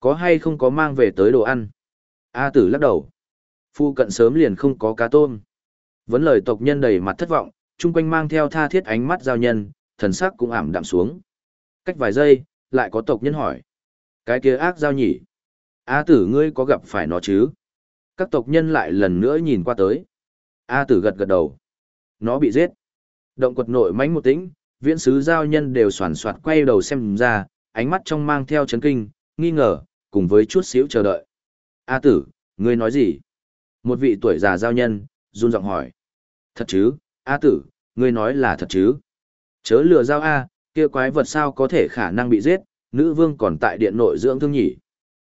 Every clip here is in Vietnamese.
Có hay không có mang về tới đồ ăn? A tử lắc đầu. Phu cận sớm liền không có cá tôm. Vấn lời tộc nhân đầy mặt thất vọng, chung quanh mang theo tha thiết ánh mắt giao nhân, thần sắc cũng ảm đạm xuống. Cách vài giây, lại có tộc nhân hỏi. Cái kia ác giao nhỉ? A tử ngươi có gặp phải nó chứ? Các tộc nhân lại lần nữa nhìn qua tới. A tử gật gật đầu. Nó bị giết. Động quật nội mánh một tĩnh, viễn sứ giao nhân đều soàn soạt quay đầu xem ra, ánh mắt trong mang theo chấn kinh, nghi ngờ, cùng với chút xíu chờ đợi. A tử, ngươi nói gì? Một vị tuổi già giao nhân, run giọng hỏi. Thật chứ, A tử, ngươi nói là thật chứ? Chớ lừa giao A, kia quái vật sao có thể khả năng bị giết, nữ vương còn tại điện nội dưỡng thương nhỉ?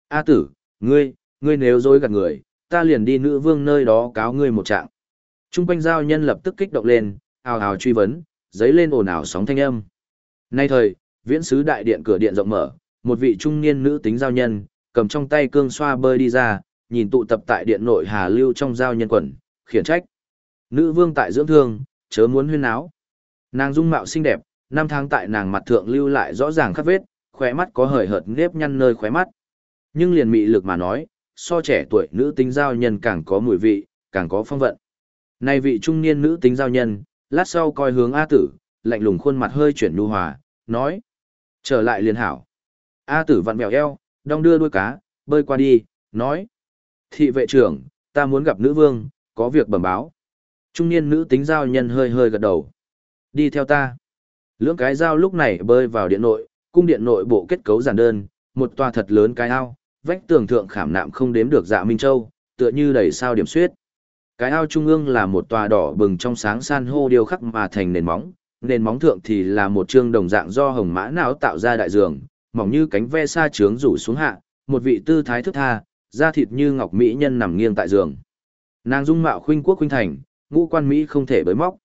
A tử, ngươi, ngươi nếu dối gạt người, ta liền đi nữ vương nơi đó cáo ngươi một trạng. Trung quanh giao nhân lập tức kích động lên, ào ào truy vấn, giấy lên ồn ào sóng thanh âm. Nay thời, viễn sứ đại điện cửa điện rộng mở, một vị trung niên nữ tính giao nhân, cầm trong tay cương xoa bơi đi ra, nhìn tụ tập tại điện nội Hà Lưu trong giao nhân quần, khiển trách. Nữ vương tại dưỡng thương, chớ muốn huyên áo. Nàng dung mạo xinh đẹp, năm tháng tại nàng mặt thượng lưu lại rõ ràng khắc vết, khóe mắt có hời hợt nếp nhăn nơi khóe mắt. Nhưng liền mị lực mà nói, so trẻ tuổi nữ tính giao nhân càng có mùi vị, càng có phong vận. Này vị trung niên nữ tính giao nhân, lát sau coi hướng A tử, lạnh lùng khuôn mặt hơi chuyển nhu hòa, nói. Trở lại liền hảo. A tử vặn mèo eo, đong đưa đuôi cá, bơi qua đi, nói. Thị vệ trưởng, ta muốn gặp nữ vương, có việc bẩm báo. Trung niên nữ tính giao nhân hơi hơi gật đầu. Đi theo ta. Lưỡng cái dao lúc này bơi vào điện nội, cung điện nội bộ kết cấu giản đơn, một tòa thật lớn cái ao, vách tường thượng khảm nạm không đếm được dạ minh châu, tựa như đầy sao điểm xuyết. Cái ao trung ương là một tòa đỏ bừng trong sáng san hô điêu khắc mà thành nền móng, nền móng thượng thì là một trương đồng dạng do hồng mã não tạo ra đại giường, mỏng như cánh ve sa trướng rủ xuống hạ, một vị tư thái thức tha, da thịt như ngọc mỹ nhân nằm nghiêng tại giường. Nàng dung mạo khuynh quốc khuynh thành, ngũ quan mỹ không thể bới móc.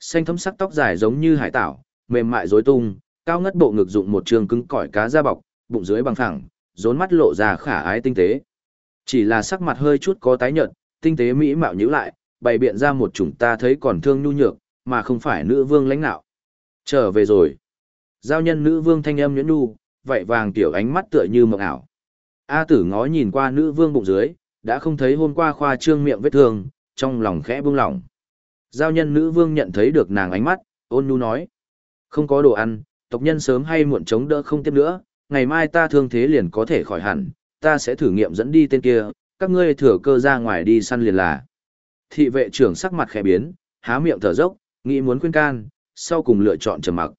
Xanh thấm sắc tóc dài giống như hải tảo, mềm mại rối tung, cao ngất bộ ngực dụng một trường cứng cỏi cá da bọc, bụng dưới bằng phẳng, rốn mắt lộ ra khả ái tinh tế. Chỉ là sắc mặt hơi chút có tái nhợt, tinh tế mỹ mạo nhíu lại, bày biện ra một chủng ta thấy còn thương nhu nhược, mà không phải nữ vương lãnh nạo. Trở về rồi. Giao nhân nữ vương thanh âm nhuyễn nhu, vậy vàng tiểu ánh mắt tựa như mộng ảo. A tử ngó nhìn qua nữ vương bụng dưới, đã không thấy hôm qua khoa trương miệng vết thương, trong lòng khẽ buông lỏng. Giao nhân nữ vương nhận thấy được nàng ánh mắt, ôn nhu nói. Không có đồ ăn, tộc nhân sớm hay muộn chống đỡ không tiếp nữa, ngày mai ta thương thế liền có thể khỏi hẳn, ta sẽ thử nghiệm dẫn đi tên kia, các ngươi thừa cơ ra ngoài đi săn liền là. Thị vệ trưởng sắc mặt khẽ biến, há miệng thở dốc, nghĩ muốn khuyên can, sau cùng lựa chọn trầm mặc.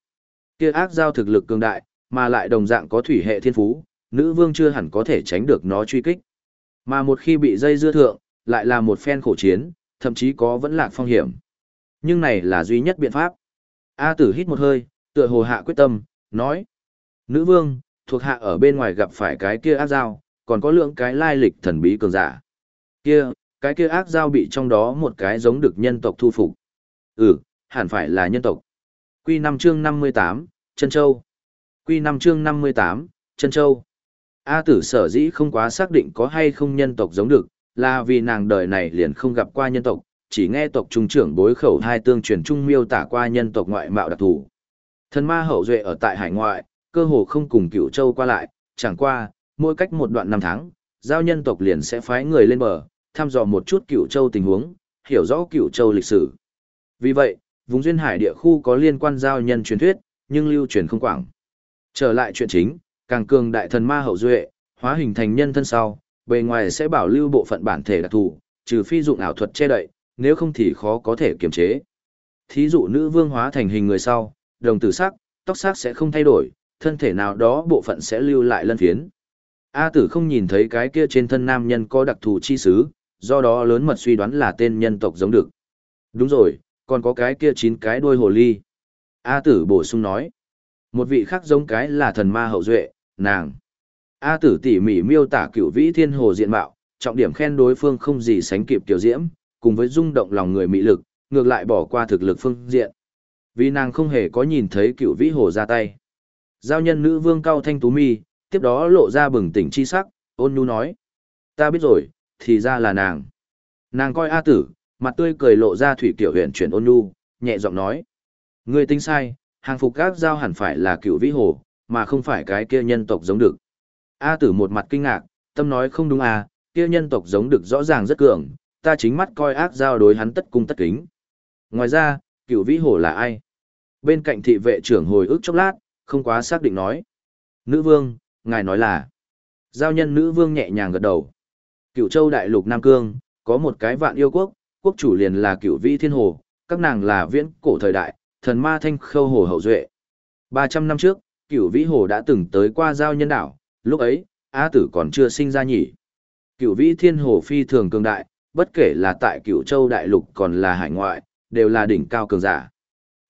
Kia ác giao thực lực cường đại, mà lại đồng dạng có thủy hệ thiên phú, nữ vương chưa hẳn có thể tránh được nó truy kích. Mà một khi bị dây dưa thượng, lại là một phen khổ chiến, thậm chí có vẫn lạc phong hiểm. Nhưng này là duy nhất biện pháp. A tử hít một hơi, tựa hồ hạ quyết tâm, nói. Nữ vương, thuộc hạ ở bên ngoài gặp phải cái kia ác dao, còn có lượng cái lai lịch thần bí cường giả. Kia, cái kia ác dao bị trong đó một cái giống được nhân tộc thu phục. Ừ, hẳn phải là nhân tộc. Quy 5 chương 58, Trân Châu. Quy 5 chương 58, Trân Châu. A tử sở dĩ không quá xác định có hay không nhân tộc giống được, là vì nàng đời này liền không gặp qua nhân tộc, chỉ nghe tộc trung trưởng bối khẩu hai tương truyền trung miêu tả qua nhân tộc ngoại mạo đặc thù. Thần ma hậu duệ ở tại hải ngoại, cơ hồ không cùng cựu châu qua lại, chẳng qua, mỗi cách một đoạn năm tháng, giao nhân tộc liền sẽ phái người lên bờ, thăm dò một chút cựu châu tình huống, hiểu rõ cựu châu lịch sử. Vì vậy, vùng duyên hải địa khu có liên quan giao nhân truyền thuyết, nhưng lưu truyền không quảng. Trở lại chuyện chính, càng cường đại thần ma hậu duệ, hóa hình thành nhân thân sau, bề ngoài sẽ bảo lưu bộ phận bản thể đặc thù, trừ phi dụng ảo thuật che đậy, nếu không thì khó có thể kiềm chế. Thí dụ nữ vương hóa thành hình người sau, đồng tử sắc, tóc sắc sẽ không thay đổi, thân thể nào đó bộ phận sẽ lưu lại lân phiến. A tử không nhìn thấy cái kia trên thân nam nhân có đặc thù chi xứ, do đó lớn mật suy đoán là tên nhân tộc giống được. Đúng rồi, còn có cái kia chín cái đuôi hồ ly. A tử bổ sung nói. Một vị khác giống cái là thần ma hậu duệ, nàng. A tử tỉ mỉ miêu tả cửu vĩ thiên hồ diện mạo, trọng điểm khen đối phương không gì sánh kịp tiểu diễm, cùng với rung động lòng người mỹ lực, ngược lại bỏ qua thực lực phương diện. Vì nàng không hề có nhìn thấy cửu vĩ hồ ra tay. Giao nhân nữ vương cao thanh tú mi, tiếp đó lộ ra bừng tỉnh chi sắc, ôn nhu nói. Ta biết rồi, thì ra là nàng. Nàng coi A tử, mặt tươi cười lộ ra thủy kiểu huyện chuyển ôn nhu, nhẹ giọng nói. Ngươi tính sai, hàng phục các giao hẳn phải là cựu vĩ hồ, mà không phải cái kia nhân tộc giống được. A tử một mặt kinh ngạc, tâm nói không đúng à, kia nhân tộc giống được rõ ràng rất cường, ta chính mắt coi ác giao đối hắn tất cung tất kính. Ngoài ra, cựu vĩ hồ là ai? Bên cạnh thị vệ trưởng hồi ức chốc lát, không quá xác định nói. Nữ vương, ngài nói là. Giao nhân nữ vương nhẹ nhàng gật đầu. Cựu châu đại lục Nam Cương, có một cái vạn yêu quốc, quốc chủ liền là cựu vĩ thiên hồ, các nàng là viễn cổ thời đại, thần ma thanh khâu hồ hậu duệ. 300 năm trước, cửu vĩ hồ đã từng tới qua giao nhân đảo, lúc ấy, A tử còn chưa sinh ra nhỉ. Cửu vĩ thiên hồ phi thường cường đại, bất kể là tại cửu châu đại lục còn là hải ngoại, đều là đỉnh cao cường giả.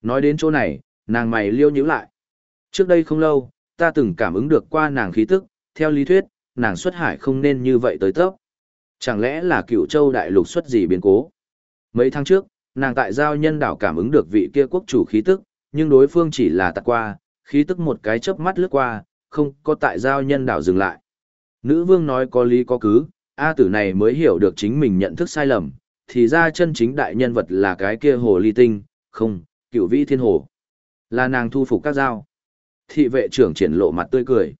Nói đến chỗ này, nàng mày liêu nhíu lại. Trước đây không lâu, ta từng cảm ứng được qua nàng khí tức, theo lý thuyết, nàng xuất hải không nên như vậy tới tốc. Chẳng lẽ là cửu châu đại lục xuất gì biến cố? Mấy tháng trước, nàng tại giao nhân đảo cảm ứng được vị kia quốc chủ khí tức, nhưng đối phương chỉ là tạt qua, khí tức một cái chớp mắt lướt qua, không có tại giao nhân đảo dừng lại. Nữ vương nói có lý có cứ, A tử này mới hiểu được chính mình nhận thức sai lầm, thì ra chân chính đại nhân vật là cái kia hồ ly tinh, không, cựu vĩ thiên hồ. Là nàng thu phục các giao. Thị vệ trưởng triển lộ mặt tươi cười.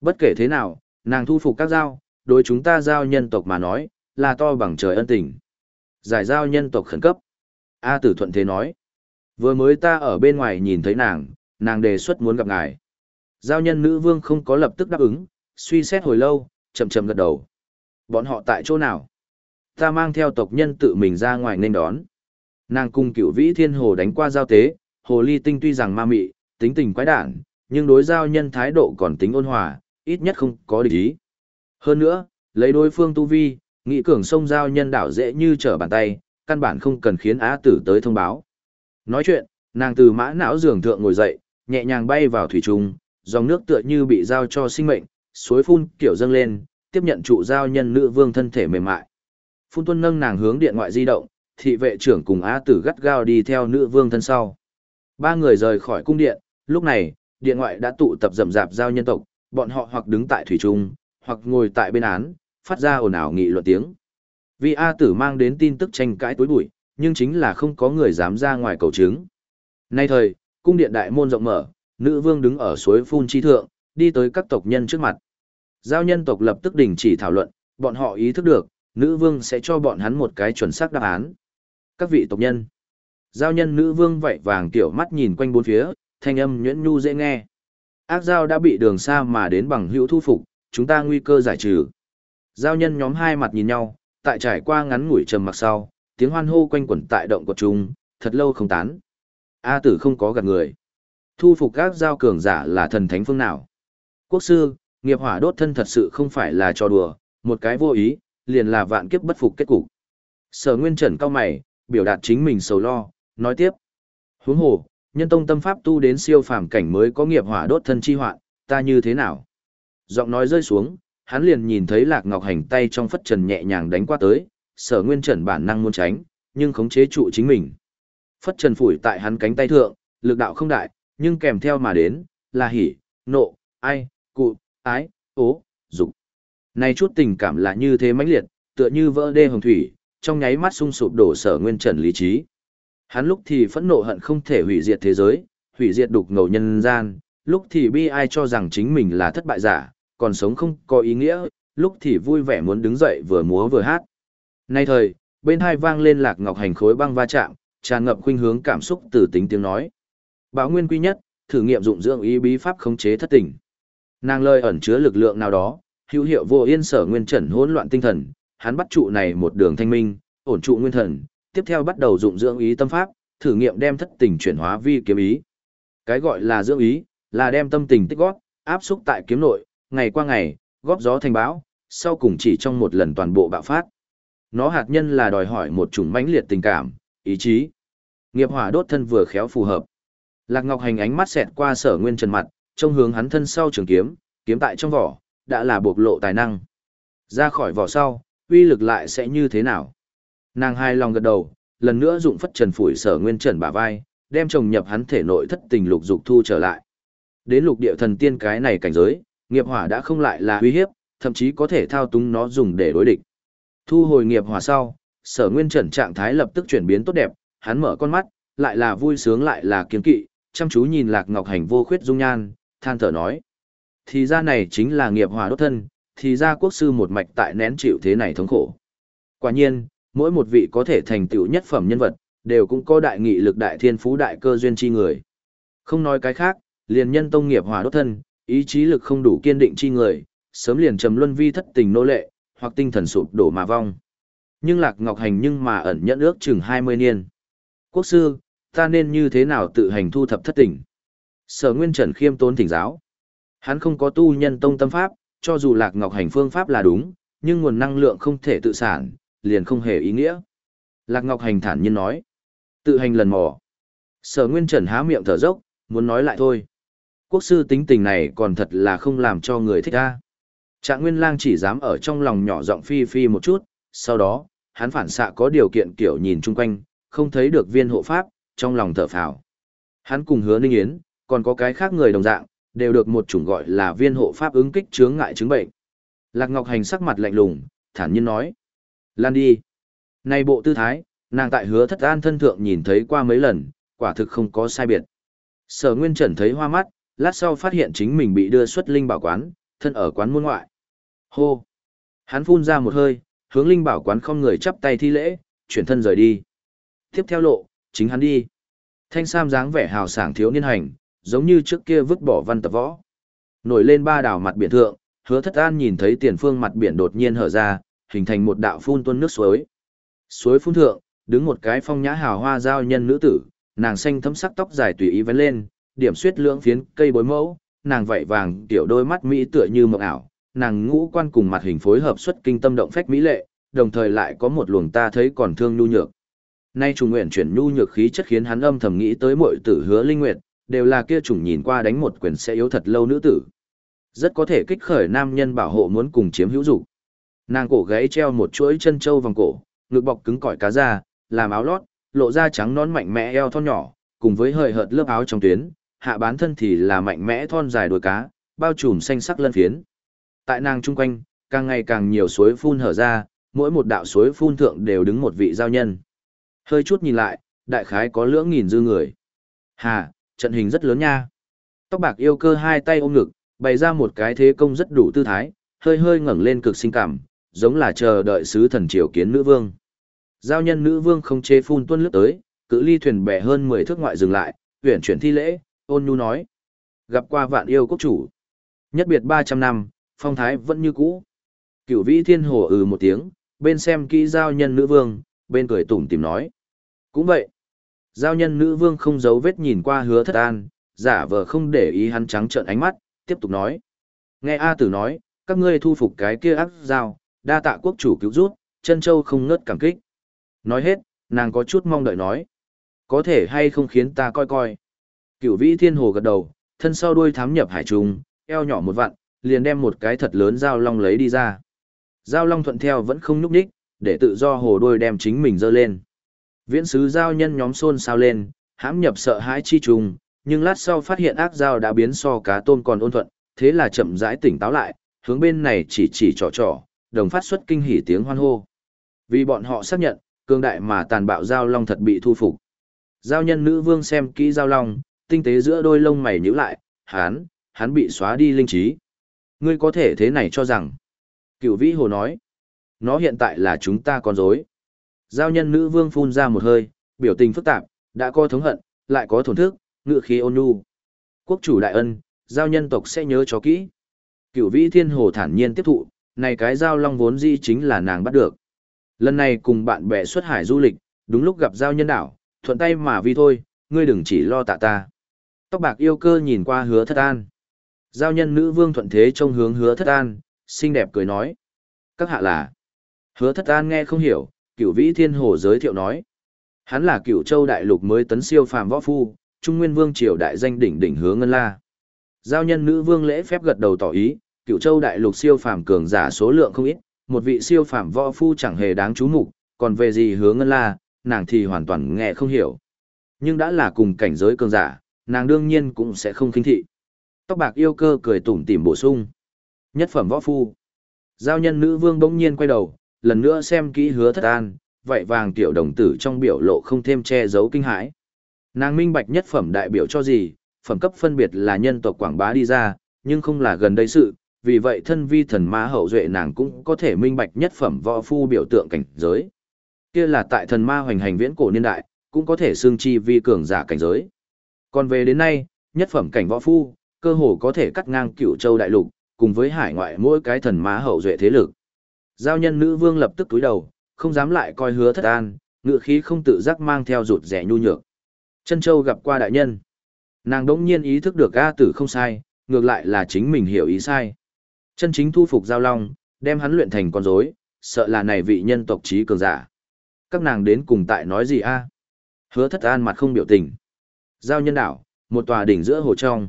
Bất kể thế nào, nàng thu phục các giao, đối chúng ta giao nhân tộc mà nói, là to bằng trời ân tình. Giải giao nhân tộc khẩn cấp. A tử thuận thế nói. Vừa mới ta ở bên ngoài nhìn thấy nàng, nàng đề xuất muốn gặp ngài. Giao nhân nữ vương không có lập tức đáp ứng, suy xét hồi lâu, chậm chậm gật đầu. Bọn họ tại chỗ nào? Ta mang theo tộc nhân tự mình ra ngoài nên đón. Nàng cùng cựu vĩ thiên hồ đánh qua giao tế, hồ ly tinh tuy rằng ma mị, tính tình quái đản, nhưng đối giao nhân thái độ còn tính ôn hòa, ít nhất không có địch ý. Hơn nữa, lấy đối phương tu vi, nghị cường sông giao nhân đảo dễ như trở bàn tay, căn bản không cần khiến á tử tới thông báo. Nói chuyện, nàng từ mã não giường thượng ngồi dậy, nhẹ nhàng bay vào thủy trung, dòng nước tựa như bị giao cho sinh mệnh, suối phun kiểu dâng lên, tiếp nhận trụ giao nhân nữ vương thân thể mềm mại. Phun tuân nâng nàng hướng điện ngoại di động, thị vệ trưởng cùng á tử gắt gao đi theo nữ vương thân sau. Ba người rời khỏi cung điện, lúc này, điện ngoại đã tụ tập rầm rạp giao nhân tộc, bọn họ hoặc đứng tại thủy trung, hoặc ngồi tại bên án, phát ra ồn ào nghị luận tiếng. Vì A tử mang đến tin tức tranh cãi tối bụi, nhưng chính là không có người dám ra ngoài cầu chứng. Nay thời, cung điện đại môn rộng mở, nữ vương đứng ở suối phun chi thượng, đi tới các tộc nhân trước mặt. Giao nhân tộc lập tức đình chỉ thảo luận, bọn họ ý thức được, nữ vương sẽ cho bọn hắn một cái chuẩn xác đáp án. Các vị tộc nhân. Giao nhân nữ vương vậy vàng tiểu mắt nhìn quanh bốn phía, thanh âm nhuyễn nhu dễ nghe. Ác giao đã bị đường xa mà đến bằng hữu thu phục, chúng ta nguy cơ giải trừ. Giao nhân nhóm hai mặt nhìn nhau, tại trải qua ngắn ngủi trầm mặc sau, tiếng hoan hô quanh quẩn tại động của chúng, thật lâu không tán. A tử không có gạt người. Thu phục các giao cường giả là thần thánh phương nào? Quốc sư, nghiệp hỏa đốt thân thật sự không phải là trò đùa, một cái vô ý, liền là vạn kiếp bất phục kết cục. Sở Nguyên Trần cao mày, biểu đạt chính mình sầu lo, nói tiếp. Huống hồ, nhân tông tâm pháp tu đến siêu phàm cảnh mới có nghiệp hỏa đốt thân chi hoạn, ta như thế nào? Giọng nói rơi xuống, hắn liền nhìn thấy Lạc Ngọc Hành tay trong phất trần nhẹ nhàng đánh qua tới, Sở Nguyên Trần bản năng muốn tránh, nhưng khống chế trụ chính mình. Phất trần phủi tại hắn cánh tay thượng, lực đạo không đại, nhưng kèm theo mà đến, là hỉ, nộ, ai, cụ, ái, ố, dục. Này chút tình cảm là như thế mãnh liệt, tựa như vỡ đê hồng thủy, trong nháy mắt sung sụp đổ sở nguyên trần lý trí. Hắn lúc thì phẫn nộ hận không thể hủy diệt thế giới, hủy diệt đục ngầu nhân gian, lúc thì bi ai cho rằng chính mình là thất bại giả, còn sống không có ý nghĩa, lúc thì vui vẻ muốn đứng dậy vừa múa vừa hát. Nay thời, bên hai vang lên lạc ngọc hành khối băng va chạm, tràn ngập khuynh hướng cảm xúc từ tính tiếng nói. bảo nguyên quy nhất, thử nghiệm dụng dưỡng ý bí pháp khống chế thất tình. Nàng lời ẩn chứa lực lượng nào đó, hữu hiệu vô yên sở nguyên trần hỗn loạn tinh thần, hắn bắt trụ này một đường thanh minh, ổn trụ nguyên thần, tiếp theo bắt đầu dụng dưỡng ý tâm pháp, thử nghiệm đem thất tình chuyển hóa vi kiếm ý. Cái gọi là dưỡng ý, là đem tâm tình tích góp, áp xúc tại kiếm nội, ngày qua ngày, góp gió thành bão, sau cùng chỉ trong một lần toàn bộ bạo phát. Nó hạt nhân là đòi hỏi một chủng mãnh liệt tình cảm, ý chí. Nghiệp hỏa đốt thân vừa khéo phù hợp. Lạc Ngọc Hành ánh mắt xẹt qua Sở Nguyên Trần mặt, trông hướng hắn thân sau trường kiếm, kiếm tại trong vỏ, đã là bộc lộ tài năng. Ra khỏi vỏ sau, uy lực lại sẽ như thế nào? Nàng hai lòng gật đầu, lần nữa dụng phất trần phủi Sở Nguyên Trần bả vai, đem chồng nhập hắn thể nội thất tình lục dục thu trở lại. Đến lục địa thần tiên cái này cảnh giới, nghiệp hỏa đã không lại là uy hiếp, thậm chí có thể thao túng nó dùng để đối địch. Thu hồi nghiệp hỏa sau, Sở Nguyên Trần trạng thái lập tức chuyển biến tốt đẹp, hắn mở con mắt, lại là vui sướng lại là kiên kỵ, chăm chú nhìn Lạc Ngọc Hành vô khuyết dung nhan, than thở nói. Thì ra này chính là nghiệp hỏa đốt thân, thì ra quốc sư một mạch tại nén chịu thế này thống khổ. Quả nhiên, mỗi một vị có thể thành tựu nhất phẩm nhân vật, đều cũng có đại nghị lực đại thiên phú đại cơ duyên chi người. Không nói cái khác, liền nhân tông nghiệp hỏa đốt thân, ý chí lực không đủ kiên định chi người, sớm liền trầm luân vi thất tình nô lệ, hoặc tinh thần sụp đổ mà vong. Nhưng Lạc Ngọc Hành nhưng mà ẩn nhẫn ước chừng 20 niên. Quốc sư, ta nên như thế nào tự hành thu thập thất tình? Sở Nguyên Trần khiêm tốn thỉnh giáo. Hắn không có tu nhân tông tâm pháp, cho dù Lạc Ngọc Hành phương pháp là đúng, nhưng nguồn năng lượng không thể tự sản, liền không hề ý nghĩa. Lạc Ngọc Hành thản nhiên nói. Tự hành lần mò. Sở Nguyên Trần há miệng thở dốc, muốn nói lại thôi. Quốc sư tính tình này còn thật là không làm cho người thích ta. Trạng Nguyên Lang chỉ dám ở trong lòng nhỏ giọng phi phi một chút, sau đó, hắn phản xạ có điều kiện kiểu nhìn chung quanh, không thấy được viên hộ pháp, trong lòng thở phào. Hắn cùng hứa Ninh Yến, còn có cái khác người đồng dạng, đều được một chủng gọi là viên hộ pháp ứng kích chướng ngại chứng bệnh. Lạc Ngọc Hành sắc mặt lạnh lùng, thản nhiên nói. Lan đi. Này bộ tư thái, nàng tại hứa thất an thân thượng nhìn thấy qua mấy lần, quả thực không có sai biệt. Sở Nguyên Trần thấy hoa mắt, lát sau phát hiện chính mình bị đưa xuất linh bảo quán, thân ở quán môn ngoại. Hô! Hắn phun ra một hơi, hướng linh bảo quán không người chắp tay thi lễ, chuyển thân rời đi. Tiếp theo lộ, chính hắn đi. Thanh Sam dáng vẻ hào sảng thiếu niên hành, giống như trước kia vứt bỏ văn tập võ. Nổi lên ba đảo mặt biển thượng, hứa thất an nhìn thấy tiền phương mặt biển đột nhiên hở ra, hình thành một đạo phun tuôn nước suối. Suối phun thượng, đứng một cái phong nhã hào hoa giao nhân nữ tử, nàng xanh thấm sắc tóc dài tùy ý vén lên, điểm suyết lưỡng phiến cây bối mẫu, nàng vậy vàng tiểu đôi mắt mỹ tựa như mộng ảo, nàng ngũ quan cùng mặt hình phối hợp xuất kinh tâm động phách mỹ lệ, đồng thời lại có một luồng ta thấy còn thương nhu nhược. Nay trùng nguyện chuyển nhu nhược khí chất khiến hắn âm thầm nghĩ tới mọi tử hứa linh nguyệt, đều là kia trùng nhìn qua đánh một quyền sẽ yếu thật lâu nữ tử. Rất có thể kích khởi nam nhân bảo hộ muốn cùng chiếm hữu dục. Nàng cổ gáy treo một chuỗi chân châu vòng cổ, ngực bọc cứng cỏi cá da, làm áo lót, lộ ra trắng nón mạnh mẽ eo thon nhỏ, cùng với hơi hợt lớp áo trong tuyến, hạ bán thân thì là mạnh mẽ thon dài đuôi cá, bao trùm xanh sắc lân phiến. Tại nàng trung quanh, càng ngày càng nhiều suối phun hở ra, mỗi một đạo suối phun thượng đều đứng một vị giao nhân. Hơi chút nhìn lại, đại khái có lưỡng nghìn dư người. Hà, trận hình rất lớn nha. Tóc bạc yêu cơ hai tay ôm ngực, bày ra một cái thế công rất đủ tư thái, hơi hơi ngẩng lên cực sinh cảm, giống là chờ đợi sứ thần triều kiến nữ vương. Giao nhân nữ vương không chế phun tuân lướt tới, cự ly thuyền bè hơn 10 thước ngoại dừng lại, tuyển chuyển thi lễ, ôn nhu nói. Gặp qua vạn yêu quốc chủ. Nhất biệt 300 năm, phong thái vẫn như cũ. Cửu vĩ thiên hồ ừ một tiếng, bên xem kỹ giao nhân nữ vương, bên cười tủm tìm nói. Cũng vậy. Giao nhân nữ vương không giấu vết nhìn qua hứa thất an, giả vờ không để ý hắn trắng trợn ánh mắt, tiếp tục nói. Nghe A tử nói, các ngươi thu phục cái kia ác giao, đa tạ quốc chủ cứu rút, chân châu không ngớt cảm kích. Nói hết, nàng có chút mong đợi nói. Có thể hay không khiến ta coi coi. Cửu vĩ thiên hồ gật đầu, thân sau đuôi thám nhập hải trùng, eo nhỏ một vặn, liền đem một cái thật lớn dao long lấy đi ra. Dao long thuận theo vẫn không nhúc nhích, để tự do hồ đuôi đem chính mình dơ lên. Viễn sứ giao nhân nhóm xôn xao lên, hãm nhập sợ hãi chi trùng, nhưng lát sau phát hiện ác dao đã biến so cá tôm còn ôn thuận, thế là chậm rãi tỉnh táo lại, hướng bên này chỉ chỉ trò trò, đồng phát xuất kinh hỉ tiếng hoan hô. Vì bọn họ xác nhận, cương đại mà tàn bạo giao long thật bị thu phục. Giao nhân nữ vương xem kỹ giao long, tinh tế giữa đôi lông mày nhíu lại, hắn, hắn bị xóa đi linh trí. Ngươi có thể thế này cho rằng. Cửu vĩ hồ nói, nó hiện tại là chúng ta con rối. Giao nhân nữ vương phun ra một hơi, biểu tình phức tạp, đã có thống hận, lại có thổn thức, ngự khí ôn nhu. Quốc chủ đại ân, giao nhân tộc sẽ nhớ cho kỹ. Cửu vĩ thiên hồ thản nhiên tiếp thụ, này cái giao long vốn di chính là nàng bắt được. Lần này cùng bạn bè xuất hải du lịch, đúng lúc gặp giao nhân đảo, thuận tay mà vi thôi, ngươi đừng chỉ lo tạ ta. Tóc bạc yêu cơ nhìn qua hứa thất an. Giao nhân nữ vương thuận thế trông hướng hứa thất an, xinh đẹp cười nói. Các hạ là. Hứa thất an nghe không hiểu, cửu vĩ thiên hồ giới thiệu nói. Hắn là cửu châu đại lục mới tấn siêu phàm võ phu, trung nguyên vương triều đại danh đỉnh đỉnh hứa ngân la. Giao nhân nữ vương lễ phép gật đầu tỏ ý, cửu châu đại lục siêu phàm cường giả số lượng không ít, một vị siêu phàm võ phu chẳng hề đáng chú mục, còn về gì hứa ngân la, nàng thì hoàn toàn nghe không hiểu. Nhưng đã là cùng cảnh giới cường giả, nàng đương nhiên cũng sẽ không khinh thị. Tóc bạc yêu cơ cười tủm tỉm bổ sung. Nhất phẩm võ phu. Giao nhân nữ vương bỗng nhiên quay đầu, lần nữa xem kỹ hứa thất an, vậy vàng tiểu đồng tử trong biểu lộ không thêm che giấu kinh hãi. Nàng minh bạch nhất phẩm đại biểu cho gì, phẩm cấp phân biệt là nhân tộc quảng bá đi ra, nhưng không là gần đây sự, vì vậy thân vi thần ma hậu duệ nàng cũng có thể minh bạch nhất phẩm võ phu biểu tượng cảnh giới. Kia là tại thần ma hoành hành viễn cổ niên đại, cũng có thể xương chi vi cường giả cảnh giới. Còn về đến nay, nhất phẩm cảnh võ phu, cơ hồ có thể cắt ngang cựu châu đại lục, cùng với hải ngoại mỗi cái thần má hậu duệ thế lực. Giao nhân nữ vương lập tức túi đầu, không dám lại coi hứa thất an, ngựa khí không tự giác mang theo rụt rẻ nhu nhược. Chân châu gặp qua đại nhân. Nàng đống nhiên ý thức được A tử không sai, ngược lại là chính mình hiểu ý sai. Chân chính thu phục giao long, đem hắn luyện thành con rối, sợ là này vị nhân tộc trí cường giả. Các nàng đến cùng tại nói gì a? Hứa thất an mặt không biểu tình. Giao nhân đảo, một tòa đỉnh giữa hồ trong.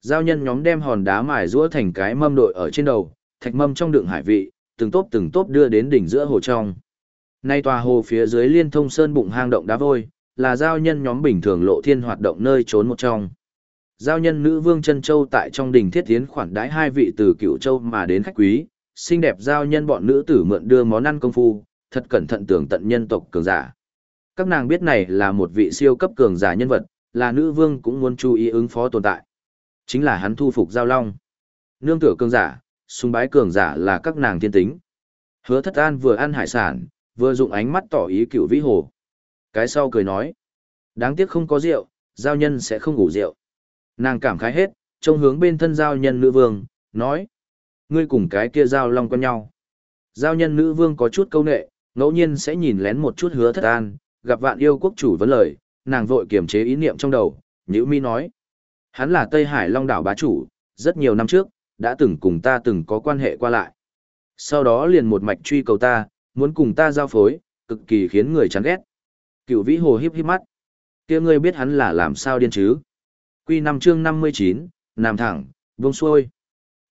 Giao nhân nhóm đem hòn đá mài rũa thành cái mâm đội ở trên đầu, thạch mâm trong đường hải vị, từng tốp từng tốp đưa đến đỉnh giữa hồ trong. Nay tòa hồ phía dưới liên thông sơn bụng hang động đá vôi, là giao nhân nhóm bình thường lộ thiên hoạt động nơi trốn một trong. Giao nhân nữ vương chân châu tại trong đình thiết tiến khoản đái hai vị từ cựu châu mà đến khách quý, xinh đẹp giao nhân bọn nữ tử mượn đưa món ăn công phu, thật cẩn thận tưởng tận nhân tộc cường giả. Các nàng biết này là một vị siêu cấp cường giả nhân vật, là nữ vương cũng muốn chú ý ứng phó tồn tại. Chính là hắn thu phục giao long. Nương tựa cường giả, sung bái cường giả là các nàng thiên tính. Hứa thất an vừa ăn hải sản, vừa dụng ánh mắt tỏ ý cựu vĩ hồ. Cái sau cười nói. Đáng tiếc không có rượu, giao nhân sẽ không ngủ rượu. Nàng cảm khái hết, trông hướng bên thân giao nhân nữ vương, nói. Ngươi cùng cái kia giao long con nhau. Giao nhân nữ vương có chút câu nệ, ngẫu nhiên sẽ nhìn lén một chút hứa thất an, gặp vạn yêu quốc chủ vấn lời, nàng vội kiềm chế ý niệm trong đầu, nhữ mi nói. Hắn là Tây Hải Long đảo bá chủ, rất nhiều năm trước, đã từng cùng ta từng có quan hệ qua lại. Sau đó liền một mạch truy cầu ta, muốn cùng ta giao phối, cực kỳ khiến người chán ghét. Cựu vĩ hồ híp híp mắt. kia ngươi biết hắn là làm sao điên chứ? Quy năm chương 59, nằm thẳng, buông xuôi.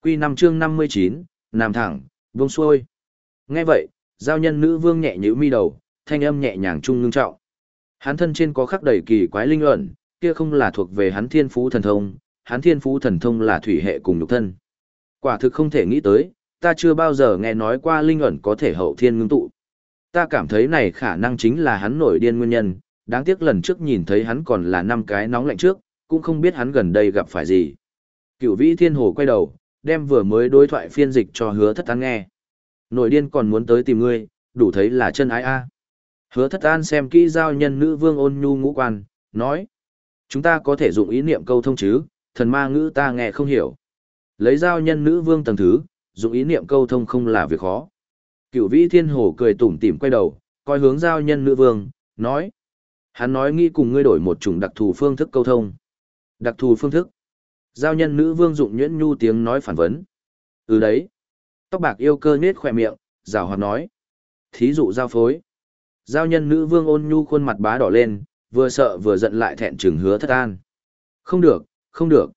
Quy năm chương 59, nằm thẳng, buông xuôi. Nghe vậy, giao nhân nữ vương nhẹ nhữ mi đầu, thanh âm nhẹ nhàng trung ngưng trọng. Hắn thân trên có khắc đầy kỳ quái linh ẩn, kia không là thuộc về hắn thiên phú thần thông, hắn thiên phú thần thông là thủy hệ cùng nhục thân. Quả thực không thể nghĩ tới, ta chưa bao giờ nghe nói qua linh ẩn có thể hậu thiên ngưng tụ. Ta cảm thấy này khả năng chính là hắn nổi điên nguyên nhân, đáng tiếc lần trước nhìn thấy hắn còn là năm cái nóng lạnh trước, cũng không biết hắn gần đây gặp phải gì. Cựu vĩ thiên hồ quay đầu, đem vừa mới đối thoại phiên dịch cho hứa thất an nghe. Nổi điên còn muốn tới tìm ngươi, đủ thấy là chân ái a. Hứa thất an xem kỹ giao nhân nữ vương ôn nhu ngũ quan, nói. Chúng ta có thể dụng ý niệm câu thông chứ, thần ma ngữ ta nghe không hiểu. Lấy giao nhân nữ vương tầng thứ, dụng ý niệm câu thông không là việc khó. cửu vĩ thiên hồ cười tủm tỉm quay đầu, coi hướng giao nhân nữ vương, nói. Hắn nói nghĩ cùng ngươi đổi một chủng đặc thù phương thức câu thông. Đặc thù phương thức. Giao nhân nữ vương dụng nhuyễn nhu tiếng nói phản vấn. Ừ đấy. Tóc bạc yêu cơ nết khỏe miệng, rào hoạt nói. Thí dụ giao phối. Giao nhân nữ vương ôn nhu khuôn mặt bá đỏ lên, vừa sợ vừa giận lại thẹn chừng hứa thất an. Không được, không được.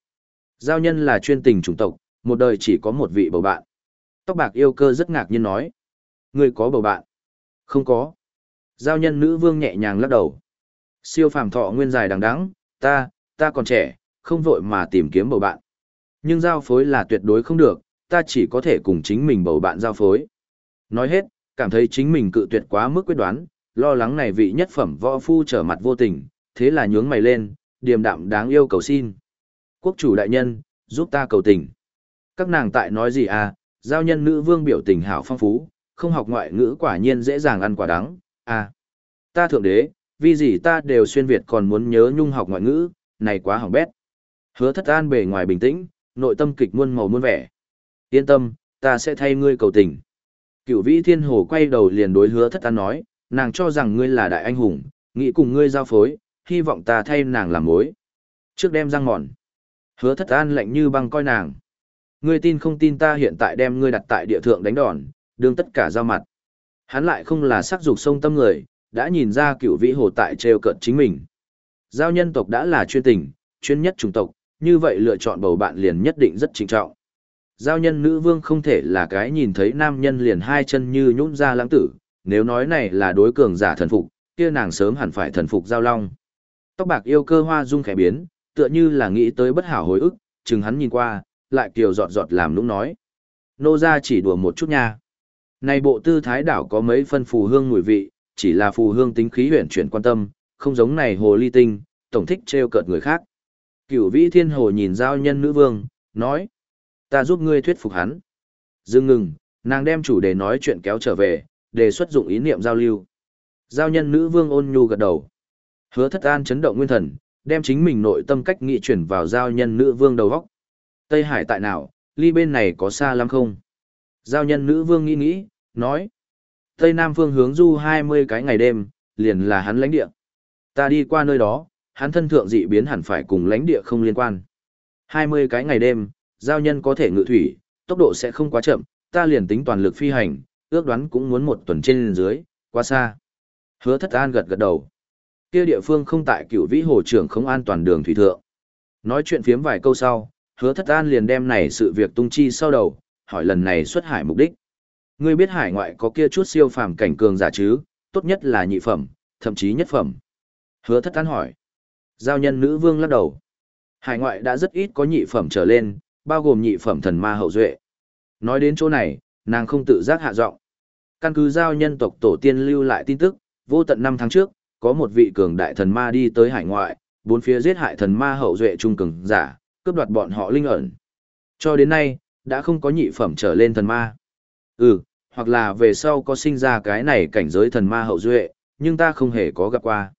Giao nhân là chuyên tình chủng tộc, một đời chỉ có một vị bầu bạn. Tóc bạc yêu cơ rất ngạc nhiên nói. Ngươi có bầu bạn? Không có. Giao nhân nữ vương nhẹ nhàng lắc đầu. Siêu phàm thọ nguyên dài đằng đẵng, ta, ta còn trẻ, không vội mà tìm kiếm bầu bạn. Nhưng giao phối là tuyệt đối không được, ta chỉ có thể cùng chính mình bầu bạn giao phối. Nói hết, cảm thấy chính mình cự tuyệt quá mức quyết đoán, lo lắng này vị nhất phẩm võ phu trở mặt vô tình, thế là nhướng mày lên, điềm đạm đáng yêu cầu xin. Quốc chủ đại nhân, giúp ta cầu tình. Các nàng tại nói gì à, giao nhân nữ vương biểu tình hảo phong phú, không học ngoại ngữ quả nhiên dễ dàng ăn quả đắng, à. Ta thượng đế, vì gì ta đều xuyên Việt còn muốn nhớ nhung học ngoại ngữ, này quá hỏng bét. Hứa thất an bề ngoài bình tĩnh, nội tâm kịch muôn màu muôn vẻ. Yên tâm, ta sẽ thay ngươi cầu tình. Cựu vĩ thiên hồ quay đầu liền đối hứa thất an nói, nàng cho rằng ngươi là đại anh hùng, nghĩ cùng ngươi giao phối, hy vọng ta thay nàng làm mối. Trước đem răng mòn. Hứa thất an lạnh như băng coi nàng. Ngươi tin không tin ta hiện tại đem ngươi đặt tại địa thượng đánh đòn, đương tất cả giao mặt. Hắn lại không là sắc dục sông tâm người, đã nhìn ra cựu vĩ hồ tại trêu cận chính mình. Giao nhân tộc đã là chuyên tình, chuyên nhất chủng tộc, như vậy lựa chọn bầu bạn liền nhất định rất trinh trọng. Giao nhân nữ vương không thể là cái nhìn thấy nam nhân liền hai chân như nhũn ra lãng tử, nếu nói này là đối cường giả thần phục, kia nàng sớm hẳn phải thần phục giao long. Tóc bạc yêu cơ hoa dung khẽ biến, tựa như là nghĩ tới bất hảo hồi ức, chừng hắn nhìn qua, lại kiều giọt giọt làm nũng nói. Nô ra chỉ đùa một chút nha. Này bộ tư thái đảo có mấy phân phù hương mùi vị, chỉ là phù hương tính khí huyển chuyển quan tâm, không giống này hồ ly tinh, tổng thích trêu cợt người khác. Cửu vĩ thiên hồ nhìn giao nhân nữ vương, nói. ta giúp ngươi thuyết phục hắn. Dừng ngừng, nàng đem chủ đề nói chuyện kéo trở về, đề xuất dụng ý niệm giao lưu. Giao nhân nữ vương ôn nhu gật đầu. Hứa thất an chấn động nguyên thần, đem chính mình nội tâm cách nghị chuyển vào giao nhân nữ vương đầu góc. Tây Hải tại nào, ly bên này có xa lắm không? Giao nhân nữ vương nghĩ nghĩ, nói. Tây Nam phương hướng du 20 cái ngày đêm, liền là hắn lãnh địa. Ta đi qua nơi đó, hắn thân thượng dị biến hẳn phải cùng lãnh địa không liên quan. 20 cái ngày đêm, giao nhân có thể ngự thủy, tốc độ sẽ không quá chậm, ta liền tính toàn lực phi hành, ước đoán cũng muốn một tuần trên dưới, quá xa. Hứa thất an gật gật đầu. Kia địa phương không tại cửu vĩ hồ trưởng không an toàn đường thủy thượng. Nói chuyện phiếm vài câu sau, hứa thất an liền đem này sự việc tung chi sau đầu, hỏi lần này xuất hải mục đích. Ngươi biết hải ngoại có kia chút siêu phàm cảnh cường giả chứ, tốt nhất là nhị phẩm, thậm chí nhất phẩm. Hứa thất an hỏi. Giao nhân nữ vương lắc đầu. Hải ngoại đã rất ít có nhị phẩm trở lên, bao gồm nhị phẩm thần ma hậu duệ. Nói đến chỗ này, nàng không tự giác hạ giọng. Căn cứ giao nhân tộc tổ tiên lưu lại tin tức, vô tận năm tháng trước, có một vị cường đại thần ma đi tới hải ngoại, bốn phía giết hại thần ma hậu duệ trung cường giả, cướp đoạt bọn họ linh ẩn. Cho đến nay, đã không có nhị phẩm trở lên thần ma. Ừ, hoặc là về sau có sinh ra cái này cảnh giới thần ma hậu duệ, nhưng ta không hề có gặp qua.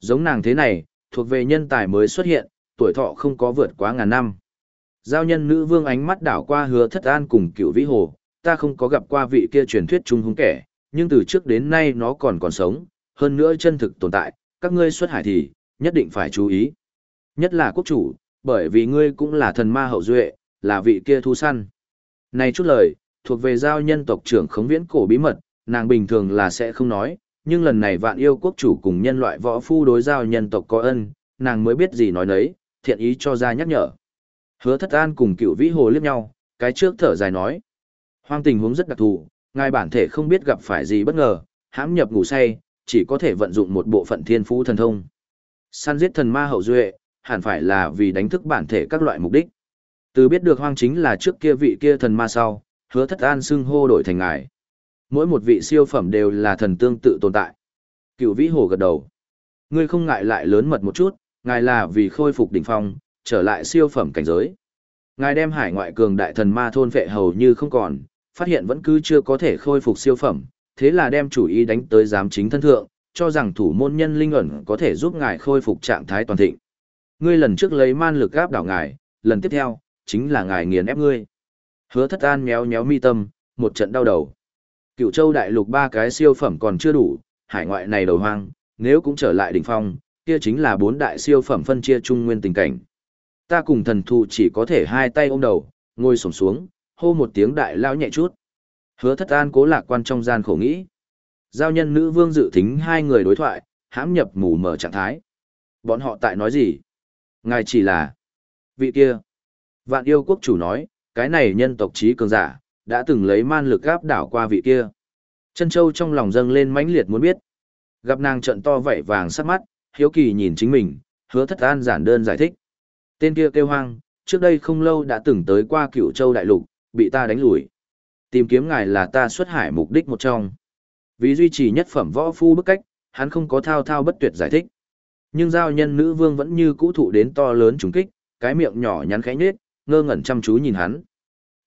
Giống nàng thế này, thuộc về nhân tài mới xuất hiện, tuổi thọ không có vượt quá ngàn năm. Giao nhân nữ vương ánh mắt đảo qua hứa thất an cùng cựu vĩ hồ, ta không có gặp qua vị kia truyền thuyết trung hung kẻ, nhưng từ trước đến nay nó còn còn sống, hơn nữa chân thực tồn tại, các ngươi xuất hải thì, nhất định phải chú ý. Nhất là quốc chủ, bởi vì ngươi cũng là thần ma hậu duệ, là vị kia thu săn. Này chút lời, thuộc về giao nhân tộc trưởng khống viễn cổ bí mật, nàng bình thường là sẽ không nói, nhưng lần này vạn yêu quốc chủ cùng nhân loại võ phu đối giao nhân tộc có ân, nàng mới biết gì nói nấy, thiện ý cho ra nhắc nhở. Hứa thất an cùng cựu vĩ hồ liếc nhau, cái trước thở dài nói. Hoang tình huống rất đặc thù, ngài bản thể không biết gặp phải gì bất ngờ, hãm nhập ngủ say, chỉ có thể vận dụng một bộ phận thiên phú thần thông. Săn giết thần ma hậu duệ, hẳn phải là vì đánh thức bản thể các loại mục đích. Từ biết được hoang chính là trước kia vị kia thần ma sau, hứa thất an xưng hô đổi thành ngài. Mỗi một vị siêu phẩm đều là thần tương tự tồn tại. Cựu vĩ hồ gật đầu. Ngươi không ngại lại lớn mật một chút, ngài là vì khôi phục đỉnh phong, trở lại siêu phẩm cảnh giới. Ngài đem hải ngoại cường đại thần ma thôn vệ hầu như không còn, phát hiện vẫn cứ chưa có thể khôi phục siêu phẩm, thế là đem chủ ý đánh tới giám chính thân thượng, cho rằng thủ môn nhân linh ẩn có thể giúp ngài khôi phục trạng thái toàn thịnh. Ngươi lần trước lấy man lực áp đảo ngài, lần tiếp theo, chính là ngài nghiền ép ngươi. Hứa thất an méo méo mi tâm, một trận đau đầu. Cựu châu đại lục ba cái siêu phẩm còn chưa đủ, hải ngoại này đầu hoang, nếu cũng trở lại đỉnh phong, kia chính là bốn đại siêu phẩm phân chia trung nguyên tình cảnh. Ta cùng thần thù chỉ có thể hai tay ôm đầu, ngồi sổng xuống, hô một tiếng đại lao nhẹ chút. Hứa thất an cố lạc quan trong gian khổ nghĩ. Giao nhân nữ vương dự thính hai người đối thoại, hãm nhập mù mờ trạng thái. Bọn họ tại nói gì? Ngài chỉ là... Vị kia. Vạn yêu quốc chủ nói, cái này nhân tộc trí cường giả, đã từng lấy man lực gáp đảo qua vị kia. Chân châu trong lòng dâng lên mãnh liệt muốn biết. Gặp nàng trận to vảy vàng sắc mắt, hiếu kỳ nhìn chính mình, hứa thất an giản đơn giải thích. Tên kia kêu hoang, trước đây không lâu đã từng tới qua cửu châu đại lục, bị ta đánh lùi. Tìm kiếm ngài là ta xuất hải mục đích một trong. Vì duy trì nhất phẩm võ phu bức cách, hắn không có thao thao bất tuyệt giải thích. Nhưng giao nhân nữ vương vẫn như cũ thụ đến to lớn trùng kích, cái miệng nhỏ nhắn khẽ nhếch, ngơ ngẩn chăm chú nhìn hắn.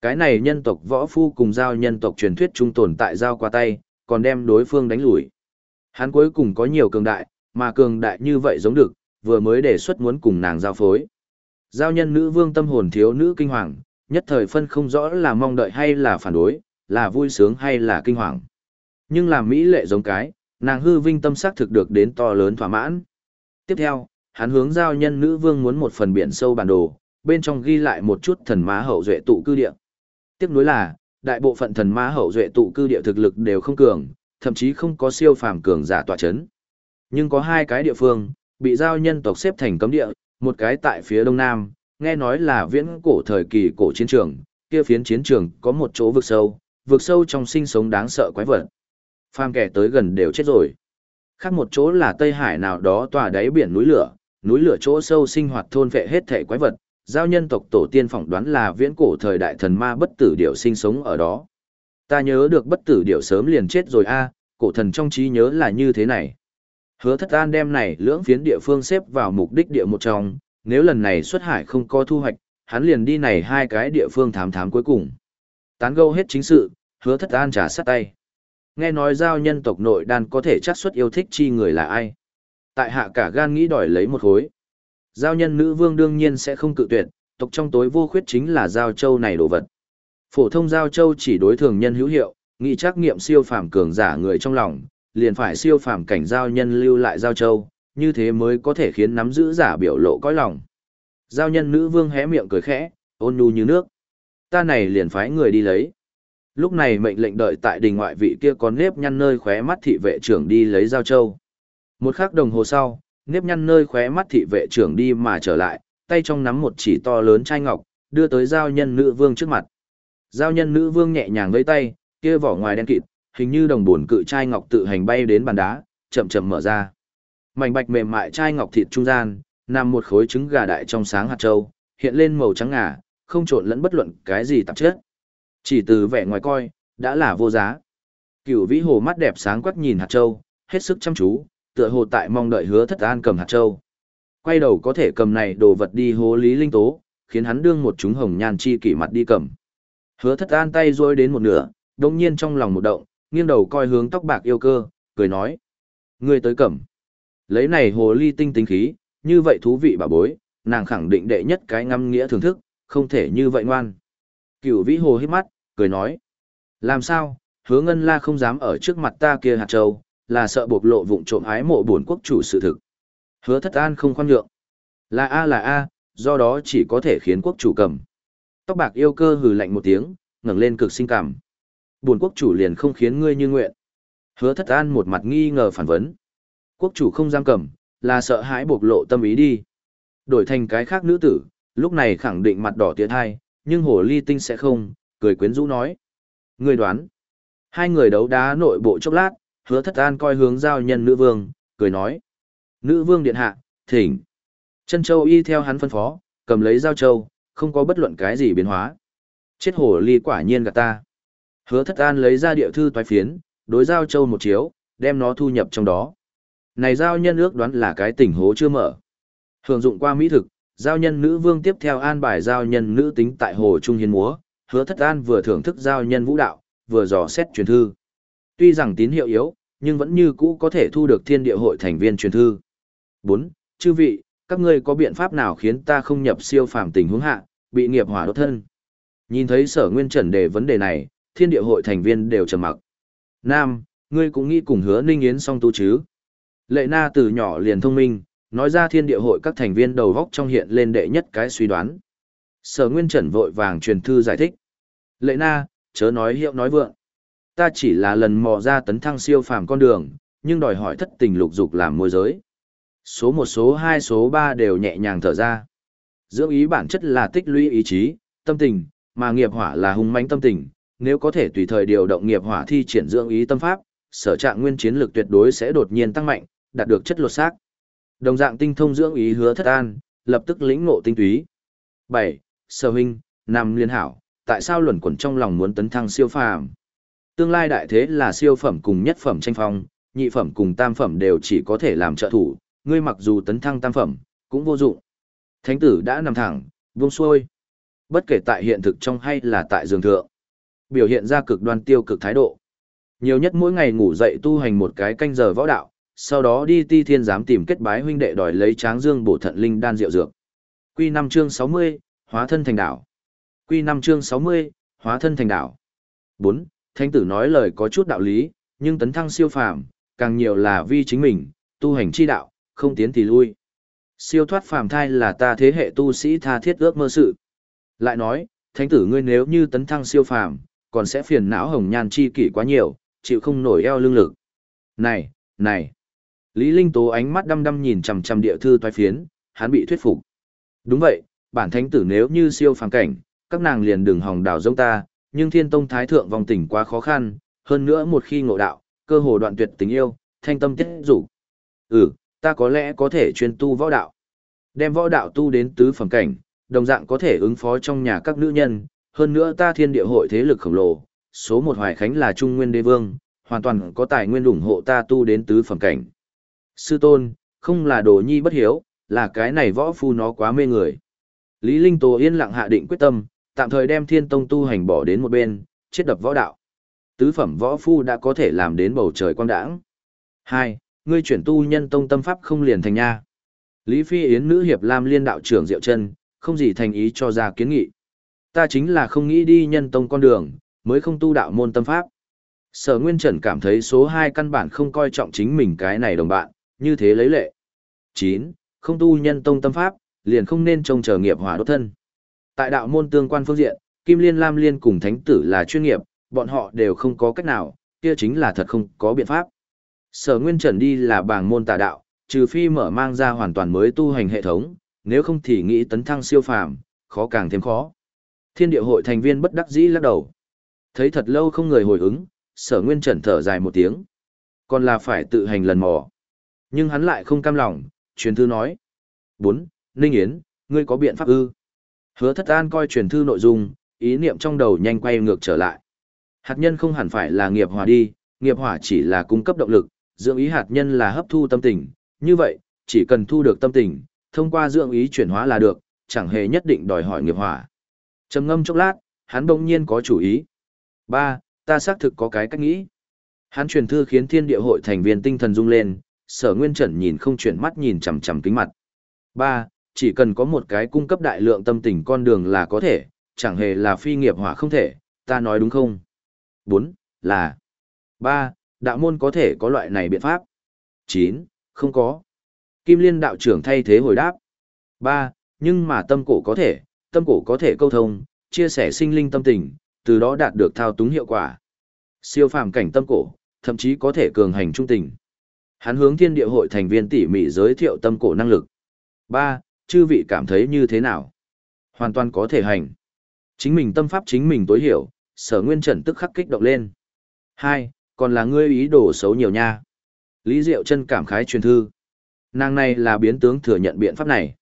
Cái này nhân tộc võ phu cùng giao nhân tộc truyền thuyết trung tồn tại giao qua tay, còn đem đối phương đánh lùi. Hắn cuối cùng có nhiều cường đại, mà cường đại như vậy giống được, vừa mới đề xuất muốn cùng nàng giao phối. Giao nhân nữ vương tâm hồn thiếu nữ kinh hoàng, nhất thời phân không rõ là mong đợi hay là phản đối, là vui sướng hay là kinh hoàng. Nhưng làm mỹ lệ giống cái, nàng hư vinh tâm sắc thực được đến to lớn thỏa mãn. Tiếp theo, hắn hướng giao nhân nữ vương muốn một phần biển sâu bản đồ, bên trong ghi lại một chút thần má hậu duệ tụ cư địa. Tiếp nối là, đại bộ phận thần má hậu duệ tụ cư địa thực lực đều không cường, thậm chí không có siêu phàm cường giả tọa chấn. Nhưng có hai cái địa phương, bị giao nhân tộc xếp thành cấm địa, một cái tại phía đông nam, nghe nói là viễn cổ thời kỳ cổ chiến trường, kia phiến chiến trường có một chỗ vực sâu, vực sâu trong sinh sống đáng sợ quái vật. Phàm kẻ tới gần đều chết rồi. Khác một chỗ là Tây Hải nào đó tòa đáy biển núi lửa, núi lửa chỗ sâu sinh hoạt thôn vệ hết thể quái vật, giao nhân tộc tổ tiên phỏng đoán là viễn cổ thời đại thần ma bất tử điểu sinh sống ở đó. Ta nhớ được bất tử điểu sớm liền chết rồi a, cổ thần trong trí nhớ là như thế này. Hứa thất an đem này lưỡng phiến địa phương xếp vào mục đích địa một trong, nếu lần này xuất hải không có thu hoạch, hắn liền đi này hai cái địa phương thám thám cuối cùng. Tán gâu hết chính sự, hứa thất an trả sát tay. Nghe nói giao nhân tộc nội đan có thể chắc suất yêu thích chi người là ai. Tại hạ cả gan nghĩ đòi lấy một khối. Giao nhân nữ vương đương nhiên sẽ không cự tuyệt, tộc trong tối vô khuyết chính là giao châu này đồ vật. Phổ thông giao châu chỉ đối thường nhân hữu hiệu, nghị trắc nghiệm siêu phàm cường giả người trong lòng, liền phải siêu phàm cảnh giao nhân lưu lại giao châu, như thế mới có thể khiến nắm giữ giả biểu lộ cõi lòng. Giao nhân nữ vương hé miệng cười khẽ, ôn nhu như nước. Ta này liền phái người đi lấy. Lúc này mệnh lệnh đợi tại đình ngoại vị kia có nếp nhăn nơi khóe mắt thị vệ trưởng đi lấy giao châu. Một khắc đồng hồ sau, nếp nhăn nơi khóe mắt thị vệ trưởng đi mà trở lại, tay trong nắm một chỉ to lớn chai ngọc, đưa tới giao nhân nữ vương trước mặt. Giao nhân nữ vương nhẹ nhàng với tay, kia vỏ ngoài đen kịt, hình như đồng buồn cự chai ngọc tự hành bay đến bàn đá, chậm chậm mở ra. Mảnh bạch mềm mại chai ngọc thịt trung gian, nằm một khối trứng gà đại trong sáng hạt châu, hiện lên màu trắng ngà, không trộn lẫn bất luận cái gì tạp chất. Chỉ từ vẻ ngoài coi, đã là vô giá. Cửu vĩ hồ mắt đẹp sáng quắc nhìn hạt châu, hết sức chăm chú, tựa hồ tại mong đợi hứa thất an cầm hạt châu. Quay đầu có thể cầm này đồ vật đi hố lý linh tố, khiến hắn đương một chúng hồng nhan chi kỷ mặt đi cầm. Hứa thất an tay rôi đến một nửa, đồng nhiên trong lòng một động, nghiêng đầu coi hướng tóc bạc yêu cơ, cười nói. Ngươi tới cầm. Lấy này hồ ly tinh tính khí, như vậy thú vị bà bối, nàng khẳng định đệ nhất cái ngâm nghĩa thưởng thức, không thể như vậy ngoan. Cửu vĩ hồ hít mắt, cười nói. Làm sao, hứa ngân la không dám ở trước mặt ta kia hạt châu, là sợ bộc lộ vụng trộm ái mộ buồn quốc chủ sự thực. Hứa thất an không khoan nhượng. Là A là A, do đó chỉ có thể khiến quốc chủ cầm. Tóc bạc yêu cơ hừ lạnh một tiếng, ngẩng lên cực sinh cảm. Buồn quốc chủ liền không khiến ngươi như nguyện. Hứa thất an một mặt nghi ngờ phản vấn. Quốc chủ không dám cầm, là sợ hãi bộc lộ tâm ý đi. Đổi thành cái khác nữ tử, lúc này khẳng định mặt đỏ tiệt hai, nhưng hồ ly tinh sẽ không, cười quyến rũ nói. Người đoán. Hai người đấu đá nội bộ chốc lát, hứa thất an coi hướng giao nhân nữ vương, cười nói. Nữ vương điện hạ, thỉnh. Chân châu y theo hắn phân phó, cầm lấy giao châu, không có bất luận cái gì biến hóa. Chết hồ ly quả nhiên gạt ta. Hứa thất an lấy ra địa thư toái phiến, đối giao châu một chiếu, đem nó thu nhập trong đó. Này giao nhân ước đoán là cái tình hố chưa mở. Hưởng dụng qua mỹ thực, giao nhân nữ vương tiếp theo an bài giao nhân nữ tính tại hồ trung hiến múa, hứa thất an vừa thưởng thức giao nhân vũ đạo, vừa dò xét truyền thư. Tuy rằng tín hiệu yếu, nhưng vẫn như cũ có thể thu được thiên địa hội thành viên truyền thư. 4. Chư vị, các ngươi có biện pháp nào khiến ta không nhập siêu phàm tình huống hạ, bị nghiệp hỏa đốt thân? Nhìn thấy sở nguyên trần đề vấn đề này, thiên địa hội thành viên đều trầm mặc. Nam, ngươi cũng nghĩ cùng hứa ninh yến song tu chứ? Lệ na từ nhỏ liền thông minh, nói ra thiên địa hội các thành viên đầu góc trong hiện lên đệ nhất cái suy đoán. Sở Nguyên Trần vội vàng truyền thư giải thích. Lệ na, chớ nói hiệu nói vượng. Ta chỉ là lần mò ra tấn thăng siêu phàm con đường, nhưng đòi hỏi thất tình lục dục làm môi giới. Số một số hai số ba đều nhẹ nhàng thở ra. Dưỡng ý bản chất là tích lũy ý chí, tâm tình, mà nghiệp hỏa là hung mãnh tâm tình. Nếu có thể tùy thời điều động nghiệp hỏa thi triển dưỡng ý tâm pháp, sở trạng nguyên chiến lực tuyệt đối sẽ đột nhiên tăng mạnh, đạt được chất lột xác. Đồng dạng tinh thông dưỡng ý hứa thất an, lập tức lĩnh ngộ tinh túy. 7. Sở huynh, năm liên hảo, tại sao luẩn quẩn trong lòng muốn tấn thăng siêu phàm? Tương lai đại thế là siêu phẩm cùng nhất phẩm tranh phong, nhị phẩm cùng tam phẩm đều chỉ có thể làm trợ thủ, ngươi mặc dù tấn thăng tam phẩm, cũng vô dụng. Thánh tử đã nằm thẳng, buông xuôi. Bất kể tại hiện thực trong hay là tại giường thượng. Biểu hiện ra cực đoan tiêu cực thái độ. Nhiều nhất mỗi ngày ngủ dậy tu hành một cái canh giờ võ đạo, sau đó đi ti thiên giám tìm kết bái huynh đệ đòi lấy tráng dương bổ thận linh đan rượu dược. Quy 5 chương 60, hóa thân thành đảo. Quy 5 chương 60, hóa thân thành đảo. 4. Thánh tử nói lời có chút đạo lý, nhưng tấn thăng siêu phàm, càng nhiều là vi chính mình, tu hành chi đạo, không tiến thì lui. Siêu thoát phàm thai là ta thế hệ tu sĩ tha thiết ước mơ sự. Lại nói, thánh tử ngươi nếu như tấn thăng siêu phàm, còn sẽ phiền não hồng nhan chi kỷ quá nhiều, chịu không nổi eo lưng lực. Này, này. Lý Linh Tố ánh mắt đăm đăm nhìn chằm chằm địa thư toái phiến, hắn bị thuyết phục. Đúng vậy, bản thánh tử nếu như siêu phàm cảnh, các nàng liền đừng hòng đảo giống ta, nhưng thiên tông thái thượng vòng tỉnh quá khó khăn, hơn nữa một khi ngộ đạo, cơ hồ đoạn tuyệt tình yêu, thanh tâm tiết rủ. Ừ, ta có lẽ có thể chuyên tu võ đạo. Đem võ đạo tu đến tứ phẩm cảnh, đồng dạng có thể ứng phó trong nhà các nữ nhân, hơn nữa ta thiên địa hội thế lực khổng lồ, số một hoài khánh là trung nguyên đế vương, hoàn toàn có tài nguyên ủng hộ ta tu đến tứ phẩm cảnh. Sư tôn, không là đồ nhi bất hiếu, là cái này võ phu nó quá mê người. Lý Linh Tố yên lặng hạ định quyết tâm, tạm thời đem thiên tông tu hành bỏ đến một bên, chết đập võ đạo. Tứ phẩm võ phu đã có thể làm đến bầu trời quang đãng. Hai, Ngươi chuyển tu nhân tông tâm pháp không liền thành nha. Lý Phi Yến nữ hiệp Lam liên đạo trưởng Diệu Trân, không gì thành ý cho ra kiến nghị. Ta chính là không nghĩ đi nhân tông con đường, mới không tu đạo môn tâm pháp. Sở Nguyên Trần cảm thấy số 2 căn bản không coi trọng chính mình cái này đồng bạn, như thế lấy lệ. 9. Không tu nhân tông tâm pháp, liền không nên trông chờ nghiệp hỏa đốt thân. Tại đạo môn tương quan phương diện, Kim Liên Lam Liên cùng Thánh Tử là chuyên nghiệp, bọn họ đều không có cách nào, kia chính là thật không có biện pháp. Sở Nguyên Trần đi là bảng môn tà đạo, trừ phi mở mang ra hoàn toàn mới tu hành hệ thống, nếu không thì nghĩ tấn thăng siêu phàm, khó càng thêm khó. Thiên địa hội thành viên bất đắc dĩ lắc đầu. Thấy thật lâu không người hồi ứng, sở nguyên trần thở dài một tiếng. Còn là phải tự hành lần mò. Nhưng hắn lại không cam lòng, truyền thư nói. 4. Ninh Yến, ngươi có biện pháp ư? Hứa thất an coi truyền thư nội dung, ý niệm trong đầu nhanh quay ngược trở lại. Hạt nhân không hẳn phải là nghiệp hỏa đi, nghiệp hỏa chỉ là cung cấp động lực, dưỡng ý hạt nhân là hấp thu tâm tình. Như vậy, chỉ cần thu được tâm tình, thông qua dưỡng ý chuyển hóa là được, chẳng hề nhất định đòi hỏi nghiệp hỏa. Trầm ngâm chốc lát, hắn bỗng nhiên có chủ ý. Ba, ta xác thực có cái cách nghĩ. Hắn truyền thư khiến thiên địa hội thành viên tinh thần rung lên, sở nguyên trần nhìn không chuyển mắt nhìn chằm chằm kính mặt. Ba, chỉ cần có một cái cung cấp đại lượng tâm tình con đường là có thể, chẳng hề là phi nghiệp hỏa không thể, ta nói đúng không? Bốn, là. Ba, đạo môn có thể có loại này biện pháp. Chín, không có. Kim Liên đạo trưởng thay thế hồi đáp. Ba, nhưng mà tâm cổ có thể, tâm cổ có thể câu thông, chia sẻ sinh linh tâm tình, từ đó đạt được thao túng hiệu quả. Siêu phàm cảnh tâm cổ, thậm chí có thể cường hành trung tình. Hắn hướng thiên địa hội thành viên tỉ mỉ giới thiệu tâm cổ năng lực. Ba, Chư vị cảm thấy như thế nào? Hoàn toàn có thể hành. Chính mình tâm pháp chính mình tối hiểu, sở nguyên trần tức khắc kích động lên. Hai, Còn là ngươi ý đồ xấu nhiều nha. Lý Diệu chân cảm khái truyền thư. Nàng này là biến tướng thừa nhận biện pháp này.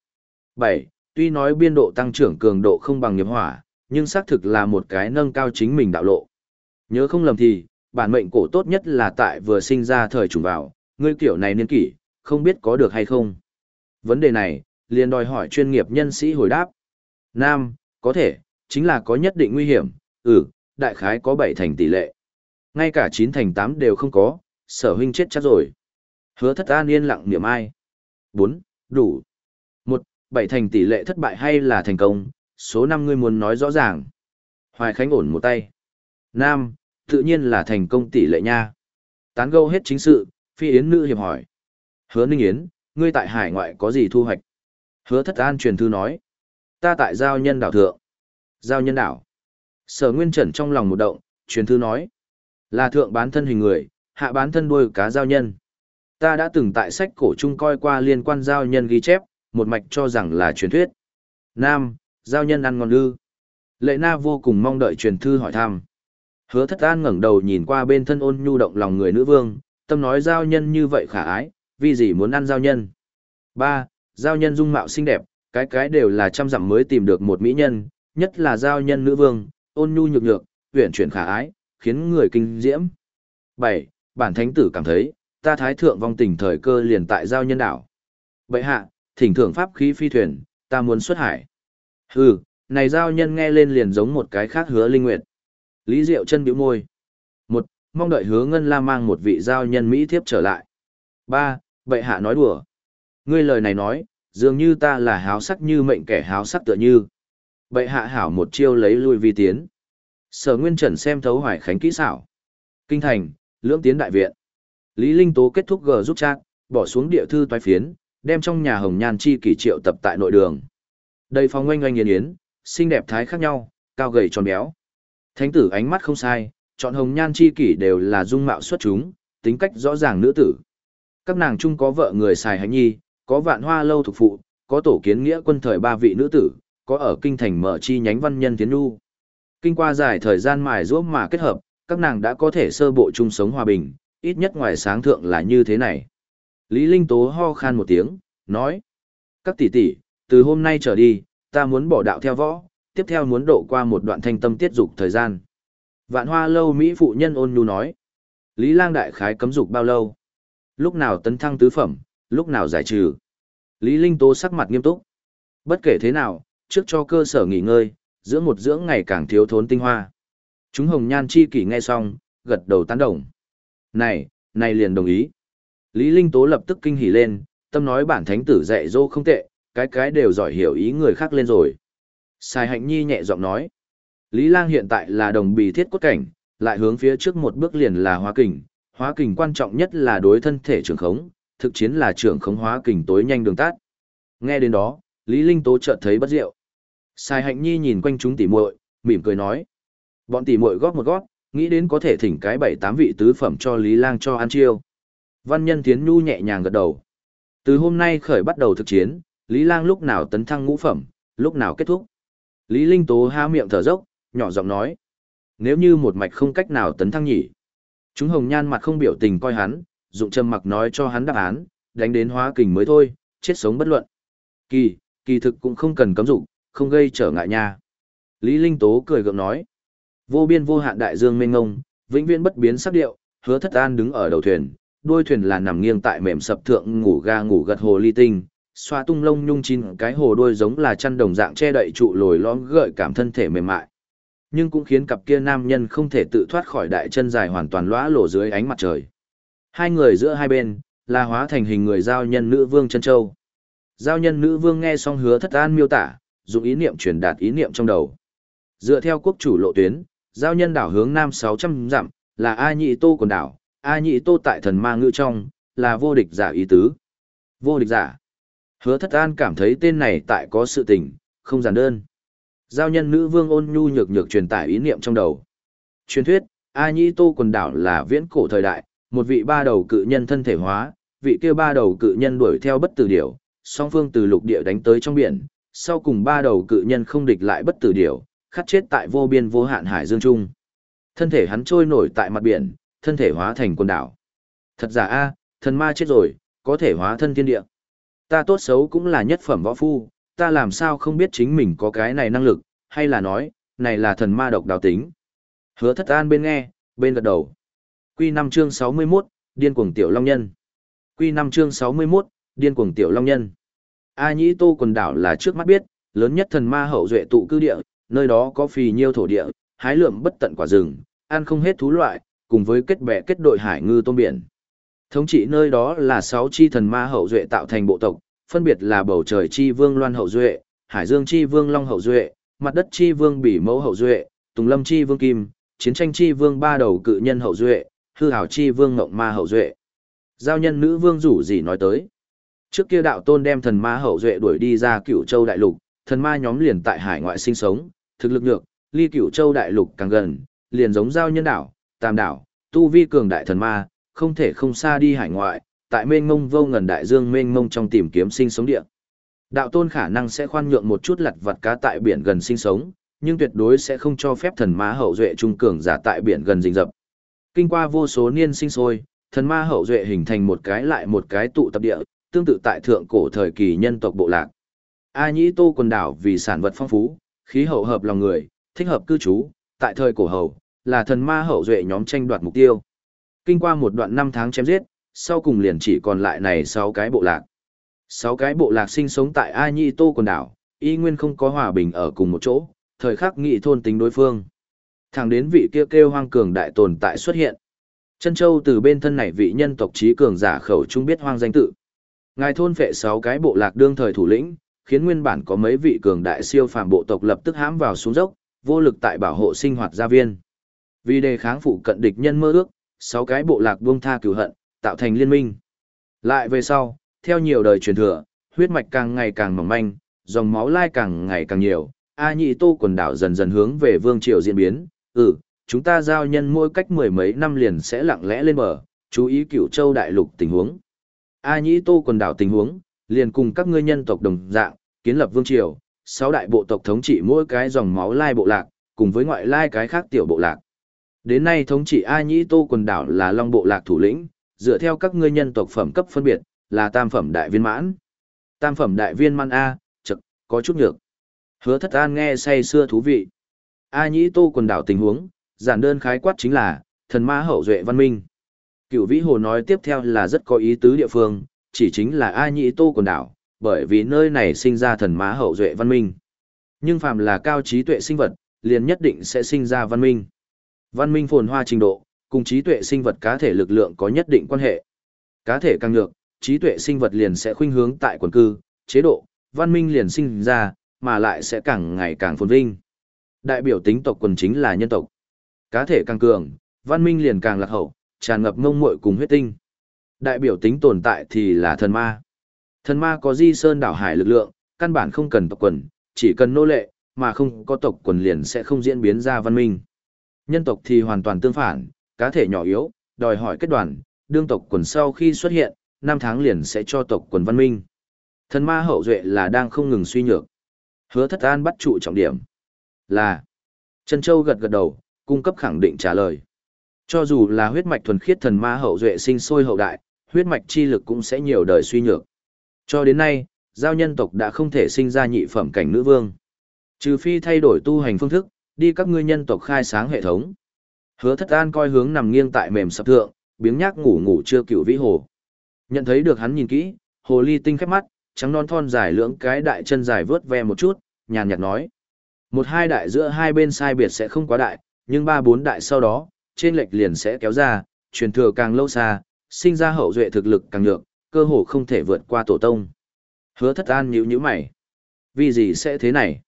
Bảy, Tuy nói biên độ tăng trưởng cường độ không bằng nghiệp hỏa, nhưng xác thực là một cái nâng cao chính mình đạo lộ. Nhớ không lầm thì, bản mệnh cổ tốt nhất là tại vừa sinh ra thời trùng vào, ngươi kiểu này niên kỷ, không biết có được hay không. Vấn đề này, liền đòi hỏi chuyên nghiệp nhân sĩ hồi đáp. Nam, có thể, chính là có nhất định nguy hiểm, ừ, đại khái có 7 thành tỷ lệ. Ngay cả 9 thành 8 đều không có, sở huynh chết chắc rồi. Hứa thất an yên lặng niệm ai. 4, đủ. 1, 7 thành tỷ lệ thất bại hay là thành công, số năm ngươi muốn nói rõ ràng. Hoài Khánh ổn một tay. Nam, tự nhiên là thành công tỷ lệ nha. Tán gâu hết chính sự, phi yến nữ hiệp hỏi. Hứa Ninh Yến, ngươi tại hải ngoại có gì thu hoạch? Hứa thất an truyền thư nói. Ta tại giao nhân đảo thượng. Giao nhân đảo. Sở Nguyên Trần trong lòng một động, truyền thư nói. Là thượng bán thân hình người, hạ bán thân đuôi cá giao nhân. Ta đã từng tại sách cổ chung coi qua liên quan giao nhân ghi chép, một mạch cho rằng là truyền thuyết. Nam, giao nhân ăn ngon ư. Lệ na vô cùng mong đợi truyền thư hỏi thăm. Hứa thất an ngẩng đầu nhìn qua bên thân ôn nhu động lòng người nữ vương, tâm nói giao nhân như vậy khả ái, vì gì muốn ăn giao nhân. Ba, Giao nhân dung mạo xinh đẹp, cái cái đều là trăm dặm mới tìm được một mỹ nhân, nhất là giao nhân nữ vương, ôn nhu nhược nhược, uyển chuyển khả ái, khiến người kinh diễm. Bảy, Bản thánh tử cảm thấy, ta thái thượng vong tình thời cơ liền tại giao nhân đảo. Bệ hạ, thỉnh thưởng pháp khí phi thuyền, ta muốn xuất hải. Hừ, này giao nhân nghe lên liền giống một cái khác hứa linh nguyệt. Lý Diệu chân bĩu môi. Mong đợi hứa ngân la mang một vị giao nhân Mỹ thiếp trở lại. Ba, bệ hạ nói đùa. Ngươi lời này nói, dường như ta là háo sắc như mệnh kẻ háo sắc tựa như. Bệ hạ hảo một chiêu lấy lui vi tiến. Sở Nguyên Trần xem thấu hoài khánh kỹ xảo. Kinh thành, lưỡng tiến đại viện. Lý Linh Tố kết thúc gờ giúp chat, bỏ xuống địa thư toái phiến, đem trong nhà hồng nhan chi kỷ triệu tập tại nội đường. đầy phòng oanh oanh yến yến, xinh đẹp thái khác nhau, cao gầy tròn béo. Thánh tử ánh mắt không sai, chọn hồng nhan chi kỷ đều là dung mạo xuất chúng, tính cách rõ ràng nữ tử. Các nàng chung có vợ người xài hạnh nhi, có vạn hoa lâu thuộc phụ, có tổ kiến nghĩa quân thời ba vị nữ tử, có ở kinh thành mở chi nhánh văn nhân tiến nu. Kinh qua dài thời gian mài giũa mà kết hợp, các nàng đã có thể sơ bộ chung sống hòa bình, ít nhất ngoài sáng thượng là như thế này. Lý Linh Tố ho khan một tiếng, nói: "Các tỷ tỷ, từ hôm nay trở đi, ta muốn bỏ đạo theo võ, tiếp theo muốn độ qua một đoạn thanh tâm tiết dục thời gian." Vạn Hoa lâu mỹ phụ nhân ôn nhu nói: "Lý Lang đại khái cấm dục bao lâu? Lúc nào tấn thăng tứ phẩm, lúc nào giải trừ?" Lý Linh Tố sắc mặt nghiêm túc. Bất kể thế nào, trước cho cơ sở nghỉ ngơi, dưỡng một dưỡng ngày càng thiếu thốn tinh hoa. Chúng hồng nhan chi kỷ nghe xong, gật đầu tán đồng. Này, này liền đồng ý. Lý Linh Tố lập tức kinh hỉ lên, tâm nói bản thánh tử dạy dỗ không tệ, cái cái đều giỏi hiểu ý người khác lên rồi. Sai hạnh nhi nhẹ giọng nói. Lý Lang hiện tại là đồng bì thiết cốt cảnh, lại hướng phía trước một bước liền là hóa kình. Hóa kình quan trọng nhất là đối thân thể trưởng khống, thực chiến là trưởng khống hóa kình tối nhanh đường tát. Nghe đến đó, Lý Linh Tố chợt thấy bất diệu. Sai hạnh nhi nhìn quanh chúng tỉ muội, mỉm cười nói. Bọn tỉ muội góp một góp, nghĩ đến có thể thỉnh cái bảy tám vị tứ phẩm cho Lý Lang cho ăn chiêu. Văn nhân Thiến Nhu nhẹ nhàng gật đầu. Từ hôm nay khởi bắt đầu thực chiến, Lý Lang lúc nào tấn thăng ngũ phẩm, lúc nào kết thúc. Lý Linh Tố há miệng thở dốc, nhỏ giọng nói. Nếu như một mạch không cách nào tấn thăng nhỉ. Chúng hồng nhan mặt không biểu tình coi hắn, dụng trầm mặc nói cho hắn đáp án, đánh đến hóa kình mới thôi, chết sống bất luận. Kỳ, kỳ thực cũng không cần cấm dụng, không gây trở ngại nha. Lý Linh Tố cười gượng nói. Vô biên vô hạn đại dương mênh ngông, vĩnh viễn bất biến sắc điệu, hứa thất an đứng ở đầu thuyền, đuôi thuyền là nằm nghiêng tại mềm sập thượng ngủ ga ngủ gật hồ ly tinh, xoa tung lông nhung chín cái hồ đuôi giống là chăn đồng dạng che đậy trụ lồi lõm gợi cảm thân thể mềm mại. Nhưng cũng khiến cặp kia nam nhân không thể tự thoát khỏi đại chân dài hoàn toàn lõa lổ dưới ánh mặt trời. Hai người giữa hai bên, là hóa thành hình người giao nhân nữ vương chân châu. Giao nhân nữ vương nghe xong hứa thất an miêu tả, dùng ý niệm truyền đạt ý niệm trong đầu. Dựa theo quốc chủ lộ tuyến, giao nhân đảo hướng nam 600 dặm, là A Nhị Tô quần đảo, A Nhị Tô tại thần ma ngữ trong, là vô địch giả ý tứ. Vô địch giả. Hứa thất an cảm thấy tên này tại có sự tình, không giản đơn. Giao nhân nữ vương ôn nhu nhược nhược truyền tải ý niệm trong đầu. Truyền thuyết, A Nhĩ Tô quần đảo là viễn cổ thời đại, một vị ba đầu cự nhân thân thể hóa, vị kia ba đầu cự nhân đuổi theo bất tử điểu, song phương từ lục địa đánh tới trong biển, sau cùng ba đầu cự nhân không địch lại bất tử điểu, khát chết tại vô biên vô hạn hải dương trung. Thân thể hắn trôi nổi tại mặt biển, thân thể hóa thành quần đảo. Thật giả a, thần ma chết rồi, có thể hóa thân thiên địa. Ta tốt xấu cũng là nhất phẩm võ phu, ta làm sao không biết chính mình có cái này năng lực, hay là nói, này là thần ma độc đào tính. Hứa thất an bên nghe, bên gật đầu. Quy 5 chương 61, Điên cuồng tiểu long nhân. Quy 5 chương 61, Điên cuồng tiểu long nhân. A Nhĩ Tô quần đảo là trước mắt biết, lớn nhất thần ma hậu duệ tụ cư địa, nơi đó có phì nhiêu thổ địa, hái lượm bất tận quả rừng, ăn không hết thú loại, cùng với kết bè kết đội hải ngư tôm biển. Thống trị nơi đó là sáu chi thần ma hậu duệ tạo thành bộ tộc, phân biệt là bầu trời chi vương loan hậu duệ, hải dương chi vương long hậu duệ, mặt đất chi vương bỉ mẫu hậu duệ, tùng lâm chi vương kim, chiến tranh chi vương ba đầu cự nhân hậu duệ, hư hảo chi vương ngộng ma hậu duệ. Giao nhân nữ vương rủ gì nói tới. Trước kia đạo tôn đem thần ma hậu duệ đuổi đi ra cửu châu đại lục, thần ma nhóm liền tại hải ngoại sinh sống, thực lực được ly cửu châu đại lục càng gần, liền giống giao nhân đảo, tam đảo, tu vi cường đại thần ma, không thể không xa đi hải ngoại, tại mênh mông vô ngần đại dương mênh mông trong tìm kiếm sinh sống địa. Đạo tôn khả năng sẽ khoan nhượng một chút lặt vặt cá tại biển gần sinh sống, nhưng tuyệt đối sẽ không cho phép thần ma hậu duệ trung cường giả tại biển gần rình rập. Kinh qua vô số niên sinh sôi, thần ma hậu duệ hình thành một cái lại một cái tụ tập địa, tương tự tại thượng cổ thời kỳ nhân tộc bộ lạc. A Nhĩ Tô quần đảo vì sản vật phong phú, khí hậu hợp lòng người, thích hợp cư trú, tại thời cổ hầu, là thần ma hậu duệ nhóm tranh đoạt mục tiêu. Kinh qua một đoạn năm tháng chém giết, sau cùng liền chỉ còn lại này 6 cái bộ lạc. 6 cái bộ lạc sinh sống tại A Nhi Tô quần đảo, y nguyên không có hòa bình ở cùng một chỗ, thời khắc nghị thôn tính đối phương. Thẳng đến vị kia kêu, kêu hoang cường đại tồn tại xuất hiện. Chân châu từ bên thân này vị nhân tộc trí cường giả khẩu trung biết hoang danh tự. Ngài thôn phệ 6 cái bộ lạc đương thời thủ lĩnh, khiến nguyên bản có mấy vị cường đại siêu phàm bộ tộc lập tức hãm vào xuống dốc, vô lực tại bảo hộ sinh hoạt gia viên. Vì đề kháng phụ cận địch nhân mơ ước, 6 cái bộ lạc buông tha cửu hận, tạo thành liên minh. Lại về sau, theo nhiều đời truyền thừa, huyết mạch càng ngày càng mỏng manh, dòng máu lai càng ngày càng nhiều, A Nhị Tô quần đảo dần dần hướng về vương triều diễn biến, ừ, chúng ta giao nhân mỗi cách mười mấy năm liền sẽ lặng lẽ lên bờ, chú ý cửu châu đại lục tình huống. A nhị Tô quần đảo tình huống, liền cùng các ngươi nhân tộc đồng dạng, kiến lập vương triều, sáu đại bộ tộc thống trị mỗi cái dòng máu lai bộ lạc, cùng với ngoại lai cái khác tiểu bộ lạc. Đến nay thống trị A Nhĩ Tô quần đảo là Long bộ lạc thủ lĩnh, dựa theo các ngươi nhân tộc phẩm cấp phân biệt, là tam phẩm đại viên mãn. Tam phẩm đại viên mãn A, chật, có chút nhược. Hứa thất an nghe say xưa thú vị. A Nhĩ Tô quần đảo tình huống, giản đơn khái quát chính là, thần ma hậu duệ văn minh. Cựu vĩ hồ nói tiếp theo là rất có ý tứ địa phương, chỉ chính là A Nhĩ Tô quần đảo, bởi vì nơi này sinh ra thần ma hậu duệ văn minh. Nhưng phàm là cao trí tuệ sinh vật, liền nhất định sẽ sinh ra văn minh. Văn minh phồn hoa trình độ, cùng trí tuệ sinh vật cá thể lực lượng có nhất định quan hệ. Cá thể càng nhược, trí tuệ sinh vật liền sẽ khuynh hướng tại quần cư, chế độ, văn minh liền sinh ra, mà lại sẽ càng ngày càng phồn vinh. Đại biểu tính tộc quần chính là nhân tộc. Cá thể càng cường, văn minh liền càng lạc hậu, tràn ngập ngông muội cùng huyết tinh. Đại biểu tính tồn tại thì là thần ma. Thần ma có di sơn đảo hải lực lượng, căn bản không cần tộc quần, chỉ cần nô lệ, mà không có tộc quần liền sẽ không diễn biến ra văn minh. Nhân tộc thì hoàn toàn tương phản, cá thể nhỏ yếu, đòi hỏi kết đoàn, đương tộc quần sau khi xuất hiện, năm tháng liền sẽ cho tộc quần văn minh. Thần ma hậu duệ là đang không ngừng suy nhược. Hứa thất an bắt trụ trọng điểm. Là. Trần Châu gật gật đầu, cung cấp khẳng định trả lời. Cho dù là huyết mạch thuần khiết thần ma hậu duệ sinh sôi hậu đại, huyết mạch chi lực cũng sẽ nhiều đời suy nhược. Cho đến nay, giao nhân tộc đã không thể sinh ra nhị phẩm cảnh nữ vương. Trừ phi thay đổi tu hành phương thức, đi các ngươi nhân tộc khai sáng hệ thống. Hứa thất an coi hướng nằm nghiêng tại mềm sập thượng, biếng nhác ngủ ngủ chưa cựu vĩ hồ. Nhận thấy được hắn nhìn kỹ, hồ ly tinh khép mắt, trắng non thon dài lưỡng cái đại chân dài vớt ve một chút, nhàn nhạt nói. Một hai đại giữa hai bên sai biệt sẽ không quá đại, nhưng ba bốn đại sau đó, trên lệch liền sẽ kéo ra, truyền thừa càng lâu xa, sinh ra hậu duệ thực lực càng nhược, cơ hồ không thể vượt qua tổ tông. Hứa thất an nhíu nhíu mày. Vì gì sẽ thế này?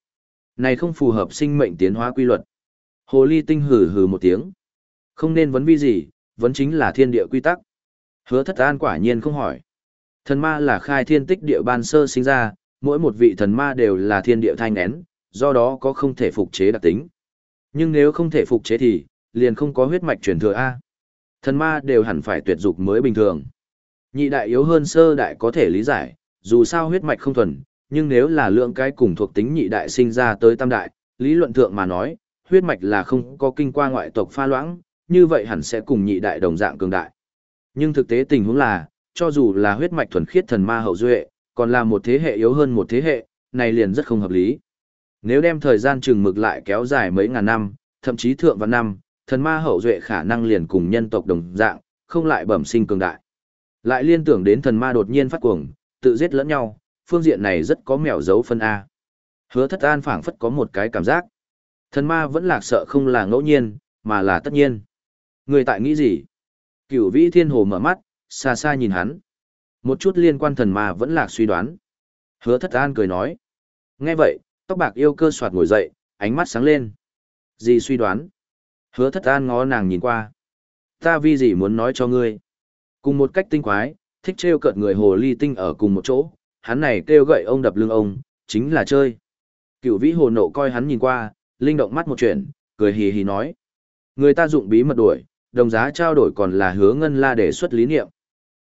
Này không phù hợp sinh mệnh tiến hóa quy luật. Hồ ly tinh hừ hừ một tiếng. Không nên vấn vi gì, vấn chính là thiên địa quy tắc. Hứa thất an quả nhiên không hỏi. Thần ma là khai thiên tích địa ban sơ sinh ra, mỗi một vị thần ma đều là thiên địa thanh nén, do đó có không thể phục chế đặc tính. Nhưng nếu không thể phục chế thì, liền không có huyết mạch truyền thừa A. Thần ma đều hẳn phải tuyệt dục mới bình thường. Nhị đại yếu hơn sơ đại có thể lý giải, dù sao huyết mạch không thuần, nhưng nếu là lượng cái cùng thuộc tính nhị đại sinh ra tới tam đại, lý luận thượng mà nói, huyết mạch là không có kinh qua ngoại tộc pha loãng, như vậy hẳn sẽ cùng nhị đại đồng dạng cường đại. Nhưng thực tế tình huống là, cho dù là huyết mạch thuần khiết thần ma hậu duệ, còn là một thế hệ yếu hơn một thế hệ, này liền rất không hợp lý. Nếu đem thời gian chừng mực lại kéo dài mấy ngàn năm, thậm chí thượng vạn năm, thần ma hậu duệ khả năng liền cùng nhân tộc đồng dạng, không lại bẩm sinh cường đại. Lại liên tưởng đến thần ma đột nhiên phát cuồng, tự giết lẫn nhau, phương diện này rất có mèo dấu phân A. Hứa thất an phảng phất có một cái cảm giác. Thần ma vẫn lạc sợ không là ngẫu nhiên, mà là tất nhiên. Người tại nghĩ gì? Cửu vĩ thiên hồ mở mắt, xa xa nhìn hắn. Một chút liên quan thần mà vẫn lạc suy đoán. Hứa thất an cười nói. Nghe vậy, tóc bạc yêu cơ soạt ngồi dậy, ánh mắt sáng lên. Gì suy đoán? Hứa thất an ngó nàng nhìn qua. Ta vì gì muốn nói cho ngươi? Cùng một cách tinh quái, thích trêu cợt người hồ ly tinh ở cùng một chỗ, hắn này kêu gậy ông đập lưng ông, chính là chơi. Cựu vĩ hồ nộ coi hắn nhìn qua, linh động mắt một chuyện, cười hì hì nói. Người ta dụng bí mật đuổi, đồng giá trao đổi còn là hứa ngân la đề xuất lý niệm.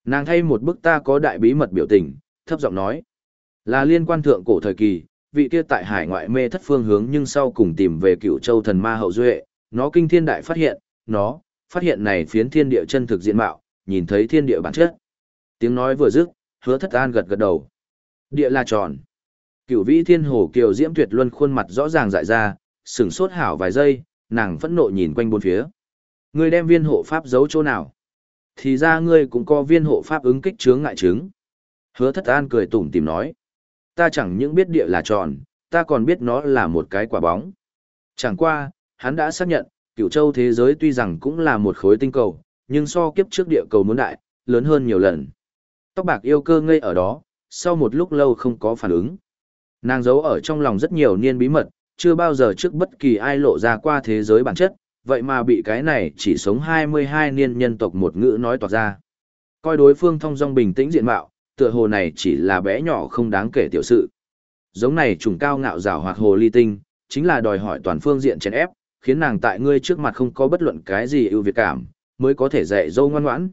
Nàng thay một bức ta có đại bí mật biểu tình, thấp giọng nói. Là liên quan thượng cổ thời kỳ, vị kia tại hải ngoại mê thất phương hướng nhưng sau cùng tìm về cựu châu thần ma hậu duệ, nó kinh thiên đại phát hiện, nó, phát hiện này phiến thiên địa chân thực diện mạo, nhìn thấy thiên địa bản chất. Tiếng nói vừa dứt, hứa thất an gật gật đầu. Địa là tròn. Cửu vĩ thiên hồ kiều diễm tuyệt luân khuôn mặt rõ ràng dại ra, sửng sốt hảo vài giây, nàng phẫn nộ nhìn quanh bốn phía. Ngươi đem viên hộ pháp giấu chỗ nào? Thì ra ngươi cũng có viên hộ pháp ứng kích chướng ngại chứng. Hứa thất an cười tủm tìm nói. Ta chẳng những biết địa là tròn, ta còn biết nó là một cái quả bóng. Chẳng qua, hắn đã xác nhận, cửu châu thế giới tuy rằng cũng là một khối tinh cầu, nhưng so kiếp trước địa cầu muốn đại, lớn hơn nhiều lần. Tóc bạc yêu cơ ngây ở đó, sau một lúc lâu không có phản ứng. Nàng giấu ở trong lòng rất nhiều niên bí mật, chưa bao giờ trước bất kỳ ai lộ ra qua thế giới bản chất, vậy mà bị cái này chỉ sống 22 niên nhân tộc một ngữ nói toạc ra. Coi đối phương thông dong bình tĩnh diện mạo, tựa hồ này chỉ là bé nhỏ không đáng kể tiểu sự. Giống này trùng cao ngạo rào hoặc hồ ly tinh, chính là đòi hỏi toàn phương diện chèn ép, khiến nàng tại ngươi trước mặt không có bất luận cái gì ưu việt cảm, mới có thể dạy dâu ngoan ngoãn.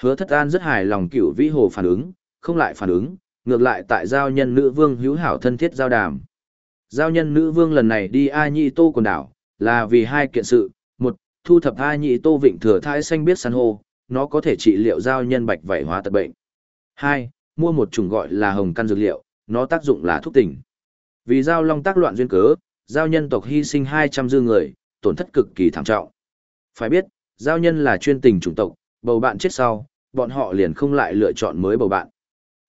Hứa thất an rất hài lòng cửu vĩ hồ phản ứng, không lại phản ứng, ngược lại tại giao nhân nữ vương hữu hảo thân thiết giao đàm. Giao nhân nữ vương lần này đi A Nhị Tô quần đảo, là vì hai kiện sự, thu thập A Nhị Tô vịnh thừa thai xanh biết san hô, nó có thể trị liệu giao nhân bạch vảy hóa tật bệnh. Hai, mua một chủng gọi là hồng căn dược liệu, nó tác dụng là thuốc tỉnh. Vì giao long tác loạn duyên cớ, giao nhân tộc hy sinh 200 dư người, tổn thất cực kỳ thảm trọng. Phải biết, giao nhân là chuyên tình chủng tộc, bầu bạn chết sau, bọn họ liền không lại lựa chọn mới bầu bạn.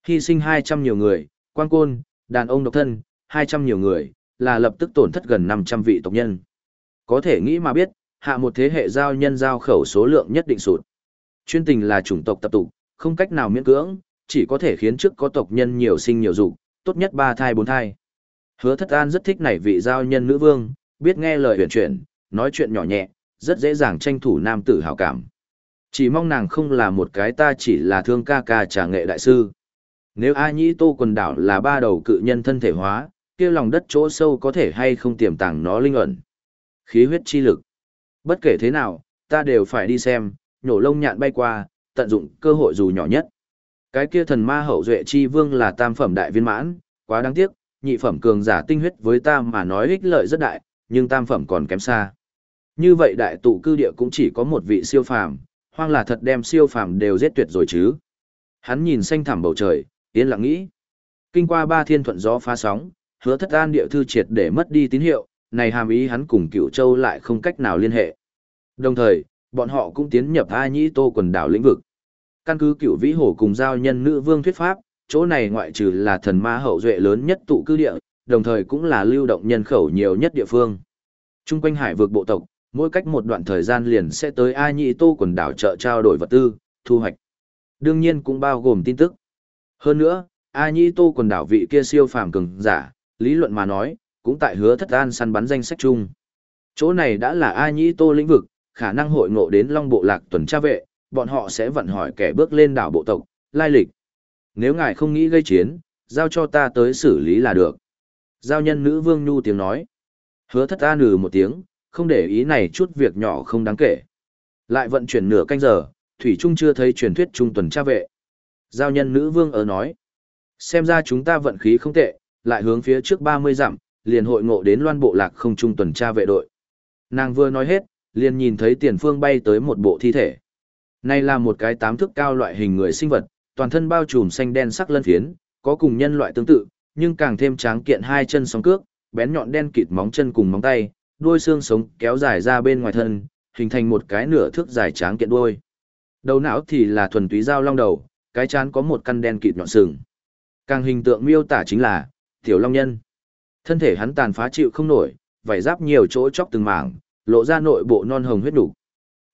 Hy sinh 200 nhiều người, quan côn, đàn ông độc thân, 200 nhiều người, là lập tức tổn thất gần 500 vị tộc nhân. Có thể nghĩ mà biết, hạ một thế hệ giao nhân giao khẩu số lượng nhất định sụt. Chuyên tình là chủng tộc tập tục, không cách nào miễn cưỡng, chỉ có thể khiến trước có tộc nhân nhiều sinh nhiều dục, tốt nhất ba thai bốn thai. Hứa Thất An rất thích này vị giao nhân nữ vương, biết nghe lời huyền chuyển, nói chuyện nhỏ nhẹ, rất dễ dàng tranh thủ nam tử hảo cảm. Chỉ mong nàng không là một cái ta chỉ là thương ca ca trà nghệ đại sư. Nếu A Nhĩ Tô quần đảo là ba đầu cự nhân thân thể hóa, kia lòng đất chỗ sâu có thể hay không tiềm tàng nó linh ẩn. Khí huyết chi lực. Bất kể thế nào, ta đều phải đi xem, nhổ lông nhạn bay qua, tận dụng cơ hội dù nhỏ nhất. Cái kia thần ma hậu duệ chi vương là tam phẩm đại viên mãn, quá đáng tiếc, nhị phẩm cường giả tinh huyết với ta mà nói ích lợi rất đại, nhưng tam phẩm còn kém xa. Như vậy đại tụ cư địa cũng chỉ có một vị siêu phàm, hoang là thật đem siêu phàm đều giết tuyệt rồi chứ. Hắn nhìn xanh thẳm bầu trời, yên lặng nghĩ. Kinh qua ba thiên thuận gió phá sóng, hứa thất an địa thư triệt để mất đi tín hiệu, này hàm ý hắn cùng cựu châu lại không cách nào liên hệ. Đồng thời, bọn họ cũng tiến nhập A Nhĩ Tô quần đảo lĩnh vực. Căn cứ cựu vĩ hổ cùng giao nhân nữ vương thuyết pháp, chỗ này ngoại trừ là thần ma hậu duệ lớn nhất tụ cư địa, đồng thời cũng là lưu động nhân khẩu nhiều nhất địa phương. Trung quanh hải vực bộ tộc, mỗi cách một đoạn thời gian liền sẽ tới A Nhĩ Tô quần đảo chợ trao đổi vật tư, thu hoạch. Đương nhiên cũng bao gồm tin tức. Hơn nữa, A Nhĩ Tô quần đảo vị kia siêu phàm cường giả, lý luận mà nói, cũng tại hứa thất an săn bắn danh sách chung. Chỗ này đã là A Nhĩ Tô lĩnh vực, khả năng hội ngộ đến Long Bộ Lạc tuần tra vệ, bọn họ sẽ vận hỏi kẻ bước lên đảo bộ tộc, lai lịch. Nếu ngài không nghĩ gây chiến, giao cho ta tới xử lý là được. Giao nhân nữ vương nhu tiếng nói. Hứa thất ta nừ một tiếng, không để ý này chút việc nhỏ không đáng kể. Lại vận chuyển nửa canh giờ, Thủy Trung chưa thấy truyền thuyết trung tuần tra vệ. Giao nhân nữ vương ở nói. Xem ra chúng ta vận khí không tệ, lại hướng phía trước 30 dặm, liền hội ngộ đến loan bộ lạc không trung tuần tra vệ đội. Nàng vừa nói hết, liền nhìn thấy tiền phương bay tới một bộ thi thể. Này là một cái tám thước cao loại hình người sinh vật, toàn thân bao trùm xanh đen sắc lân phiến, có cùng nhân loại tương tự, nhưng càng thêm tráng kiện hai chân sóng cước, bén nhọn đen kịt móng chân cùng móng tay, đuôi xương sống kéo dài ra bên ngoài thân, hình thành một cái nửa thước dài tráng kiện đuôi. Đầu não thì là thuần túy dao long đầu, cái chán có một căn đen kịt nhọn sừng. Càng hình tượng miêu tả chính là tiểu long nhân. Thân thể hắn tàn phá chịu không nổi, vảy giáp nhiều chỗ chóc từng mảng, lộ ra nội bộ non hồng huyết đủ.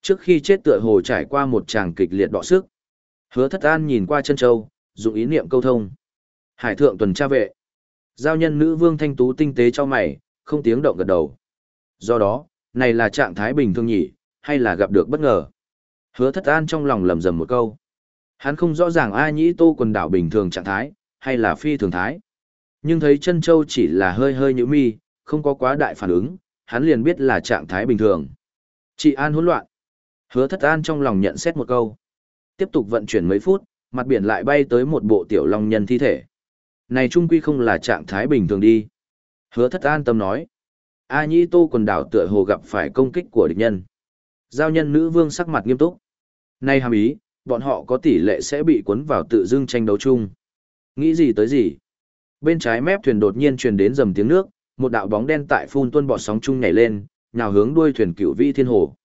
Trước khi chết tựa hồ trải qua một tràng kịch liệt đọ sức. Hứa Thất An nhìn qua chân châu, dùng ý niệm câu thông. Hải thượng tuần tra vệ. Giao nhân nữ vương thanh tú tinh tế cho mày, không tiếng động gật đầu. Do đó, này là trạng thái bình thường nhỉ, hay là gặp được bất ngờ? Hứa Thất An trong lòng lầm rầm một câu. Hắn không rõ ràng ai nhĩ tô quần đảo bình thường trạng thái, hay là phi thường thái. Nhưng thấy chân châu chỉ là hơi hơi nhũ mi, không có quá đại phản ứng, hắn liền biết là trạng thái bình thường. Chị An hỗn loạn. Hứa thất an trong lòng nhận xét một câu. Tiếp tục vận chuyển mấy phút, mặt biển lại bay tới một bộ tiểu long nhân thi thể. Này trung quy không là trạng thái bình thường đi. Hứa thất an tâm nói. A Nhĩ Tô quần đảo tựa hồ gặp phải công kích của địch nhân. Giao nhân nữ vương sắc mặt nghiêm túc. Nay hàm ý, bọn họ có tỷ lệ sẽ bị cuốn vào tự dưng tranh đấu chung. Nghĩ gì tới gì? Bên trái mép thuyền đột nhiên truyền đến dầm tiếng nước, một đạo bóng đen tại phun tuôn bọt sóng chung nhảy lên, nhào hướng đuôi thuyền cửu vĩ thiên hồ.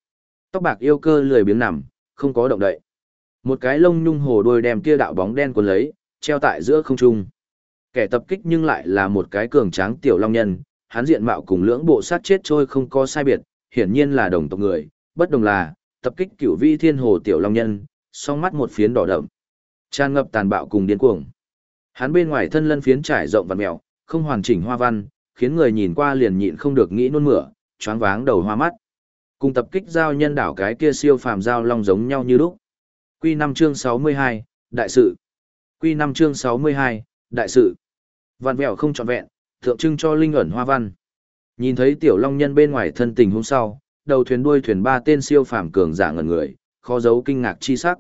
Tóc bạc yêu cơ lười biếng nằm, không có động đậy. Một cái lông nhung hồ đuôi đem kia đạo bóng đen cuốn lấy, treo tại giữa không trung. Kẻ tập kích nhưng lại là một cái cường tráng tiểu long nhân, hắn diện mạo cùng lưỡng bộ sát chết trôi không có sai biệt, hiển nhiên là đồng tộc người, bất đồng là, tập kích cửu vi thiên hồ tiểu long nhân, song mắt một phiến đỏ đậm. Tràn ngập tàn bạo cùng điên cuồng. Hắn bên ngoài thân lân phiến trải rộng và mèo, không hoàn chỉnh hoa văn, khiến người nhìn qua liền nhịn không được nghĩ nôn mửa, choáng váng đầu hoa mắt. Cùng tập kích giao nhân đảo cái kia siêu phàm giao long giống nhau như lúc. Quy 5 chương 62, đại sự. Quy 5 chương 62, đại sự. Vạn vẹo không trọn vẹn, thượng trưng cho linh ẩn hoa văn. Nhìn thấy tiểu long nhân bên ngoài thân tình hôm sau, đầu thuyền đuôi thuyền ba tên siêu phàm cường giả ngẩn người, khó giấu kinh ngạc chi sắc.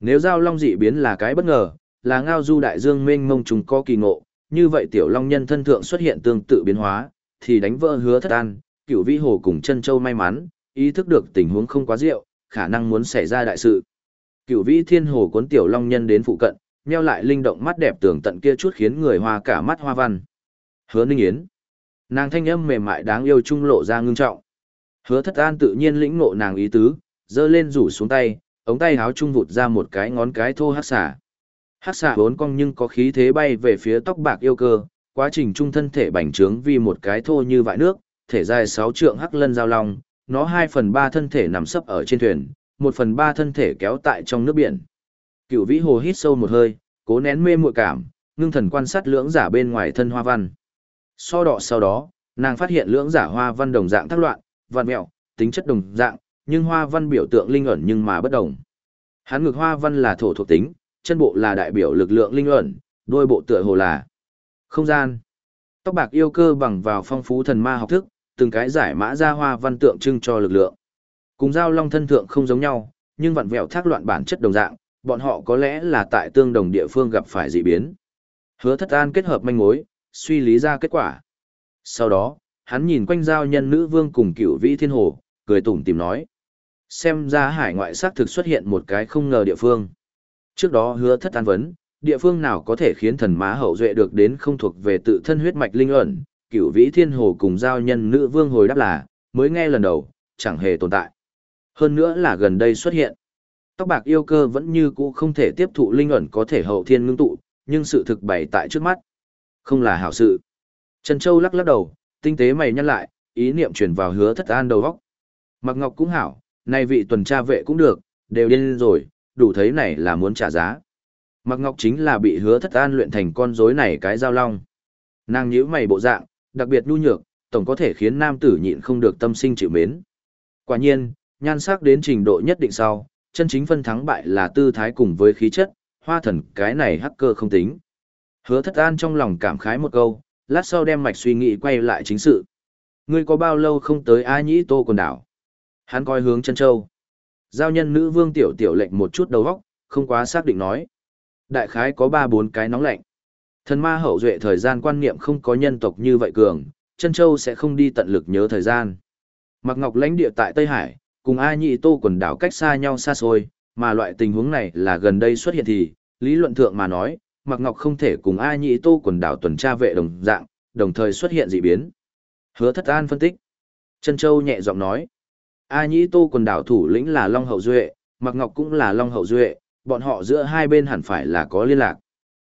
Nếu giao long dị biến là cái bất ngờ, là ngao du đại dương mênh mông trùng có kỳ ngộ, như vậy tiểu long nhân thân thượng xuất hiện tương tự biến hóa, thì đánh vỡ hứa thất an, cửu vĩ hồ cùng chân châu may mắn, ý thức được tình huống không quá rượu, khả năng muốn xảy ra đại sự. Cửu vĩ thiên hồ cuốn tiểu long nhân đến phụ cận, nheo lại linh động mắt đẹp tưởng tận kia chút khiến người hoa cả mắt hoa văn. Hứa Ninh Yến. Nàng thanh âm mềm mại đáng yêu trung lộ ra ngưng trọng. Hứa Thất An tự nhiên lĩnh ngộ nàng ý tứ, giơ lên rủ xuống tay, ống tay háo trung vụt ra một cái ngón cái thô hắc xả hát xả bốn cong nhưng có khí thế bay về phía tóc bạc yêu cơ, quá trình trung thân thể bành trướng vì một cái thô như vại nước, thể dài sáu trượng hắc lân giao long, nó hai phần ba thân thể nằm sấp ở trên thuyền, một phần ba thân thể kéo tại trong nước biển. cựu vĩ hồ hít sâu một hơi, cố nén mê muội cảm, ngưng thần quan sát lưỡng giả bên ngoài thân hoa văn. So đọ sau đó, nàng phát hiện lưỡng giả hoa văn đồng dạng thác loạn, văn mẹo, tính chất đồng dạng, nhưng hoa văn biểu tượng linh ẩn nhưng mà bất đồng. Hắn ngược hoa văn là thổ thuộc tính, chân bộ là đại biểu lực lượng linh ẩn, đôi bộ tựa hồ là không gian. Tóc bạc yêu cơ bằng vào phong phú thần ma học thức, từng cái giải mã ra hoa văn tượng trưng cho lực lượng. Cùng giao long thân thượng không giống nhau, nhưng vặn vẹo thác loạn bản chất đồng dạng, bọn họ có lẽ là tại tương đồng địa phương gặp phải dị biến. Hứa thất an kết hợp manh mối, suy lý ra kết quả. Sau đó, hắn nhìn quanh giao nhân nữ vương cùng cửu vĩ thiên hồ, cười tủm tìm nói. Xem ra hải ngoại xác thực xuất hiện một cái không ngờ địa phương. Trước đó hứa thất an vấn, địa phương nào có thể khiến thần má hậu duệ được đến không thuộc về tự thân huyết mạch linh ẩn, cửu vĩ thiên hồ cùng giao nhân nữ vương hồi đáp là, mới nghe lần đầu, chẳng hề tồn tại. Hơn nữa là gần đây xuất hiện. Tóc bạc yêu cơ vẫn như cũ không thể tiếp thụ linh ẩn có thể hậu thiên ngưng tụ, nhưng sự thực bày tại trước mắt. Không là hảo sự. Trần Châu lắc lắc đầu, tinh tế mày nhăn lại, ý niệm truyền vào hứa thất an đầu góc. Mặc Ngọc cũng hảo, nay vị tuần tra vệ cũng được, đều điên rồi, đủ thấy này là muốn trả giá. Mặc Ngọc chính là bị hứa thất an luyện thành con rối này cái giao long. Nàng nhíu mày bộ dạng, đặc biệt nhu nhược, tổng có thể khiến nam tử nhịn không được tâm sinh chịu mến. Quả nhiên, nhan sắc đến trình độ nhất định sau, chân chính phân thắng bại là tư thái cùng với khí chất, hoa thần cái này hacker không tính. Hứa thất an trong lòng cảm khái một câu, lát sau đem mạch suy nghĩ quay lại chính sự. Ngươi có bao lâu không tới A Nhĩ Tô quần đảo? Hắn coi hướng chân châu. Giao nhân nữ vương tiểu tiểu lệnh một chút đầu góc, không quá xác định nói. Đại khái có ba bốn cái nóng lạnh. Thần ma hậu duệ thời gian quan niệm không có nhân tộc như vậy cường, chân châu sẽ không đi tận lực nhớ thời gian. Mặc ngọc lãnh địa tại Tây Hải, cùng A nhị Tô quần đảo cách xa nhau xa xôi, mà loại tình huống này là gần đây xuất hiện thì, lý luận thượng mà nói, Mạc Ngọc không thể cùng A nhị Tô quần đảo tuần tra vệ đồng dạng, đồng thời xuất hiện dị biến. Hứa Thất An phân tích. chân Châu nhẹ giọng nói, A Nhĩ Tô quần đảo thủ lĩnh là Long Hậu Duệ, Mạc Ngọc cũng là Long Hậu Duệ, bọn họ giữa hai bên hẳn phải là có liên lạc.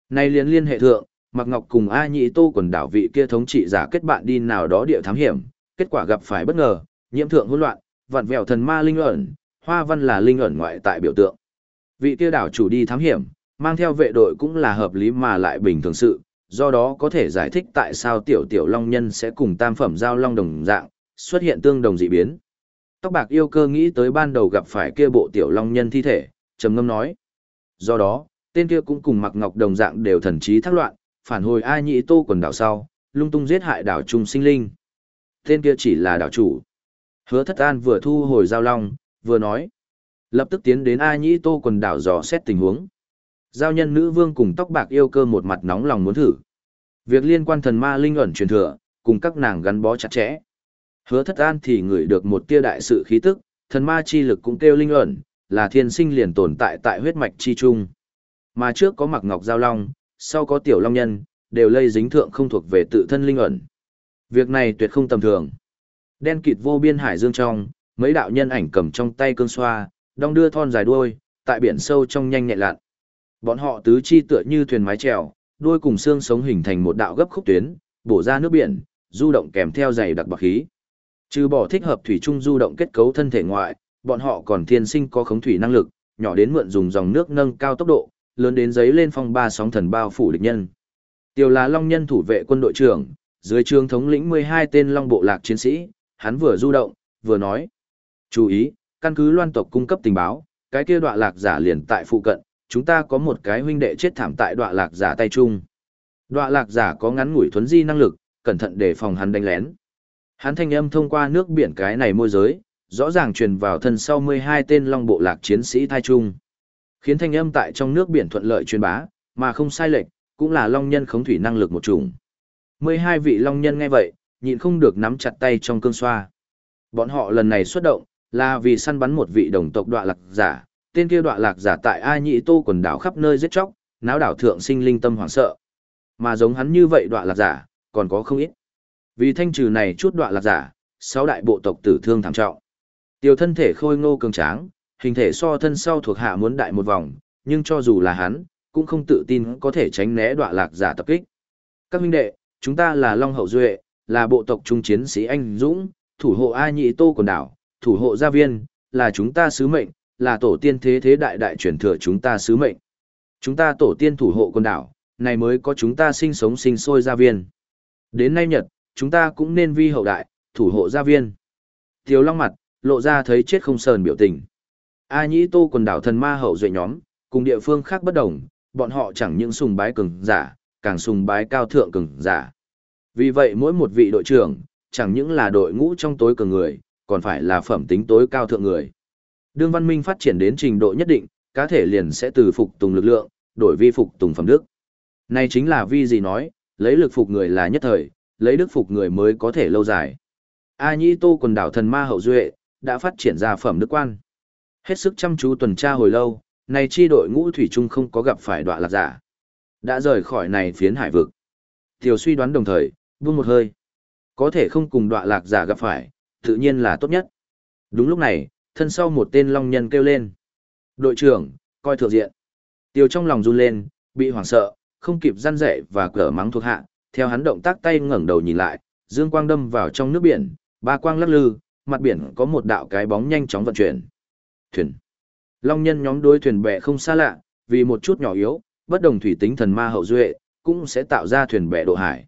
Nay liên liên hệ thượng, Mạc Ngọc cùng A Nhĩ Tô quần đảo vị kia thống trị giả kết bạn đi nào đó địa thám hiểm, kết quả gặp phải bất ngờ, nhiễm thượng hỗn loạn, vặn vẹo thần ma linh ẩn, hoa văn là linh ẩn ngoại tại biểu tượng. Vị kia đảo chủ đi thám hiểm, mang theo vệ đội cũng là hợp lý mà lại bình thường sự, do đó có thể giải thích tại sao tiểu tiểu long nhân sẽ cùng tam phẩm giao long đồng dạng, xuất hiện tương đồng dị biến. Tóc bạc yêu cơ nghĩ tới ban đầu gặp phải kia bộ tiểu long nhân thi thể, trầm ngâm nói. Do đó, tên kia cũng cùng mặc ngọc đồng dạng đều thần trí thác loạn, phản hồi ai nhị tô quần đảo sau, lung tung giết hại đảo trung sinh linh. Tên kia chỉ là đảo chủ. Hứa thất an vừa thu hồi giao long, vừa nói. Lập tức tiến đến A Nhĩ Tô quần đảo dò xét tình huống. Giao nhân nữ vương cùng tóc bạc yêu cơ một mặt nóng lòng muốn thử. Việc liên quan thần ma linh ẩn truyền thừa, cùng các nàng gắn bó chặt chẽ. Hứa thất an thì ngửi được một tia đại sự khí tức, thần ma chi lực cũng kêu linh ẩn, là thiên sinh liền tồn tại tại huyết mạch chi trung. Mà trước có mặc ngọc giao long, sau có tiểu long nhân, đều lây dính thượng không thuộc về tự thân linh ẩn. Việc này tuyệt không tầm thường. Đen kịt vô biên hải dương trong, mấy đạo nhân ảnh cầm trong tay cương xoa, đong đưa thon dài đuôi, tại biển sâu trong nhanh nhẹ lặn. Bọn họ tứ chi tựa như thuyền mái chèo, đuôi cùng xương sống hình thành một đạo gấp khúc tuyến, bổ ra nước biển, du động kèm theo dày đặc bạc khí. Trừ bỏ thích hợp thủy trung du động kết cấu thân thể ngoại, bọn họ còn thiên sinh có khống thủy năng lực, nhỏ đến mượn dùng dòng nước nâng cao tốc độ, lớn đến giấy lên phong ba sóng thần bao phủ địch nhân. Tiêu là Long Nhân thủ vệ quân đội trưởng, dưới trường thống lĩnh 12 tên Long bộ lạc chiến sĩ, hắn vừa du động, vừa nói: "Chú ý, căn cứ Loan tộc cung cấp tình báo, cái kia đoạn lạc giả liền tại phụ cận, chúng ta có một cái huynh đệ chết thảm tại đoạn lạc giả tay chung. Đoạn lạc giả có ngắn ngủi thuấn di năng lực, cẩn thận để phòng hắn đánh lén. Hắn thanh âm thông qua nước biển cái này môi giới, rõ ràng truyền vào thân sau 12 tên long bộ lạc chiến sĩ thai chung. Khiến thanh âm tại trong nước biển thuận lợi truyền bá, mà không sai lệch, cũng là long nhân khống thủy năng lực một chủng. 12 vị long nhân nghe vậy, nhịn không được nắm chặt tay trong cương xoa. Bọn họ lần này xuất động, là vì săn bắn một vị đồng tộc đọa lạc giả, tên kia đọa lạc giả tại A Nhĩ Tô quần đảo khắp nơi giết chóc, náo đảo thượng sinh linh tâm hoảng sợ. Mà giống hắn như vậy đọa lạc giả, còn có không ít. Vì thanh trừ này chút đoạn lạc giả, sáu đại bộ tộc tử thương thảm trọng. Tiêu thân thể khôi ngô cường tráng, hình thể so thân sau thuộc hạ muốn đại một vòng, nhưng cho dù là hắn, cũng không tự tin có thể tránh né đoạn lạc giả tập kích. Các huynh đệ, Chúng ta là Long Hậu Duệ, là bộ tộc trung chiến sĩ anh Dũng, thủ hộ A Nhị Tô quần đảo, thủ hộ gia viên, là chúng ta sứ mệnh, là tổ tiên thế thế đại đại truyền thừa chúng ta sứ mệnh. Chúng ta tổ tiên thủ hộ quần đảo, này mới có chúng ta sinh sống sinh sôi gia viên. Đến nay Nhật, chúng ta cũng nên vi hậu đại, thủ hộ gia viên. Tiếu Long mặt, lộ ra thấy chết không sờn biểu tình. A Nhĩ Tô quần đảo thần ma hậu duệ nhóm, cùng địa phương khác bất đồng, bọn họ chẳng những sùng bái cường giả, càng sùng bái cao thượng cường giả. Vì vậy mỗi một vị đội trưởng, chẳng những là đội ngũ trong tối cường người, còn phải là phẩm tính tối cao thượng người. Đương văn minh phát triển đến trình độ nhất định, cá thể liền sẽ từ phục tùng lực lượng, đổi vi phục tùng phẩm đức. Này chính là vi gì nói, lấy lực phục người là nhất thời, lấy đức phục người mới có thể lâu dài. A Nhĩ Tô quần đảo thần ma hậu duệ, đã phát triển ra phẩm đức quan. Hết sức chăm chú tuần tra hồi lâu, này chi đội ngũ thủy chung không có gặp phải đọa lạc giả. Đã rời khỏi này phiến hải vực. Tiểu suy đoán đồng thời, buông một hơi. Có thể không cùng đọa lạc giả gặp phải, tự nhiên là tốt nhất. Đúng lúc này, thân sau một tên long nhân kêu lên. Đội trưởng, coi thượng diện. Tiêu trong lòng run lên, bị hoảng sợ, không kịp gian dậy và cỡ mắng thuộc hạ, theo hắn động tác tay ngẩng đầu nhìn lại, dương quang đâm vào trong nước biển, ba quang lắc lư, mặt biển có một đạo cái bóng nhanh chóng vận chuyển. Thuyền. Long nhân nhóm đối thuyền bè không xa lạ, vì một chút nhỏ yếu, bất đồng thủy tính thần ma hậu duệ, cũng sẽ tạo ra thuyền bè độ hải.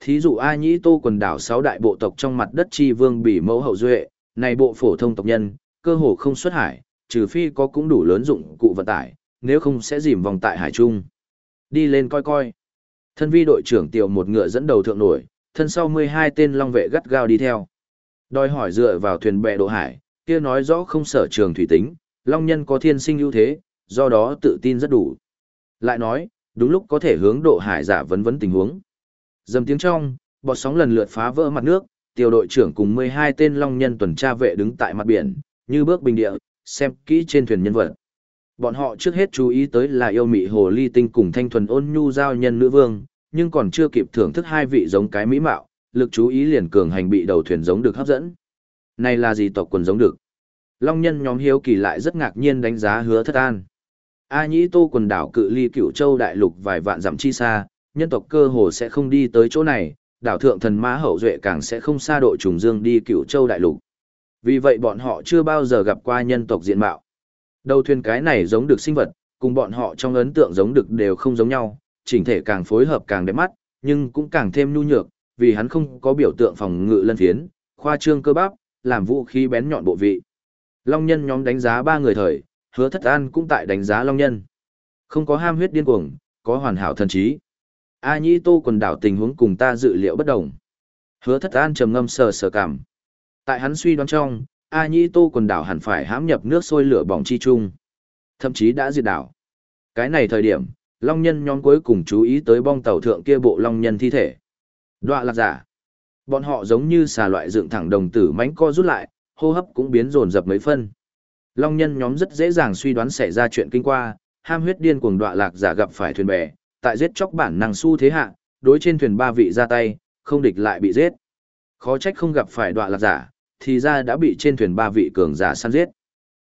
Thí dụ A Nhĩ Tô quần đảo sáu đại bộ tộc trong mặt đất chi vương bỉ mẫu hậu duệ, này bộ phổ thông tộc nhân, cơ hồ không xuất hải, trừ phi có cũng đủ lớn dụng cụ vận tải, nếu không sẽ dìm vòng tại hải trung. Đi lên coi coi. Thân vi đội trưởng tiểu một ngựa dẫn đầu thượng nổi, thân sau 12 tên long vệ gắt gao đi theo. Đòi hỏi dựa vào thuyền bè độ hải, kia nói rõ không sở trường thủy tính, long nhân có thiên sinh ưu thế, do đó tự tin rất đủ. Lại nói, đúng lúc có thể hướng độ hải giả vấn vấn tình huống. Dầm tiếng trong, bọt sóng lần lượt phá vỡ mặt nước, tiểu đội trưởng cùng 12 tên long nhân tuần tra vệ đứng tại mặt biển, như bước bình địa, xem kỹ trên thuyền nhân vật. Bọn họ trước hết chú ý tới là yêu mị hồ ly tinh cùng thanh thuần ôn nhu giao nhân nữ vương, nhưng còn chưa kịp thưởng thức hai vị giống cái mỹ mạo, lực chú ý liền cường hành bị đầu thuyền giống được hấp dẫn. Này là gì tộc quần giống được? Long nhân nhóm hiếu kỳ lại rất ngạc nhiên đánh giá hứa thất an. A nhĩ tô quần đảo cự ly cửu châu đại lục vài vạn dặm chi xa, nhân tộc cơ hồ sẽ không đi tới chỗ này, đảo thượng thần ma hậu duệ càng sẽ không xa độ trùng dương đi cửu châu đại lục. Vì vậy bọn họ chưa bao giờ gặp qua nhân tộc diện mạo. Đầu thuyền cái này giống được sinh vật, cùng bọn họ trong ấn tượng giống được đều không giống nhau, chỉnh thể càng phối hợp càng đẹp mắt, nhưng cũng càng thêm nhu nhược, vì hắn không có biểu tượng phòng ngự lân phiến, khoa trương cơ bắp, làm vũ khí bén nhọn bộ vị. Long nhân nhóm đánh giá ba người thời, hứa thất an cũng tại đánh giá long nhân. Không có ham huyết điên cuồng, có hoàn hảo thần trí. A Nhĩ Tô quần đảo tình huống cùng ta dự liệu bất đồng. Hứa thất an trầm ngâm sờ sờ cảm. Tại hắn suy đoán trong, A Nhĩ Tô quần đảo hẳn phải hãm nhập nước sôi lửa bỏng chi chung. Thậm chí đã diệt đảo. Cái này thời điểm, Long nhân nhóm cuối cùng chú ý tới bong tàu thượng kia bộ Long nhân thi thể. Đoạ lạc giả. Bọn họ giống như xà loại dựng thẳng đồng tử mánh co rút lại, hô hấp cũng biến rồn rập mấy phân. Long nhân nhóm rất dễ dàng suy đoán xảy ra chuyện kinh qua, ham huyết điên cuồng đoạ lạc giả gặp phải thuyền bè, tại giết chóc bản năng su thế hạ, đối trên thuyền ba vị ra tay, không địch lại bị giết. Khó trách không gặp phải đoạ lạc giả, thì ra đã bị trên thuyền ba vị cường giả săn giết.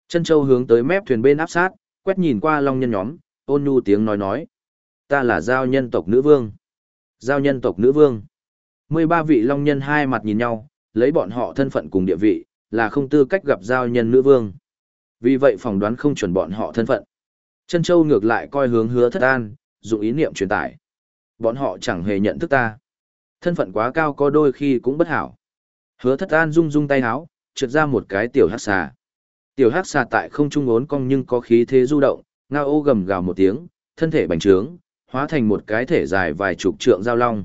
Chân châu hướng tới mép thuyền bên áp sát, quét nhìn qua long nhân nhóm, ôn nhu tiếng nói nói. Ta là giao nhân tộc nữ vương. Giao nhân tộc nữ vương. 13 vị long nhân hai mặt nhìn nhau, lấy bọn họ thân phận cùng địa vị, là không tư cách gặp giao nhân nữ vương. Vì vậy phỏng đoán không chuẩn bọn họ thân phận. Chân châu ngược lại coi hướng hứa thất an, dùng ý niệm truyền tải. Bọn họ chẳng hề nhận thức ta. Thân phận quá cao có đôi khi cũng bất hảo. Hứa thất an rung rung tay háo, trượt ra một cái tiểu hắc xà. Tiểu hắc xà tại không trung ốn cong nhưng có khí thế du động, ngao ô gầm gào một tiếng, thân thể bành trướng, hóa thành một cái thể dài vài chục trượng giao long.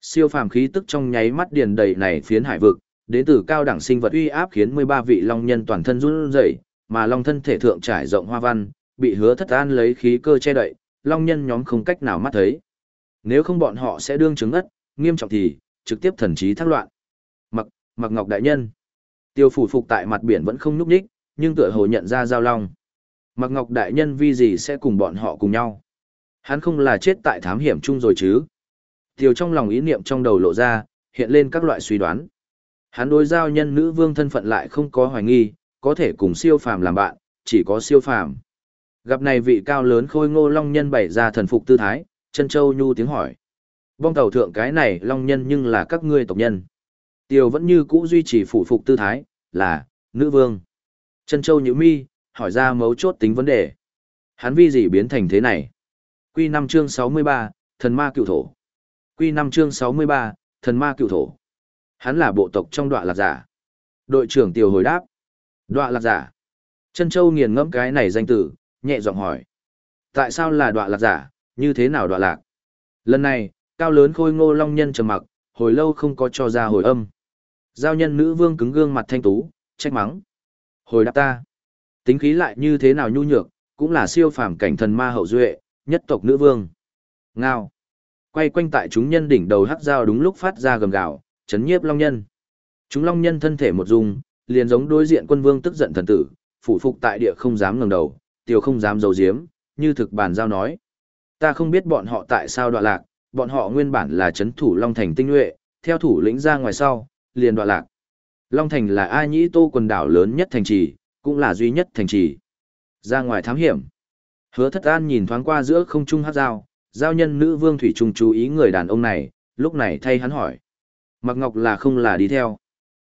Siêu phàm khí tức trong nháy mắt điền đầy này phiến hải vực, đến từ cao đẳng sinh vật uy áp khiến 13 vị long nhân toàn thân run rẩy, mà long thân thể thượng trải rộng hoa văn, bị hứa thất an lấy khí cơ che đậy, long nhân nhóm không cách nào mắt thấy. Nếu không bọn họ sẽ đương chứng ất, nghiêm trọng thì, trực tiếp thần trí thác loạn. Mặc, mặc ngọc đại nhân. Tiêu phủ phục tại mặt biển vẫn không núp nhích, nhưng tựa hồ nhận ra giao long. Mặc ngọc đại nhân vì gì sẽ cùng bọn họ cùng nhau. Hắn không là chết tại thám hiểm chung rồi chứ. Tiêu trong lòng ý niệm trong đầu lộ ra, hiện lên các loại suy đoán. Hắn đối giao nhân nữ vương thân phận lại không có hoài nghi, có thể cùng siêu phàm làm bạn, chỉ có siêu phàm. Gặp này vị cao lớn khôi ngô long nhân bày ra thần phục tư thái, chân châu nhu tiếng hỏi. Bong tàu thượng cái này long nhân nhưng là các ngươi tộc nhân. Tiêu vẫn như cũ duy trì phủ phục tư thái, là, nữ vương. Chân Châu Nhữ Mi, hỏi ra mấu chốt tính vấn đề. Hắn vi gì biến thành thế này? Quy 5 chương 63, thần ma cựu thổ. Quy 5 chương 63, thần ma cựu thổ. Hắn là bộ tộc trong đoạn lạc giả. Đội trưởng tiểu hồi đáp. Đoạn lạc giả. Trân Châu nghiền ngẫm cái này danh tử, nhẹ giọng hỏi. Tại sao là đoạn lạc giả, như thế nào đoạn lạc? Lần này, cao lớn khôi ngô long nhân trầm mặc, hồi lâu không có cho ra hồi âm. Giao nhân nữ vương cứng gương mặt thanh tú, trách mắng. Hồi đáp ta. Tính khí lại như thế nào nhu nhược, cũng là siêu phàm cảnh thần ma hậu duệ, nhất tộc nữ vương. Ngao. Quay quanh tại chúng nhân đỉnh đầu hắc dao đúng lúc phát ra gầm gào, chấn nhiếp long nhân. Chúng long nhân thân thể một dung, liền giống đối diện quân vương tức giận thần tử, phủ phục tại địa không dám ngẩng đầu, tiểu không dám giấu giếm, như thực bản giao nói. Ta không biết bọn họ tại sao đoạn lạc, bọn họ nguyên bản là chấn thủ Long Thành tinh nhuệ, theo thủ lĩnh ra ngoài sau, liền đoạn lạc. Long Thành là A Nhĩ Tô quần đảo lớn nhất thành trì, cũng là duy nhất thành trì. Ra ngoài thám hiểm. Hứa thất an nhìn thoáng qua giữa không trung hát dao, giao nhân nữ vương thủy trung chú ý người đàn ông này, lúc này thay hắn hỏi. Mặc ngọc là không là đi theo.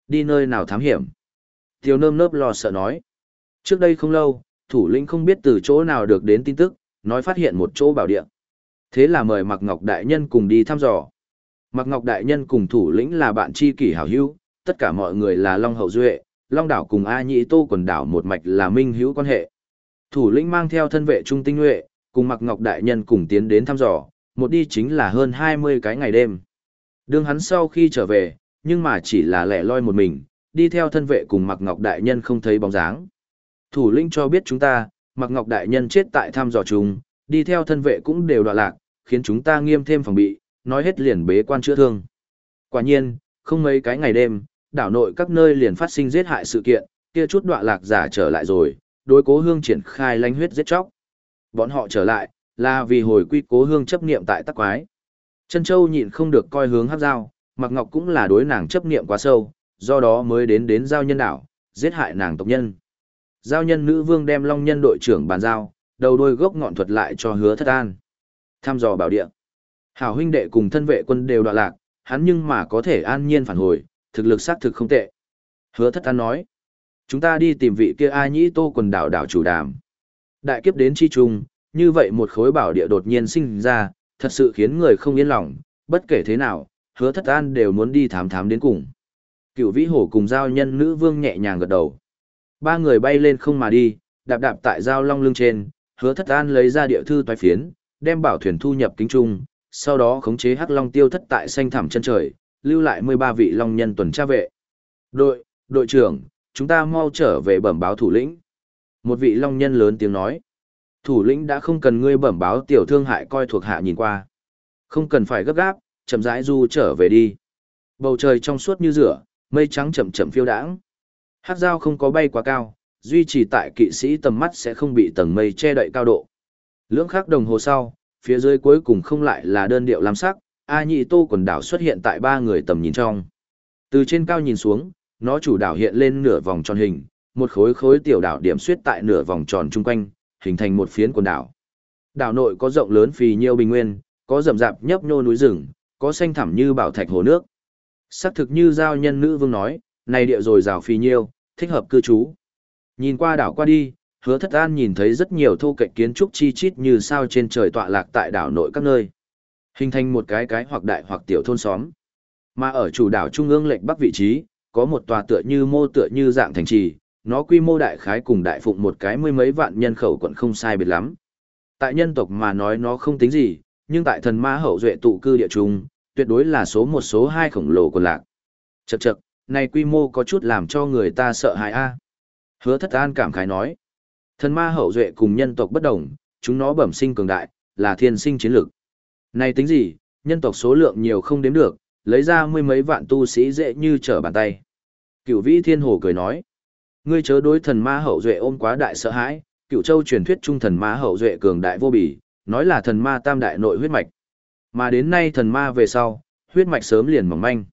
Đi nơi nào thám hiểm. Tiểu nơm nớp lo sợ nói. Trước đây không lâu, thủ lĩnh không biết từ chỗ nào được đến tin tức, nói phát hiện một chỗ bảo địa. Thế là mời Mạc Ngọc Đại Nhân cùng đi thăm dò. Mạc Ngọc Đại Nhân cùng thủ lĩnh là bạn tri kỷ hảo hữu, tất cả mọi người là Long Hậu Duệ, Long Đảo cùng A Nhĩ Tô quần đảo một mạch là minh hữu quan hệ. Thủ lĩnh mang theo thân vệ trung tinh nhuệ, cùng Mạc Ngọc Đại Nhân cùng tiến đến thăm dò, một đi chính là hơn 20 cái ngày đêm. Đương hắn sau khi trở về, nhưng mà chỉ là lẻ loi một mình, đi theo thân vệ cùng Mạc Ngọc Đại Nhân không thấy bóng dáng. Thủ lĩnh cho biết chúng ta, Mạc Ngọc Đại Nhân chết tại thăm dò chúng, đi theo thân vệ cũng đều đoạn lạc, khiến chúng ta nghiêm thêm phòng bị, nói hết liền bế quan chữa thương. Quả nhiên, không mấy cái ngày đêm, đảo nội các nơi liền phát sinh giết hại sự kiện, kia chút đoạn lạc giả trở lại rồi, đối cố hương triển khai lánh huyết giết chóc. Bọn họ trở lại, là vì hồi quy cố hương chấp niệm tại tắc quái. Trân Châu nhịn không được coi hướng hấp giao, Mặc Ngọc cũng là đối nàng chấp niệm quá sâu, do đó mới đến đến giao nhân đảo, giết hại nàng tộc nhân. Giao nhân nữ vương đem long nhân đội trưởng bàn giao, đầu đôi gốc ngọn thuật lại cho hứa thất an. Tham dò bảo địa. Hảo huynh đệ cùng thân vệ quân đều đoạn lạc, hắn nhưng mà có thể an nhiên phản hồi, thực lực xác thực không tệ. Hứa thất an nói. Chúng ta đi tìm vị kia A nhĩ tô quần đảo đảo chủ đàm. Đại kiếp đến chi trùng, như vậy một khối bảo địa đột nhiên sinh ra, thật sự khiến người không yên lòng, bất kể thế nào, hứa thất an đều muốn đi thám thám đến cùng. Cựu vĩ hổ cùng giao nhân nữ vương nhẹ nhàng gật đầu. Ba người bay lên không mà đi, đạp đạp tại giao long lưng trên, hứa thất an lấy ra địa thư toái phiến, đem bảo thuyền thu nhập kính trung, sau đó khống chế hắc long tiêu thất tại xanh thẳm chân trời, lưu lại 13 vị long nhân tuần tra vệ. Đội, đội trưởng, chúng ta mau trở về bẩm báo thủ lĩnh. Một vị long nhân lớn tiếng nói. Thủ lĩnh đã không cần ngươi bẩm báo tiểu thương hại coi thuộc hạ nhìn qua. Không cần phải gấp gáp, chậm rãi du trở về đi. Bầu trời trong suốt như rửa, mây trắng chậm chậm phiêu đãng. hát dao không có bay quá cao, duy trì tại kỵ sĩ tầm mắt sẽ không bị tầng mây che đậy cao độ. Lưỡng khắc đồng hồ sau, phía dưới cuối cùng không lại là đơn điệu lam sắc, A nhị tô quần đảo xuất hiện tại ba người tầm nhìn trong. Từ trên cao nhìn xuống, nó chủ đảo hiện lên nửa vòng tròn hình, một khối khối tiểu đảo điểm xuyết tại nửa vòng tròn chung quanh, hình thành một phiến quần đảo. Đảo nội có rộng lớn phì nhiêu bình nguyên, có rậm rạp nhấp nhô núi rừng, có xanh thẳm như bảo thạch hồ nước. Sắc thực như giao nhân nữ vương nói, này địa rồi rào phì nhiêu, thích hợp cư trú. Nhìn qua đảo qua đi, hứa thất an nhìn thấy rất nhiều thô cạnh kiến trúc chi chít như sao trên trời tọa lạc tại đảo nội các nơi. Hình thành một cái cái hoặc đại hoặc tiểu thôn xóm. Mà ở chủ đảo trung ương lệnh bắc vị trí, có một tòa tựa như mô tựa như dạng thành trì, nó quy mô đại khái cùng đại phụng một cái mươi mấy vạn nhân khẩu quận không sai biệt lắm. Tại nhân tộc mà nói nó không tính gì, nhưng tại thần ma hậu duệ tụ cư địa trung, tuyệt đối là số một số hai khổng lồ của lạc. Chậc chậc, này quy mô có chút làm cho người ta sợ hãi a. Hứa thất an cảm khái nói. Thần ma hậu duệ cùng nhân tộc bất đồng, chúng nó bẩm sinh cường đại, là thiên sinh chiến lực. Này tính gì, nhân tộc số lượng nhiều không đếm được, lấy ra mươi mấy vạn tu sĩ dễ như trở bàn tay. Cửu vĩ thiên hồ cười nói. Ngươi chớ đối thần ma hậu duệ ôm quá đại sợ hãi, cửu châu truyền thuyết trung thần ma hậu duệ cường đại vô bỉ, nói là thần ma tam đại nội huyết mạch. Mà đến nay thần ma về sau, huyết mạch sớm liền mỏng manh.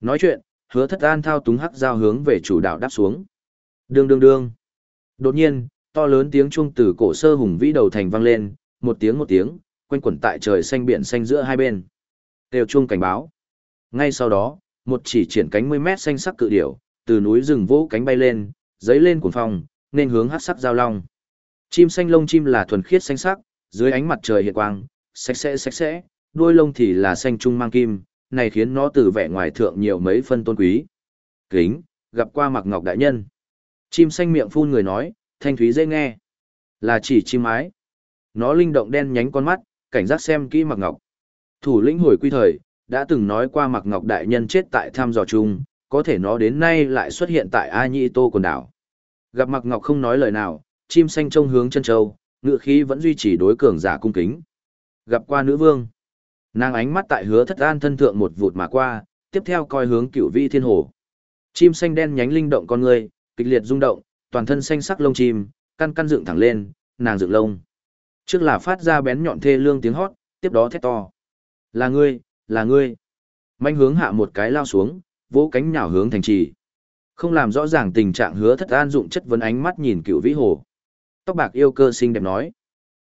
Nói chuyện, hứa thất an thao túng hắc giao hướng về chủ đạo đáp xuống. Đương đương đương. Đột nhiên, to lớn tiếng chuông từ cổ sơ hùng vĩ đầu thành vang lên, một tiếng một tiếng, quanh quẩn tại trời xanh biển xanh giữa hai bên. Kêu chuông cảnh báo. Ngay sau đó, một chỉ triển cánh 10 mét xanh sắc cự điểu, từ núi rừng vỗ cánh bay lên, giấy lên cuồng phong, nên hướng hắc sắc giao long. Chim xanh lông chim là thuần khiết xanh sắc, dưới ánh mặt trời hiện quang, sạch sẽ sạch sẽ, đuôi lông thì là xanh trung mang kim, này khiến nó từ vẻ ngoài thượng nhiều mấy phân tôn quý. Kính, gặp qua mặc ngọc đại nhân. Chim xanh miệng phun người nói, thanh thúy dễ nghe. Là chỉ chim mái. Nó linh động đen nhánh con mắt, cảnh giác xem kỹ mặc ngọc. Thủ lĩnh hồi quy thời, đã từng nói qua mặc ngọc đại nhân chết tại tham dò chung, có thể nó đến nay lại xuất hiện tại A Nhĩ Tô quần đảo. Gặp mặc ngọc không nói lời nào, chim xanh trông hướng chân châu, ngựa khí vẫn duy trì đối cường giả cung kính. Gặp qua nữ vương. Nàng ánh mắt tại hứa thất an thân thượng một vụt mà qua, tiếp theo coi hướng cửu vi thiên hồ. Chim xanh đen nhánh linh động con người, kịch liệt rung động, toàn thân xanh sắc lông chim, căn căn dựng thẳng lên, nàng dựng lông. Trước là phát ra bén nhọn thê lương tiếng hót, tiếp đó thét to. Là ngươi, là ngươi. Manh hướng hạ một cái lao xuống, vỗ cánh nhào hướng thành trì. Không làm rõ ràng tình trạng hứa thất an dụng chất vấn ánh mắt nhìn cựu vĩ hồ. Tóc bạc yêu cơ xinh đẹp nói.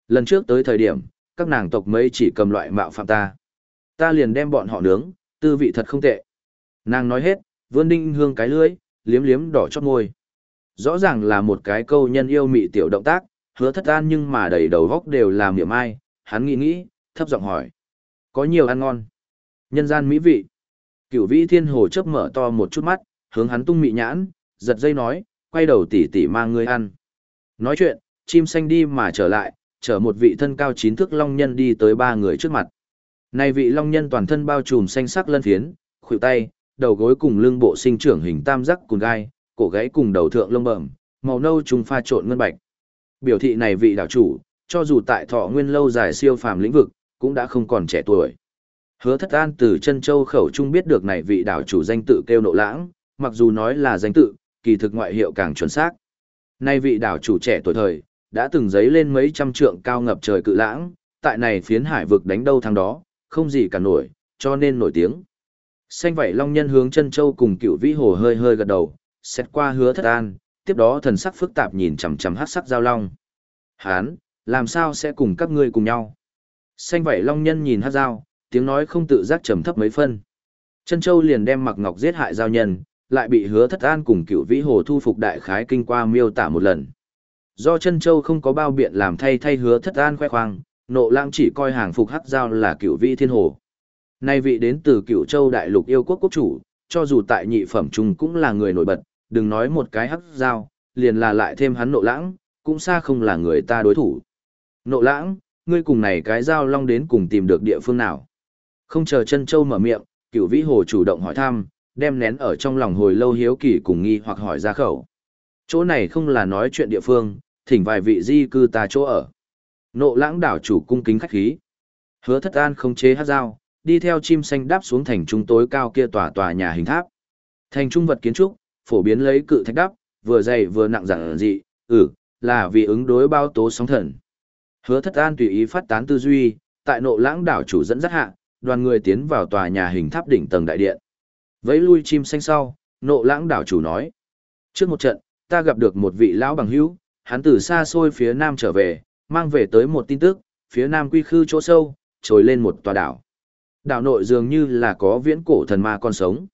Lần trước tới thời điểm, các nàng tộc mấy chỉ cầm loại mạo phạm ta. Ta liền đem bọn họ nướng, tư vị thật không tệ. Nàng nói hết, vươn đinh hương cái lưới, liếm liếm đỏ chót môi. Rõ ràng là một cái câu nhân yêu mị tiểu động tác, hứa thất an nhưng mà đầy đầu góc đều là miệng ai, hắn nghĩ nghĩ, thấp giọng hỏi. Có nhiều ăn ngon. Nhân gian mỹ vị. Cửu vĩ thiên hồ chớp mở to một chút mắt, hướng hắn tung mị nhãn, giật dây nói, quay đầu tỉ tỉ mang ngươi ăn. Nói chuyện, chim xanh đi mà trở lại, chở một vị thân cao chín thước long nhân đi tới ba người trước mặt. Này vị long nhân toàn thân bao trùm xanh sắc lân phiến, khuỷu tay, đầu gối cùng lưng bộ sinh trưởng hình tam giác cùng gai, cổ gáy cùng đầu thượng lông bẩm, màu nâu trùng pha trộn ngân bạch. Biểu thị này vị đảo chủ, cho dù tại thọ nguyên lâu dài siêu phàm lĩnh vực, cũng đã không còn trẻ tuổi. Hứa thất an từ chân châu khẩu trung biết được này vị đảo chủ danh tự kêu nộ lãng, mặc dù nói là danh tự, kỳ thực ngoại hiệu càng chuẩn xác. Nay vị đảo chủ trẻ tuổi thời, đã từng giấy lên mấy trăm trượng cao ngập trời cự lãng, tại này phiến hải vực đánh đâu thằng đó, không gì cả nổi, cho nên nổi tiếng. Xanh vảy long nhân hướng chân châu cùng cựu vĩ hồ hơi hơi gật đầu, xét qua hứa thất an, tiếp đó thần sắc phức tạp nhìn chằm chằm hát sắc giao long. Hán, làm sao sẽ cùng các ngươi cùng nhau? Xanh vậy long nhân nhìn hát giao, tiếng nói không tự giác trầm thấp mấy phân. Chân châu liền đem mặc ngọc giết hại giao nhân, lại bị hứa thất an cùng cựu vĩ hồ thu phục đại khái kinh qua miêu tả một lần. Do chân châu không có bao biện làm thay thay hứa thất an khoe khoang, nộ lãng chỉ coi hàng phục hắc giao là cựu vĩ thiên hồ. Nay vị đến từ cựu châu đại lục yêu quốc quốc chủ, cho dù tại nhị phẩm trung cũng là người nổi bật, đừng nói một cái hắc dao, liền là lại thêm hắn nộ lãng, cũng xa không là người ta đối thủ. Nộ lãng, ngươi cùng này cái dao long đến cùng tìm được địa phương nào? Không chờ chân châu mở miệng, cửu vĩ hồ chủ động hỏi thăm, đem nén ở trong lòng hồi lâu hiếu kỳ cùng nghi hoặc hỏi ra khẩu. Chỗ này không là nói chuyện địa phương, thỉnh vài vị di cư ta chỗ ở. Nộ lãng đảo chủ cung kính khách khí. Hứa thất an không chế hát dao, đi theo chim xanh đáp xuống thành trung tối cao kia tòa tòa nhà hình tháp. Thành trung vật kiến trúc, phổ biến lấy cự thạch đắp, vừa dày vừa nặng giản dị, ừ, là vì ứng đối bao tố sóng thần. Hứa thất an tùy ý phát tán tư duy, tại nộ lãng đảo chủ dẫn dắt hạ, đoàn người tiến vào tòa nhà hình tháp đỉnh tầng đại điện. Vẫy lui chim xanh sau, nộ lãng đảo chủ nói. Trước một trận, ta gặp được một vị lão bằng hữu, hắn từ xa xôi phía nam trở về, mang về tới một tin tức, phía nam quy khư chỗ sâu, trồi lên một tòa đảo. Đảo nội dường như là có viễn cổ thần ma còn sống.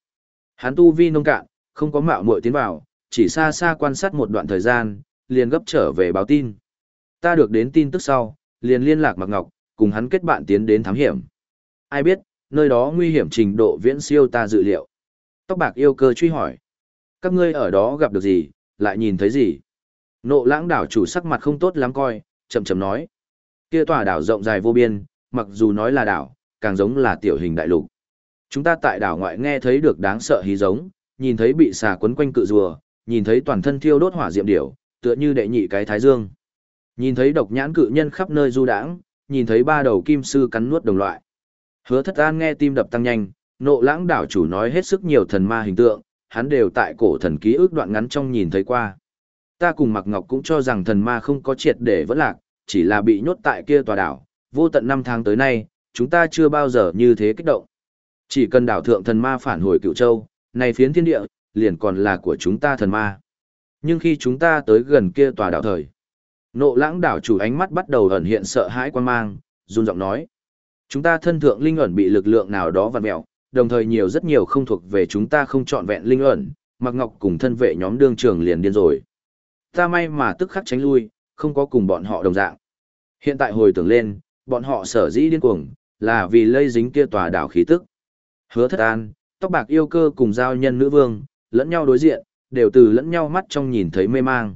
Hắn tu vi nông cạn, không có mạo muội tiến vào, chỉ xa xa quan sát một đoạn thời gian, liền gấp trở về báo tin. Ta được đến tin tức sau, liền liên lạc Mạc Ngọc, cùng hắn kết bạn tiến đến thám hiểm. Ai biết, nơi đó nguy hiểm trình độ viễn siêu ta dự liệu. Tóc bạc yêu cơ truy hỏi. Các ngươi ở đó gặp được gì, lại nhìn thấy gì? Nộ lãng đảo chủ sắc mặt không tốt lắm coi, chậm chậm nói. Kia tòa đảo rộng dài vô biên, mặc dù nói là đảo, càng giống là tiểu hình đại lục. Chúng ta tại đảo ngoại nghe thấy được đáng sợ hí giống, nhìn thấy bị xà quấn quanh cự rùa, nhìn thấy toàn thân thiêu đốt hỏa diệm điểu, tựa như đệ nhị cái thái dương. Nhìn thấy độc nhãn cự nhân khắp nơi du đãng, nhìn thấy ba đầu kim sư cắn nuốt đồng loại. Hứa Thất An nghe tim đập tăng nhanh, nộ lãng đảo chủ nói hết sức nhiều thần ma hình tượng, hắn đều tại cổ thần ký ức đoạn ngắn trong nhìn thấy qua. Ta cùng Mạc Ngọc cũng cho rằng thần ma không có triệt để vẫn lạc, chỉ là bị nhốt tại kia tòa đảo, vô tận năm tháng tới nay, chúng ta chưa bao giờ như thế kích động. Chỉ cần đảo thượng thần ma phản hồi cựu châu, này phiến thiên địa, liền còn là của chúng ta thần ma. Nhưng khi chúng ta tới gần kia tòa đảo thời, nộ lãng đảo chủ ánh mắt bắt đầu ẩn hiện sợ hãi quan mang, run giọng nói. Chúng ta thân thượng linh ẩn bị lực lượng nào đó vặn mẹo, đồng thời nhiều rất nhiều không thuộc về chúng ta không chọn vẹn linh ẩn, Mặc Ngọc cùng thân vệ nhóm đương trường liền điên rồi. Ta may mà tức khắc tránh lui, không có cùng bọn họ đồng dạng. Hiện tại hồi tưởng lên, bọn họ sở dĩ điên cuồng, là vì lây dính kia tòa đảo khí tức. Hứa thất an, tóc bạc yêu cơ cùng giao nhân nữ vương, lẫn nhau đối diện, đều từ lẫn nhau mắt trong nhìn thấy mê mang.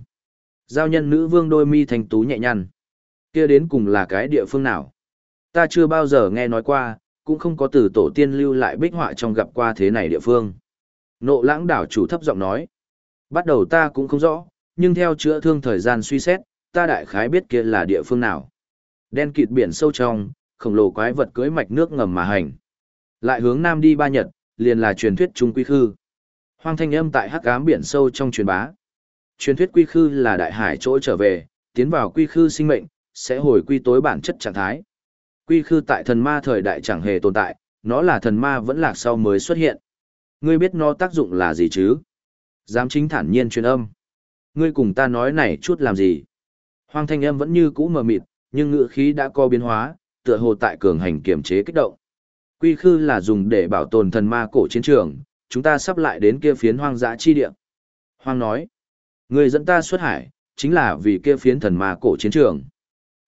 Giao nhân nữ vương đôi mi thành tú nhẹ nhăn. Kia đến cùng là cái địa phương nào? Ta chưa bao giờ nghe nói qua, cũng không có từ tổ tiên lưu lại bích họa trong gặp qua thế này địa phương. Nộ lãng đảo chủ thấp giọng nói. Bắt đầu ta cũng không rõ, nhưng theo chữa thương thời gian suy xét, ta đại khái biết kia là địa phương nào. Đen kịt biển sâu trong, khổng lồ quái vật cưới mạch nước ngầm mà hành. Lại hướng nam đi ba nhật, liền là truyền thuyết trung quy khư. Hoang thanh âm tại hắc ám biển sâu trong truyền bá. Truyền thuyết quy khư là đại hải chỗ trở về, tiến vào quy khư sinh mệnh, sẽ hồi quy tối bản chất trạng thái. Quy khư tại thần ma thời đại chẳng hề tồn tại, nó là thần ma vẫn lạc sau mới xuất hiện. Ngươi biết nó tác dụng là gì chứ? Giám chính thản nhiên truyền âm. Ngươi cùng ta nói này chút làm gì? Hoang thanh âm vẫn như cũ mờ mịt, nhưng ngữ khí đã có biến hóa, tựa hồ tại cường hành kiểm chế kích động. Quy khư là dùng để bảo tồn thần ma cổ chiến trường, chúng ta sắp lại đến kia phiến hoang dã chi địa. Hoang nói, người dẫn ta xuất hải, chính là vì kia phiến thần ma cổ chiến trường.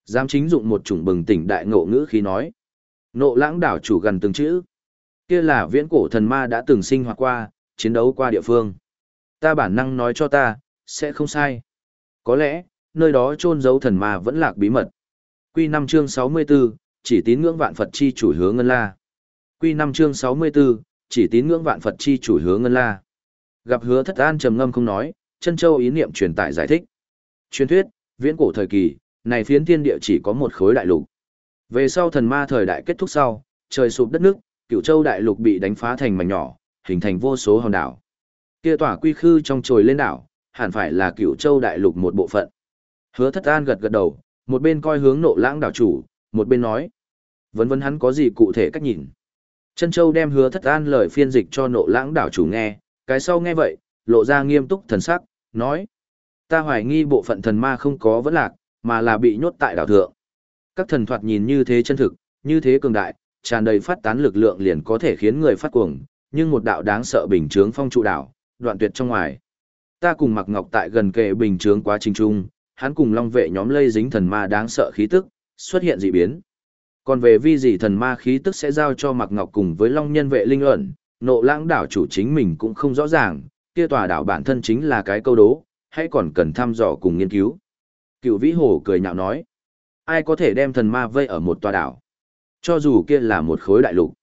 Giám chính dụng một chủng bừng tỉnh đại ngộ ngữ khí nói. Nộ lãng đảo chủ gần từng chữ. Kia là viễn cổ thần ma đã từng sinh hoạt qua, chiến đấu qua địa phương. Ta bản năng nói cho ta, sẽ không sai. Có lẽ, nơi đó chôn giấu thần ma vẫn lạc bí mật. Quy năm chương 64, chỉ tín ngưỡng vạn Phật chi chủ hướng ngân la. Quy 5 chương 64, chỉ tín ngưỡng vạn Phật chi chủ hứa ngân la. Gặp hứa thất an trầm ngâm không nói, chân châu ý niệm truyền tải giải thích. Truyền thuyết, viễn cổ thời kỳ, này phiến thiên địa chỉ có một khối đại lục. Về sau thần ma thời đại kết thúc sau, trời sụp đất nước, cửu châu đại lục bị đánh phá thành mảnh nhỏ, hình thành vô số hòn đảo. Kia tỏa quy khư trong trồi lên đảo, hẳn phải là cửu châu đại lục một bộ phận. Hứa thất an gật gật đầu, một bên coi hướng nộ lãng đảo chủ, một bên nói. Vấn vấn hắn có gì cụ thể cách nhìn. Chân Châu đem hứa thất an lời phiên dịch cho nộ lãng đảo chủ nghe, cái sau nghe vậy, lộ ra nghiêm túc thần sắc, nói. Ta hoài nghi bộ phận thần ma không có vấn lạc, mà là bị nhốt tại đảo thượng. Các thần thoạt nhìn như thế chân thực, như thế cường đại, tràn đầy phát tán lực lượng liền có thể khiến người phát cuồng, nhưng một đạo đáng sợ bình chướng phong trụ đảo, đoạn tuyệt trong ngoài. Ta cùng Mặc Ngọc tại gần kề bình chướng quá trình trung, hắn cùng long vệ nhóm lây dính thần ma đáng sợ khí tức, xuất hiện dị biến. Còn về vi gì thần ma khí tức sẽ giao cho Mạc Ngọc cùng với long nhân vệ linh ẩn, nộ lãng đảo chủ chính mình cũng không rõ ràng, kia tòa đảo bản thân chính là cái câu đố, hay còn cần thăm dò cùng nghiên cứu. Cựu vĩ hồ cười nhạo nói, ai có thể đem thần ma vây ở một tòa đảo, cho dù kia là một khối đại lục.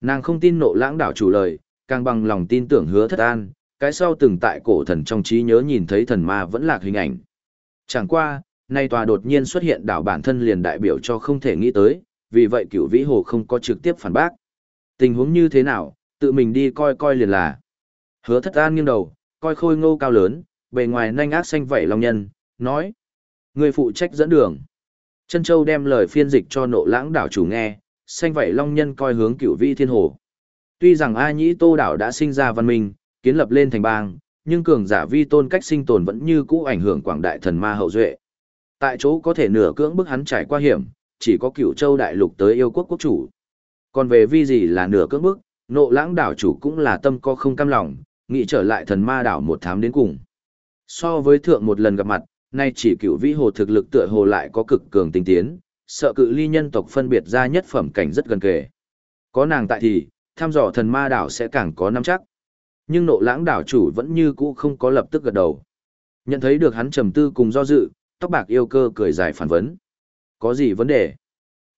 Nàng không tin nộ lãng đảo chủ lời, càng bằng lòng tin tưởng hứa thất an, cái sau từng tại cổ thần trong trí nhớ nhìn thấy thần ma vẫn lạc hình ảnh. Chẳng qua, nay tòa đột nhiên xuất hiện đảo bản thân liền đại biểu cho không thể nghĩ tới, vì vậy cửu vĩ hồ không có trực tiếp phản bác. Tình huống như thế nào, tự mình đi coi coi liền là. Hứa thất an nghiêng đầu, coi khôi ngô cao lớn, bề ngoài nanh ác xanh vảy long nhân, nói. Người phụ trách dẫn đường. Chân Châu đem lời phiên dịch cho nộ lãng đảo chủ nghe, xanh vảy long nhân coi hướng cửu vĩ thiên hồ. Tuy rằng A Nhĩ Tô đảo đã sinh ra văn minh, kiến lập lên thành bang, nhưng cường giả vi tôn cách sinh tồn vẫn như cũ ảnh hưởng quảng đại thần ma hậu duệ. Tại chỗ có thể nửa cưỡng bức hắn trải qua hiểm, chỉ có cửu châu đại lục tới yêu quốc quốc chủ. Còn về vi gì là nửa cưỡng bức, nộ lãng đảo chủ cũng là tâm có không cam lòng, nghĩ trở lại thần ma đảo một thám đến cùng. So với thượng một lần gặp mặt, nay chỉ cửu vĩ hồ thực lực tựa hồ lại có cực cường tinh tiến, sợ cự ly nhân tộc phân biệt ra nhất phẩm cảnh rất gần kề. Có nàng tại thì, tham dò thần ma đảo sẽ càng có nắm chắc nhưng nộ lãng đảo chủ vẫn như cũ không có lập tức gật đầu. Nhận thấy được hắn trầm tư cùng do dự, tóc bạc yêu cơ cười dài phản vấn. Có gì vấn đề?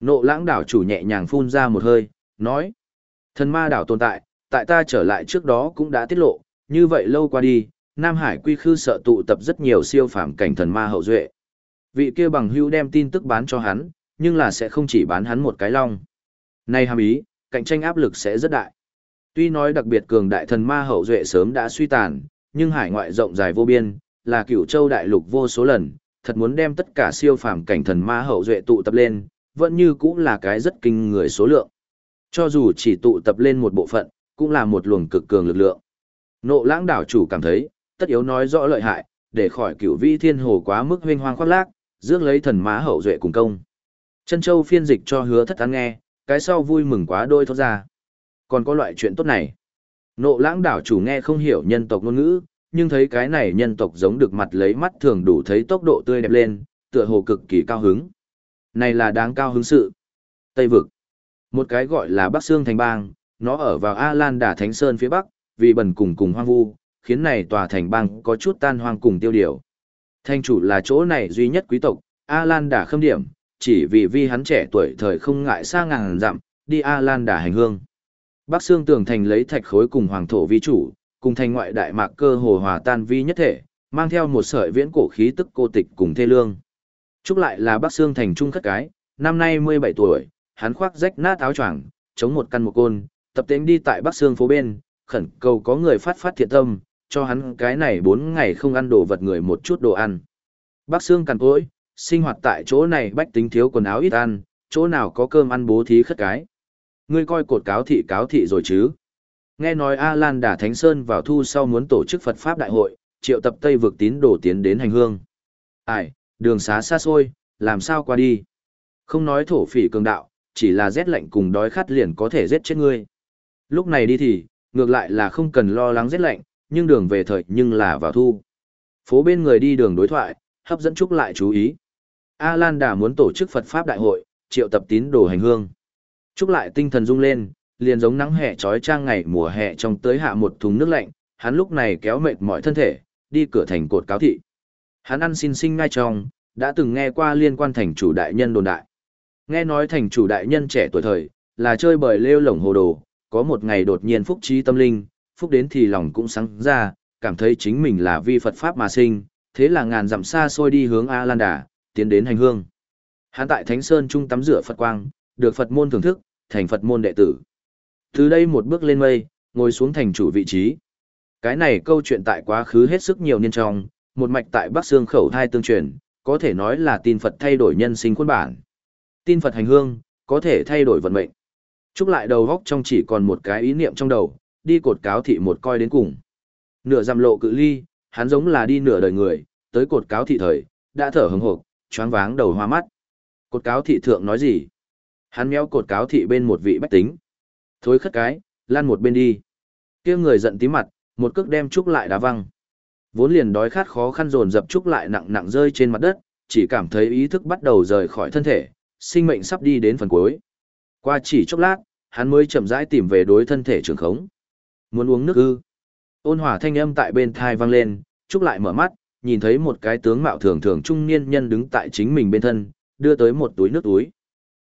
Nộ lãng đảo chủ nhẹ nhàng phun ra một hơi, nói. Thần ma đảo tồn tại, tại ta trở lại trước đó cũng đã tiết lộ, như vậy lâu qua đi, Nam Hải quy khư sợ tụ tập rất nhiều siêu phàm cảnh thần ma hậu duệ. Vị kia bằng hữu đem tin tức bán cho hắn, nhưng là sẽ không chỉ bán hắn một cái long. Này hàm ý, cạnh tranh áp lực sẽ rất đại. Tuy nói đặc biệt cường đại thần ma hậu duệ sớm đã suy tàn, nhưng hải ngoại rộng dài vô biên, là cửu châu đại lục vô số lần, thật muốn đem tất cả siêu phàm cảnh thần ma hậu duệ tụ tập lên, vẫn như cũng là cái rất kinh người số lượng. Cho dù chỉ tụ tập lên một bộ phận, cũng là một luồng cực cường lực lượng. Nộ lãng đảo chủ cảm thấy, tất yếu nói rõ lợi hại, để khỏi cửu vi thiên hồ quá mức huynh hoang khoác lác, dước lấy thần ma hậu duệ cùng công. Chân châu phiên dịch cho hứa thất án nghe, cái sau vui mừng quá đôi thốt ra. Còn có loại chuyện tốt này. Nộ lãng đảo chủ nghe không hiểu nhân tộc ngôn ngữ, nhưng thấy cái này nhân tộc giống được mặt lấy mắt thường đủ thấy tốc độ tươi đẹp lên, tựa hồ cực kỳ cao hứng. Này là đáng cao hứng sự. Tây vực. Một cái gọi là Bắc Sương Thành Bang, nó ở vào A Lan Đà Thánh Sơn phía Bắc, vì bần cùng cùng hoang vu, khiến này tòa thành bang có chút tan hoang cùng tiêu điều. thanh chủ là chỗ này duy nhất quý tộc, A Lan Đà khâm điểm, chỉ vì vì hắn trẻ tuổi thời không ngại xa ngàn dặm, đi A Lan Đà hành hương. Bắc Sương Tường Thành lấy thạch khối cùng hoàng thổ vi chủ, cùng thành ngoại đại mạc cơ hồ hòa tan vi nhất thể, mang theo một sợi viễn cổ khí tức cô tịch cùng thê lương. trúc lại là Bắc xương Thành Trung khất cái, năm nay 17 tuổi, hắn khoác rách nát áo choàng, chống một căn một côn, tập tính đi tại Bắc xương phố bên, khẩn cầu có người phát phát thiện tâm, cho hắn cái này 4 ngày không ăn đồ vật người một chút đồ ăn. Bắc xương cằn cỗi, sinh hoạt tại chỗ này bách tính thiếu quần áo ít ăn, chỗ nào có cơm ăn bố thí khất cái. Ngươi coi cột cáo thị cáo thị rồi chứ. Nghe nói A Lan Đà Thánh Sơn vào thu sau muốn tổ chức Phật Pháp Đại hội, triệu tập Tây vực tín đồ tiến đến hành hương. Ai, đường xá xa xôi, làm sao qua đi. Không nói thổ phỉ cường đạo, chỉ là rét lạnh cùng đói khát liền có thể giết chết ngươi. Lúc này đi thì, ngược lại là không cần lo lắng rét lạnh, nhưng đường về thời nhưng là vào thu. Phố bên người đi đường đối thoại, hấp dẫn chúc lại chú ý. A Lan Đà muốn tổ chức Phật Pháp Đại hội, triệu tập tín đồ hành hương. Chúc lại tinh thần rung lên, liền giống nắng hè trói trang ngày mùa hè trong tới hạ một thùng nước lạnh, hắn lúc này kéo mệt mỏi thân thể, đi cửa thành cột cáo thị. Hắn ăn xin sinh ngay trong, đã từng nghe qua liên quan thành chủ đại nhân đồn đại. Nghe nói thành chủ đại nhân trẻ tuổi thời, là chơi bời lêu lổng hồ đồ, có một ngày đột nhiên phúc trí tâm linh, phúc đến thì lòng cũng sáng ra, cảm thấy chính mình là vi Phật Pháp mà sinh, thế là ngàn dặm xa xôi đi hướng A Lan Đà, tiến đến hành hương. Hắn tại Thánh Sơn Trung tắm rửa Phật Quang, được Phật môn thưởng thức, thành Phật môn đệ tử. Từ đây một bước lên mây, ngồi xuống thành chủ vị trí. Cái này câu chuyện tại quá khứ hết sức nhiều niên trong, một mạch tại Bắc Sương khẩu thai tương truyền, có thể nói là tin Phật thay đổi nhân sinh khuôn bản. Tin Phật hành hương, có thể thay đổi vận mệnh. Trúc lại đầu góc trong chỉ còn một cái ý niệm trong đầu, đi cột cáo thị một coi đến cùng. Nửa dặm lộ cự ly, hắn giống là đi nửa đời người, tới cột cáo thị thời, đã thở hừng hộp, choáng váng đầu hoa mắt. Cột cáo thị thượng nói gì? Hắn méo cột cáo thị bên một vị bách tính. Thối khất cái, lan một bên đi. kia người giận tí mặt, một cước đem Trúc lại đá văng. Vốn liền đói khát khó khăn dồn dập Trúc lại nặng nặng rơi trên mặt đất, chỉ cảm thấy ý thức bắt đầu rời khỏi thân thể, sinh mệnh sắp đi đến phần cuối. Qua chỉ chốc lát, hắn mới chậm rãi tìm về đối thân thể trường khống. Muốn uống nước ư? Ôn hòa thanh âm tại bên thai vang lên, Trúc lại mở mắt, nhìn thấy một cái tướng mạo thường thường trung niên nhân đứng tại chính mình bên thân, đưa tới một túi nước túi.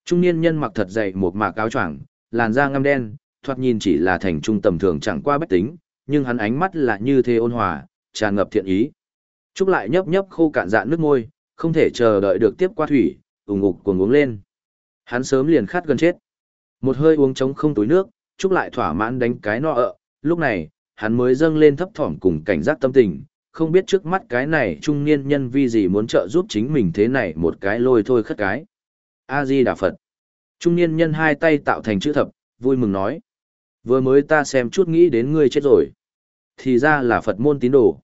Trung niên nhân mặc thật dày một mạc áo choàng, làn da ngăm đen, thoạt nhìn chỉ là thành trung tầm thường chẳng qua bách tính, nhưng hắn ánh mắt là như thế ôn hòa, tràn ngập thiện ý. Trúc lại nhấp nhấp khô cạn dạn nước môi, không thể chờ đợi được tiếp qua thủy, ủng ngục cuồng uống lên. Hắn sớm liền khát gần chết. Một hơi uống trống không túi nước, Trúc lại thỏa mãn đánh cái no ợ, lúc này, hắn mới dâng lên thấp thỏm cùng cảnh giác tâm tình, không biết trước mắt cái này trung niên nhân vi gì muốn trợ giúp chính mình thế này một cái lôi thôi khất cái. A-di Đà Phật. Trung niên nhân hai tay tạo thành chữ thập, vui mừng nói. Vừa mới ta xem chút nghĩ đến ngươi chết rồi. Thì ra là Phật môn tín đồ.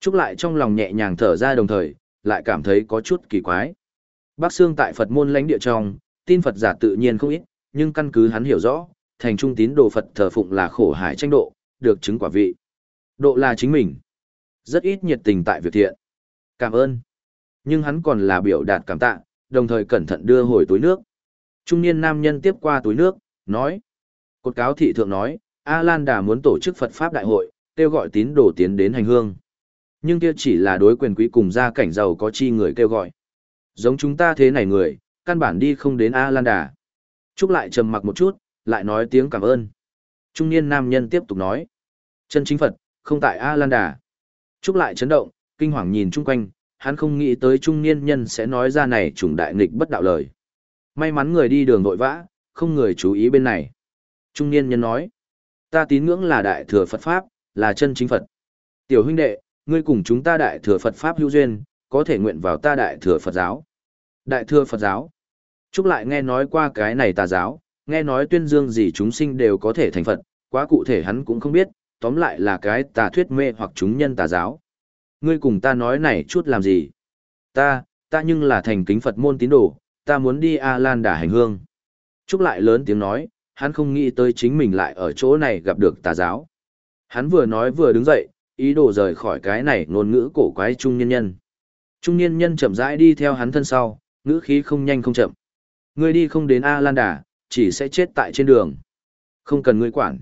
Trúc lại trong lòng nhẹ nhàng thở ra đồng thời, lại cảm thấy có chút kỳ quái. Bác Sương tại Phật môn lãnh địa trong, tin Phật giả tự nhiên không ít, nhưng căn cứ hắn hiểu rõ, thành trung tín đồ Phật thờ phụng là khổ hải tranh độ, được chứng quả vị. Độ là chính mình. Rất ít nhiệt tình tại việc thiện. Cảm ơn. Nhưng hắn còn là biểu đạt cảm tạ, đồng thời cẩn thận đưa hồi túi nước. Trung niên nam nhân tiếp qua túi nước, nói. Cột cáo thị thượng nói, A Lan Đà muốn tổ chức Phật Pháp Đại hội, kêu gọi tín đồ tiến đến hành hương. Nhưng kia chỉ là đối quyền quý cùng gia cảnh giàu có chi người kêu gọi. Giống chúng ta thế này người, căn bản đi không đến A Lan Đà. Trúc lại trầm mặc một chút, lại nói tiếng cảm ơn. Trung niên nam nhân tiếp tục nói. Chân chính Phật, không tại A Lan Đà. Trúc lại chấn động, kinh hoàng nhìn chung quanh, hắn không nghĩ tới trung niên nhân sẽ nói ra này trùng đại nghịch bất đạo lời. May mắn người đi đường vội vã, không người chú ý bên này. Trung niên nhân nói, ta tín ngưỡng là đại thừa Phật Pháp, là chân chính Phật. Tiểu huynh đệ, ngươi cùng chúng ta đại thừa Phật Pháp hữu duyên, có thể nguyện vào ta đại thừa Phật giáo. Đại thừa Phật giáo. Trúc lại nghe nói qua cái này tà giáo, nghe nói tuyên dương gì chúng sinh đều có thể thành Phật, quá cụ thể hắn cũng không biết, tóm lại là cái tà thuyết mê hoặc chúng nhân tà giáo. Ngươi cùng ta nói này chút làm gì? Ta, ta nhưng là thành kính Phật môn tín đồ, ta muốn đi A Lan đà hành hương. Trúc lại lớn tiếng nói, hắn không nghĩ tới chính mình lại ở chỗ này gặp được tà giáo. Hắn vừa nói vừa đứng dậy, ý đồ rời khỏi cái này ngôn ngữ cổ quái trung nhân nhân. Trung niên nhân chậm rãi đi theo hắn thân sau, ngữ khí không nhanh không chậm. Ngươi đi không đến A Lan Đà, chỉ sẽ chết tại trên đường. Không cần ngươi quản.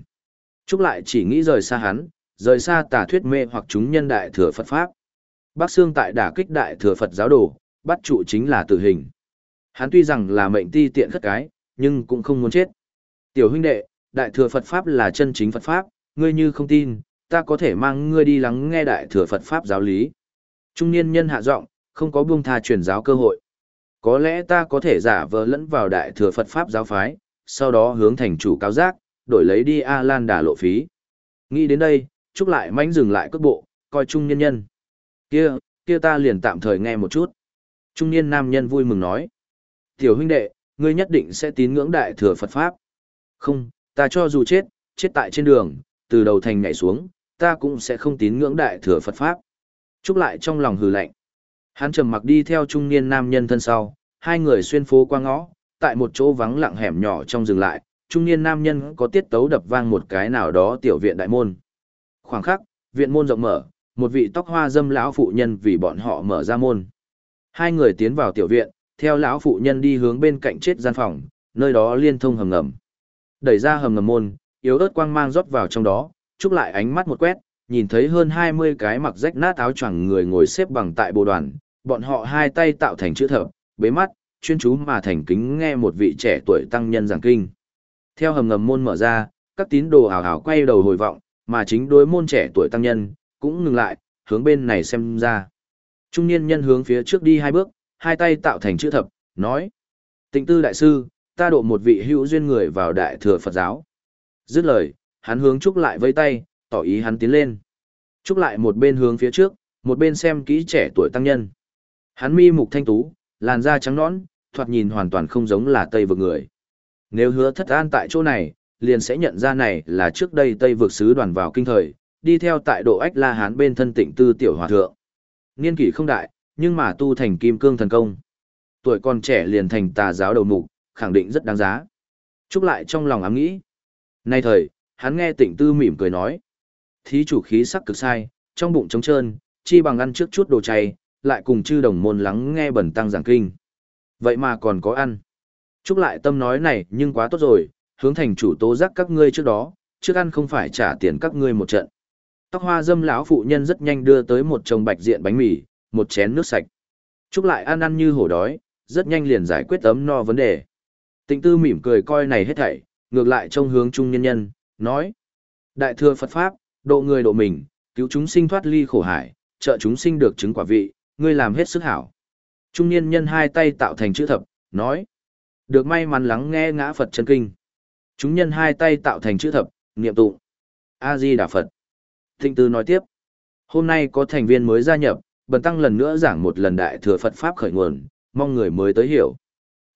Trúc lại chỉ nghĩ rời xa hắn, rời xa tà thuyết mê hoặc chúng nhân đại thừa Phật Pháp. Bác Sương tại đả kích đại thừa Phật giáo đồ, bắt trụ chính là tử hình. Hắn tuy rằng là mệnh ti tiện khất cái, nhưng cũng không muốn chết. Tiểu huynh đệ, đại thừa Phật Pháp là chân chính Phật Pháp, ngươi như không tin, ta có thể mang ngươi đi lắng nghe đại thừa Phật Pháp giáo lý. Trung niên nhân hạ giọng, không có buông tha truyền giáo cơ hội. Có lẽ ta có thể giả vờ lẫn vào đại thừa Phật Pháp giáo phái, sau đó hướng thành chủ cáo giác, đổi lấy đi A Lan đà lộ phí. Nghĩ đến đây, Trúc lại mánh dừng lại cước bộ, coi trung niên nhân. Kia, kia ta liền tạm thời nghe một chút. Trung niên nam nhân vui mừng nói. Tiểu huynh đệ, ngươi nhất định sẽ tín ngưỡng đại thừa Phật Pháp. Không, ta cho dù chết, chết tại trên đường, từ đầu thành nhảy xuống, ta cũng sẽ không tín ngưỡng đại thừa Phật Pháp. Trúc lại trong lòng hừ lạnh. Hắn trầm mặc đi theo trung niên nam nhân thân sau, hai người xuyên phố qua ngõ, tại một chỗ vắng lặng hẻm nhỏ trong dừng lại, trung niên nam nhân có tiết tấu đập vang một cái nào đó tiểu viện đại môn. Khoảng khắc, viện môn rộng mở, một vị tóc hoa dâm lão phụ nhân vì bọn họ mở ra môn. Hai người tiến vào tiểu viện, theo lão phụ nhân đi hướng bên cạnh chết gian phòng, nơi đó liên thông hầm ngầm. Đẩy ra hầm ngầm môn, yếu ớt quang mang rót vào trong đó, chúc lại ánh mắt một quét, nhìn thấy hơn 20 cái mặc rách nát áo choàng người ngồi xếp bằng tại bộ đoàn, bọn họ hai tay tạo thành chữ thập, bế mắt, chuyên chú mà thành kính nghe một vị trẻ tuổi tăng nhân giảng kinh. Theo hầm ngầm môn mở ra, các tín đồ ảo ảo quay đầu hồi vọng, mà chính đối môn trẻ tuổi tăng nhân, cũng ngừng lại, hướng bên này xem ra. Trung niên nhân hướng phía trước đi hai bước, hai tay tạo thành chữ thập, nói. Tịnh tư đại sư, ta độ một vị hữu duyên người vào đại thừa Phật giáo. Dứt lời, hắn hướng Trúc lại với tay, tỏ ý hắn tiến lên. Trúc lại một bên hướng phía trước, một bên xem kỹ trẻ tuổi tăng nhân. Hắn mi mục thanh tú, làn da trắng nõn, thoạt nhìn hoàn toàn không giống là Tây vực người. Nếu hứa thất an tại chỗ này, liền sẽ nhận ra này là trước đây Tây vực sứ đoàn vào kinh thời, đi theo tại độ ách la hán bên thân tịnh tư tiểu hòa thượng. Niên kỷ không đại, nhưng mà tu thành kim cương thần công. Tuổi còn trẻ liền thành tà giáo đầu mục, khẳng định rất đáng giá. Trúc lại trong lòng ám nghĩ. Nay thời, hắn nghe tịnh tư mỉm cười nói. Thí chủ khí sắc cực sai, trong bụng trống trơn, chi bằng ăn trước chút đồ chay, lại cùng chư đồng môn lắng nghe bẩn tăng giảng kinh. Vậy mà còn có ăn. Trúc lại tâm nói này nhưng quá tốt rồi, hướng thành chủ tố giác các ngươi trước đó, trước ăn không phải trả tiền các ngươi một trận. Tóc hoa dâm lão phụ nhân rất nhanh đưa tới một chồng bạch diện bánh mì, một chén nước sạch. Trúc lại ăn ăn như hổ đói, rất nhanh liền giải quyết ấm no vấn đề. Tịnh tư mỉm cười coi này hết thảy, ngược lại trông hướng trung nhân nhân, nói. Đại thừa Phật Pháp, độ người độ mình, cứu chúng sinh thoát ly khổ hải, trợ chúng sinh được chứng quả vị, ngươi làm hết sức hảo. Trung niên nhân hai tay tạo thành chữ thập, nói. Được may mắn lắng nghe ngã Phật chân kinh. Chúng nhân hai tay tạo thành chữ thập, niệm tụng. A-di Đà Phật. Thịnh tư nói tiếp. Hôm nay có thành viên mới gia nhập, bần tăng lần nữa giảng một lần đại thừa Phật Pháp khởi nguồn, mong người mới tới hiểu.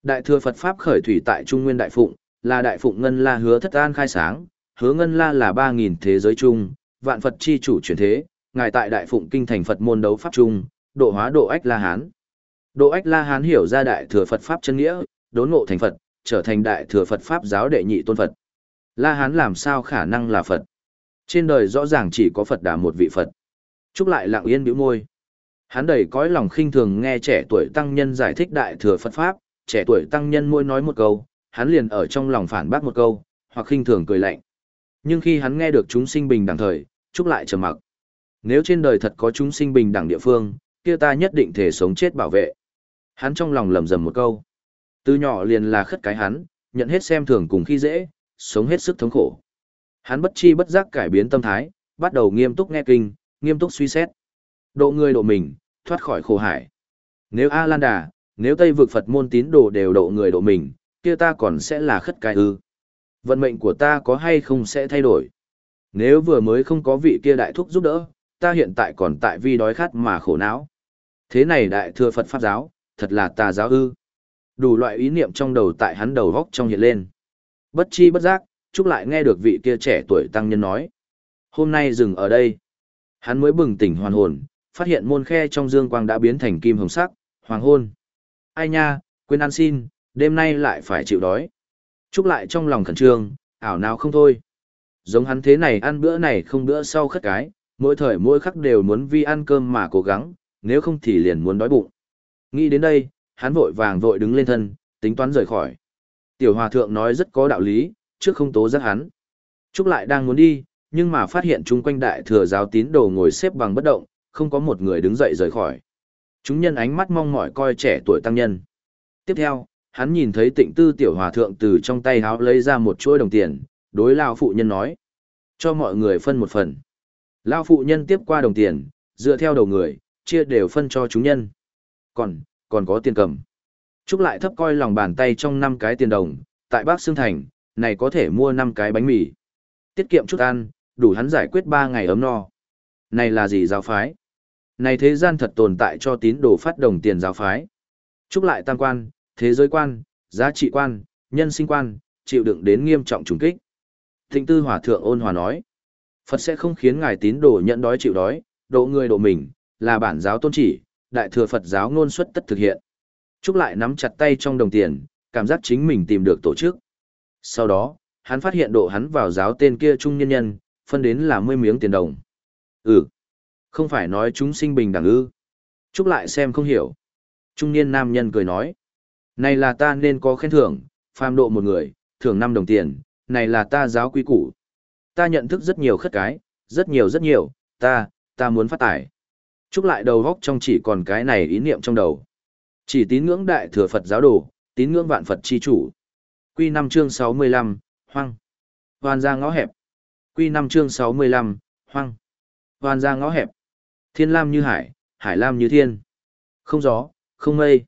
Đại thừa Phật Pháp khởi thủy tại Trung Nguyên Đại Phụng, là Đại Phụng Ngân La hứa thất an khai sáng, hứa Ngân La là 3.000 thế giới chung, vạn Phật chi chủ chuyển thế, ngài tại Đại Phụng Kinh thành Phật môn đấu Pháp chung, độ hóa độ ách La Hán. Độ ách La Hán hiểu ra Đại thừa Phật Pháp chân nghĩa, đốn ngộ thành Phật, trở thành Đại thừa Phật Pháp giáo đệ nhị tôn Phật. La Hán làm sao khả năng là Phật? Trên đời rõ ràng chỉ có Phật đà một vị Phật. Trúc lại lặng yên bĩu môi. Hắn đầy cõi lòng khinh thường nghe trẻ tuổi tăng nhân giải thích đại thừa Phật Pháp, trẻ tuổi tăng nhân mỗi nói một câu, hắn liền ở trong lòng phản bác một câu, hoặc khinh thường cười lạnh. Nhưng khi hắn nghe được chúng sinh bình đẳng thời, chúc lại trầm mặc. Nếu trên đời thật có chúng sinh bình đẳng địa phương, kia ta nhất định thể sống chết bảo vệ. Hắn trong lòng lầm rầm một câu. Từ nhỏ liền là khất cái hắn, nhận hết xem thường cùng khi dễ, sống hết sức thống khổ. Hắn bất chi bất giác cải biến tâm thái, bắt đầu nghiêm túc nghe kinh, nghiêm túc suy xét. Độ người độ mình, thoát khỏi khổ hải. Nếu A Lan Đà, nếu Tây vực Phật môn tín đồ đều độ người độ mình, kia ta còn sẽ là khất cái ư. Vận mệnh của ta có hay không sẽ thay đổi. Nếu vừa mới không có vị kia đại thúc giúp đỡ, ta hiện tại còn tại vì đói khát mà khổ não. Thế này đại thừa Phật Pháp giáo, thật là tà giáo ư. Đủ loại ý niệm trong đầu tại hắn đầu góc trong hiện lên. Bất chi bất giác, Trúc lại nghe được vị kia trẻ tuổi tăng nhân nói. Hôm nay dừng ở đây. Hắn mới bừng tỉnh hoàn hồn, phát hiện môn khe trong dương quang đã biến thành kim hồng sắc, hoàng hôn. Ai nha, quên ăn xin, đêm nay lại phải chịu đói. Trúc lại trong lòng khẩn trương, ảo nào không thôi. Giống hắn thế này ăn bữa này không bữa sau khất cái, mỗi thời mỗi khắc đều muốn vi ăn cơm mà cố gắng, nếu không thì liền muốn đói bụng. Nghĩ đến đây, hắn vội vàng vội đứng lên thân, tính toán rời khỏi. Tiểu hòa thượng nói rất có đạo lý, trước không tố giác hắn. Trúc lại đang muốn đi, nhưng mà phát hiện chung quanh đại thừa giáo tín đồ ngồi xếp bằng bất động, không có một người đứng dậy rời khỏi. Chúng nhân ánh mắt mong mỏi coi trẻ tuổi tăng nhân. Tiếp theo, hắn nhìn thấy tịnh tư tiểu hòa thượng từ trong tay háo lấy ra một chuỗi đồng tiền, đối lao phụ nhân nói. Cho mọi người phân một phần. Lao phụ nhân tiếp qua đồng tiền, dựa theo đầu người, chia đều phân cho chúng nhân. Còn, còn có tiền cầm. Trúc lại thấp coi lòng bàn tay trong năm cái tiền đồng, tại Bắc Sương Thành, này có thể mua năm cái bánh mì. Tiết kiệm chút ăn, đủ hắn giải quyết ba ngày ấm no. Này là gì giáo phái? Này thế gian thật tồn tại cho tín đồ phát đồng tiền giáo phái. chúc lại tam quan, thế giới quan, giá trị quan, nhân sinh quan, chịu đựng đến nghiêm trọng trùng kích. Thịnh tư hòa thượng ôn hòa nói, Phật sẽ không khiến ngài tín đồ nhận đói chịu đói, độ người độ mình, là bản giáo tôn chỉ, đại thừa Phật giáo ngôn xuất tất thực hiện. Trúc lại nắm chặt tay trong đồng tiền, cảm giác chính mình tìm được tổ chức. Sau đó, hắn phát hiện độ hắn vào giáo tên kia trung nhân nhân, phân đến là mươi miếng tiền đồng. Ừ, không phải nói chúng sinh bình đẳng ư. Trúc lại xem không hiểu. Trung niên nam nhân cười nói. Này là ta nên có khen thưởng, phàm độ một người, thưởng năm đồng tiền, này là ta giáo quy củ. Ta nhận thức rất nhiều khất cái, rất nhiều rất nhiều, ta, ta muốn phát tải. Trúc lại đầu góc trong chỉ còn cái này ý niệm trong đầu. Chỉ tín ngưỡng đại thừa Phật giáo đồ, tín ngưỡng vạn Phật chi chủ. Quy 5 chương 65, hoang. Hoàn ra ngõ hẹp. Quy 5 chương 65, hoang. Hoàn ra ngõ hẹp. Thiên lam như hải, hải lam như thiên. Không gió, không mây.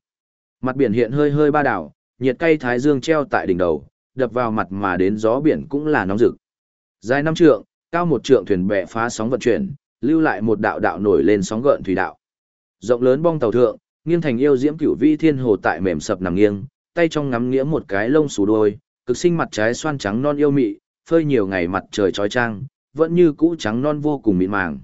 Mặt biển hiện hơi hơi ba đảo, nhiệt cây thái dương treo tại đỉnh đầu, đập vào mặt mà đến gió biển cũng là nóng rực. Dài năm trượng, cao một trượng thuyền bè phá sóng vận chuyển, lưu lại một đạo đạo nổi lên sóng gợn thủy đạo. Rộng lớn bong tàu thượng, nghiêng thành yêu diễm cửu vi thiên hồ tại mềm sập nằm nghiêng, tay trong ngắm nghĩa một cái lông xù đôi, cực sinh mặt trái xoan trắng non yêu mị, phơi nhiều ngày mặt trời trói trang, vẫn như cũ trắng non vô cùng mịn màng.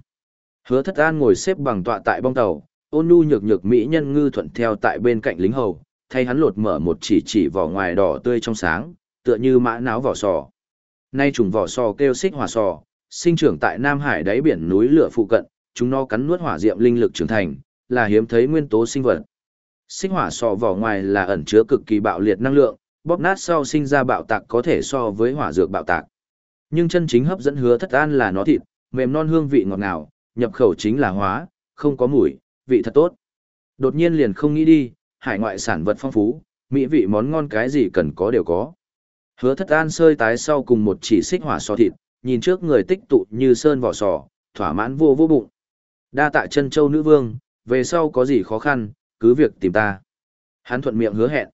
Hứa Thất An ngồi xếp bằng tọa tại bong tàu, ôn nhu nhược nhược mỹ nhân ngư thuận theo tại bên cạnh lính hầu, thay hắn lột mở một chỉ chỉ vỏ ngoài đỏ tươi trong sáng, tựa như mã náo vỏ sò. Nay trùng vỏ sò kêu xích hỏa sò, sinh trưởng tại Nam Hải đáy biển núi lửa phụ cận, chúng nó cắn nuốt hỏa diệm linh lực trưởng thành, là hiếm thấy nguyên tố sinh vật. Xích hỏa sò vỏ ngoài là ẩn chứa cực kỳ bạo liệt năng lượng, bóp nát sau sinh ra bạo tạc có thể so với hỏa dược bạo tạc. Nhưng chân chính hấp dẫn hứa thất an là nó thịt, mềm non hương vị ngọt ngào, nhập khẩu chính là hóa, không có mùi, vị thật tốt. Đột nhiên liền không nghĩ đi, hải ngoại sản vật phong phú, mỹ vị món ngon cái gì cần có đều có. Hứa thất an sơi tái sau cùng một chỉ xích hỏa sò thịt, nhìn trước người tích tụ như sơn vỏ sò, thỏa mãn vô vô bụng. Đa tạ chân châu nữ vương, về sau có gì khó khăn, cứ việc tìm ta. Hắn thuận miệng hứa hẹn.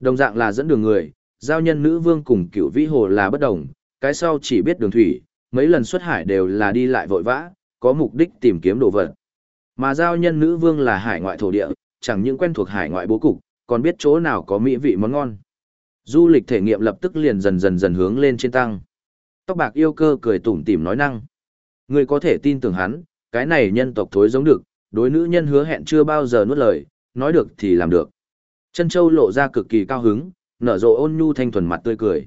Đồng dạng là dẫn đường người, giao nhân nữ vương cùng cựu vĩ hồ là bất đồng, cái sau chỉ biết đường thủy, mấy lần xuất hải đều là đi lại vội vã, có mục đích tìm kiếm đồ vật. Mà giao nhân nữ vương là hải ngoại thổ địa, chẳng những quen thuộc hải ngoại bố cục, còn biết chỗ nào có mỹ vị món ngon. Du lịch thể nghiệm lập tức liền dần dần dần hướng lên trên tăng. Tóc bạc yêu cơ cười tủm tỉm nói năng. Người có thể tin tưởng hắn, cái này nhân tộc thối giống được, đối nữ nhân hứa hẹn chưa bao giờ nuốt lời, nói được thì làm được. Chân châu lộ ra cực kỳ cao hứng, nở rộ ôn nhu thanh thuần mặt tươi cười.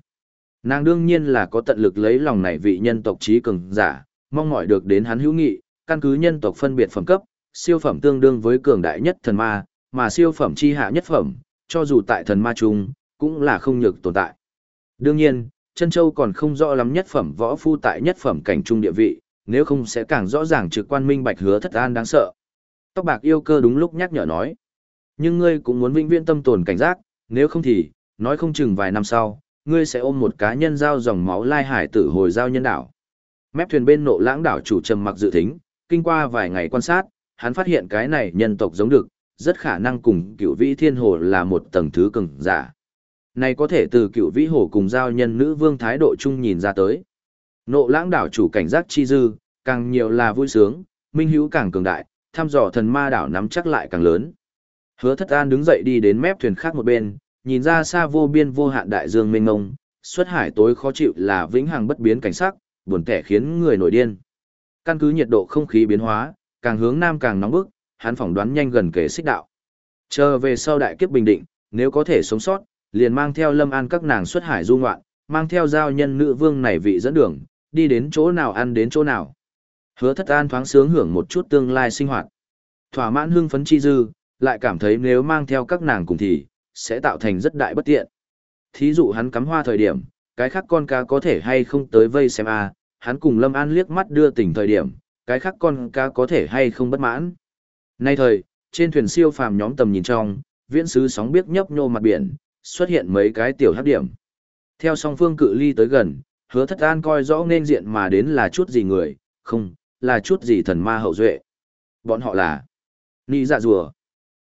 Nàng đương nhiên là có tận lực lấy lòng này vị nhân tộc trí cường giả, mong mỏi được đến hắn hữu nghị, căn cứ nhân tộc phân biệt phẩm cấp, siêu phẩm tương đương với cường đại nhất thần ma, mà siêu phẩm chi hạ nhất phẩm, cho dù tại thần ma chung, cũng là không nhược tồn tại. Đương nhiên, chân châu còn không rõ lắm nhất phẩm võ phu tại nhất phẩm cảnh trung địa vị, nếu không sẽ càng rõ ràng trực quan minh bạch hứa thất an đáng sợ. Tóc bạc yêu cơ đúng lúc nhắc nhở nói. Nhưng ngươi cũng muốn vĩnh viễn tâm tồn cảnh giác, nếu không thì, nói không chừng vài năm sau, ngươi sẽ ôm một cá nhân giao dòng máu lai hải tử hồi giao nhân đảo. Mép thuyền bên nộ lãng đảo chủ trầm mặc dự thính, kinh qua vài ngày quan sát, hắn phát hiện cái này nhân tộc giống được, rất khả năng cùng cựu vĩ thiên hồ là một tầng thứ cường giả. Này có thể từ cựu vĩ hồ cùng giao nhân nữ vương thái độ chung nhìn ra tới. Nộ lãng đảo chủ cảnh giác chi dư, càng nhiều là vui sướng, minh hữu càng cường đại, thăm dò thần ma đảo nắm chắc lại càng lớn. Hứa thất an đứng dậy đi đến mép thuyền khác một bên, nhìn ra xa vô biên vô hạn đại dương mênh mông, xuất hải tối khó chịu là vĩnh hằng bất biến cảnh sắc, buồn tẻ khiến người nổi điên. Căn cứ nhiệt độ không khí biến hóa, càng hướng nam càng nóng bức, hắn phỏng đoán nhanh gần kề xích đạo. Chờ về sau đại kiếp bình định, nếu có thể sống sót, liền mang theo lâm an các nàng xuất hải du ngoạn, mang theo giao nhân nữ vương này vị dẫn đường, đi đến chỗ nào ăn đến chỗ nào. Hứa thất an thoáng sướng hưởng một chút tương lai sinh hoạt. Thỏa mãn hưng phấn chi dư, lại cảm thấy nếu mang theo các nàng cùng thì, sẽ tạo thành rất đại bất tiện. Thí dụ hắn cắm hoa thời điểm, cái khác con cá có thể hay không tới vây xem a à, hắn cùng Lâm An liếc mắt đưa tỉnh thời điểm, cái khác con cá có thể hay không bất mãn. Nay thời, trên thuyền siêu phàm nhóm tầm nhìn trong, viễn sứ sóng biếc nhấp nhô mặt biển, xuất hiện mấy cái tiểu hấp điểm. Theo song phương cự ly tới gần, hứa thất an coi rõ nên diện mà đến là chút gì người, không, là chút gì thần ma hậu duệ. Bọn họ là Nì dạ rùa.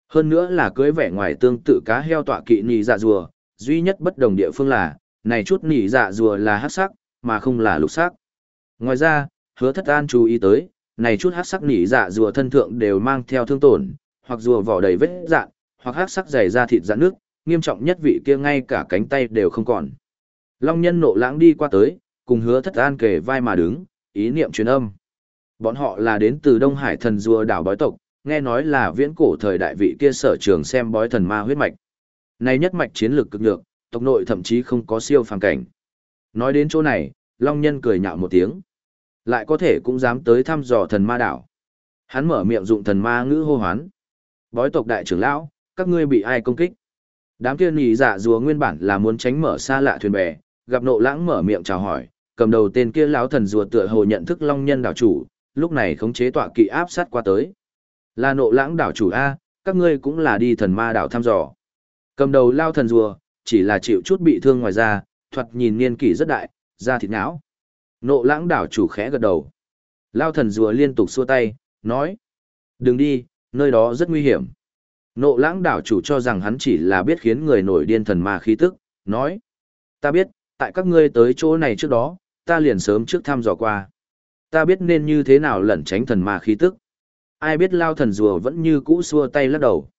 Hơn nữa là cưới vẻ ngoài tương tự cá heo tọa kỵ nì dạ rùa, duy nhất bất đồng địa phương là, này chút nỉ dạ rùa là hắc sắc, mà không là lục sắc. Ngoài ra, hứa thất an chú ý tới, này chút hắc sắc nỉ dạ rùa thân thượng đều mang theo thương tổn, hoặc rùa vỏ đầy vết dạn, hoặc hắc sắc dày ra thịt dạn nước, nghiêm trọng nhất vị kia ngay cả cánh tay đều không còn. Long nhân nộ lãng đi qua tới, cùng hứa thất an kề vai mà đứng, ý niệm truyền âm. Bọn họ là đến từ Đông Hải thần rùa đảo bói tộc, nghe nói là viễn cổ thời đại vị kia sở trường xem bói thần ma huyết mạch. Này nhất mạch chiến lược cực nhược, tộc nội thậm chí không có siêu phàm cảnh. Nói đến chỗ này, Long Nhân cười nhạo một tiếng. Lại có thể cũng dám tới thăm dò thần ma đảo. Hắn mở miệng dụng thần ma ngữ hô hoán. Bói tộc đại trưởng lão, các ngươi bị ai công kích? Đám kia nhị giả rùa nguyên bản là muốn tránh mở xa lạ thuyền bè, gặp nộ lãng mở miệng chào hỏi, cầm đầu tên kia lão thần rùa tựa hồ nhận thức long nhân đảo chủ, lúc này khống chế tọa kỵ áp sát qua tới. Là nộ lãng đảo chủ A, các ngươi cũng là đi thần ma đảo thăm dò. Cầm đầu lao thần rùa, chỉ là chịu chút bị thương ngoài da, thoạt nhìn niên kỷ rất đại, da thịt não. Nộ lãng đảo chủ khẽ gật đầu. Lao thần rùa liên tục xua tay, nói. Đừng đi, nơi đó rất nguy hiểm. Nộ lãng đảo chủ cho rằng hắn chỉ là biết khiến người nổi điên thần ma khí tức, nói. Ta biết, tại các ngươi tới chỗ này trước đó, ta liền sớm trước thăm dò qua. Ta biết nên như thế nào lẩn tránh thần ma khí tức. Ai biết lao thần rùa vẫn như cũ xua tay lắc đầu.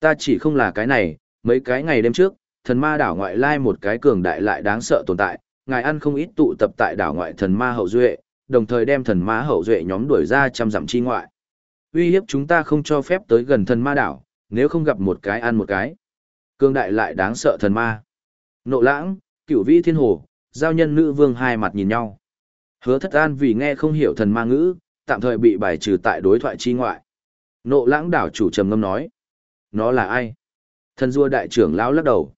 Ta chỉ không là cái này, mấy cái ngày đêm trước, thần ma đảo ngoại lai một cái cường đại lại đáng sợ tồn tại, ngài ăn không ít tụ tập tại đảo ngoại thần ma hậu duệ, đồng thời đem thần ma hậu duệ nhóm đuổi ra trăm dặm chi ngoại. Uy hiếp chúng ta không cho phép tới gần thần ma đảo, nếu không gặp một cái ăn một cái. Cường đại lại đáng sợ thần ma. Nộ lãng, cửu vĩ thiên hồ, giao nhân nữ vương hai mặt nhìn nhau. Hứa thất an vì nghe không hiểu thần ma ngữ, tạm thời bị bài trừ tại đối thoại chi ngoại. Nộ lãng đảo chủ trầm ngâm nói. Nó là ai? Thần rua đại trưởng lão lắc đầu.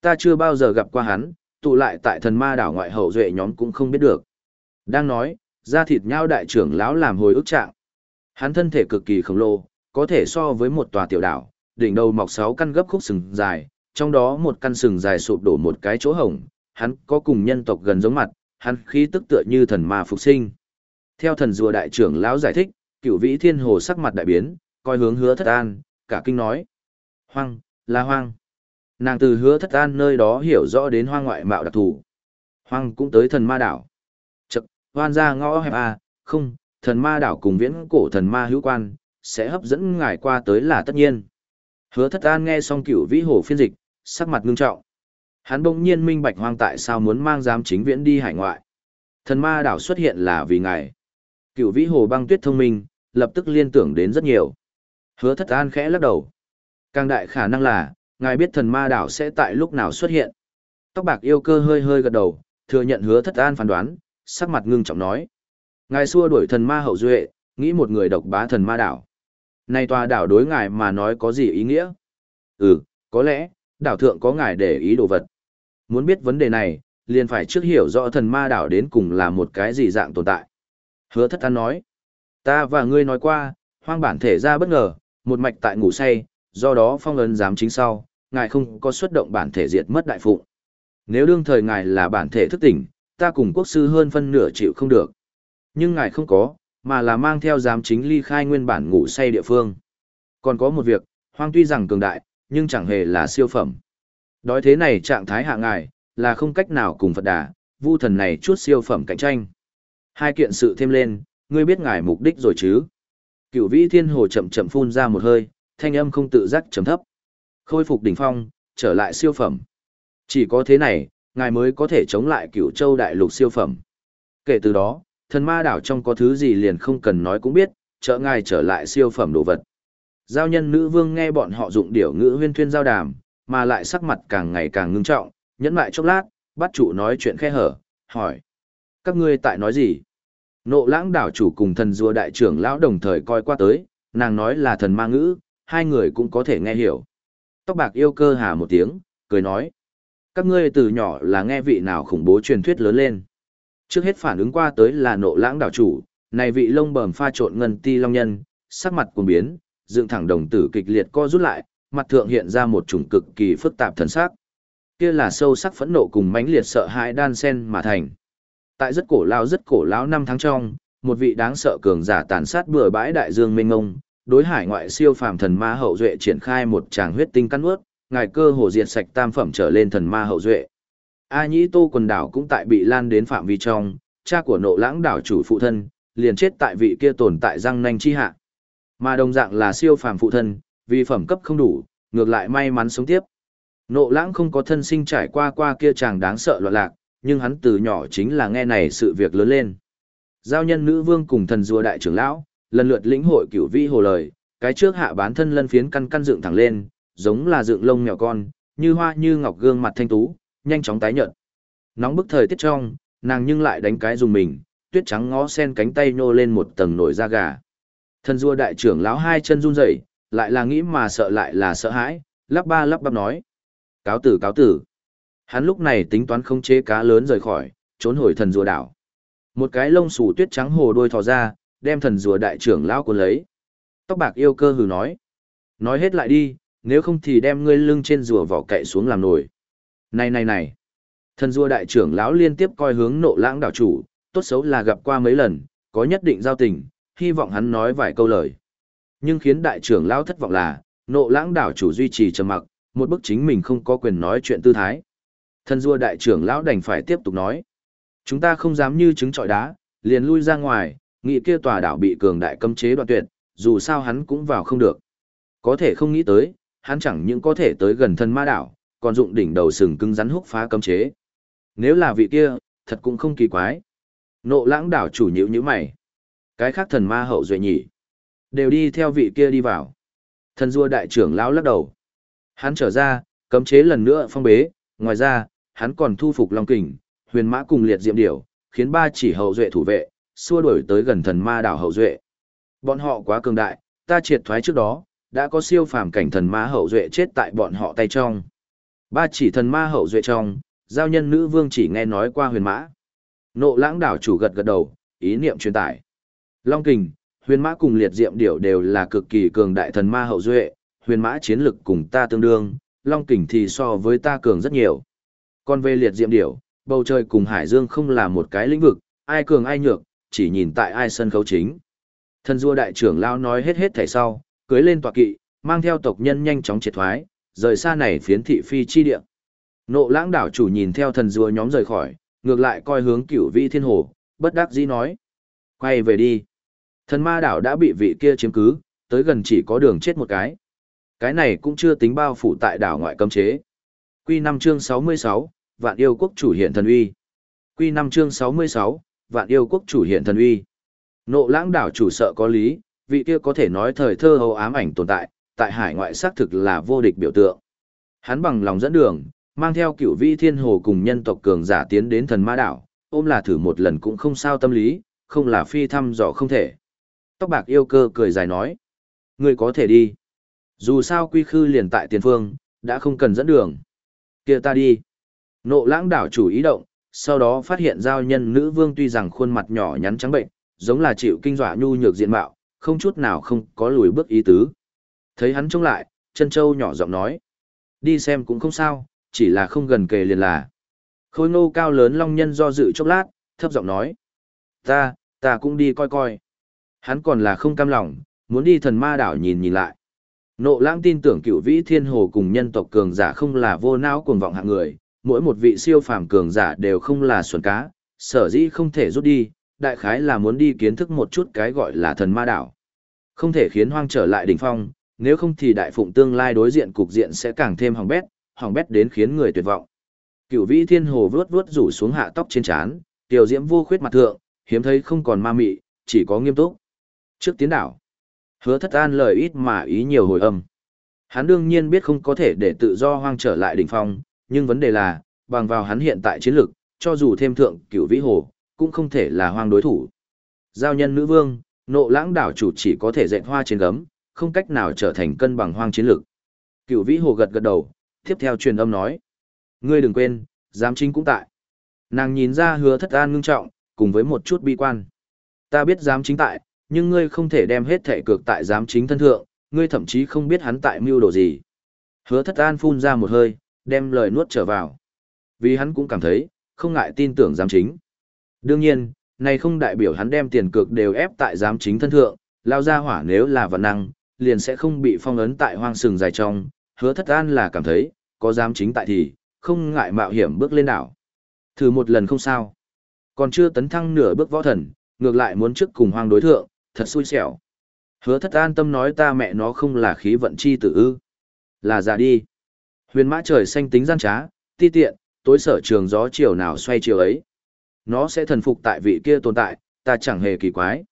Ta chưa bao giờ gặp qua hắn, tụ lại tại thần ma đảo ngoại hậu duệ nhóm cũng không biết được. Đang nói, da thịt nhau đại trưởng lão làm hồi ức trạng. Hắn thân thể cực kỳ khổng lồ, có thể so với một tòa tiểu đảo, đỉnh đầu mọc sáu căn gấp khúc sừng dài, trong đó một căn sừng dài sụp đổ một cái chỗ hổng, hắn có cùng nhân tộc gần giống mặt, hắn khí tức tựa như thần ma phục sinh. Theo thần rùa đại trưởng lão giải thích, cửu vĩ thiên hồ sắc mặt đại biến, coi hướng hứa thất an, cả kinh nói. Hoang, là hoang. Nàng từ hứa thất an nơi đó hiểu rõ đến hoang ngoại mạo đặc thù. Hoang cũng tới thần ma đảo. Chậc, hoan ra ngõ hẹp à, không, thần ma đảo cùng viễn cổ thần ma hữu quan, sẽ hấp dẫn ngài qua tới là tất nhiên. Hứa thất an nghe xong cựu vĩ hồ phiên dịch, sắc mặt ngưng trọng. Hắn bỗng nhiên minh bạch hoang tại sao muốn mang giám chính viễn đi hải ngoại. Thần ma đảo xuất hiện là vì ngài. cựu vĩ hồ băng tuyết thông minh, lập tức liên tưởng đến rất nhiều. Hứa thất an khẽ lắc đầu. Càng đại khả năng là, ngài biết thần ma đảo sẽ tại lúc nào xuất hiện. Tóc bạc yêu cơ hơi hơi gật đầu, thừa nhận hứa thất an phán đoán, sắc mặt ngưng trọng nói. Ngài xua đuổi thần ma hậu duệ, nghĩ một người độc bá thần ma đảo. Này tòa đảo đối ngài mà nói có gì ý nghĩa? Ừ, có lẽ, đảo thượng có ngài để ý đồ vật. Muốn biết vấn đề này, liền phải trước hiểu rõ thần ma đảo đến cùng là một cái gì dạng tồn tại. Hứa thất an nói. Ta và ngươi nói qua, hoang bản thể ra bất ngờ, một mạch tại ngủ say, do đó phong ấn giám chính sau, ngài không có xuất động bản thể diệt mất đại phụng. Nếu đương thời ngài là bản thể thức tỉnh, ta cùng quốc sư hơn phân nửa chịu không được. Nhưng ngài không có, mà là mang theo giám chính ly khai nguyên bản ngủ say địa phương. Còn có một việc, hoang tuy rằng cường đại, nhưng chẳng hề là siêu phẩm. Đói thế này trạng thái hạ ngài, là không cách nào cùng Phật đà, vu thần này chút siêu phẩm cạnh tranh. Hai kiện sự thêm lên, ngươi biết ngài mục đích rồi chứ? Cửu vĩ thiên hồ chậm chậm phun ra một hơi, thanh âm không tự giác trầm thấp. Khôi phục đỉnh phong, trở lại siêu phẩm. Chỉ có thế này, ngài mới có thể chống lại cửu châu đại lục siêu phẩm. Kể từ đó, thần ma đảo trong có thứ gì liền không cần nói cũng biết, trợ ngài trở lại siêu phẩm đồ vật. Giao nhân nữ vương nghe bọn họ dụng điểu ngữ huyên thuyên giao đàm, mà lại sắc mặt càng ngày càng ngưng trọng, nhẫn lại chốc lát, bắt chủ nói chuyện khe hở, hỏi. Các ngươi tại nói gì? Nộ lãng đảo chủ cùng thần rùa đại trưởng lão đồng thời coi qua tới, nàng nói là thần ma ngữ, hai người cũng có thể nghe hiểu. Tóc bạc yêu cơ hà một tiếng, cười nói. Các ngươi từ nhỏ là nghe vị nào khủng bố truyền thuyết lớn lên. Trước hết phản ứng qua tới là nộ lãng đảo chủ, này vị lông bờm pha trộn ngân ti long nhân, sắc mặt cuồng biến, dựng thẳng đồng tử kịch liệt co rút lại, mặt thượng hiện ra một chủng cực kỳ phức tạp thần sắc. Kia là sâu sắc phẫn nộ cùng mãnh liệt sợ hãi đan sen mà thành. Tại rất cổ lao rất cổ lão năm tháng trong, một vị đáng sợ cường giả tàn sát bừa bãi đại dương mênh ngông, đối hải ngoại siêu phàm thần ma hậu duệ triển khai một tràng huyết tinh cắn ướt, ngài cơ hồ diệt sạch tam phẩm trở lên thần ma hậu duệ. A Nhĩ Tô quần đảo cũng tại bị lan đến phạm vi trong, cha của nộ lãng đảo chủ phụ thân, liền chết tại vị kia tồn tại răng nanh chi hạ. Mà đồng dạng là siêu phàm phụ thân, vì phẩm cấp không đủ, ngược lại may mắn sống tiếp. Nộ lãng không có thân sinh trải qua qua kia chàng đáng sợ loạn lạc, nhưng hắn từ nhỏ chính là nghe này sự việc lớn lên. Giao nhân nữ vương cùng thần rùa đại trưởng lão, lần lượt lĩnh hội cửu vĩ hồ lời, cái trước hạ bán thân lân phiến căn căn dựng thẳng lên, giống là dựng lông mèo con, như hoa như ngọc gương mặt thanh tú, nhanh chóng tái nhợt. Nóng bức thời tiết trong, nàng nhưng lại đánh cái dùng mình, tuyết trắng ngó sen cánh tay nhô lên một tầng nổi da gà. thân rùa đại trưởng lão hai chân run rẩy, lại là nghĩ mà sợ lại là sợ hãi, lắp ba lắp bắp nói. Cáo tử cáo tử. Hắn lúc này tính toán không chế cá lớn rời khỏi, trốn hồi thần rùa đảo. Một cái lông xù tuyết trắng hồ đôi thò ra, đem thần rùa đại trưởng lão cuốn lấy. Tóc bạc yêu cơ hừ nói. Nói hết lại đi, nếu không thì đem ngươi lưng trên rùa vỏ cậy xuống làm nổi. Này này này. Thần rùa đại trưởng lão liên tiếp coi hướng nộ lãng đảo chủ, tốt xấu là gặp qua mấy lần, có nhất định giao tình, hy vọng hắn nói vài câu lời. Nhưng khiến đại trưởng lão thất vọng là, nộ lãng đảo chủ duy trì trầm mặc, một bức chính mình không có quyền nói chuyện tư thái. Thần rùa đại trưởng lão đành phải tiếp tục nói. Chúng ta không dám như trứng trọi đá, liền lui ra ngoài, nghĩ kia tòa đảo bị cường đại cấm chế đoạn tuyệt, dù sao hắn cũng vào không được. Có thể không nghĩ tới, hắn chẳng những có thể tới gần thân ma đảo, còn dụng đỉnh đầu sừng cứng rắn húc phá cấm chế. Nếu là vị kia, thật cũng không kỳ quái. Nộ lãng đảo chủ nhữ như mày. Cái khác thần ma hậu duệ nhỉ. Đều đi theo vị kia đi vào. Thần rua đại trưởng lão lắc đầu. Hắn trở ra, cấm chế lần nữa phong bế, ngoài ra, hắn còn thu phục Long Kình, huyền mã cùng liệt diệm điểu, khiến ba chỉ hậu duệ thủ vệ, xua đuổi tới gần thần ma đảo hậu duệ. Bọn họ quá cường đại, ta triệt thoái trước đó, đã có siêu phàm cảnh thần ma hậu duệ chết tại bọn họ tay trong. Ba chỉ thần ma hậu duệ trong, giao nhân nữ vương chỉ nghe nói qua huyền mã. Nộ lãng đảo chủ gật gật đầu, ý niệm truyền tải. Long kình, huyền mã cùng liệt diệm điểu đều là cực kỳ cường đại thần ma hậu duệ, huyền mã chiến lực cùng ta tương đương, long kình thì so với ta cường rất nhiều. Còn về liệt diệm điểu, bầu trời cùng hải dương không là một cái lĩnh vực, ai cường ai nhược, chỉ nhìn tại ai sân khấu chính. Thần rùa đại trưởng lão nói hết hết thảy sau, cưới lên tọa kỵ, mang theo tộc nhân nhanh chóng triệt thoái, rời xa này phiến thị phi chi địa. Nộ lãng đảo chủ nhìn theo thần rùa nhóm rời khỏi, ngược lại coi hướng cửu vi thiên hồ, bất đắc dĩ nói. Quay về đi. Thần ma đảo đã bị vị kia chiếm cứ, tới gần chỉ có đường chết một cái. Cái này cũng chưa tính bao phủ tại đảo ngoại cấm chế. Quy 5 chương 66, Vạn yêu quốc chủ hiện thần uy. Quy 5 chương 66, Vạn yêu quốc chủ hiện thần uy. Nộ lãng đảo chủ sợ có lý, vị kia có thể nói thời thơ hầu ám ảnh tồn tại, tại hải ngoại xác thực là vô địch biểu tượng. Hắn bằng lòng dẫn đường, mang theo cửu vi thiên hồ cùng nhân tộc cường giả tiến đến thần ma đảo, ôm là thử một lần cũng không sao tâm lý, không là phi thăm dò không thể. Tóc bạc yêu cơ cười dài nói, ngươi có thể đi. Dù sao quy khư liền tại tiền phương, đã không cần dẫn đường. kia ta đi. Nộ lãng đảo chủ ý động, sau đó phát hiện giao nhân nữ vương tuy rằng khuôn mặt nhỏ nhắn trắng bệnh, giống là chịu kinh dọa nhu nhược diện mạo, không chút nào không có lùi bước ý tứ. Thấy hắn trông lại, chân châu nhỏ giọng nói. Đi xem cũng không sao, chỉ là không gần kề liền là. Khôi ngô cao lớn long nhân do dự chốc lát, thấp giọng nói. Ta, ta cũng đi coi coi. Hắn còn là không cam lòng, muốn đi thần ma đảo nhìn nhìn lại. Nộ lãng tin tưởng cựu vĩ thiên hồ cùng nhân tộc cường giả không là vô não cuồng vọng hạng người, mỗi một vị siêu phàm cường giả đều không là xuẩn cá, sở dĩ không thể rút đi, đại khái là muốn đi kiến thức một chút cái gọi là thần ma đảo. Không thể khiến hoang trở lại đỉnh phong, nếu không thì đại phụng tương lai đối diện cục diện sẽ càng thêm hỏng bét, hỏng bét đến khiến người tuyệt vọng. Cửu vĩ thiên hồ vướt vướt rủ xuống hạ tóc trên trán, tiểu diễm vô khuyết mặt thượng, hiếm thấy không còn ma mị, chỉ có nghiêm túc. Trước tiến đảo, hứa thất an lời ít mà ý nhiều hồi âm. Hắn đương nhiên biết không có thể để tự do hoang trở lại đỉnh phong, nhưng vấn đề là, bằng vào hắn hiện tại chiến lực, cho dù thêm thượng cửu vĩ hồ, cũng không thể là hoang đối thủ. Giao nhân nữ vương, nộ lãng đảo chủ chỉ có thể dẹn hoa trên gấm, không cách nào trở thành cân bằng hoang chiến lực. Cửu vĩ hồ gật gật đầu, tiếp theo truyền âm nói. Ngươi đừng quên, giám chính cũng tại. Nàng nhìn ra hứa thất an ngưng trọng, cùng với một chút bi quan. Ta biết giám chính tại, nhưng ngươi không thể đem hết thể cược tại giám chính thân thượng, ngươi thậm chí không biết hắn tại mưu đồ gì. Hứa thất an phun ra một hơi, đem lời nuốt trở vào. Vì hắn cũng cảm thấy, không ngại tin tưởng giám chính. Đương nhiên, này không đại biểu hắn đem tiền cược đều ép tại giám chính thân thượng, lao ra hỏa nếu là vận năng, liền sẽ không bị phong ấn tại hoang sừng dài trong. Hứa thất an là cảm thấy, có giám chính tại thì, không ngại mạo hiểm bước lên đảo. Thử một lần không sao. Còn chưa tấn thăng nửa bước võ thần, ngược lại muốn trước cùng hoang đối thượng, thật xui xẻo. Hứa thất an tâm nói ta mẹ nó không là khí vận chi tử ư. Là già đi. Huyền mã trời xanh tính gian trá, ti tiện, tối sở trường gió chiều nào xoay chiều ấy. Nó sẽ thần phục tại vị kia tồn tại, ta chẳng hề kỳ quái.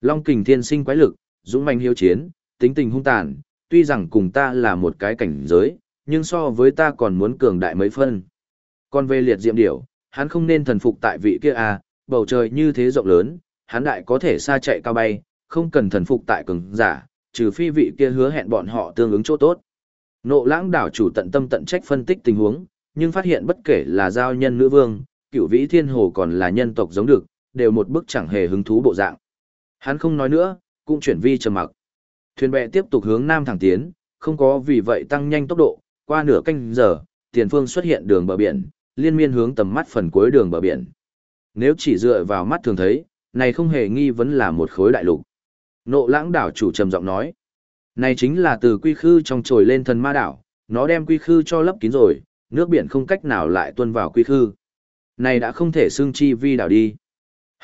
Long kình thiên sinh quái lực, dũng manh hiếu chiến, tính tình hung tàn, tuy rằng cùng ta là một cái cảnh giới, nhưng so với ta còn muốn cường đại mấy phân. Còn về liệt diệm điểu, hắn không nên thần phục tại vị kia à, bầu trời như thế rộng lớn, hắn đại có thể xa chạy cao bay, không cần thần phục tại cường giả, trừ phi vị kia hứa hẹn bọn họ tương ứng chỗ tốt. Nộ lãng đảo chủ tận tâm tận trách phân tích tình huống, nhưng phát hiện bất kể là giao nhân nữ vương, cựu vĩ thiên hồ còn là nhân tộc giống được, đều một bức chẳng hề hứng thú bộ dạng. Hắn không nói nữa, cũng chuyển vi trầm mặc. Thuyền bè tiếp tục hướng nam thẳng tiến, không có vì vậy tăng nhanh tốc độ, qua nửa canh giờ, tiền phương xuất hiện đường bờ biển, liên miên hướng tầm mắt phần cuối đường bờ biển. Nếu chỉ dựa vào mắt thường thấy, này không hề nghi vấn là một khối đại lục. Nộ lãng đảo chủ trầm giọng nói. Này chính là từ quy khư trong trồi lên thần ma đảo, nó đem quy khư cho lấp kín rồi, nước biển không cách nào lại tuôn vào quy khư. Này đã không thể xương chi vi đảo đi.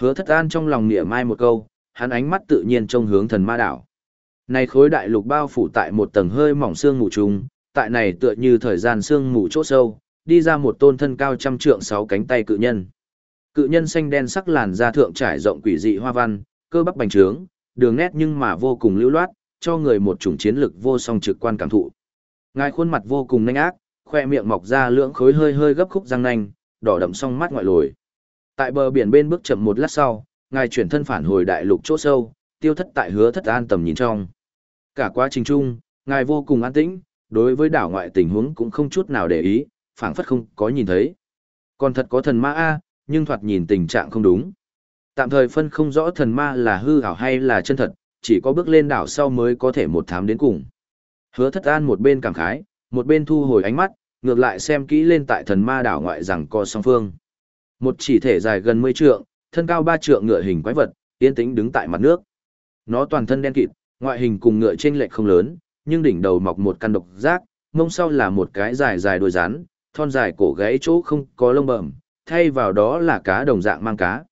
Hứa thất an trong lòng nịa mai một câu, hắn ánh mắt tự nhiên trông hướng thần ma đảo. Này khối đại lục bao phủ tại một tầng hơi mỏng xương mù trùng, tại này tựa như thời gian xương mù chỗ sâu, đi ra một tôn thân cao trăm trượng sáu cánh tay cự nhân. Cự nhân xanh đen sắc làn da thượng trải rộng quỷ dị hoa văn, cơ bắp bành trướng, đường nét nhưng mà vô cùng lưu loát, cho người một chủng chiến lực vô song trực quan cảm thụ. Ngài khuôn mặt vô cùng nhanh ác, khoe miệng mọc ra lưỡng khối hơi hơi gấp khúc răng nanh, đỏ đậm song mắt ngoại lồi. Tại bờ biển bên bước chậm một lát sau, ngài chuyển thân phản hồi đại lục chỗ sâu, tiêu thất tại hứa thất an tầm nhìn trong. Cả quá trình chung, ngài vô cùng an tĩnh, đối với đảo ngoại tình huống cũng không chút nào để ý, phảng phất không có nhìn thấy. Còn thật có thần ma A, nhưng thoạt nhìn tình trạng không đúng. Tạm thời phân không rõ thần ma là hư ảo hay là chân thật, chỉ có bước lên đảo sau mới có thể một thám đến cùng. Hứa thất an một bên cảm khái, một bên thu hồi ánh mắt, ngược lại xem kỹ lên tại thần ma đảo ngoại rằng co song phương. Một chỉ thể dài gần 10 trượng, thân cao 3 trượng ngựa hình quái vật, yên tĩnh đứng tại mặt nước. Nó toàn thân đen kịt, ngoại hình cùng ngựa trên lệch không lớn, nhưng đỉnh đầu mọc một căn độc giác, mông sau là một cái dài dài đuôi rắn, thon dài cổ gãy chỗ không có lông bẩm, thay vào đó là cá đồng dạng mang cá.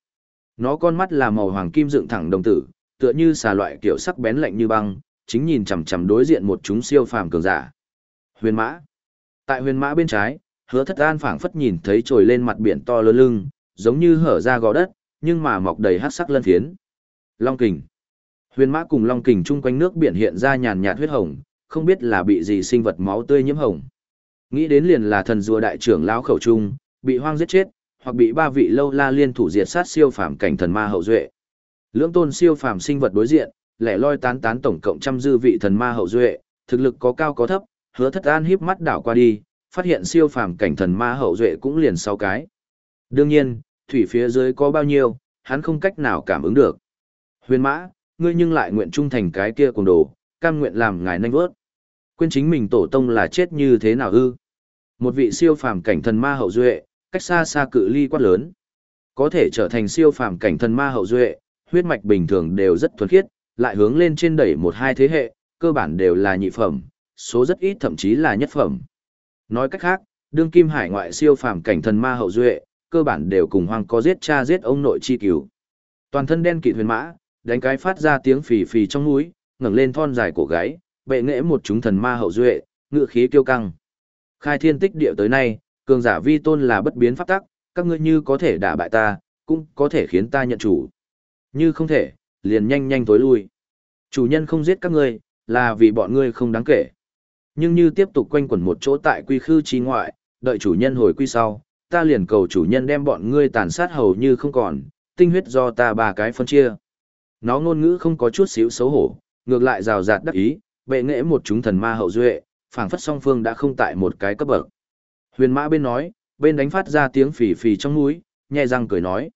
Nó con mắt là màu hoàng kim dựng thẳng đồng tử, tựa như xà loại kiểu sắc bén lạnh như băng, chính nhìn chằm chằm đối diện một chúng siêu phàm cường giả. Huyền mã. Tại huyền mã bên trái, hứa thất an phảng phất nhìn thấy trồi lên mặt biển to lớn lưng, giống như hở ra gò đất, nhưng mà mọc đầy hắc sắc lân phiến. Long kình. Huyền mã cùng long kình chung quanh nước biển hiện ra nhàn nhạt huyết hồng, không biết là bị gì sinh vật máu tươi nhiễm hồng. Nghĩ đến liền là thần rùa đại trưởng lão khẩu trung, bị hoang giết chết, hoặc bị ba vị lâu la liên thủ diệt sát siêu phàm cảnh thần ma hậu duệ. Lưỡng tôn siêu phàm sinh vật đối diện, lẻ loi tán tán tổng cộng trăm dư vị thần ma hậu duệ, thực lực có cao có thấp, hứa thất an híp mắt đảo qua đi, phát hiện siêu phàm cảnh thần ma hậu duệ cũng liền sau cái. Đương nhiên, thủy phía dưới có bao nhiêu, hắn không cách nào cảm ứng được. Huyền mã, ngươi nhưng lại nguyện trung thành cái kia cùng đồ, cam nguyện làm ngài nanh vớt. Quên chính mình tổ tông là chết như thế nào ư? Một vị siêu phàm cảnh thần ma hậu duệ, cách xa xa cự ly quát lớn. Có thể trở thành siêu phàm cảnh thần ma hậu duệ, huyết mạch bình thường đều rất thuần khiết, lại hướng lên trên đẩy một hai thế hệ, cơ bản đều là nhị phẩm, số rất ít thậm chí là nhất phẩm. Nói cách khác, đương kim hải ngoại siêu phàm cảnh thần ma hậu duệ, cơ bản đều cùng hoang có giết cha giết ông nội chi cứu. Toàn thân đen kịt huyền mã, đánh cái phát ra tiếng phì phì trong núi, ngẩng lên thon dài cổ gáy, bệ nghệ một chúng thần ma hậu duệ, ngựa khí kiêu căng. Khai thiên tích địa tới nay, cường giả vi tôn là bất biến pháp tắc, các ngươi như có thể đả bại ta, cũng có thể khiến ta nhận chủ. Như không thể, liền nhanh nhanh tối lui. Chủ nhân không giết các ngươi, là vì bọn ngươi không đáng kể. Nhưng như tiếp tục quanh quẩn một chỗ tại quy khư trí ngoại, đợi chủ nhân hồi quy sau, ta liền cầu chủ nhân đem bọn ngươi tàn sát hầu như không còn, tinh huyết do ta ba cái phân chia. Nó ngôn ngữ không có chút xíu xấu hổ, ngược lại rào rạt đắc ý, bệ nghệ một chúng thần ma hậu duệ, phảng phất song phương đã không tại một cái cấp bậc. Huyền mã bên nói, bên đánh phát ra tiếng phì phì trong mũi, nhẹ răng cười nói.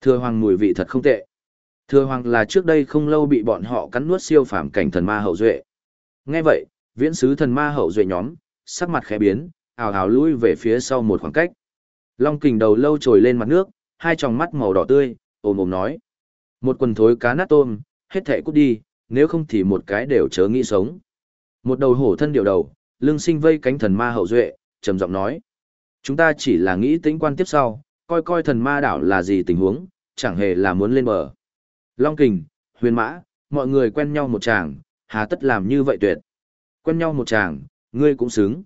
Thừa hoàng mùi vị thật không tệ. Thừa hoàng là trước đây không lâu bị bọn họ cắn nuốt siêu phàm cảnh thần ma hậu duệ. Nghe vậy, viễn sứ thần ma hậu duệ nhóm, sắc mặt khẽ biến, ào ào lui về phía sau một khoảng cách. Long kình đầu lâu trồi lên mặt nước, hai tròng mắt màu đỏ tươi, ồm ồm nói. Một quần thối cá nát tôm, hết thẻ cút đi, nếu không thì một cái đều chớ nghĩ sống. Một đầu hổ thân điệu đầu, lưng sinh vây cánh thần ma hậu duệ, trầm giọng nói. Chúng ta chỉ là nghĩ tính quan tiếp sau, coi coi thần ma đảo là gì tình huống, chẳng hề là muốn lên bờ. Long kình, huyền mã, mọi người quen nhau một chàng, hà tất làm như vậy tuyệt. Quen nhau một chàng, ngươi cũng xứng.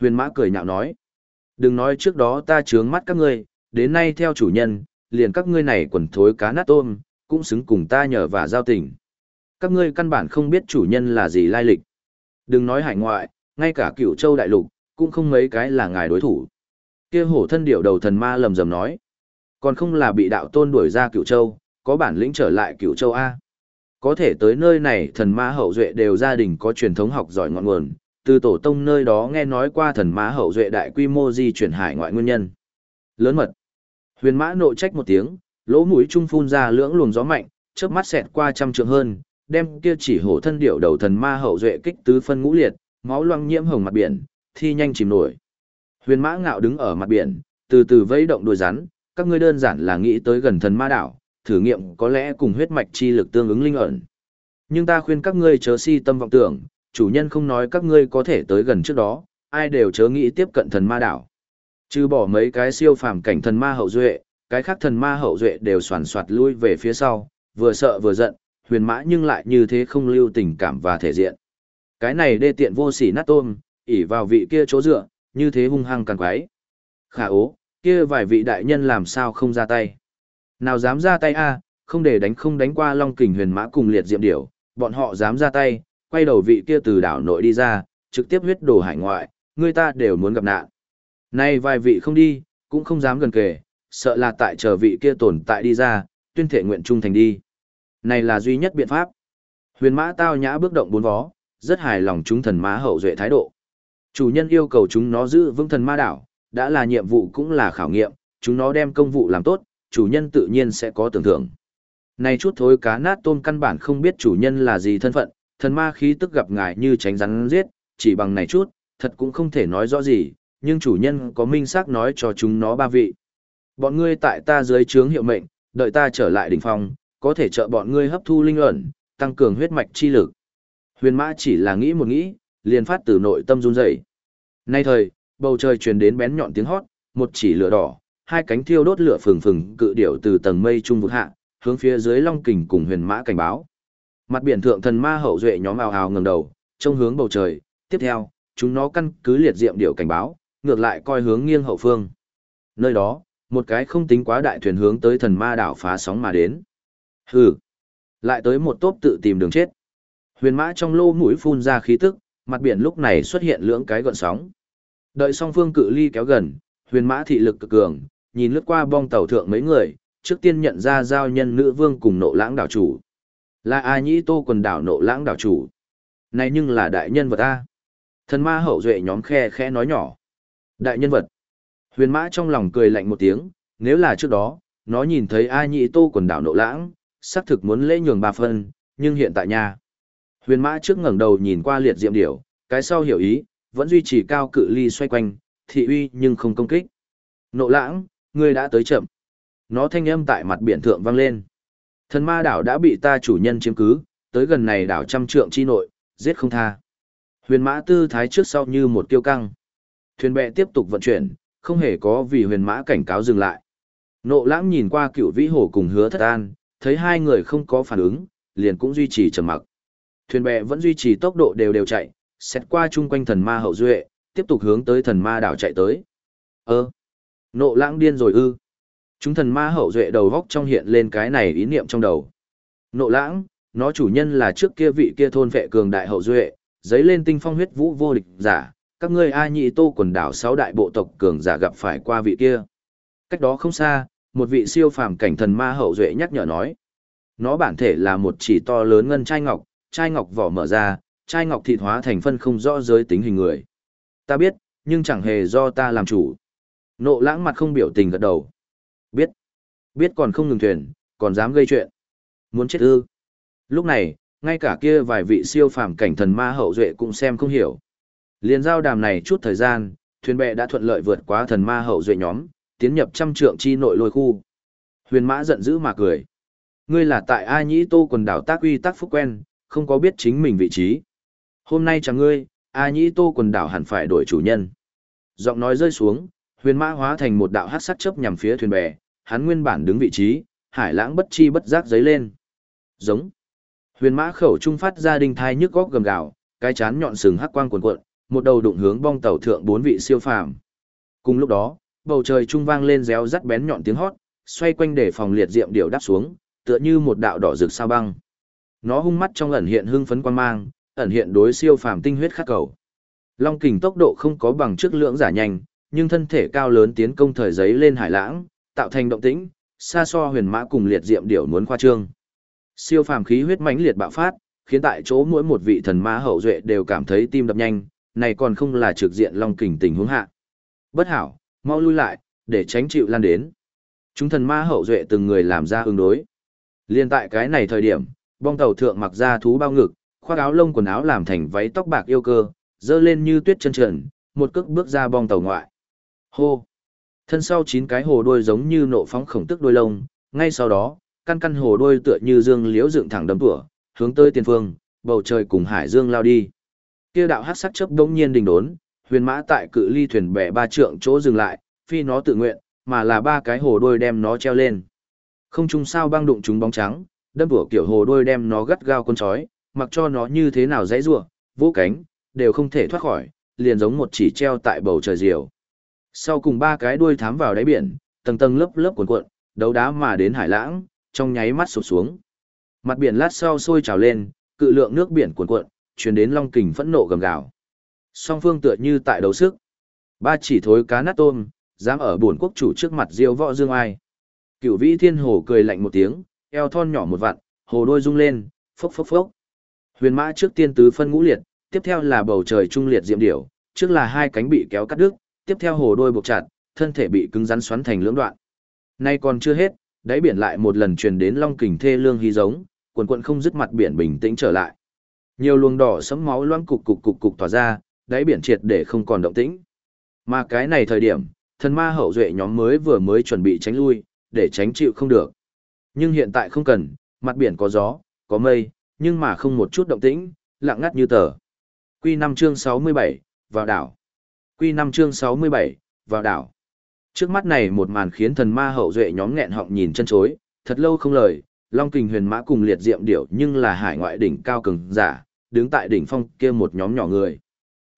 Huyền mã cười nhạo nói. Đừng nói trước đó ta trướng mắt các ngươi, đến nay theo chủ nhân, liền các ngươi này quần thối cá nát tôm, cũng xứng cùng ta nhờ và giao tình. Các ngươi căn bản không biết chủ nhân là gì lai lịch. Đừng nói hải ngoại, ngay cả cửu châu đại lục, cũng không mấy cái là ngài đối thủ. Kia hổ thân điệu đầu thần ma lầm rầm nói. Còn không là bị đạo tôn đuổi ra cửu châu, có bản lĩnh trở lại cửu châu A. Có thể tới nơi này thần ma hậu duệ đều gia đình có truyền thống học giỏi ngọn nguồn, từ tổ tông nơi đó nghe nói qua thần ma hậu duệ đại quy mô di chuyển hải ngoại nguyên nhân. Lớn mật. Huyền mã nộ trách một tiếng, lỗ mũi trung phun ra lưỡng luồng gió mạnh, chớp mắt xẹt qua trăm trượng hơn, đem kia chỉ hổ thân điệu đầu thần ma hậu duệ kích tứ phân ngũ liệt, máu loang nhiễm hồng mặt biển, thi nhanh chìm nổi. Huyền mã ngạo đứng ở mặt biển, từ từ vẫy động đuôi rắn, các ngươi đơn giản là nghĩ tới gần thần ma đảo, thử nghiệm có lẽ cùng huyết mạch chi lực tương ứng linh ẩn. Nhưng ta khuyên các ngươi chớ si tâm vọng tưởng, chủ nhân không nói các ngươi có thể tới gần trước đó, ai đều chớ nghĩ tiếp cận thần ma đảo. Trừ bỏ mấy cái siêu phàm cảnh thần ma hậu duệ, cái khác thần ma hậu duệ đều soàn soạt lui về phía sau, vừa sợ vừa giận, huyền mã nhưng lại như thế không lưu tình cảm và thể diện. Cái này đê tiện vô sỉ nát tôm, ỉ vào vị kia chỗ dựa, như thế hung hăng càng quái. Khả ố, kia vài vị đại nhân làm sao không ra tay. Nào dám ra tay a không để đánh không đánh qua long kình huyền mã cùng liệt diệm điểu, bọn họ dám ra tay, quay đầu vị kia từ đảo nội đi ra, trực tiếp huyết đổ hải ngoại, người ta đều muốn gặp nạn. Nay vài vị không đi, cũng không dám gần kề, sợ là tại chờ vị kia tồn tại đi ra, tuyên thể nguyện trung thành đi. Này là duy nhất biện pháp. Huyền mã tao nhã bước động bốn vó, rất hài lòng chúng thần má hậu duệ thái độ. Chủ nhân yêu cầu chúng nó giữ vững thần ma đảo, đã là nhiệm vụ cũng là khảo nghiệm, chúng nó đem công vụ làm tốt, chủ nhân tự nhiên sẽ có tưởng thưởng. Này chút thối cá nát tôm căn bản không biết chủ nhân là gì thân phận, thần ma khí tức gặp ngài như tránh rắn giết, chỉ bằng này chút, thật cũng không thể nói rõ gì, nhưng chủ nhân có minh xác nói cho chúng nó ba vị. Bọn ngươi tại ta dưới trướng hiệu mệnh, đợi ta trở lại đỉnh phong, có thể trợ bọn ngươi hấp thu linh ẩn, tăng cường huyết mạch chi lực. Huyền mã chỉ là nghĩ một nghĩ, liền phát từ nội tâm run rẩy. Nay thời, bầu trời truyền đến bén nhọn tiếng hót, một chỉ lửa đỏ, hai cánh thiêu đốt lửa phừng phừng cự điểu từ tầng mây trung vực hạ, hướng phía dưới long kình cùng huyền mã cảnh báo. Mặt biển thượng thần ma hậu duệ nhóm ào ào ngẩng đầu, trông hướng bầu trời, tiếp theo, chúng nó căn cứ liệt diệm điệu cảnh báo, ngược lại coi hướng nghiêng hậu phương. Nơi đó, một cái không tính quá đại thuyền hướng tới thần ma đảo phá sóng mà đến. Hừ, lại tới một tốp tự tìm đường chết. Huyền mã trong lô mũi phun ra khí tức, mặt biển lúc này xuất hiện lưỡng cái gợn sóng. Đợi song phương cự ly kéo gần, huyền mã thị lực cực cường, nhìn lướt qua bong tàu thượng mấy người, trước tiên nhận ra giao nhân nữ vương cùng nộ lãng đảo chủ. Là A Nhĩ Tô quần đảo nộ lãng đảo chủ. Này nhưng là đại nhân vật A. Thần ma hậu duệ nhóm khe khẽ nói nhỏ. Đại nhân vật. Huyền mã trong lòng cười lạnh một tiếng, nếu là trước đó, nó nhìn thấy A Nhĩ Tô quần đảo nộ lãng, xác thực muốn lễ nhường ba phân, nhưng hiện tại nha. Huyền mã trước ngẩng đầu nhìn qua liệt diệm điểu, cái sau hiểu ý, vẫn duy trì cao cự ly xoay quanh, thị uy nhưng không công kích. Nộ lãng, ngươi đã tới chậm. Nó thanh âm tại mặt biển thượng vang lên. Thần ma đảo đã bị ta chủ nhân chiếm cứ, tới gần này đảo trăm trượng chi nội, giết không tha. Huyền mã tư thái trước sau như một tiêu căng. Thuyền bè tiếp tục vận chuyển, không hề có vì huyền mã cảnh cáo dừng lại. Nộ lãng nhìn qua cựu vĩ hồ cùng hứa thất an, thấy hai người không có phản ứng, liền cũng duy trì trầm mặc. Thuyền bè vẫn duy trì tốc độ đều đều chạy, xét qua chung quanh thần ma hậu duệ, tiếp tục hướng tới thần ma đảo chạy tới. Ơ, nộ lãng điên rồi ư. Chúng thần ma hậu duệ đầu góc trong hiện lên cái này ý niệm trong đầu. Nộ lãng, nó chủ nhân là trước kia vị kia thôn vệ cường đại hậu duệ, giấy lên tinh phong huyết vũ vô địch giả, các ngươi ai nhị tô quần đảo sáu đại bộ tộc cường giả gặp phải qua vị kia. Cách đó không xa, một vị siêu phàm cảnh thần ma hậu duệ nhắc nhở nói. Nó bản thể là một chỉ to lớn ngân chai ngọc, chai ngọc vỏ mở ra, chai ngọc thịt hóa thành phân không rõ giới tính hình người. Ta biết, nhưng chẳng hề do ta làm chủ. Nộ lãng mặt không biểu tình gật đầu. Biết. Biết còn không ngừng thuyền, còn dám gây chuyện. Muốn chết ư. Lúc này, ngay cả kia vài vị siêu phàm cảnh thần ma hậu duệ cũng xem không hiểu. Liên giao đàm này chút thời gian, thuyền bè đã thuận lợi vượt qua thần ma hậu duệ nhóm, tiến nhập trăm trượng chi nội lôi khu. Huyền mã giận dữ mà cười. Ngươi là tại A Nhĩ Tô quần đảo tác uy tác phúc quen, không có biết chính mình vị trí. Hôm nay chẳng ngươi, A Nhĩ Tô quần đảo hẳn phải đổi chủ nhân. Giọng nói rơi xuống, huyền mã hóa thành một đạo hát sắc chớp nhằm phía thuyền bè, hắn nguyên bản đứng vị trí, hải lãng bất chi bất giác giấy lên. Giống. Huyền mã khẩu trung phát ra đinh thai nhức góc gầm gào, cái chán nhọn sừng hắc quang cuồn cuộn, một đầu đụng hướng bong tàu thượng bốn vị siêu phàm. Cùng lúc đó, bầu trời trung vang lên réo rắt bén nhọn tiếng hót, xoay quanh để phòng liệt diệm điệu đáp xuống, tựa như một đạo đỏ rực sao băng. Nó hung mắt trong ẩn hiện hưng phấn quan mang, ẩn hiện đối siêu phàm tinh huyết khắc cầu. Long kình tốc độ không có bằng trước lượng giả nhanh, nhưng thân thể cao lớn tiến công thời giấy lên hải lãng, tạo thành động tĩnh, xa so huyền mã cùng liệt diệm điểu muốn khoa trương. Siêu phàm khí huyết mãnh liệt bạo phát, khiến tại chỗ mỗi một vị thần ma hậu duệ đều cảm thấy tim đập nhanh, này còn không là trực diện long kình tình huống hạ. Bất hảo, mau lui lại, để tránh chịu lan đến. Chúng thần ma hậu duệ từng người làm ra ứng đối. Liên tại cái này thời điểm, bong tàu thượng mặc ra thú bao ngực, khoác áo lông quần áo làm thành váy tóc bạc yêu cơ, dơ lên như tuyết chân trần, một cước bước ra bong tàu ngoại. Hô! Thân sau chín cái hồ đuôi giống như nộ phóng khổng tức đuôi lông, ngay sau đó, căn căn hồ đuôi tựa như dương liễu dựng thẳng đấm tủa, hướng tới tiền phương, bầu trời cùng hải dương lao đi. Kia đạo hắc sắc chớp đống nhiên đình đốn, huyền mã tại cự ly thuyền bè ba trượng chỗ dừng lại, phi nó tự nguyện, mà là ba cái hồ đuôi đem nó treo lên. Không trung sao băng đụng chúng bóng trắng, đâm tủa kiểu hồ đuôi đem nó gắt gao con chói, mặc cho nó như thế nào dãy rủa, vỗ cánh, đều không thể thoát khỏi, liền giống một chỉ treo tại bầu trời diều. Sau cùng ba cái đuôi thám vào đáy biển, tầng tầng lớp lớp cuộn cuộn, đấu đá mà đến hải lãng, trong nháy mắt sụp xuống. Mặt biển lát sau sôi trào lên, cự lượng nước biển cuộn cuộn, truyền đến long kình phẫn nộ gầm gào. Song phương tựa như tại đấu sức. Ba chỉ thối cá nát tôm, dám ở bổn quốc chủ trước mặt diêu võ dương ai. Cửu vĩ thiên hồ cười lạnh một tiếng, eo thon nhỏ một vặn, hồ đôi rung lên, phốc phốc phốc. Huyền mã trước tiên tứ phân ngũ liệt, tiếp theo là bầu trời trung liệt diệm điểu, trước là hai cánh bị kéo cắt đứt, tiếp theo hồ đôi buộc chặt, thân thể bị cứng rắn xoắn thành lưỡng đoạn. Nay còn chưa hết, đáy biển lại một lần truyền đến long kình thê lương hí giống, quần quần không dứt mặt biển bình tĩnh trở lại. Nhiều luồng đỏ sẫm máu loang cục cục cục cục tỏa ra, đáy biển triệt để không còn động tĩnh. Mà cái này thời điểm, thần ma hậu duệ nhóm mới vừa mới chuẩn bị tránh lui, để tránh chịu không được. Nhưng hiện tại không cần, mặt biển có gió, có mây, nhưng mà không một chút động tĩnh, lặng ngắt như tờ. Quy 5 chương 67, vào đảo. Quy 5 chương 67, vào đảo. Trước mắt này một màn khiến thần ma hậu duệ nhóm nghẹn họng nhìn chân chối, thật lâu không lời, Long Kình Huyền Mã cùng liệt diệm điểu nhưng là hải ngoại đỉnh cao cường giả, đứng tại đỉnh phong kia một nhóm nhỏ người.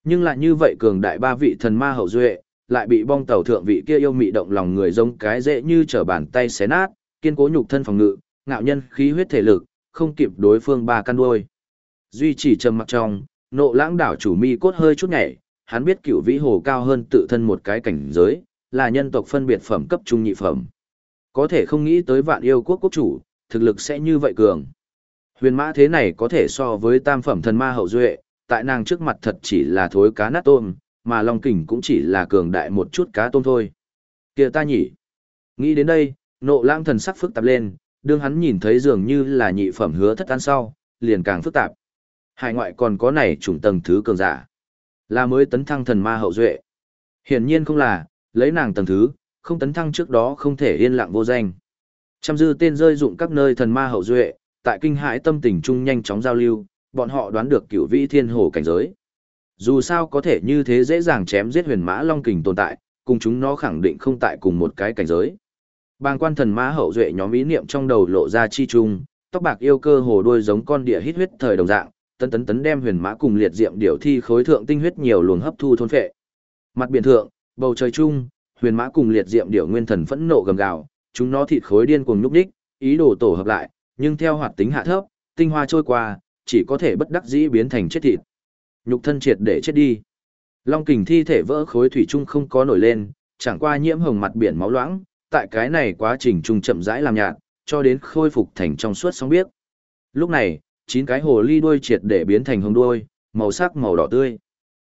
Nhưng lại như vậy cường đại ba vị thần ma hậu duệ, lại bị bong tàu thượng vị kia yêu mị động lòng người giống cái dễ như trở bàn tay xé nát, kiên cố nhục thân phòng ngự, ngạo nhân khí huyết thể lực, không kịp đối phương ba căn đuôi. Duy chỉ trầm mặc trong, nộ lãng đảo chủ mi cốt hơi chút nhảy, hắn biết cựu vĩ hồ cao hơn tự thân một cái cảnh giới, là nhân tộc phân biệt phẩm cấp trung nhị phẩm. Có thể không nghĩ tới vạn yêu quốc quốc chủ, thực lực sẽ như vậy cường. Huyền mã thế này có thể so với tam phẩm thần ma hậu duệ, tại nàng trước mặt thật chỉ là thối cá nát tôm, mà Long Kình cũng chỉ là cường đại một chút cá tôm thôi. Kìa ta nhỉ. Nghĩ đến đây, nộ lãng thần sắc phức tạp lên, đương hắn nhìn thấy dường như là nhị phẩm hứa thất ăn sau, liền càng phức tạp. Hải ngoại còn có này chủng tầng thứ cường giả. Là mới tấn thăng thần ma hậu duệ. Hiển nhiên không là, lấy nàng tầng thứ, không tấn thăng trước đó không thể yên lặng vô danh. Trăm dư tên rơi dụng các nơi thần ma hậu duệ, tại kinh hãi tâm tình chung nhanh chóng giao lưu, bọn họ đoán được cửu vĩ thiên hồ cảnh giới. Dù sao có thể như thế dễ dàng chém giết huyền mã long kình tồn tại, cùng chúng nó khẳng định không tại cùng một cái cảnh giới. Bàng quan thần ma hậu duệ nhóm ý niệm trong đầu lộ ra chi trung, tóc bạc yêu cơ hồ đuôi giống con địa hít huyết thời đồng dạng, tấn tấn tấn đem huyền mã cùng liệt diệm điều thi khối thượng tinh huyết nhiều luồng hấp thu thôn phệ. Mặt biển thượng, bầu trời trung, huyền mã cùng liệt diệm điều nguyên thần phẫn nộ gầm gào, chúng nó thịt khối điên cuồng nhúc nhích, ý đồ tổ hợp lại, nhưng theo hoạt tính hạ thấp, tinh hoa trôi qua, chỉ có thể bất đắc dĩ biến thành chết thịt. Nhục thân triệt để chết đi. Long kình thi thể vỡ khối thủy chung không có nổi lên, chẳng qua nhiễm hồng mặt biển máu loãng, tại cái này quá trình trung chậm rãi làm nhạt, cho đến khôi phục thành trong suốt sóng biếc. Lúc này, chín cái hồ ly đuôi triệt để biến thành hồng đuôi, màu sắc màu đỏ tươi.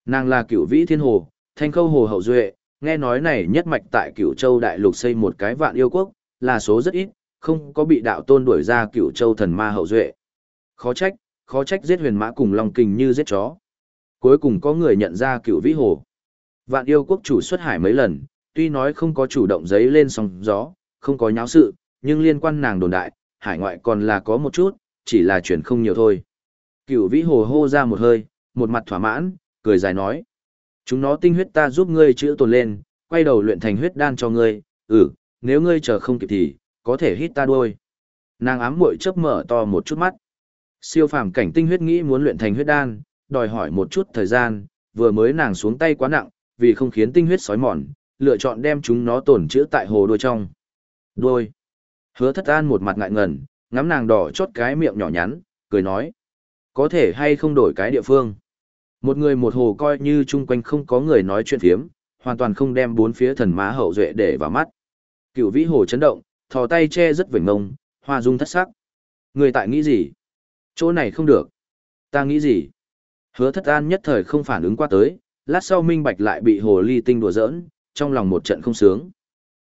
Nàng là cửu vĩ thiên hồ, thanh khâu hồ hậu duệ, nghe nói này nhất mạch tại cửu châu đại lục xây một cái vạn yêu quốc, là số rất ít, không có bị đạo tôn đuổi ra cửu châu thần ma hậu duệ. Khó trách, khó trách giết huyền mã cùng long kình như giết chó. Cuối cùng có người nhận ra cửu vĩ hồ. Vạn yêu quốc chủ xuất hải mấy lần, tuy nói không có chủ động giấy lên sóng gió, không có nháo sự, nhưng liên quan nàng đồn đại, hải ngoại còn là có một chút, chỉ là chuyển không nhiều thôi. Cửu vĩ hồ hô ra một hơi, một mặt thỏa mãn, cười dài nói. Chúng nó tinh huyết ta giúp ngươi chữa tồn lên, quay đầu luyện thành huyết đan cho ngươi, ừ, nếu ngươi chờ không kịp thì, có thể hít ta đuôi. Nàng ám muội chớp mở to một chút mắt. Siêu phàm cảnh tinh huyết nghĩ muốn luyện thành huyết đan, đòi hỏi một chút thời gian, vừa mới nàng xuống tay quá nặng, vì không khiến tinh huyết sói mòn, lựa chọn đem chúng nó tổn chữa tại hồ đuôi trong. Đuôi. Hứa thất an một mặt ngại ngần, ngắm nàng đỏ chót cái miệng nhỏ nhắn, cười nói. Có thể hay không đổi cái địa phương. Một người một hồ coi như chung quanh không có người nói chuyện phiếm, hoàn toàn không đem bốn phía thần má hậu duệ để vào mắt. Cựu vĩ hồ chấn động, thò tay che rất vểnh ngông, hoa dung thất sắc. Người tại nghĩ gì? Chỗ này không được. Ta nghĩ gì? Hứa thất an nhất thời không phản ứng qua tới, lát sau minh bạch lại bị hồ ly tinh đùa giỡn, trong lòng một trận không sướng.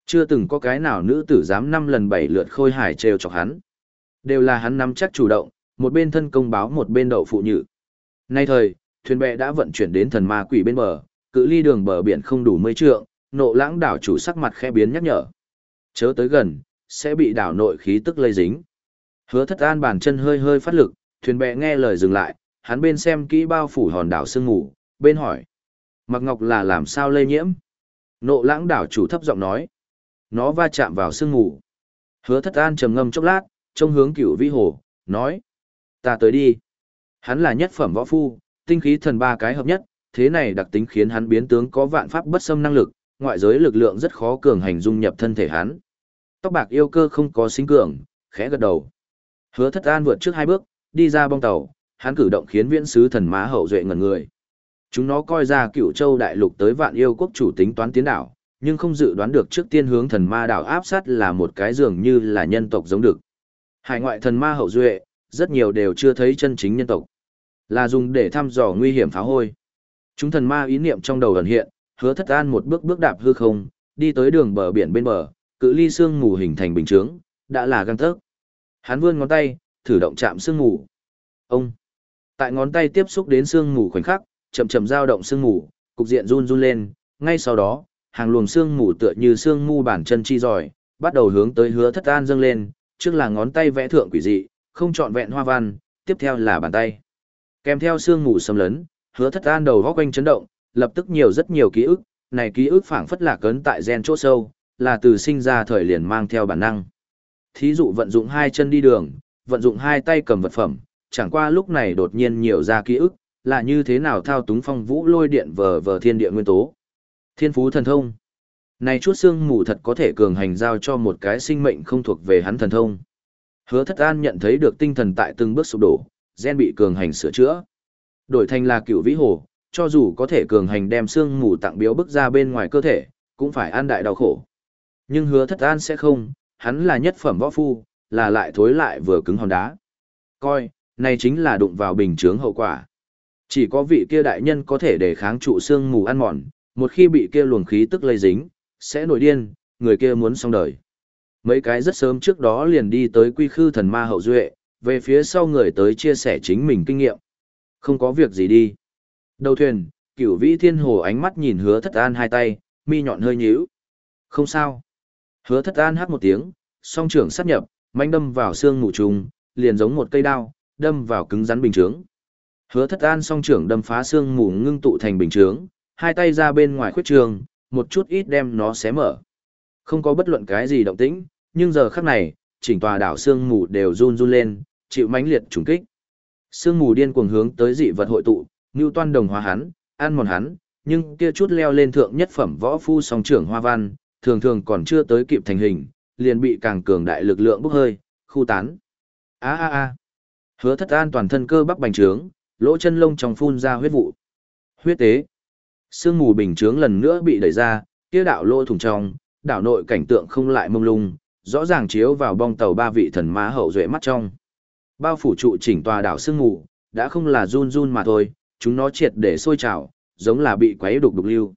Chưa từng có cái nào nữ tử dám năm lần bảy lượt khôi hải trêu chọc hắn. Đều là hắn nắm chắc chủ động, một bên thân công báo một bên đậu phụ nhự. Nay thời, thuyền bè đã vận chuyển đến thần ma quỷ bên bờ, cự ly đường bờ biển không đủ mấy trượng, nộ lãng đảo chủ sắc mặt khẽ biến nhắc nhở. Chớ tới gần, sẽ bị đảo nội khí tức lây dính. Hứa thất an bàn chân hơi hơi phát lực, thuyền bè nghe lời dừng lại, hắn bên xem kỹ bao phủ hòn đảo sương ngủ, bên hỏi. Mặc ngọc là làm sao lây nhiễm? Nộ lãng đảo chủ thấp giọng nói. Nó va chạm vào sương ngủ. Hứa thất an trầm ngâm chốc lát, trông hướng cửu vĩ hồ, nói. Ta tới đi. Hắn là nhất phẩm võ phu, tinh khí thần ba cái hợp nhất, thế này đặc tính khiến hắn biến tướng có vạn pháp bất xâm năng lực, ngoại giới lực lượng rất khó cường hành dung nhập thân thể hắn. Tóc bạc yêu cơ không có sinh cường, khẽ gật đầu. Hứa thất an vượt trước hai bước, đi ra bong tàu, hắn cử động khiến viễn sứ thần má hậu duệ ngẩn người. Chúng nó coi ra cựu châu đại lục tới vạn yêu quốc chủ tính toán tiến đảo, nhưng không dự đoán được trước tiên hướng thần ma đảo áp sát là một cái dường như là nhân tộc giống được. Hải ngoại thần ma hậu duệ, rất nhiều đều chưa thấy chân chính nhân tộc. Là dùng để thăm dò nguy hiểm phá hôi. Chúng thần ma ý niệm trong đầu ẩn hiện, hứa thất an một bước bước đạp hư không, đi tới đường bờ biển bên bờ, cự ly xương mù hình thành bình chướng, đã là găng tớc. Hắn vươn ngón tay, thử động chạm xương mù. Ông! Tại ngón tay tiếp xúc đến xương mù khoảnh khắc, chậm chậm dao động xương mù, cục diện run run lên, ngay sau đó, hàng luồng xương mù tựa như xương mù bản chân chi giỏi, bắt đầu hướng tới hứa thất an dâng lên, trước là ngón tay vẽ thượng quỷ dị, không chọn vẹn hoa văn, tiếp theo là bàn tay. Kèm theo xương mù xâm lấn, hứa thất an đầu góc quanh chấn động, lập tức nhiều rất nhiều ký ức, này ký ức phảng phất là cấn tại gen chỗ sâu, là từ sinh ra thời liền mang theo bản năng. Thí dụ vận dụng hai chân đi đường, vận dụng hai tay cầm vật phẩm, chẳng qua lúc này đột nhiên nhiều ra ký ức, là như thế nào thao túng phong vũ lôi điện vờ vờ thiên địa nguyên tố. Thiên phú thần thông. Này chút xương mù thật có thể cường hành giao cho một cái sinh mệnh không thuộc về hắn thần thông. Hứa thất an nhận thấy được tinh thần tại từng bước sụp đổ, gen bị cường hành sửa chữa. Đổi thành là cựu vĩ hồ, cho dù có thể cường hành đem xương mù tặng biếu bức ra bên ngoài cơ thể, cũng phải ăn đại đau khổ. Nhưng hứa thất an sẽ không, hắn là nhất phẩm võ phu, là lại thối lại vừa cứng hòn đá. Coi, này chính là đụng vào bình chướng hậu quả. Chỉ có vị kia đại nhân có thể để kháng trụ xương mù ăn mòn, một khi bị kia luồng khí tức lây dính, sẽ nổi điên, người kia muốn xong đời. Mấy cái rất sớm trước đó liền đi tới quy khư thần ma hậu duệ, về phía sau người tới chia sẻ chính mình kinh nghiệm. Không có việc gì đi. Đầu thuyền, cửu vĩ thiên hồ ánh mắt nhìn hứa thất an hai tay, mi nhọn hơi nhíu. Không sao. Hứa thất an hát một tiếng, song trưởng sát nhập, manh đâm vào xương mù trùng, liền giống một cây đao, đâm vào cứng rắn bình trướng. Hứa thất an song trưởng đâm phá xương mù ngưng tụ thành bình trướng, hai tay ra bên ngoài khuyết trường, một chút ít đem nó xé mở. Không có bất luận cái gì động tĩnh, nhưng giờ khắc này, chỉnh tòa đảo xương mù đều run run lên, chịu mãnh liệt trùng kích. Sương mù điên cuồng hướng tới dị vật hội tụ, như toan đồng hóa hắn, ăn mòn hắn, nhưng kia chút leo lên thượng nhất phẩm võ phu song trưởng hoa văn, thường thường còn chưa tới kịp thành hình, liền bị càng cường đại lực lượng bốc hơi, khu tán. A a a. Hứa Thất An toàn thân cơ bắp bành trướng, lỗ chân lông trong phun ra huyết vụ. Huyết tế. Sương mù bình chướng lần nữa bị đẩy ra, kia đạo lỗ thủng trong, đảo nội cảnh tượng không lại mông lung, rõ ràng chiếu vào bong tàu ba vị thần ma hậu duệ mắt trong. Bao phủ trụ chỉnh tòa đảo sương mù, đã không là run run mà thôi, chúng nó triệt để sôi trào, giống là bị quấy đục đục lưu.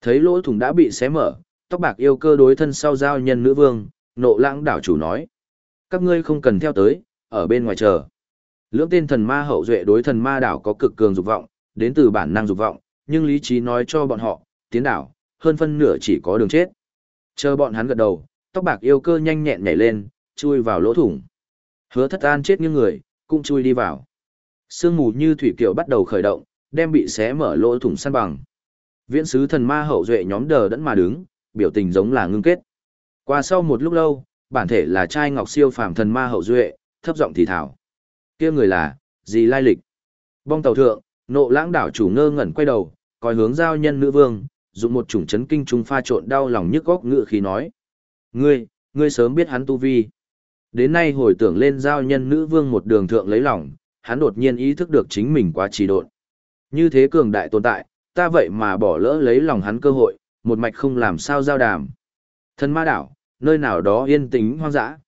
Thấy lỗ thủng đã bị xé mở, tóc bạc yêu cơ đối thân sau giao nhân nữ vương, nộ lãng đảo chủ nói. Các ngươi không cần theo tới, ở bên ngoài chờ. Lưỡng tên thần ma hậu duệ đối thần ma đảo có cực cường dục vọng, đến từ bản năng dục vọng, nhưng lý trí nói cho bọn họ, tiến đảo, hơn phân nửa chỉ có đường chết. Chờ bọn hắn gật đầu, tóc bạc yêu cơ nhanh nhẹn nhảy lên, chui vào lỗ thủng. Hứa thất an chết như người, cũng chui đi vào. Sương mù như thủy kiều bắt đầu khởi động, đem bị xé mở lỗ thủng săn bằng. Viễn sứ thần ma hậu duệ nhóm đờ đẫn mà đứng, biểu tình giống là ngưng kết. Qua sau một lúc lâu, bản thể là trai ngọc siêu phàm thần ma hậu duệ, thấp giọng thì thảo. kia người là, gì lai lịch? Bong tàu thượng, nộ lãng đảo chủ ngơ ngẩn quay đầu, coi hướng giao nhân nữ vương, dùng một chủng chấn kinh trung pha trộn đau lòng nhức góc ngựa khí nói. Ngươi, ngươi sớm biết hắn tu vi. Đến nay hồi tưởng lên giao nhân nữ vương một đường thượng lấy lòng, hắn đột nhiên ý thức được chính mình quá trì độn. Như thế cường đại tồn tại, ta vậy mà bỏ lỡ lấy lòng hắn cơ hội, một mạch không làm sao giao đàm. Thân ma đảo, nơi nào đó yên tĩnh hoang dã.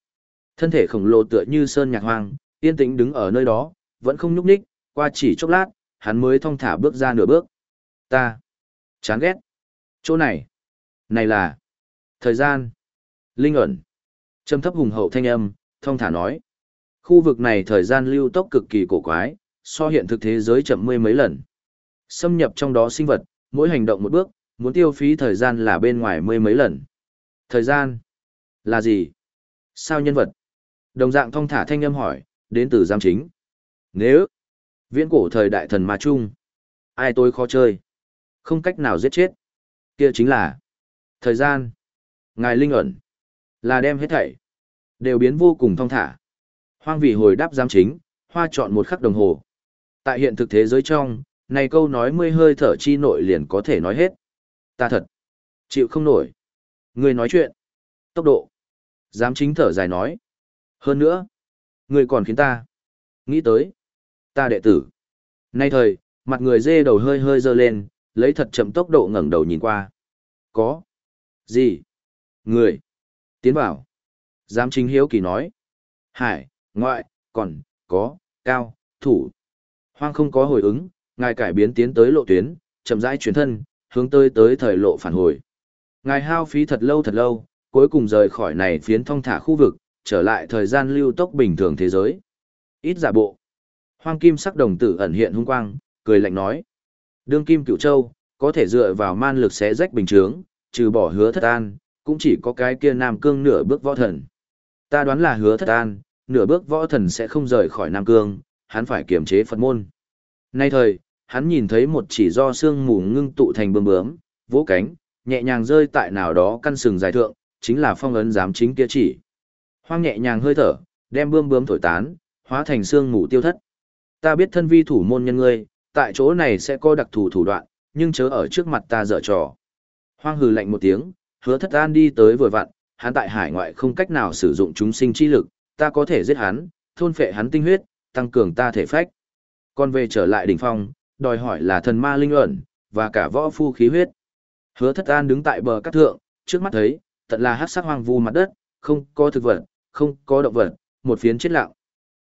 Thân thể khổng lồ tựa như sơn nhạc hoang, yên tĩnh đứng ở nơi đó, vẫn không nhúc nhích, qua chỉ chốc lát, hắn mới thong thả bước ra nửa bước. Ta, chán ghét. Chỗ này, này là, thời gian, linh ẩn. Trầm thấp hùng hậu thanh âm, thong thả nói. Khu vực này thời gian lưu tốc cực kỳ cổ quái, so hiện thực thế giới chậm mươi mấy lần. Xâm nhập trong đó sinh vật, mỗi hành động một bước, muốn tiêu phí thời gian là bên ngoài mươi mấy lần. Thời gian là gì? Sao nhân vật? Đồng dạng thong thả thanh âm hỏi, đến từ giam chính. Nếu viễn cổ thời đại thần ma chung, ai tôi khó chơi, không cách nào giết chết, kia chính là thời gian. Ngài linh ẩn là đem hết thảy đều biến vô cùng thong thả. Hoang vị hồi đáp giam chính, hoa chọn một khắc đồng hồ. Tại hiện thực thế giới trong, này câu nói mươi hơi thở chi nội liền có thể nói hết. Ta thật, chịu không nổi. Người nói chuyện, tốc độ. Giám chính thở dài nói. Hơn nữa, người còn khiến ta nghĩ tới. Ta đệ tử. Nay thời, mặt người dê đầu hơi hơi dơ lên, lấy thật chậm tốc độ ngẩng đầu nhìn qua. Có. Gì? Người. Tiến vào. Giám chính hiếu kỳ nói. Hải, ngoại, còn, có, cao, thủ. Hoang không có hồi ứng, ngài cải biến tiến tới lộ tuyến, chậm rãi chuyển thân, hướng tới tới thời lộ phản hồi. Ngài hao phí thật lâu thật lâu, cuối cùng rời khỏi này phiến thông thả khu vực, trở lại thời gian lưu tốc bình thường thế giới. Ít giả bộ. Hoang kim sắc đồng tử ẩn hiện hung quang, cười lạnh nói. Đương kim cựu châu, có thể dựa vào man lực xé rách bình chướng, trừ bỏ hứa thất an, cũng chỉ có cái kia nam cương nửa bước võ thần. Ta đoán là hứa thất an, nửa bước võ thần sẽ không rời khỏi nam cương, hắn phải kiềm chế Phật môn. Nay thời, hắn nhìn thấy một chỉ do xương mù ngưng tụ thành bướm bướm, vỗ cánh, nhẹ nhàng rơi tại nào đó căn sừng dài thượng, chính là phong ấn giám chính kia chỉ. Hoang nhẹ nhàng hơi thở, đem bươm bướm thổi tán, hóa thành xương mù tiêu thất. Ta biết thân vi thủ môn nhân ngươi, tại chỗ này sẽ có đặc thù thủ đoạn, nhưng chớ ở trước mặt ta dở trò. Hoang hừ lạnh một tiếng, hứa thất an đi tới vừa vặn, hắn tại hải ngoại không cách nào sử dụng chúng sinh chi lực, ta có thể giết hắn, thôn phệ hắn tinh huyết, tăng cường ta thể phách. Còn về trở lại đỉnh phong, đòi hỏi là thần ma linh ẩn, và cả võ phu khí huyết. Hứa thất an đứng tại bờ cát thượng, trước mắt thấy, tận là hát sắc hoang vu mặt đất, không có thực vật, không có động vật, một phiến chết lặng.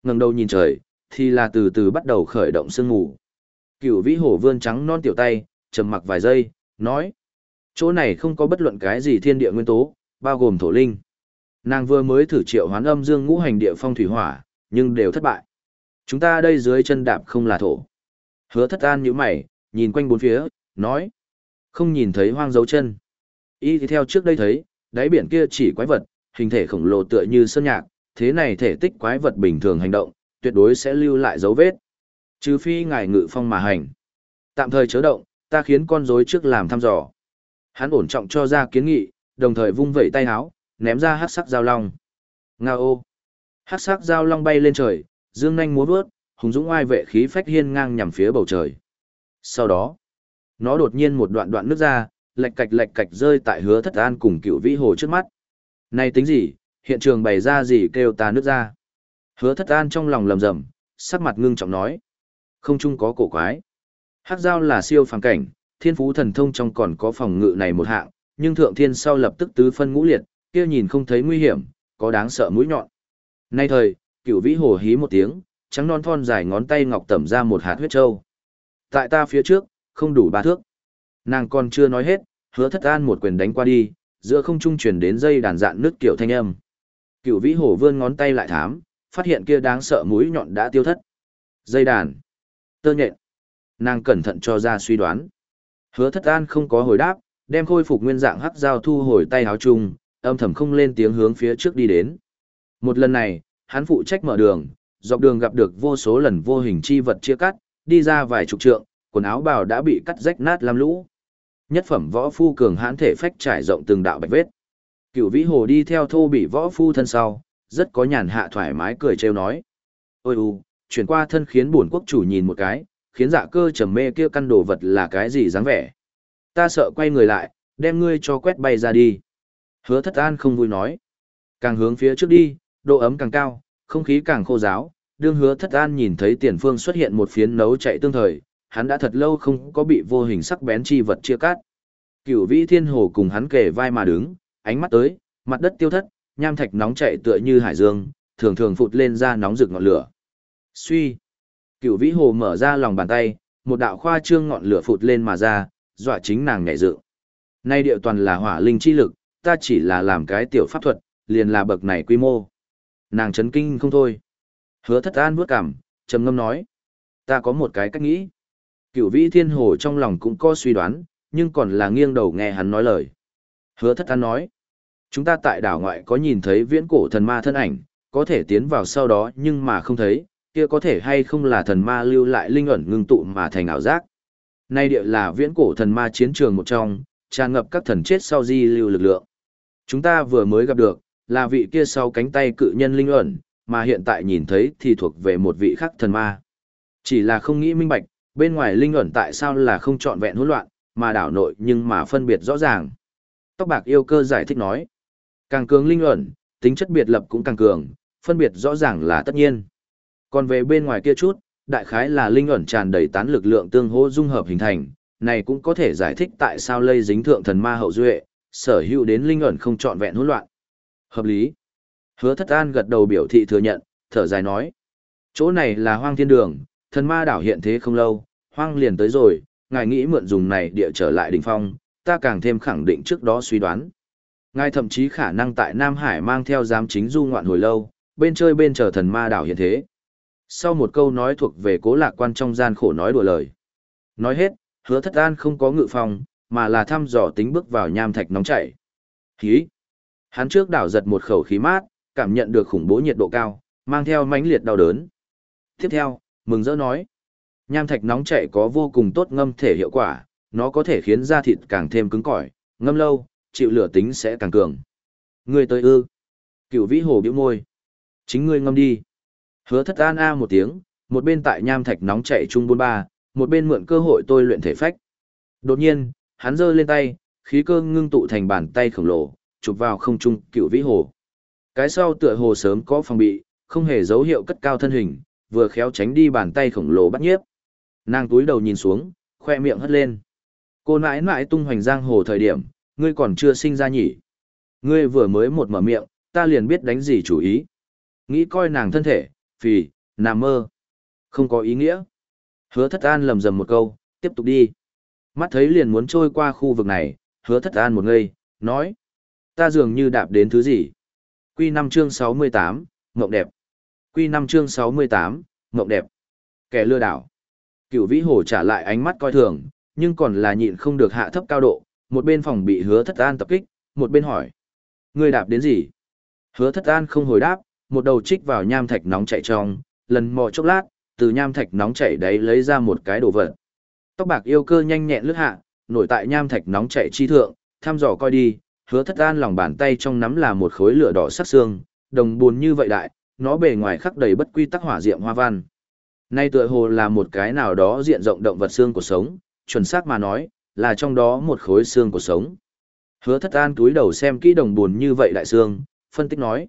ngẩng đầu nhìn trời, thì là từ từ bắt đầu khởi động sương mù. Cửu vĩ hổ vươn trắng non tiểu tay, trầm mặc vài giây, nói. Chỗ này không có bất luận cái gì thiên địa nguyên tố, bao gồm thổ linh. Nàng vừa mới thử triệu hoán âm dương ngũ hành địa phong thủy hỏa, nhưng đều thất bại. Chúng ta đây dưới chân đạp không là thổ. Hứa thất an như mày, nhìn quanh bốn phía, nói. Không nhìn thấy hoang dấu chân. Y thì theo trước đây thấy, đáy biển kia chỉ quái vật, hình thể khổng lồ tựa như sơn nhạc, thế này thể tích quái vật bình thường hành động, tuyệt đối sẽ lưu lại dấu vết. Trừ phi ngài ngự phong mà hành. Tạm thời chớ động, ta khiến con rối trước làm thăm dò. Hắn ổn trọng cho ra kiến nghị, đồng thời vung vẩy tay háo, ném ra hắc sắc dao long. Ngao. Hắc sắc dao long bay lên trời, dương nhanh múa vớt, hùng dũng oai vệ khí phách hiên ngang nhằm phía bầu trời. Sau đó, nó đột nhiên một đoạn đoạn nước ra, lệch cạch lệch cạch rơi tại hứa thất an cùng cựu vĩ hồ trước mắt. Này tính gì, hiện trường bày ra gì kêu ta nước ra. Hứa thất an trong lòng lầm rầm, sắc mặt ngưng trọng nói. Không chung có cổ quái. Hắc giao là siêu phàm cảnh, thiên phú thần thông trong còn có phòng ngự này một hạng, nhưng thượng thiên sau lập tức tứ phân ngũ liệt, kia nhìn không thấy nguy hiểm, có đáng sợ mũi nhọn. Nay thời, cửu vĩ hồ hí một tiếng, trắng non thon dài ngón tay ngọc tẩm ra một hạt huyết trâu. Tại ta phía trước, không đủ ba thước. Nàng còn chưa nói hết, hứa thất an một quyền đánh qua đi, giữa không trung truyền đến dây đàn dạn nước kiểu thanh âm. Cửu vĩ hồ vươn ngón tay lại thám, phát hiện kia đáng sợ mũi nhọn đã tiêu thất. Dây đàn, tơ nhện. Nàng cẩn thận cho ra suy đoán. Hứa thất an không có hồi đáp, đem khôi phục nguyên dạng hắc dao thu hồi tay áo trùng, âm thầm không lên tiếng hướng phía trước đi đến. Một lần này, hắn phụ trách mở đường, dọc đường gặp được vô số lần vô hình chi vật chia cắt, đi ra vài chục trượng, quần áo bào đã bị cắt rách nát làm lũ. Nhất phẩm võ phu cường hãn thể phách trải rộng từng đạo bạch vết. Cửu Vĩ Hồ đi theo thô bị võ phu thân sau, rất có nhàn hạ thoải mái cười trêu nói: "Ôi u, chuyển qua thân khiến bổn quốc chủ nhìn một cái, khiến dạ cơ trầm mê kia căn đồ vật là cái gì dáng vẻ. Ta sợ quay người lại, đem ngươi cho quét bay ra đi." Hứa Thất An không vui nói: "Càng hướng phía trước đi, độ ấm càng cao, không khí càng khô giáo." Đương Hứa Thất An nhìn thấy tiền phương xuất hiện một phiến nấu chạy tương thời, hắn đã thật lâu không có bị vô hình sắc bén chi vật chia cắt. Cửu Vĩ Thiên Hồ cùng hắn kề vai mà đứng, ánh mắt tới, mặt đất tiêu thất, nham thạch nóng chảy tựa như hải dương, thường thường phụt lên ra nóng rực ngọn lửa. Suy. Cửu Vĩ Hồ mở ra lòng bàn tay, một đạo khoa trương ngọn lửa phụt lên mà ra, dọa chính nàng nhẹ dựng. Nay điệu toàn là hỏa linh chi lực, ta chỉ là làm cái tiểu pháp thuật, liền là bậc này quy mô. Nàng chấn kinh không thôi. Hứa Thất An bước cảm, trầm ngâm nói, ta có một cái cách nghĩ. Cửu vĩ thiên hồ trong lòng cũng có suy đoán, nhưng còn là nghiêng đầu nghe hắn nói lời. Hứa thất an nói, chúng ta tại đảo ngoại có nhìn thấy viễn cổ thần ma thân ảnh, có thể tiến vào sau đó nhưng mà không thấy, kia có thể hay không là thần ma lưu lại linh ẩn ngưng tụ mà thành ảo giác. Nay địa là viễn cổ thần ma chiến trường một trong, tràn ngập các thần chết sau di lưu lực lượng. Chúng ta vừa mới gặp được, là vị kia sau cánh tay cự nhân linh ẩn, mà hiện tại nhìn thấy thì thuộc về một vị khác thần ma. Chỉ là không nghĩ minh bạch, bên ngoài linh ẩn tại sao là không trọn vẹn hỗn loạn, mà đảo nội nhưng mà phân biệt rõ ràng. Tóc bạc yêu cơ giải thích nói, càng cường linh ẩn, tính chất biệt lập cũng càng cường, phân biệt rõ ràng là tất nhiên. Còn về bên ngoài kia chút, đại khái là linh ẩn tràn đầy tán lực lượng tương hỗ dung hợp hình thành, này cũng có thể giải thích tại sao lây dính thượng thần ma hậu duệ, sở hữu đến linh ẩn không trọn vẹn hỗn loạn. Hợp lý. Hứa thất an gật đầu biểu thị thừa nhận, thở dài nói. Chỗ này là hoang thiên đường, thần ma đảo hiện thế không lâu, hoang liền tới rồi, ngài nghĩ mượn dùng này địa trở lại đỉnh phong, ta càng thêm khẳng định trước đó suy đoán. Ngài thậm chí khả năng tại Nam Hải mang theo giám chính du ngoạn hồi lâu, bên chơi bên chờ thần ma đảo hiện thế. Sau một câu nói thuộc về cố lạc quan trong gian khổ nói đùa lời. Nói hết, hứa thất an không có ngự phòng, mà là thăm dò tính bước vào nham thạch nóng chảy. Khí! Hắn trước đảo giật một khẩu khí mát, cảm nhận được khủng bố nhiệt độ cao, mang theo mãnh liệt đau đớn. Tiếp theo, mừng rỡ nói. Nham thạch nóng chảy có vô cùng tốt ngâm thể hiệu quả, nó có thể khiến da thịt càng thêm cứng cỏi, ngâm lâu, chịu lửa tính sẽ càng cường. Ngươi tới ư? Cửu Vĩ Hồ bĩu môi. Chính ngươi ngâm đi. Hứa Thất An a một tiếng, một bên tại nham thạch nóng chảy chung buôn ba, một bên mượn cơ hội tôi luyện thể phách. Đột nhiên, hắn giơ lên tay, khí cơ ngưng tụ thành bàn tay khổng lồ, chụp vào không trung Cửu Vĩ Hồ. Cái sau tựa hồ sớm có phòng bị, không hề dấu hiệu cất cao thân hình, vừa khéo tránh đi bàn tay khổng lồ bắt nhiếp. Nàng túi đầu nhìn xuống, khoe miệng hất lên. Cô nãi nãi tung hoành giang hồ thời điểm, ngươi còn chưa sinh ra nhỉ. Ngươi vừa mới một mở miệng, ta liền biết đánh gì chủ ý. Nghĩ coi nàng thân thể, phì, nằm mơ. Không có ý nghĩa. Hứa thất an lầm rầm một câu, tiếp tục đi. Mắt thấy liền muốn trôi qua khu vực này, hứa thất an một ngây, nói. Ta dường như đạp đến thứ gì. Quy 5 chương 68, mộng đẹp. Quy 5 chương 68, mộng đẹp. Kẻ lừa đảo. Cửu vĩ hồ trả lại ánh mắt coi thường, nhưng còn là nhịn không được hạ thấp cao độ, một bên phòng bị hứa thất an tập kích, một bên hỏi. Người đạp đến gì? Hứa thất an không hồi đáp, một đầu trích vào nham thạch nóng chảy trong, lần mò chốc lát, từ nham thạch nóng chảy đấy lấy ra một cái đồ vật. Tóc bạc yêu cơ nhanh nhẹn lướt hạ, nổi tại nham thạch nóng chảy chi thượng, thăm dò coi đi, hứa thất an lòng bàn tay trong nắm là một khối lửa đỏ sắc xương, đồng buồn như vậy đại, nó bề ngoài khắc đầy bất quy tắc hỏa diệm hoa văn. Nay tựa hồ là một cái nào đó diện rộng động vật xương của sống, chuẩn xác mà nói, là trong đó một khối xương của sống. Hứa thất an túi đầu xem kỹ đồng buồn như vậy đại xương, phân tích nói.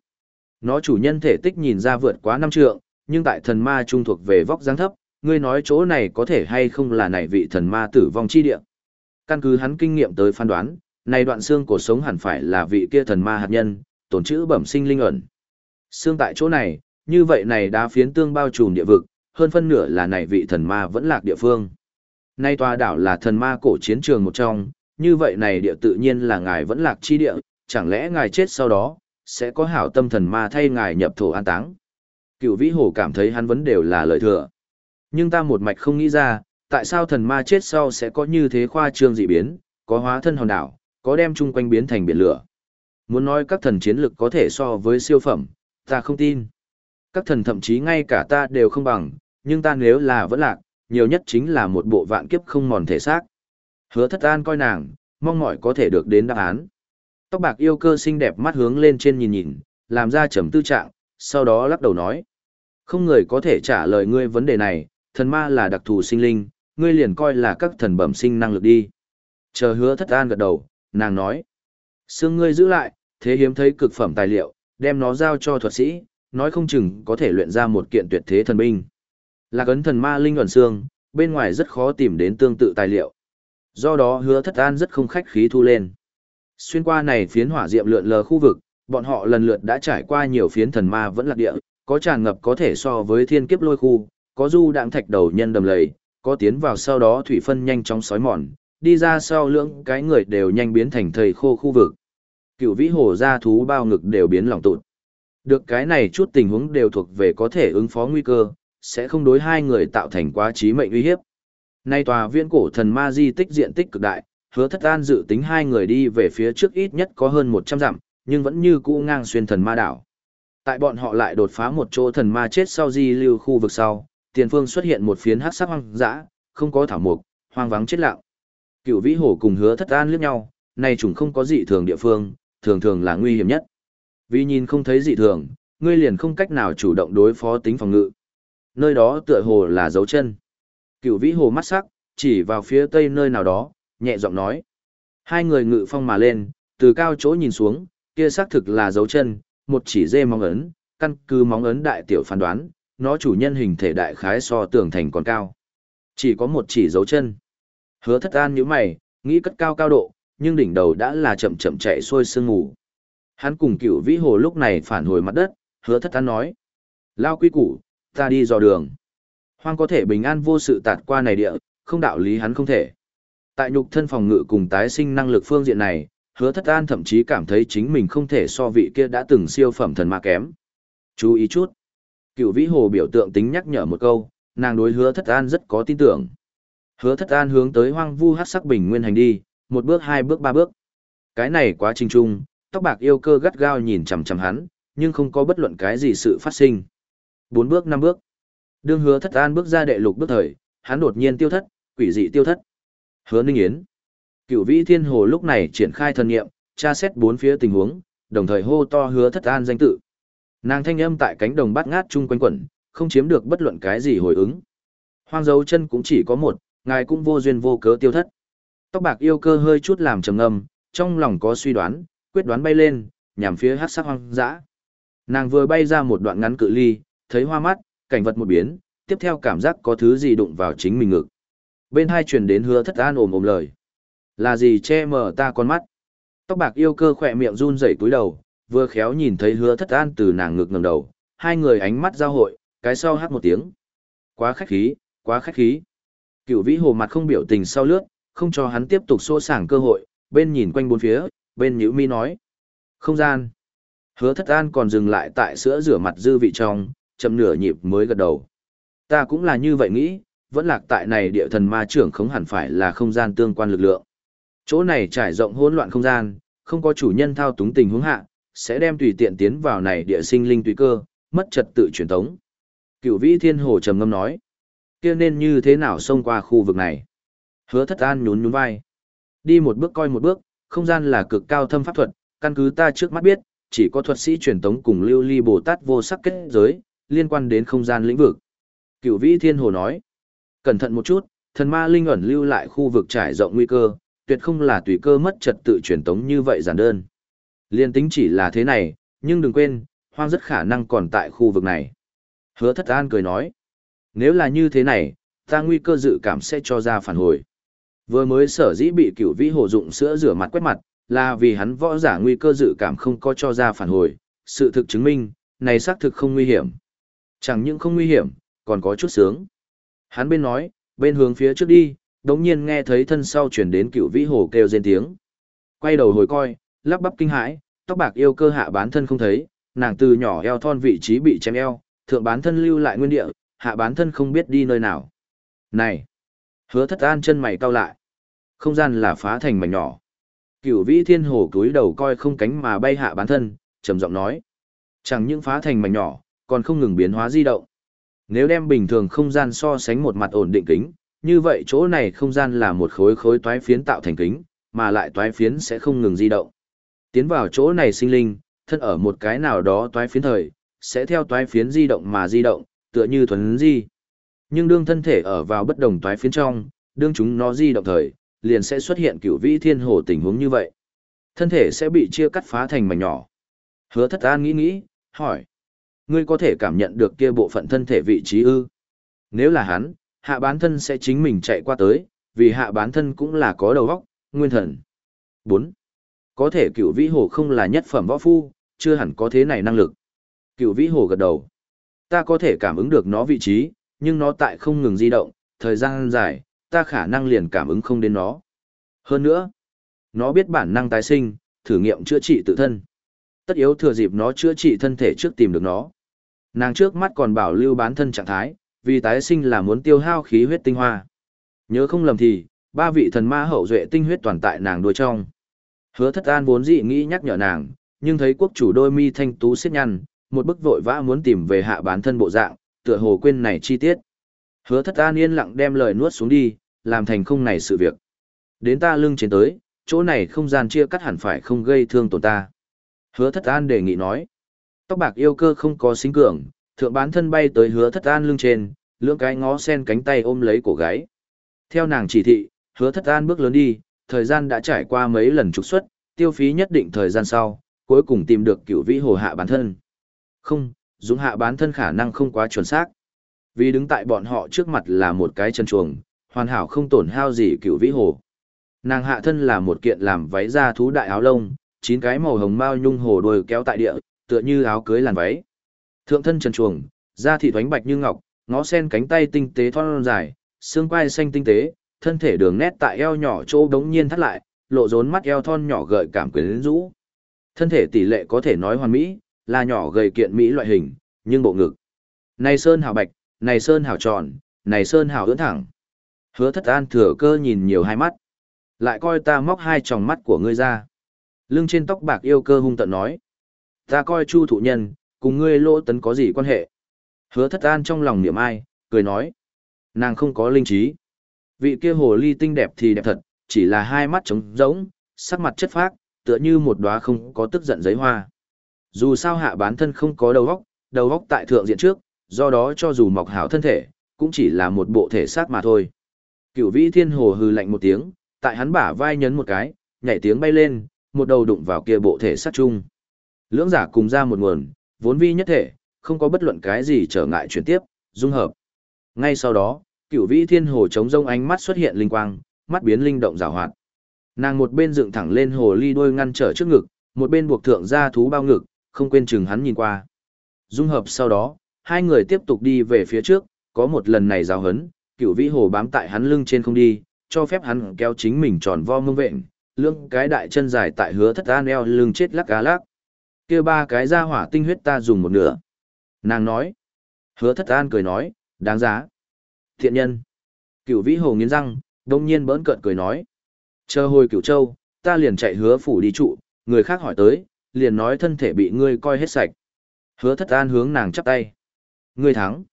Nó chủ nhân thể tích nhìn ra vượt quá năm trượng, nhưng tại thần ma trung thuộc về vóc dáng thấp, ngươi nói chỗ này có thể hay không là này vị thần ma tử vong chi địa. Căn cứ hắn kinh nghiệm tới phán đoán, này đoạn xương cổ sống hẳn phải là vị kia thần ma hạt nhân, tổn chữ bẩm sinh linh ẩn. Xương tại chỗ này, như vậy này đá phiến tương bao trùm địa vực, hơn phân nửa là này vị thần ma vẫn lạc địa phương. Nay tòa đảo là thần ma cổ chiến trường một trong, như vậy này địa tự nhiên là ngài vẫn lạc chi địa, chẳng lẽ ngài chết sau đó, sẽ có hảo tâm thần ma thay ngài nhập thổ an táng. Cựu vĩ hồ cảm thấy hắn vấn đều là lời thừa. Nhưng ta một mạch không nghĩ ra, tại sao thần ma chết sau sẽ có như thế khoa trương dị biến, có hóa thân hòn đảo, có đem chung quanh biến thành biển lửa. Muốn nói các thần chiến lực có thể so với siêu phẩm, ta không tin. Các thần thậm chí ngay cả ta đều không bằng, nhưng ta nếu là vẫn lạc, nhiều nhất chính là một bộ vạn kiếp không mòn thể xác. Hứa thất an coi nàng, mong mỏi có thể được đến đáp án. Tóc bạc yêu cơ xinh đẹp mắt hướng lên trên nhìn nhìn, làm ra trầm tư trạng, sau đó lắc đầu nói. Không người có thể trả lời ngươi vấn đề này, thần ma là đặc thù sinh linh, ngươi liền coi là các thần bẩm sinh năng lực đi. Chờ hứa thất an gật đầu, nàng nói. Xương ngươi giữ lại, thế hiếm thấy cực phẩm tài liệu, đem nó giao cho thuật sĩ, nói không chừng có thể luyện ra một kiện tuyệt thế thần binh là cấn thần ma linh ẩn xương, bên ngoài rất khó tìm đến tương tự tài liệu. Do đó hứa thất an rất không khách khí thu lên. Xuyên qua này phiến hỏa diệm lượn lờ khu vực, bọn họ lần lượt đã trải qua nhiều phiến thần ma vẫn lạc địa, có tràn ngập có thể so với thiên kiếp lôi khu, có du đạng thạch đầu nhân đầm lầy, có tiến vào sau đó thủy phân nhanh chóng sói mòn, đi ra sau lưỡng cái người đều nhanh biến thành thầy khô khu vực. Cựu vĩ hồ ra thú bao ngực đều biến lòng tụt. Được cái này chút tình huống đều thuộc về có thể ứng phó nguy cơ, sẽ không đối hai người tạo thành quá trí mệnh uy hiếp. Nay tòa viễn cổ thần ma di tích diện tích cực đại, hứa thất an dự tính hai người đi về phía trước ít nhất có hơn 100 dặm, nhưng vẫn như cũ ngang xuyên thần ma đảo. Tại bọn họ lại đột phá một chỗ thần ma chết sau di lưu khu vực sau, tiền phương xuất hiện một phiến hắc sắc hoang dã, không có thảo mục, hoang vắng chết lặng. Cựu vĩ hổ cùng hứa thất an liếc nhau, này chúng không có dị thường địa phương, thường thường là nguy hiểm nhất. Vì nhìn không thấy dị thường, ngươi liền không cách nào chủ động đối phó tính phòng ngự. Nơi đó tựa hồ là dấu chân. Cựu vĩ hồ mắt sắc, chỉ vào phía tây nơi nào đó, nhẹ giọng nói. Hai người ngự phong mà lên, từ cao chỗ nhìn xuống, kia xác thực là dấu chân, một chỉ dê móng ấn, căn cứ móng ấn đại tiểu phán đoán, nó chủ nhân hình thể đại khái so tường thành còn cao. Chỉ có một chỉ dấu chân. Hứa thất an như mày, nghĩ cất cao cao độ, nhưng đỉnh đầu đã là chậm chậm chạy xuôi sương ngủ. Hắn cùng cựu vĩ hồ lúc này phản hồi mặt đất, hứa thất an nói. Lao quy củ, ta đi dò đường. Hoang có thể bình an vô sự tạt qua này địa, không đạo lý hắn không thể. Tại nhục thân phòng ngự cùng tái sinh năng lực phương diện này, hứa thất an thậm chí cảm thấy chính mình không thể so vị kia đã từng siêu phẩm thần ma kém. Chú ý chút. Cựu vĩ hồ biểu tượng tính nhắc nhở một câu, nàng đối hứa thất an rất có tin tưởng. Hứa thất an hướng tới hoang vu hát sắc bình nguyên hành đi, một bước hai bước ba bước. Cái này quá trình trung, tóc bạc yêu cơ gắt gao nhìn chằm chằm hắn, nhưng không có bất luận cái gì sự phát sinh. Bốn bước năm bước. Đương hứa thất an bước ra đệ lục bước thời, hắn đột nhiên tiêu thất, quỷ dị tiêu thất. Hứa Ninh Yến. Cựu vĩ thiên hồ lúc này triển khai thần nghiệm, tra xét bốn phía tình huống, đồng thời hô to hứa thất an danh tự. Nàng thanh âm tại cánh đồng bát ngát chung quanh quẩn, không chiếm được bất luận cái gì hồi ứng. Hoang dấu chân cũng chỉ có một, ngài cũng vô duyên vô cớ tiêu thất. Tóc bạc yêu cơ hơi chút làm trầm ngâm, trong lòng có suy đoán, quyết đoán bay lên, nhằm phía hát sắc hoang dã. Nàng vừa bay ra một đoạn ngắn cự ly, thấy hoa mắt, cảnh vật một biến, tiếp theo cảm giác có thứ gì đụng vào chính mình ngực. Bên hai truyền đến hứa thất an ồm ồm lời. Là gì che mở ta con mắt? Tóc bạc yêu cơ khỏe miệng run rẩy túi đầu, vừa khéo nhìn thấy hứa thất an từ nàng ngực ngẩng đầu, hai người ánh mắt giao hội, cái sau hát một tiếng. Quá khách khí, quá khách khí. Cựu vĩ hồ mặt không biểu tình sau lướt, không cho hắn tiếp tục xô sảng cơ hội, bên nhìn quanh bốn phía, bên nhữ mi nói. Không gian. Hứa thất an còn dừng lại tại sữa rửa mặt dư vị trong, chậm nửa nhịp mới gật đầu. Ta cũng là như vậy nghĩ, vẫn lạc tại này địa thần ma trưởng không hẳn phải là không gian tương quan lực lượng. Chỗ này trải rộng hỗn loạn không gian, không có chủ nhân thao túng tình huống hạ, sẽ đem tùy tiện tiến vào này địa sinh linh tùy cơ, mất trật tự truyền thống Cửu Vĩ Thiên Hồ trầm ngâm nói, kia nên như thế nào xông qua khu vực này? Hứa Thất An nhún nhún vai. Đi một bước coi một bước, không gian là cực cao thâm pháp thuật, căn cứ ta trước mắt biết, chỉ có thuật sĩ truyền tống cùng lưu ly Bồ Tát vô sắc kết giới, liên quan đến không gian lĩnh vực. Cửu Vĩ Thiên Hồ nói, cẩn thận một chút, thần ma linh ẩn lưu lại khu vực trải rộng nguy cơ, tuyệt không là tùy cơ mất trật tự truyền tống như vậy giản đơn. Liên tính chỉ là thế này, nhưng đừng quên, hoang rất khả năng còn tại khu vực này. Hứa thất an cười nói. Nếu là như thế này, ta nguy cơ dự cảm sẽ cho ra phản hồi. Vừa mới sở dĩ bị cửu vĩ hồ dụng sữa rửa mặt quét mặt, là vì hắn võ giả nguy cơ dự cảm không có cho ra phản hồi, sự thực chứng minh, này xác thực không nguy hiểm. Chẳng những không nguy hiểm, còn có chút sướng. Hắn bên nói, bên hướng phía trước đi, đống nhiên nghe thấy thân sau chuyển đến cựu vĩ hồ kêu rên tiếng. Quay đầu hồi coi, lắp bắp kinh hãi, tóc bạc yêu cơ hạ bán thân không thấy, nàng từ nhỏ eo thon vị trí bị chém eo, thượng bán thân lưu lại nguyên địa, hạ bán thân không biết đi nơi nào. Này! Hứa thất an chân mày cau lại. Không gian là phá thành mảnh nhỏ. Cửu vĩ thiên hồ cúi đầu coi không cánh mà bay hạ bán thân, trầm giọng nói. Chẳng những phá thành mảnh nhỏ, còn không ngừng biến hóa di động. Nếu đem bình thường không gian so sánh một mặt ổn định kính, như vậy chỗ này không gian là một khối khối toái phiến tạo thành kính, mà lại toái phiến sẽ không ngừng di động. Tiến vào chỗ này sinh linh, thân ở một cái nào đó toái phiến thời, sẽ theo toái phiến di động mà di động, tựa như thuần di. Nhưng đương thân thể ở vào bất đồng toái phiến trong, đương chúng nó di động thời, liền sẽ xuất hiện cửu vĩ thiên hồ tình huống như vậy. Thân thể sẽ bị chia cắt phá thành mảnh nhỏ. Hứa thất an nghĩ nghĩ, hỏi. Ngươi có thể cảm nhận được kia bộ phận thân thể vị trí ư? Nếu là hắn, hạ bán thân sẽ chính mình chạy qua tới, vì hạ bán thân cũng là có đầu óc, nguyên thần. 4. Có thể cửu vĩ hồ không là nhất phẩm võ phu, chưa hẳn có thế này năng lực. Cửu vĩ hồ gật đầu. Ta có thể cảm ứng được nó vị trí, nhưng nó tại không ngừng di động, thời gian dài, ta khả năng liền cảm ứng không đến nó. Hơn nữa, nó biết bản năng tái sinh, thử nghiệm chữa trị tự thân. Tất yếu thừa dịp nó chữa trị thân thể trước tìm được nó. Nàng trước mắt còn bảo lưu bán thân trạng thái, vì tái sinh là muốn tiêu hao khí huyết tinh hoa. Nhớ không lầm thì, ba vị thần ma hậu duệ tinh huyết toàn tại nàng đuôi trong. Hứa thất an vốn dị nghĩ nhắc nhở nàng, nhưng thấy quốc chủ đôi mi thanh tú xiết nhăn, một bức vội vã muốn tìm về hạ bán thân bộ dạng, tựa hồ quên này chi tiết. Hứa thất an yên lặng đem lời nuốt xuống đi, làm thành không này sự việc. Đến ta lưng trên tới, chỗ này không gian chia cắt hẳn phải không gây thương tổn ta. Hứa thất an đề nghị nói. Tóc bạc yêu cơ không có sinh cường, thượng bán thân bay tới hứa thất an lưng trên, lưỡng cái ngó sen cánh tay ôm lấy cổ gái. Theo nàng chỉ thị, hứa thất an bước lớn đi, thời gian đã trải qua mấy lần trục xuất, tiêu phí nhất định thời gian sau, cuối cùng tìm được cựu vĩ hồ hạ bán thân. Không, dũng hạ bán thân khả năng không quá chuẩn xác. Vì đứng tại bọn họ trước mặt là một cái chân chuồng, hoàn hảo không tổn hao gì cựu vĩ hồ. Nàng hạ thân là một kiện làm váy da thú đại áo lông, chín cái màu hồng mao nhung hồ đuôi kéo tại địa, tựa như áo cưới làn váy. Thượng thân trần chuồng, da thịt thoánh bạch như ngọc, ngó sen cánh tay tinh tế thon dài, xương quai xanh tinh tế, thân thể đường nét tại eo nhỏ chỗ đống nhiên thắt lại, lộ rốn mắt eo thon nhỏ gợi cảm quyến rũ. Thân thể tỷ lệ có thể nói hoàn mỹ, là nhỏ gầy kiện mỹ loại hình, nhưng bộ ngực. Này sơn hào bạch, này sơn hào tròn, này sơn hào ưỡn thẳng. Hứa thất an thừa cơ nhìn nhiều hai mắt. Lại coi ta móc hai tròng mắt của ngươi ra. Lưng trên tóc bạc yêu cơ hung tận nói. Ta coi chu thụ nhân, cùng ngươi lỗ tấn có gì quan hệ. Hứa thất an trong lòng niệm ai, cười nói. Nàng không có linh trí. Vị kia hồ ly tinh đẹp thì đẹp thật, chỉ là hai mắt trống rỗng, sắc mặt chất phác, tựa như một đóa không có tức giận giấy hoa. Dù sao hạ bán thân không có đầu óc, đầu óc tại thượng diện trước, do đó cho dù mọc hảo thân thể, cũng chỉ là một bộ thể xác mà thôi. Cửu vĩ thiên hồ hừ lạnh một tiếng, tại hắn bả vai nhấn một cái, nhảy tiếng bay lên, một đầu đụng vào kia bộ thể sát chung. Lưỡng giả cùng ra một nguồn, vốn vi nhất thể, không có bất luận cái gì trở ngại chuyển tiếp, dung hợp. Ngay sau đó, cửu vĩ thiên hồ chống rông ánh mắt xuất hiện linh quang, mắt biến linh động rào hoạt. Nàng một bên dựng thẳng lên hồ ly đuôi ngăn trở trước ngực, một bên buộc thượng ra thú bao ngực, không quên chừng hắn nhìn qua. Dung hợp sau đó, hai người tiếp tục đi về phía trước, có một lần này giao hấn, cửu vĩ hồ bám tại hắn lưng trên không đi, cho phép hắn kéo chính mình tròn vo mông vện, lưng cái đại chân dài tại hứa thất an eo lưng chết lắc cá lắc kia ba cái ra hỏa tinh huyết ta dùng một nửa. Nàng nói. Hứa thất an cười nói, đáng giá. Thiện nhân. Cửu vĩ hồ nghiến răng, đông nhiên bỡn cợt cười nói. Chờ hồi cửu châu, ta liền chạy hứa phủ đi trụ, người khác hỏi tới, liền nói thân thể bị ngươi coi hết sạch. Hứa thất an hướng nàng chắp tay. Ngươi thắng.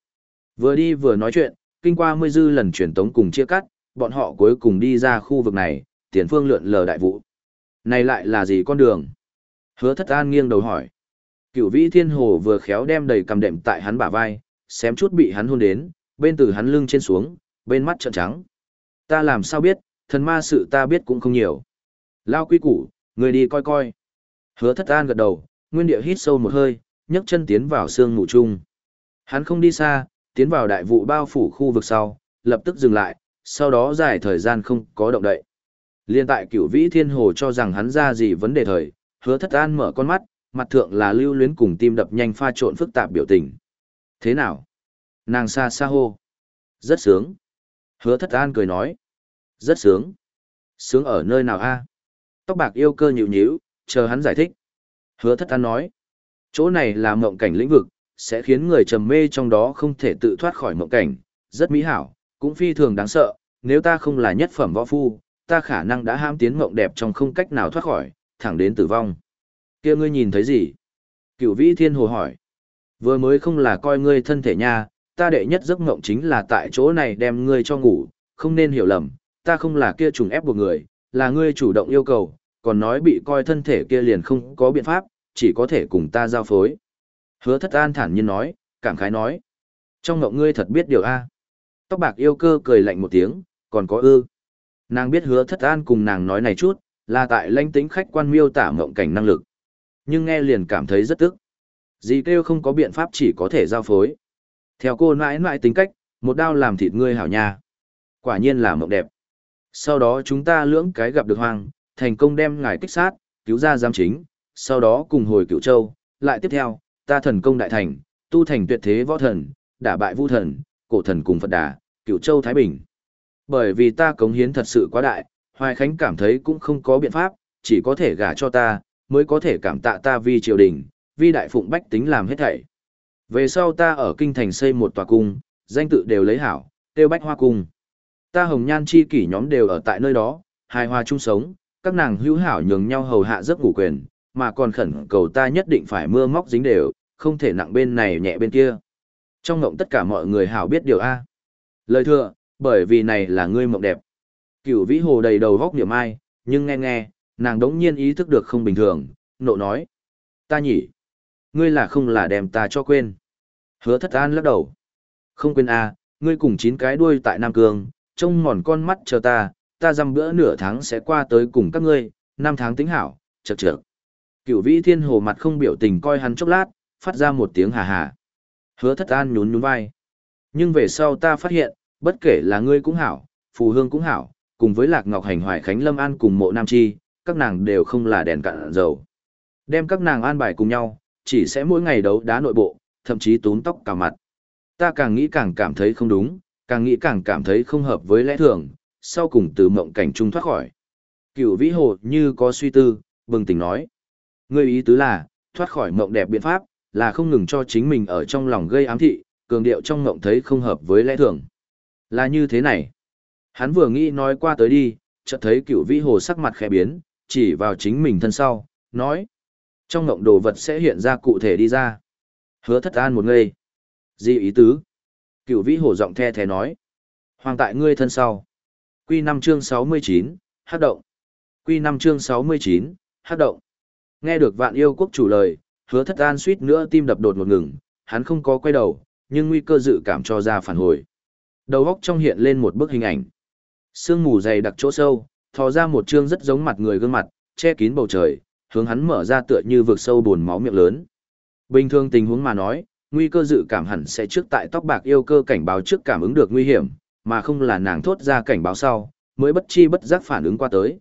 Vừa đi vừa nói chuyện, kinh qua mươi dư lần truyền tống cùng chia cắt, bọn họ cuối cùng đi ra khu vực này, tiền phương lượn lờ đại vụ. Này lại là gì con đường? Hứa thất an nghiêng đầu hỏi. Cửu vĩ thiên hồ vừa khéo đem đầy cầm đệm tại hắn bả vai, xém chút bị hắn hôn đến, bên từ hắn lưng trên xuống, bên mắt trợn trắng. Ta làm sao biết, thần ma sự ta biết cũng không nhiều. Lao quy củ, người đi coi coi. Hứa thất an gật đầu, nguyên địa hít sâu một hơi, nhấc chân tiến vào xương ngủ chung. Hắn không đi xa, tiến vào đại vụ bao phủ khu vực sau, lập tức dừng lại, sau đó dài thời gian không có động đậy. Liên tại cửu vĩ thiên hồ cho rằng hắn ra gì vấn đề thời, hứa thất an mở con mắt, mặt thượng là lưu luyến cùng tim đập nhanh pha trộn phức tạp biểu tình. Thế nào? Nàng xa xa hô. Rất sướng. Hứa thất an cười nói. Rất sướng. Sướng ở nơi nào a? Tóc bạc yêu cơ nhịu nhíu, chờ hắn giải thích. Hứa thất an nói. Chỗ này là mộng cảnh lĩnh vực, sẽ khiến người trầm mê trong đó không thể tự thoát khỏi mộng cảnh, rất mỹ hảo, cũng phi thường đáng sợ, nếu ta không là nhất phẩm võ phu, ta khả năng đã ham tiến mộng đẹp trong không cách nào thoát khỏi, thẳng đến tử vong. kia ngươi nhìn thấy gì? Cửu vĩ thiên hồ hỏi. Vừa mới không là coi ngươi thân thể nha, ta đệ nhất giấc mộng chính là tại chỗ này đem ngươi cho ngủ, không nên hiểu lầm, ta không là kia trùng ép buộc người, là ngươi chủ động yêu cầu, còn nói bị coi thân thể kia liền không có biện pháp, chỉ có thể cùng ta giao phối. Hứa thất an thản nhiên nói, cảm khái nói. Trong mộng ngươi thật biết điều A. Tóc bạc yêu cơ cười lạnh một tiếng, còn có ư. Nàng biết hứa thất an cùng nàng nói này chút, là tại lãnh tính khách quan miêu tả mộng cảnh năng lực. Nhưng nghe liền cảm thấy rất tức. Dì kêu không có biện pháp chỉ có thể giao phối. Theo cô nãi nãi tính cách, một đao làm thịt ngươi hảo nha. Quả nhiên là mộng đẹp. Sau đó chúng ta lưỡng cái gặp được hoàng, thành công đem ngài kích sát, cứu ra giam chính, sau đó cùng hồi cựu châu, lại tiếp theo, ta thần công đại thành, tu thành tuyệt thế võ thần, đả bại vu thần, cổ thần cùng Phật đà, cựu châu Thái Bình. Bởi vì ta cống hiến thật sự quá đại, Hoài Khánh cảm thấy cũng không có biện pháp, chỉ có thể gả cho ta, mới có thể cảm tạ ta vì triều đình, vì đại phụng bách tính làm hết thảy. Về sau ta ở kinh thành xây một tòa cung, danh tự đều lấy hảo, tiêu bách hoa cung. Ta hồng nhan chi kỷ nhóm đều ở tại nơi đó, hài hòa chung sống, các nàng hữu hảo nhường nhau hầu hạ giấc ngủ quyền, mà còn khẩn cầu ta nhất định phải mưa móc dính đều, không thể nặng bên này nhẹ bên kia. Trong ngộng tất cả mọi người hảo biết điều A. Lời thừa, bởi vì này là ngươi mộng đẹp. Cửu vĩ hồ đầy đầu góc niệm ai, nhưng nghe nghe, nàng đống nhiên ý thức được không bình thường, nộ nói. Ta nhỉ? Ngươi là không là đem ta cho quên. Hứa thất an lắc đầu. Không quên A, ngươi cùng chín cái đuôi tại Nam Cương, trông mòn con mắt chờ ta, ta dăm bữa nửa tháng sẽ qua tới cùng các ngươi, năm tháng tính hảo, chật chật. Cửu vĩ thiên hồ mặt không biểu tình coi hắn chốc lát, phát ra một tiếng hà hà. Hứa thất an nhún nhún vai. Nhưng về sau ta phát hiện, bất kể là ngươi cũng hảo, phù hương cũng hảo, cùng với lạc ngọc hành hoài khánh lâm an cùng mộ nam chi, các nàng đều không là đèn cạn dầu. Đem các nàng an bài cùng nhau, chỉ sẽ mỗi ngày đấu đá nội bộ, thậm chí tốn tóc cả mặt. Ta càng nghĩ càng cảm thấy không đúng, càng nghĩ càng cảm thấy không hợp với lẽ thường, sau cùng từ mộng cảnh trung thoát khỏi. Cửu vĩ hồ như có suy tư, bừng tỉnh nói. Ngươi ý tứ là, thoát khỏi mộng đẹp biện pháp, là không ngừng cho chính mình ở trong lòng gây ám thị, cường điệu trong mộng thấy không hợp với lẽ thường. Là như thế này. Hắn vừa nghĩ nói qua tới đi, chợt thấy cửu vĩ hồ sắc mặt khẽ biến, chỉ vào chính mình thân sau, nói. Trong ngộng đồ vật sẽ hiện ra cụ thể đi ra. Hứa thất an một ngây. Gì ý tứ? cửu vĩ hồ giọng the thế nói. Hoàng tại ngươi thân sau. Quy 5 chương 69, hát động. Quy 5 chương 69, hát động. Nghe được vạn yêu quốc chủ lời, hứa thất an suýt nữa tim đập đột một ngừng, hắn không có quay đầu, nhưng nguy cơ dự cảm cho ra phản hồi. Đầu góc trong hiện lên một bức hình ảnh. Sương mù dày đặc chỗ sâu, thò ra một chương rất giống mặt người gương mặt, che kín bầu trời, hướng hắn mở ra tựa như vực sâu buồn máu miệng lớn. Bình thường tình huống mà nói, nguy cơ dự cảm hẳn sẽ trước tại tóc bạc yêu cơ cảnh báo trước cảm ứng được nguy hiểm, mà không là nàng thốt ra cảnh báo sau, mới bất chi bất giác phản ứng qua tới.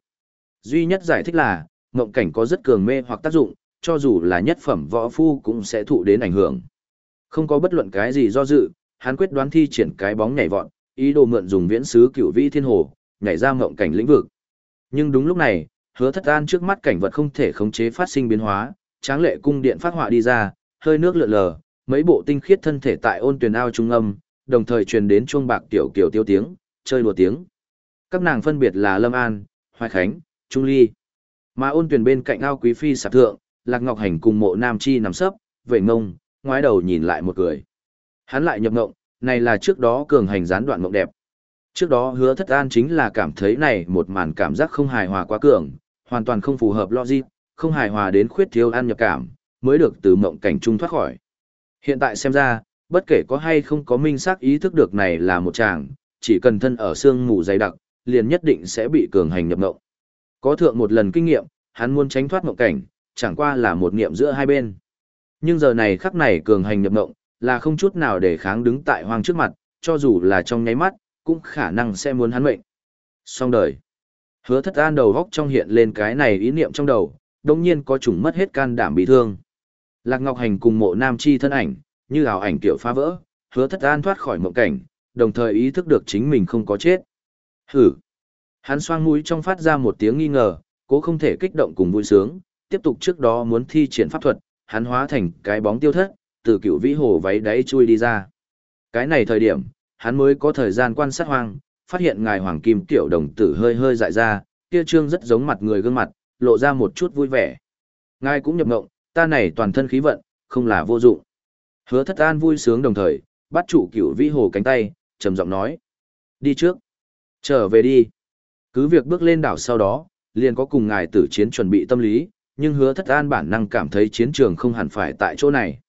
Duy nhất giải thích là, ngộng cảnh có rất cường mê hoặc tác dụng, cho dù là nhất phẩm võ phu cũng sẽ thụ đến ảnh hưởng. Không có bất luận cái gì do dự, hắn quyết đoán thi triển cái bóng nhảy vọt, ý đồ mượn dùng viễn sứ cửu vĩ thiên hồ, nhảy ra ngộng cảnh lĩnh vực. Nhưng đúng lúc này, hứa thất an trước mắt cảnh vật không thể khống chế phát sinh biến hóa, tráng lệ cung điện phát họa đi ra, hơi nước lượn lờ, mấy bộ tinh khiết thân thể tại ôn tuyển ao trung âm, đồng thời truyền đến chuông bạc tiểu kiểu tiêu tiếng, chơi đùa tiếng. Các nàng phân biệt là Lâm An, Hoài Khánh, Trung Ly. Mà ôn tuyển bên cạnh ao quý phi sạp thượng, Lạc Ngọc Hành cùng mộ Nam Chi nằm sấp, vệ ngông, ngoái đầu nhìn lại một cười. Hắn lại nhập ngộng, này là trước đó cường hành gián đoạn mộng đẹp. Trước đó hứa thất an chính là cảm thấy này một màn cảm giác không hài hòa quá cường, hoàn toàn không phù hợp logic, không hài hòa đến khuyết thiếu an nhập cảm, mới được từ mộng cảnh trung thoát khỏi. Hiện tại xem ra, bất kể có hay không có minh xác ý thức được này là một chàng, chỉ cần thân ở xương mù dày đặc, liền nhất định sẽ bị cường hành nhập mộng. Có thượng một lần kinh nghiệm, hắn muốn tránh thoát mộng cảnh, chẳng qua là một niệm giữa hai bên. Nhưng giờ này khắc này cường hành nhập mộng, là không chút nào để kháng đứng tại hoang trước mặt, cho dù là trong nháy mắt, cũng khả năng sẽ muốn hắn mệnh. Xong đời. Hứa thất an đầu góc trong hiện lên cái này ý niệm trong đầu, đồng nhiên có chủng mất hết can đảm bị thương. Lạc Ngọc Hành cùng mộ nam chi thân ảnh, như ảo ảnh kiểu phá vỡ, hứa thất an thoát khỏi mộng cảnh, đồng thời ý thức được chính mình không có chết. Hử! Hắn xoang mũi trong phát ra một tiếng nghi ngờ, cố không thể kích động cùng vui sướng, tiếp tục trước đó muốn thi triển pháp thuật, hắn hóa thành cái bóng tiêu thất, từ cựu vĩ hồ váy đáy chui đi ra. Cái này thời điểm, hắn mới có thời gian quan sát hoang, phát hiện ngài hoàng kim tiểu đồng tử hơi hơi dại ra, kia trương rất giống mặt người gương mặt, lộ ra một chút vui vẻ. Ngài cũng nhập ngộng, ta này toàn thân khí vận, không là vô dụng. Hứa thất an vui sướng đồng thời, bắt chủ cựu vĩ hồ cánh tay, trầm giọng nói. Đi trước. Trở về đi. Cứ việc bước lên đảo sau đó, liền có cùng ngài tử chiến chuẩn bị tâm lý, nhưng hứa thất an bản năng cảm thấy chiến trường không hẳn phải tại chỗ này.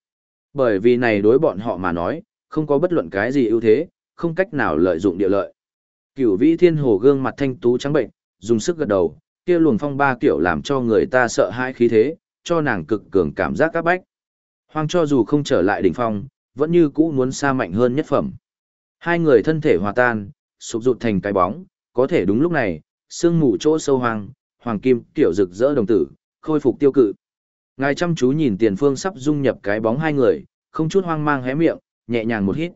Bởi vì này đối bọn họ mà nói, không có bất luận cái gì ưu thế, không cách nào lợi dụng địa lợi. Cửu vĩ thiên hồ gương mặt thanh tú trắng bệnh, dùng sức gật đầu, kia luồng phong ba kiểu làm cho người ta sợ hãi khí thế, cho nàng cực cường cảm giác các bách. Hoang cho dù không trở lại đỉnh phong, vẫn như cũ muốn xa mạnh hơn nhất phẩm. Hai người thân thể hòa tan, sụp rụt thành cái bóng, có thể đúng lúc này, sương mù chỗ sâu hoang, hoàng kim tiểu rực rỡ đồng tử, khôi phục tiêu cự. Ngài chăm chú nhìn tiền phương sắp dung nhập cái bóng hai người, không chút hoang mang hé miệng, nhẹ nhàng một hít.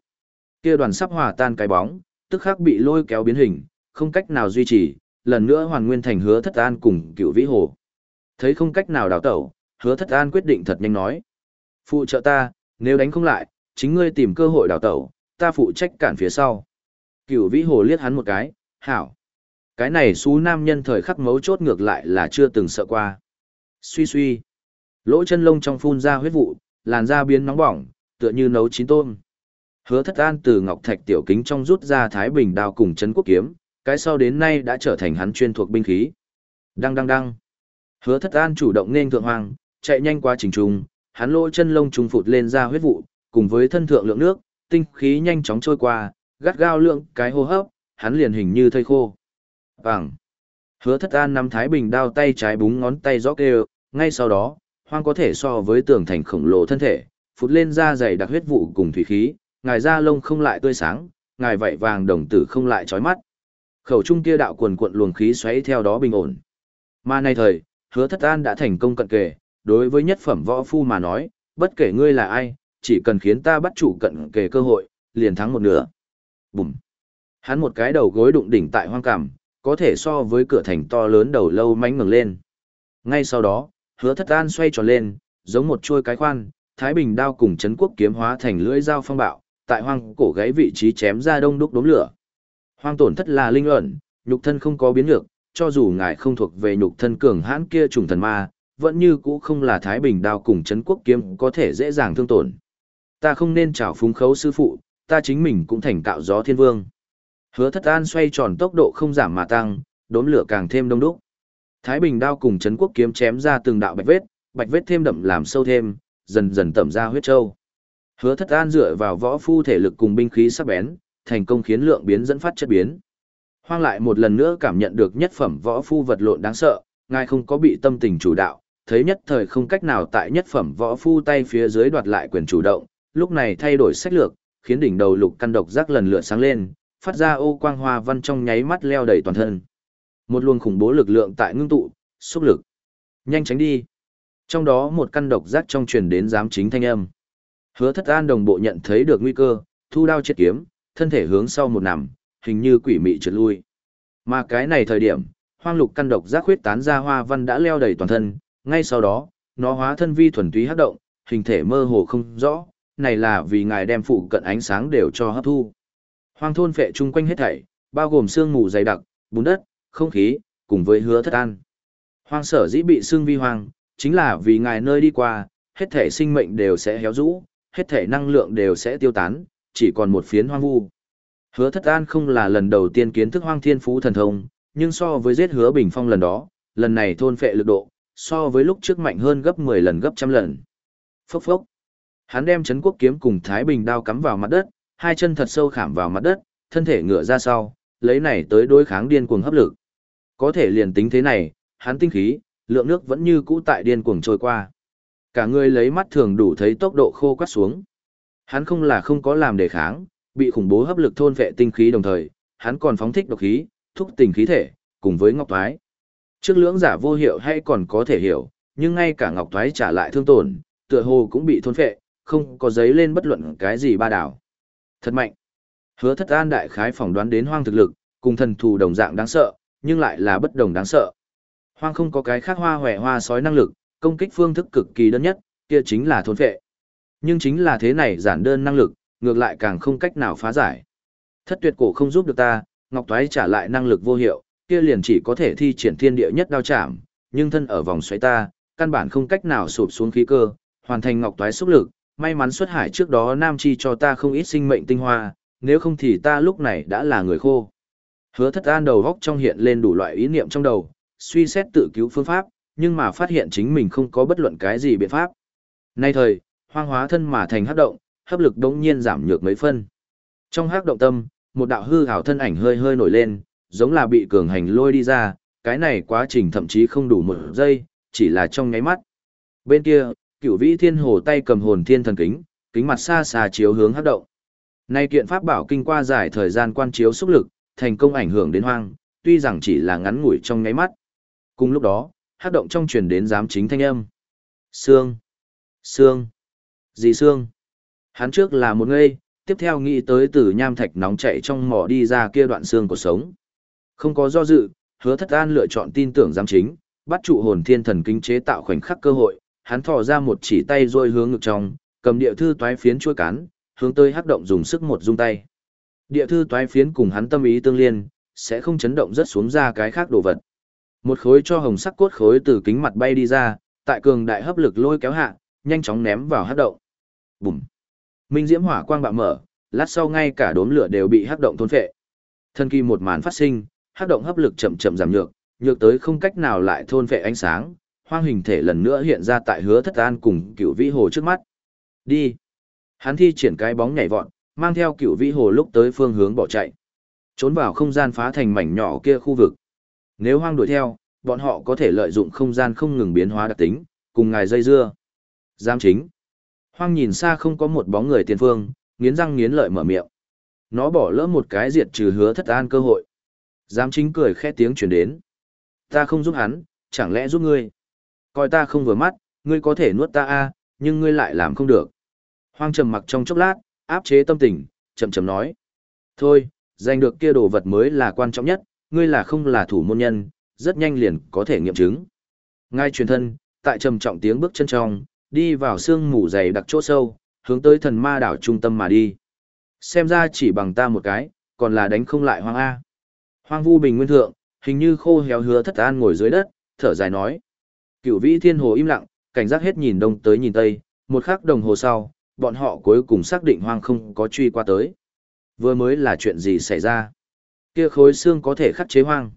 Kia đoàn sắp hòa tan cái bóng, tức khắc bị lôi kéo biến hình, không cách nào duy trì, lần nữa hoàn nguyên thành hứa thất an cùng cựu vĩ hồ. Thấy không cách nào đào tẩu, hứa thất an quyết định thật nhanh nói. Phụ trợ ta, nếu đánh không lại, chính ngươi tìm cơ hội đào tẩu, ta phụ trách cản phía sau. Cựu vĩ hồ liếc hắn một cái, hảo. Cái này xú nam nhân thời khắc mấu chốt ngược lại là chưa từng sợ qua. Suy suy. Lỗ chân lông trong phun ra huyết vụ, làn da biến nóng bỏng, tựa như nấu chín tôm. Hứa thất an từ ngọc thạch tiểu kính trong rút ra thái bình đao cùng chấn quốc kiếm, cái sau đến nay đã trở thành hắn chuyên thuộc binh khí. Đăng đăng đăng. Hứa thất an chủ động nên thượng hoàng, chạy nhanh qua trình trùng, hắn lỗ chân lông trùng phụt lên ra huyết vụ, cùng với thân thượng lượng nước, tinh khí nhanh chóng trôi qua, gắt gao lượng cái hô hấp, hắn liền hình như thây khô. Bằng. Hứa thất an nắm thái bình đao tay trái búng ngón tay gió kêu, ngay sau đó, hoang có thể so với tường thành khổng lồ thân thể, phụt lên da dày đặc huyết vụ cùng thủy khí, ngài da lông không lại tươi sáng, ngài vảy vàng đồng tử không lại chói mắt. Khẩu trung kia đạo quần cuộn luồng khí xoáy theo đó bình ổn. Mà nay thời, hứa thất an đã thành công cận kề, đối với nhất phẩm võ phu mà nói, bất kể ngươi là ai, chỉ cần khiến ta bắt chủ cận kề cơ hội, liền thắng một nửa. Bùm. Hắn một cái đầu gối đụng đỉnh tại hoang cảm, có thể so với cửa thành to lớn đầu lâu mánh ngừng lên. Ngay sau đó, hứa thất an xoay tròn lên, giống một chuôi cái khoan, Thái Bình đao cùng chấn quốc kiếm hóa thành lưỡi dao phong bạo, tại hoang cổ gáy vị trí chém ra đông đúc đốm lửa. Hoang tổn thất là linh ẩn, nhục thân không có biến nhược, cho dù ngài không thuộc về nhục thân cường hãn kia trùng thần ma, vẫn như cũ không là Thái Bình đao cùng chấn quốc kiếm có thể dễ dàng thương tổn. Ta không nên trào phúng khấu sư phụ, ta chính mình cũng thành tạo gió thiên vương. Hứa thất an xoay tròn tốc độ không giảm mà tăng, đốm lửa càng thêm đông đúc. Thái Bình đao cùng Trấn quốc kiếm chém ra từng đạo bạch vết, bạch vết thêm đậm làm sâu thêm, dần dần tẩm ra huyết châu. Hứa thất an dựa vào võ phu thể lực cùng binh khí sắc bén, thành công khiến lượng biến dẫn phát chất biến. Hoang lại một lần nữa cảm nhận được nhất phẩm võ phu vật lộn đáng sợ, ngài không có bị tâm tình chủ đạo, thấy nhất thời không cách nào tại nhất phẩm võ phu tay phía dưới đoạt lại quyền chủ động, lúc này thay đổi sách lược, khiến đỉnh đầu lục căn độc giác lần lượt sáng lên, phát ra ô quang hoa văn trong nháy mắt leo đầy toàn thân. Một luồng khủng bố lực lượng tại ngưng tụ, xúc lực. Nhanh tránh đi. Trong đó một căn độc giác trong truyền đến giám chính thanh âm. Hứa thất an đồng bộ nhận thấy được nguy cơ, thu đao chết kiếm, thân thể hướng sau một nằm, hình như quỷ mị trượt lui. Mà cái này thời điểm, hoang lục căn độc giác huyết tán ra hoa văn đã leo đầy toàn thân, ngay sau đó, nó hóa thân vi thuần túy hấp động, hình thể mơ hồ không rõ, này là vì ngài đem phụ cận ánh sáng đều cho hấp thu. Hoang thôn phệ chung quanh hết thảy, bao gồm sương mù dày đặc, bùn đất, không khí, cùng với hứa thất an. Hoang sở dĩ bị xương vi hoang, chính là vì ngài nơi đi qua, hết thể sinh mệnh đều sẽ héo rũ, hết thể năng lượng đều sẽ tiêu tán, chỉ còn một phiến hoang vu. Hứa thất an không là lần đầu tiên kiến thức hoang thiên phú thần thông, nhưng so với giết hứa bình phong lần đó, lần này thôn phệ lực độ, so với lúc trước mạnh hơn gấp 10 lần gấp trăm lần. Phốc phốc. Hắn đem chấn quốc kiếm cùng Thái Bình đao cắm vào mặt đất, hai chân thật sâu khảm vào mặt đất, thân thể ngựa ra sau, lấy này tới đối kháng điên cuồng hấp lực. Có thể liền tính thế này, hắn tinh khí, lượng nước vẫn như cũ tại điên cuồng trôi qua. Cả người lấy mắt thường đủ thấy tốc độ khô quắt xuống. Hắn không là không có làm đề kháng, bị khủng bố hấp lực thôn vệ tinh khí đồng thời, hắn còn phóng thích độc khí, thúc tình khí thể, cùng với ngọc thoái. Trước lưỡng giả vô hiệu hay còn có thể hiểu, nhưng ngay cả ngọc thoái trả lại thương tổn, tựa hồ cũng bị thôn phệ, không có giấy lên bất luận cái gì ba đảo. Thật mạnh. Hứa thất an đại khái phỏng đoán đến hoang thực lực, cùng thần thù đồng dạng đáng sợ, nhưng lại là bất đồng đáng sợ. Hoang không có cái khác hoa hòe hoa sói năng lực, công kích phương thức cực kỳ đơn nhất, kia chính là thôn phệ. Nhưng chính là thế này giản đơn năng lực, ngược lại càng không cách nào phá giải. Thất tuyệt cổ không giúp được ta, Ngọc Toái trả lại năng lực vô hiệu, kia liền chỉ có thể thi triển thiên địa nhất đao chạm, nhưng thân ở vòng xoáy ta, căn bản không cách nào sụp xuống khí cơ, hoàn thành Ngọc Toái xúc lực, may mắn xuất hải trước đó Nam Chi cho ta không ít sinh mệnh tinh hoa, nếu không thì ta lúc này đã là người khô. Hứa thất an đầu góc trong hiện lên đủ loại ý niệm trong đầu, suy xét tự cứu phương pháp, nhưng mà phát hiện chính mình không có bất luận cái gì biện pháp. Nay thời, hoang hóa thân mà thành hấp động, hấp lực đống nhiên giảm nhược mấy phân. Trong hắc động tâm, một đạo hư ảo thân ảnh hơi hơi nổi lên, giống là bị cường hành lôi đi ra, cái này quá trình thậm chí không đủ một giây, chỉ là trong nháy mắt. Bên kia, cửu vĩ thiên hồ tay cầm hồn thiên thần kính, kính mặt xa xa chiếu hướng hấp động. Nay kiện pháp bảo kinh qua dài thời gian quan chiếu xúc lực, thành công ảnh hưởng đến hoang, tuy rằng chỉ là ngắn ngủi trong nháy mắt. Cùng lúc đó, hắc động trong truyền đến giám chính thanh âm. Xương. Xương. Gì xương? Hắn trước là một ngây, tiếp theo nghĩ tới từ nham thạch nóng chạy trong mỏ đi ra kia đoạn xương của sống. Không có do dự, hứa thất an lựa chọn tin tưởng giám chính, bắt trụ hồn thiên thần kinh chế tạo khoảnh khắc cơ hội, hắn thò ra một chỉ tay rồi hướng ngực trong, cầm địa thư toái phiến chuôi cán, hướng tới hắc động dùng sức một dung tay. Địa thư toái phiến cùng hắn tâm ý tương liên, sẽ không chấn động rất xuống ra cái khác đồ vật. Một khối cho hồng sắc cốt khối từ kính mặt bay đi ra, tại cường đại hấp lực lôi kéo hạ, nhanh chóng ném vào hắc động. Bùm. Minh diễm hỏa quang bạo mở, lát sau ngay cả đốm lửa đều bị hắc động thôn phệ. Thân kỳ một màn phát sinh, hắc động hấp lực chậm chậm giảm nhược, nhược tới không cách nào lại thôn phệ ánh sáng, hoang hình thể lần nữa hiện ra tại hứa thất an cùng cựu vĩ hồ trước mắt. Đi. Hắn thi triển cái bóng nhảy vọt, mang theo cựu vĩ hồ lúc tới phương hướng bỏ chạy. Trốn vào không gian phá thành mảnh nhỏ kia khu vực. Nếu hoang đuổi theo, bọn họ có thể lợi dụng không gian không ngừng biến hóa đặc tính, cùng ngài dây dưa. giam chính. Hoang nhìn xa không có một bóng người tiền phương, nghiến răng nghiến lợi mở miệng. Nó bỏ lỡ một cái diệt trừ hứa thất an cơ hội. Giám chính cười khẽ tiếng chuyển đến. Ta không giúp hắn, chẳng lẽ giúp ngươi? Coi ta không vừa mắt, ngươi có thể nuốt ta a, nhưng ngươi lại làm không được. Hoang trầm mặc trong chốc lát, áp chế tâm tình, chậm chậm nói. Thôi, giành được kia đồ vật mới là quan trọng nhất, ngươi là không là thủ môn nhân, rất nhanh liền có thể nghiệm chứng. Ngay truyền thân, tại trầm trọng tiếng bước chân trong, đi vào sương mù dày đặc chỗ sâu, hướng tới thần ma đảo trung tâm mà đi. Xem ra chỉ bằng ta một cái, còn là đánh không lại hoang A. Hoang vu bình nguyên thượng, hình như khô héo hứa thất an ngồi dưới đất, thở dài nói. Cửu vĩ thiên hồ im lặng, cảnh giác hết nhìn đông tới nhìn tây, một khắc đồng hồ sau, bọn họ cuối cùng xác định hoang không có truy qua tới. Vừa mới là chuyện gì xảy ra? Kia khối xương có thể khắc chế hoang.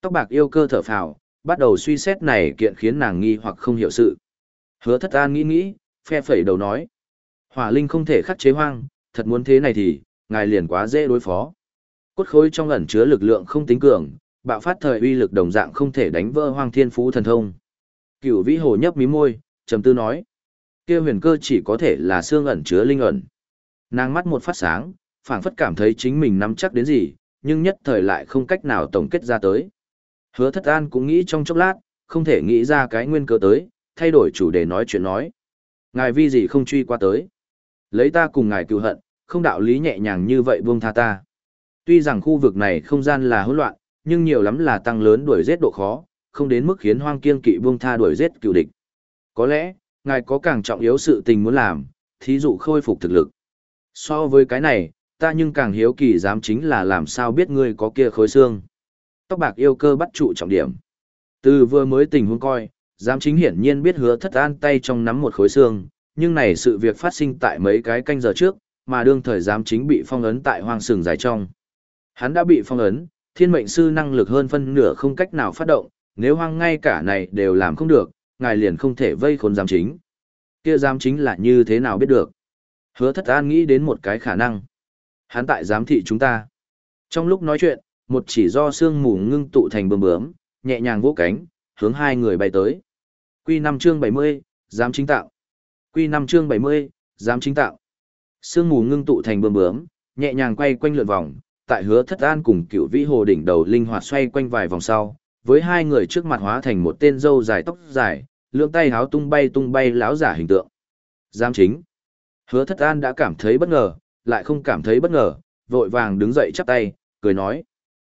Tóc bạc yêu cơ thở phào, bắt đầu suy xét này kiện khiến nàng nghi hoặc không hiểu sự. Hứa thất an nghĩ nghĩ, phe phẩy đầu nói. Hỏa linh không thể khắc chế hoang, thật muốn thế này thì, ngài liền quá dễ đối phó. Cốt khối trong ẩn chứa lực lượng không tính cường, bạo phát thời uy lực đồng dạng không thể đánh vỡ hoang thiên phú thần thông. Cửu vĩ hồ nhấp mí môi, trầm tư nói kia huyền cơ chỉ có thể là xương ẩn chứa linh ẩn. Nàng mắt một phát sáng, phảng phất cảm thấy chính mình nắm chắc đến gì, nhưng nhất thời lại không cách nào tổng kết ra tới. Hứa thất an cũng nghĩ trong chốc lát, không thể nghĩ ra cái nguyên cơ tới, thay đổi chủ đề nói chuyện nói. Ngài vì gì không truy qua tới. Lấy ta cùng ngài cựu hận, không đạo lý nhẹ nhàng như vậy buông tha ta. Tuy rằng khu vực này không gian là hỗn loạn, nhưng nhiều lắm là tăng lớn đuổi giết độ khó, không đến mức khiến hoang kiên kỵ buông tha đuổi giết cựu địch. Có lẽ, ngài có càng trọng yếu sự tình muốn làm, thí dụ khôi phục thực lực. So với cái này, ta nhưng càng hiếu kỳ dám chính là làm sao biết ngươi có kia khối xương. Tóc bạc yêu cơ bắt trụ trọng điểm. Từ vừa mới tình huống coi, dám chính hiển nhiên biết hứa thất an tay trong nắm một khối xương, nhưng này sự việc phát sinh tại mấy cái canh giờ trước, mà đương thời dám chính bị phong ấn tại hoang sừng dài trong. Hắn đã bị phong ấn, thiên mệnh sư năng lực hơn phân nửa không cách nào phát động, nếu hoang ngay cả này đều làm không được, ngài liền không thể vây khốn giám chính. Kia giám chính là như thế nào biết được? Hứa thất an nghĩ đến một cái khả năng. Hắn tại giám thị chúng ta. Trong lúc nói chuyện, một chỉ do sương mù ngưng tụ thành bướm bướm, nhẹ nhàng vỗ cánh, hướng hai người bay tới. Quy 5 chương 70, giám chính tạo. Quy 5 chương 70, giám chính tạo. Sương mù ngưng tụ thành bướm bướm, nhẹ nhàng quay quanh lượn vòng, tại hứa thất an cùng cựu vĩ hồ đỉnh đầu linh hoạt xoay quanh vài vòng sau, với hai người trước mặt hóa thành một tên dâu dài tóc dài, lưỡng tay háo tung bay tung bay láo giả hình tượng. Giám chính. Hứa thất an đã cảm thấy bất ngờ, lại không cảm thấy bất ngờ, vội vàng đứng dậy chắp tay, cười nói.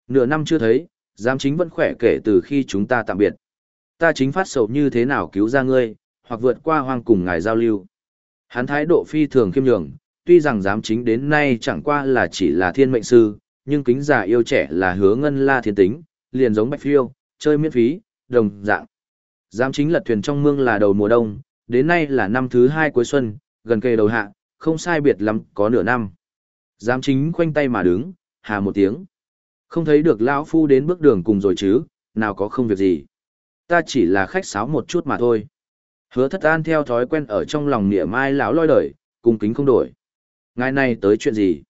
Nửa năm chưa thấy, giám chính vẫn khỏe kể từ khi chúng ta tạm biệt. Ta chính phát sầu như thế nào cứu ra ngươi, hoặc vượt qua hoang cùng ngài giao lưu. Hắn thái độ phi thường khiêm nhường, tuy rằng giám chính đến nay chẳng qua là chỉ là thiên mệnh sư, nhưng kính giả yêu trẻ là hứa ngân la thiên tính, liền giống bạch phiêu, chơi miễn phí, đồng dạng. Giám chính lật thuyền trong mương là đầu mùa đông, đến nay là năm thứ hai cuối xuân, gần kề đầu hạ, không sai biệt lắm, có nửa năm. Giám chính khoanh tay mà đứng, hà một tiếng. Không thấy được lão phu đến bước đường cùng rồi chứ, nào có không việc gì. Ta chỉ là khách sáo một chút mà thôi. Hứa thất an theo thói quen ở trong lòng nịa mai lão loi đời, cung kính không đổi. Ngài này tới chuyện gì?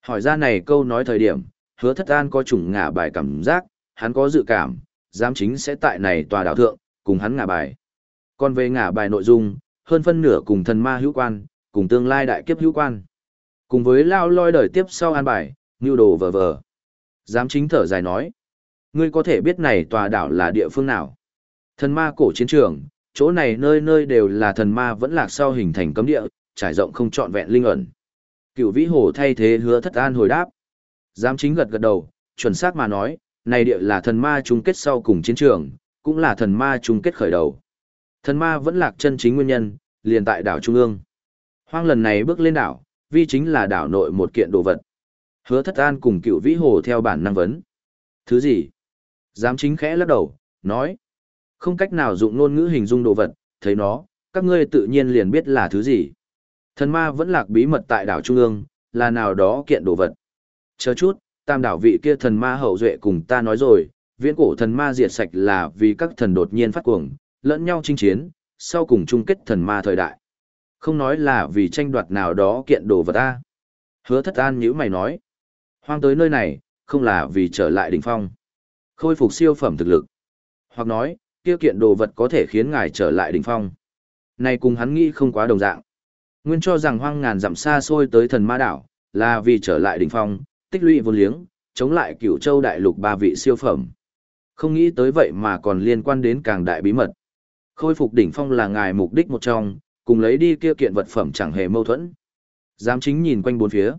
Hỏi ra này câu nói thời điểm, hứa thất an có chủng ngả bài cảm giác, hắn có dự cảm, giám chính sẽ tại này tòa đảo thượng, cùng hắn ngả bài. Còn về ngả bài nội dung, hơn phân nửa cùng thần ma hữu quan, cùng tương lai đại kiếp hữu quan. Cùng với lao loi đời tiếp sau an bài, như đồ vờ vờ. Giám chính thở dài nói, ngươi có thể biết này tòa đảo là địa phương nào? Thần ma cổ chiến trường, chỗ này nơi nơi đều là thần ma vẫn lạc sau hình thành cấm địa, trải rộng không trọn vẹn linh ẩn. Cựu vĩ hồ thay thế hứa thất an hồi đáp. Giám chính gật gật đầu, chuẩn xác mà nói, này địa là thần ma chung kết sau cùng chiến trường, cũng là thần ma chung kết khởi đầu. Thần ma vẫn lạc chân chính nguyên nhân, liền tại đảo Trung ương. Hoang lần này bước lên đảo, vi chính là đảo nội một kiện đồ vật. Hứa thất an cùng cựu vĩ hồ theo bản năng vấn. Thứ gì? Giám chính khẽ lắc đầu, nói. Không cách nào dụng ngôn ngữ hình dung đồ vật, thấy nó, các ngươi tự nhiên liền biết là thứ gì. Thần ma vẫn lạc bí mật tại đảo Trung ương, là nào đó kiện đồ vật. Chờ chút, tam đảo vị kia thần ma hậu duệ cùng ta nói rồi, viễn cổ thần ma diệt sạch là vì các thần đột nhiên phát cuồng, lẫn nhau chinh chiến, sau cùng chung kết thần ma thời đại. Không nói là vì tranh đoạt nào đó kiện đồ vật ta. Hứa thất an nhữ mày nói. Hoang tới nơi này, không là vì trở lại đỉnh phong. Khôi phục siêu phẩm thực lực. Hoặc nói, kia kiện đồ vật có thể khiến ngài trở lại đỉnh phong. Này cùng hắn nghĩ không quá đồng dạng. Nguyên cho rằng hoang ngàn dặm xa xôi tới thần ma đảo, là vì trở lại đỉnh phong, tích lũy vô liếng, chống lại cửu châu đại lục ba vị siêu phẩm. Không nghĩ tới vậy mà còn liên quan đến càng đại bí mật. Khôi phục đỉnh phong là ngài mục đích một trong, cùng lấy đi kia kiện vật phẩm chẳng hề mâu thuẫn. Giám chính nhìn quanh bốn phía.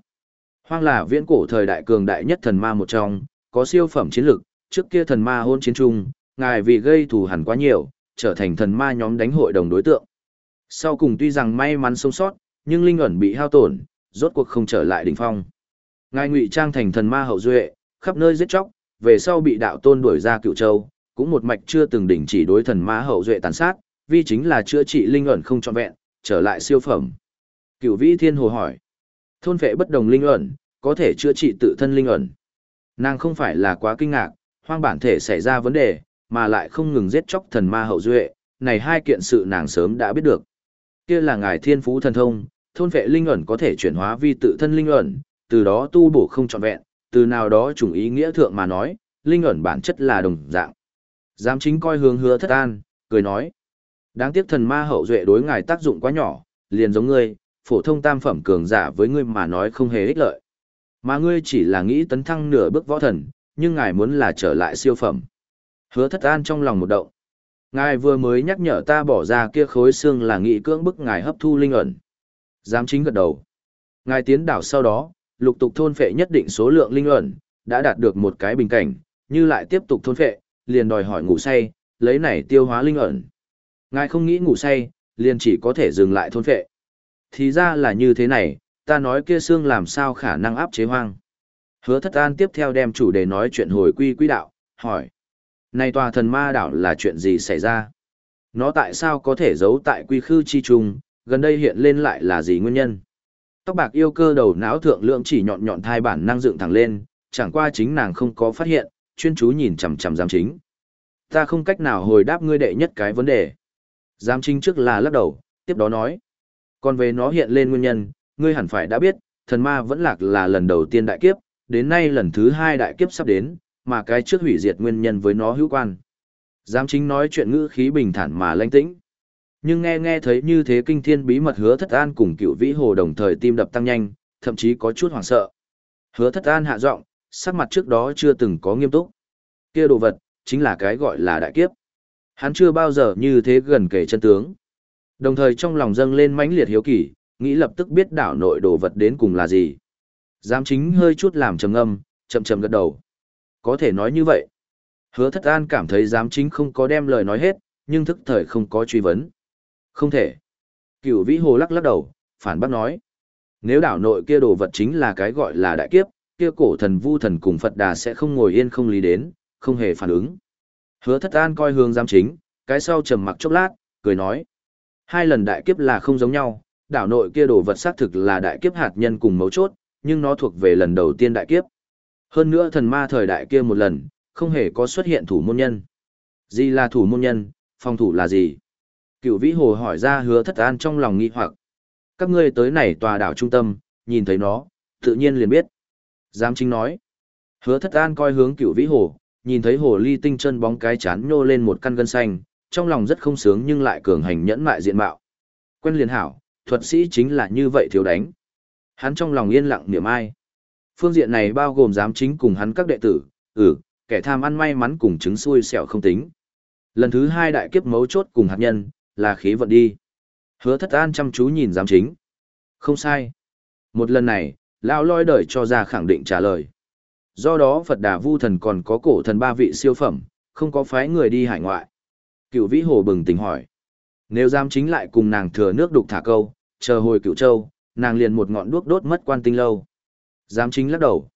Hoang là viễn cổ thời đại cường đại nhất thần ma một trong, có siêu phẩm chiến lực, trước kia thần ma hôn chiến trung, ngài vì gây thù hẳn quá nhiều, trở thành thần ma nhóm đánh hội đồng đối tượng. Sau cùng tuy rằng may mắn sống sót, nhưng linh ẩn bị hao tổn, rốt cuộc không trở lại đỉnh phong. Ngài ngụy trang thành thần ma hậu duệ, khắp nơi giết chóc, về sau bị đạo tôn đuổi ra cựu châu, cũng một mạch chưa từng đỉnh chỉ đối thần ma hậu duệ tàn sát, vì chính là chữa trị linh ẩn không trọn vẹn, trở lại siêu phẩm. Cựu Vĩ Thiên Hồ hỏi, thôn vệ bất đồng linh ẩn, có thể chữa trị tự thân linh ẩn. Nàng không phải là quá kinh ngạc, hoang bản thể xảy ra vấn đề, mà lại không ngừng giết chóc thần ma hậu duệ, này hai kiện sự nàng sớm đã biết được. Kia là ngài thiên phú thần thông, thôn vệ linh ẩn có thể chuyển hóa vi tự thân linh ẩn, từ đó tu bổ không trọn vẹn, từ nào đó chủng ý nghĩa thượng mà nói, linh ẩn bản chất là đồng dạng. Giám chính coi hướng hứa thất an, cười nói. Đáng tiếc thần ma hậu duệ đối ngài tác dụng quá nhỏ, liền giống ngươi, phổ thông tam phẩm cường giả với ngươi mà nói không hề ích lợi. Mà ngươi chỉ là nghĩ tấn thăng nửa bước võ thần, nhưng ngài muốn là trở lại siêu phẩm. Hứa thất an trong lòng một động. Ngài vừa mới nhắc nhở ta bỏ ra kia khối xương là nghị cưỡng bức ngài hấp thu linh ẩn. Giám chính gật đầu. Ngài tiến đảo sau đó, lục tục thôn phệ nhất định số lượng linh ẩn, đã đạt được một cái bình cảnh, như lại tiếp tục thôn phệ, liền đòi hỏi ngủ say, lấy này tiêu hóa linh ẩn. Ngài không nghĩ ngủ say, liền chỉ có thể dừng lại thôn phệ. Thì ra là như thế này, ta nói kia xương làm sao khả năng áp chế hoang. Hứa thất an tiếp theo đem chủ đề nói chuyện hồi quy quy đạo, hỏi. Này tòa thần ma đảo là chuyện gì xảy ra? Nó tại sao có thể giấu tại quy khư chi trùng, gần đây hiện lên lại là gì nguyên nhân? Tóc bạc yêu cơ đầu não thượng lượng chỉ nhọn nhọn thai bản năng dựng thẳng lên, chẳng qua chính nàng không có phát hiện, chuyên chú nhìn chằm chằm giám chính. Ta không cách nào hồi đáp ngươi đệ nhất cái vấn đề. Giám chính trước là lắc đầu, tiếp đó nói. Còn về nó hiện lên nguyên nhân, ngươi hẳn phải đã biết, thần ma vẫn lạc là lần đầu tiên đại kiếp, đến nay lần thứ hai đại kiếp sắp đến, mà cái trước hủy diệt nguyên nhân với nó hữu quan. Giám chính nói chuyện ngữ khí bình thản mà lãnh tĩnh. Nhưng nghe nghe thấy như thế kinh thiên bí mật hứa thất an cùng cựu vĩ hồ đồng thời tim đập tăng nhanh, thậm chí có chút hoảng sợ. Hứa thất an hạ giọng, sắc mặt trước đó chưa từng có nghiêm túc. Kia đồ vật, chính là cái gọi là đại kiếp. Hắn chưa bao giờ như thế gần kể chân tướng. Đồng thời trong lòng dâng lên mãnh liệt hiếu kỳ, nghĩ lập tức biết đảo nội đồ vật đến cùng là gì. Giám chính hơi chút làm trầm ngâm, chậm chậm gật đầu. Có thể nói như vậy. Hứa thất an cảm thấy giám chính không có đem lời nói hết, nhưng thức thời không có truy vấn. Không thể. Cửu vĩ hồ lắc lắc đầu, phản bác nói. Nếu đảo nội kia đồ vật chính là cái gọi là đại kiếp, kia cổ thần vu thần cùng Phật đà sẽ không ngồi yên không lý đến, không hề phản ứng. Hứa thất an coi hướng giam chính, cái sau trầm mặc chốc lát, cười nói. Hai lần đại kiếp là không giống nhau, đảo nội kia đồ vật xác thực là đại kiếp hạt nhân cùng mấu chốt, nhưng nó thuộc về lần đầu tiên đại kiếp. Hơn nữa thần ma thời đại kia một lần, không hề có xuất hiện thủ môn nhân. Gì là thủ môn nhân, phòng thủ là gì? Cựu vĩ hồ hỏi ra hứa thất an trong lòng nghi hoặc. Các ngươi tới này tòa đảo trung tâm, nhìn thấy nó, tự nhiên liền biết. Giám chính nói. Hứa thất an coi hướng cựu vĩ hồ, nhìn thấy hồ ly tinh chân bóng cái chán nhô lên một căn gân xanh, trong lòng rất không sướng nhưng lại cường hành nhẫn mại diện mạo. Quen liền hảo, thuật sĩ chính là như vậy thiếu đánh. Hắn trong lòng yên lặng niệm ai. Phương diện này bao gồm giám chính cùng hắn các đệ tử, ừ, kẻ tham ăn may mắn cùng chứng xui xẻo không tính. Lần thứ hai đại kiếp mấu chốt cùng hạt nhân, là khí vận đi. Hứa thất an chăm chú nhìn giám chính. Không sai. Một lần này, lão loi đời cho ra khẳng định trả lời. Do đó Phật Đà Vu Thần còn có cổ thần ba vị siêu phẩm, không có phái người đi hải ngoại. Cựu Vĩ Hồ bừng tỉnh hỏi. Nếu giám chính lại cùng nàng thừa nước đục thả câu, chờ hồi cựu châu, nàng liền một ngọn đuốc đốt mất quan tinh lâu. Giám chính lắc đầu.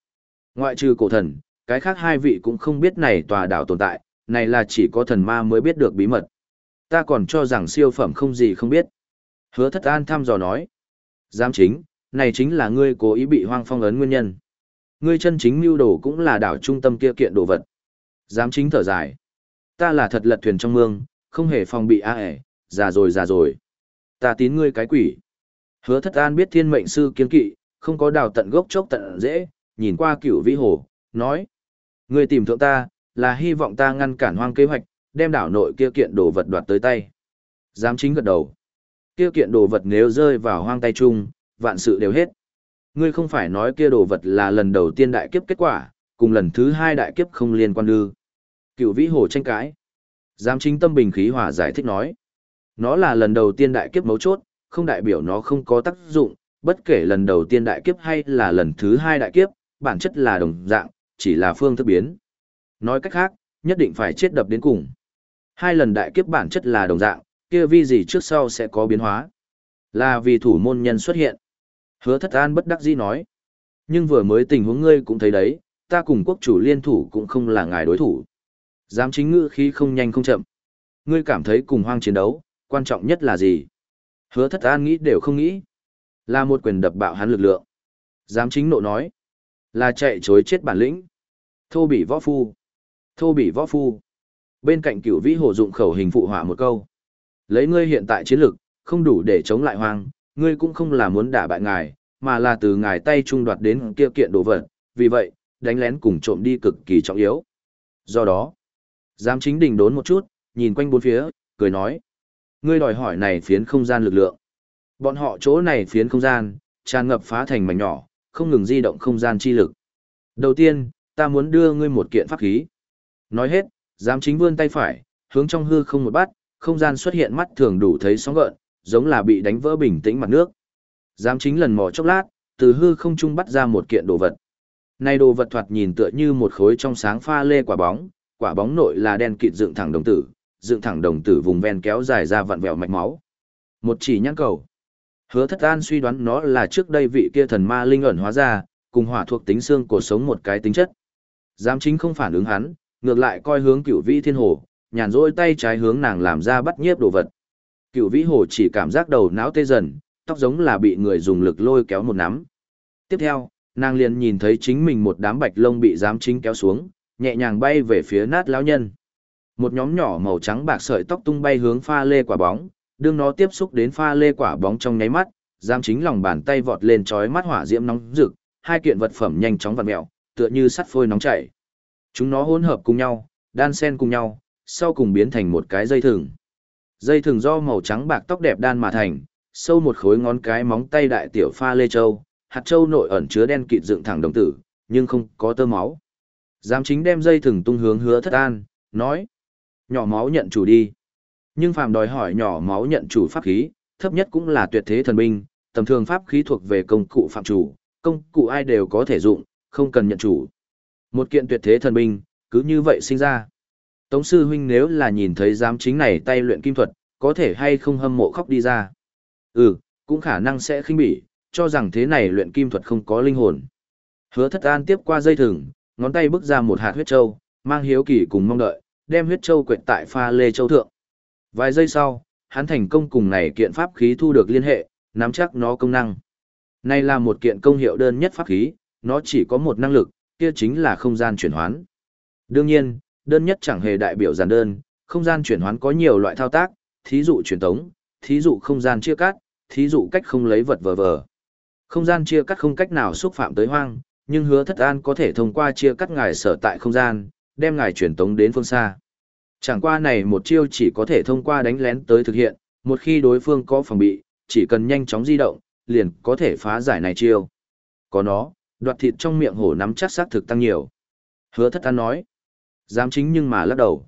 Ngoại trừ cổ thần, cái khác hai vị cũng không biết này tòa đảo tồn tại, này là chỉ có thần ma mới biết được bí mật. Ta còn cho rằng siêu phẩm không gì không biết. Hứa thất an thăm dò nói. Giám chính, này chính là ngươi cố ý bị hoang phong ấn nguyên nhân. Ngươi chân chính mưu đồ cũng là đảo trung tâm kia kiện đồ vật. Giám chính thở dài. Ta là thật lật thuyền trong mương, không hề phòng bị a ẻ, già rồi già rồi. Ta tín ngươi cái quỷ. Hứa thất an biết thiên mệnh sư kiên kỵ, không có đào tận gốc chốc tận dễ, nhìn qua cửu vĩ hồ, nói. Ngươi tìm thượng ta, là hy vọng ta ngăn cản hoang kế hoạch, đem đảo nội kia kiện đồ vật đoạt tới tay. Giám chính gật đầu. Kia kiện đồ vật nếu rơi vào hoang tay chung, vạn sự đều hết. Ngươi không phải nói kia đồ vật là lần đầu tiên đại kiếp kết quả, cùng lần thứ hai đại kiếp không liên quan ư. Cựu vĩ hồ tranh cãi. Giám chính tâm bình khí hòa giải thích nói. Nó là lần đầu tiên đại kiếp mấu chốt, không đại biểu nó không có tác dụng, bất kể lần đầu tiên đại kiếp hay là lần thứ hai đại kiếp, bản chất là đồng dạng, chỉ là phương thức biến. Nói cách khác, nhất định phải chết đập đến cùng. Hai lần đại kiếp bản chất là đồng dạng, kia vi gì trước sau sẽ có biến hóa. Là vì thủ môn nhân xuất hiện. Hứa thất an bất đắc dĩ nói. Nhưng vừa mới tình huống ngươi cũng thấy đấy, ta cùng quốc chủ liên thủ cũng không là ngài đối thủ. Giám chính ngữ khí không nhanh không chậm. Ngươi cảm thấy cùng hoang chiến đấu, quan trọng nhất là gì? Hứa thất an nghĩ đều không nghĩ. Là một quyền đập bạo hắn lực lượng. Giám chính nộ nói. Là chạy chối chết bản lĩnh. Thô bị võ phu. Thô bị võ phu. Bên cạnh cửu vĩ hồ dụng khẩu hình phụ họa một câu. Lấy ngươi hiện tại chiến lực, không đủ để chống lại hoang, ngươi cũng không là muốn đả bại ngài, mà là từ ngài tay trung đoạt đến kia kiện đồ vật, vì vậy, đánh lén cùng trộm đi cực kỳ trọng yếu. Do đó, giám chính đình đốn một chút, nhìn quanh bốn phía, cười nói. Ngươi đòi hỏi này phiến không gian lực lượng. Bọn họ chỗ này phiến không gian, tràn ngập phá thành mảnh nhỏ, không ngừng di động không gian chi lực. Đầu tiên, ta muốn đưa ngươi một kiện pháp khí. Nói hết, giám chính vươn tay phải, hướng trong hư không một bát, không gian xuất hiện mắt thường đủ thấy sóng gợn, giống là bị đánh vỡ bình tĩnh mặt nước. Giám chính lần mò chốc lát, từ hư không trung bắt ra một kiện đồ vật. Này đồ vật thoạt nhìn tựa như một khối trong sáng pha lê quả bóng, quả bóng nội là đen kịt dựng thẳng đồng tử, dựng thẳng đồng tử vùng ven kéo dài ra vặn vẹo mạch máu. Một chỉ nhãn cầu. Hứa Thất An suy đoán nó là trước đây vị kia thần ma linh ẩn hóa ra, cùng hỏa thuộc tính xương cổ sống một cái tính chất. Giám chính không phản ứng hắn, ngược lại coi hướng Cửu Vĩ Thiên Hồ, nhàn rỗi tay trái hướng nàng làm ra bắt nhiếp đồ vật. cửu vĩ hồ chỉ cảm giác đầu não tê dần, tóc giống là bị người dùng lực lôi kéo một nắm. Tiếp theo, nàng liền nhìn thấy chính mình một đám bạch lông bị giám chính kéo xuống, nhẹ nhàng bay về phía nát lão nhân. Một nhóm nhỏ màu trắng bạc sợi tóc tung bay hướng pha lê quả bóng, đương nó tiếp xúc đến pha lê quả bóng trong nháy mắt, giám chính lòng bàn tay vọt lên chói mắt hỏa diễm nóng rực, hai kiện vật phẩm nhanh chóng vặn mèo, tựa như sắt phôi nóng chảy. Chúng nó hỗn hợp cùng nhau, đan xen cùng nhau, sau cùng biến thành một cái dây thừng. Dây thừng do màu trắng bạc tóc đẹp đan mà thành, sâu một khối ngón cái móng tay đại tiểu pha lê châu, hạt châu nội ẩn chứa đen kịt dựng thẳng đồng tử, nhưng không có tơ máu. Giám chính đem dây thừng tung hướng hứa thất an, nói. Nhỏ máu nhận chủ đi. Nhưng phàm đòi hỏi nhỏ máu nhận chủ pháp khí, thấp nhất cũng là tuyệt thế thần binh, tầm thường pháp khí thuộc về công cụ phạm chủ, công cụ ai đều có thể dụng, không cần nhận chủ. Một kiện tuyệt thế thần binh, cứ như vậy sinh ra. Tống sư huynh nếu là nhìn thấy giám chính này tay luyện kim thuật, có thể hay không hâm mộ khóc đi ra. Ừ, cũng khả năng sẽ khinh bỉ, cho rằng thế này luyện kim thuật không có linh hồn. Hứa thất an tiếp qua dây thừng, ngón tay bước ra một hạt huyết châu, mang hiếu kỳ cùng mong đợi, đem huyết châu quệt tại pha lê châu thượng. Vài giây sau, hắn thành công cùng này kiện pháp khí thu được liên hệ, nắm chắc nó công năng. Này là một kiện công hiệu đơn nhất pháp khí, nó chỉ có một năng lực, kia chính là không gian chuyển hoán. Đương nhiên, đơn nhất chẳng hề đại biểu giản đơn, không gian chuyển hoán có nhiều loại thao tác, thí dụ truyền tống, thí dụ không gian chia cắt, thí dụ cách không lấy vật vờ vờ. Không gian chia cắt không cách nào xúc phạm tới hoang, nhưng hứa thất an có thể thông qua chia cắt ngài sở tại không gian, đem ngài truyền tống đến phương xa. Chẳng qua này một chiêu chỉ có thể thông qua đánh lén tới thực hiện, một khi đối phương có phòng bị, chỉ cần nhanh chóng di động, liền có thể phá giải này chiêu. Có nó, đoạt thịt trong miệng hổ nắm chắc xác thực tăng nhiều. Hứa thất an nói, dám chính nhưng mà lắc đầu.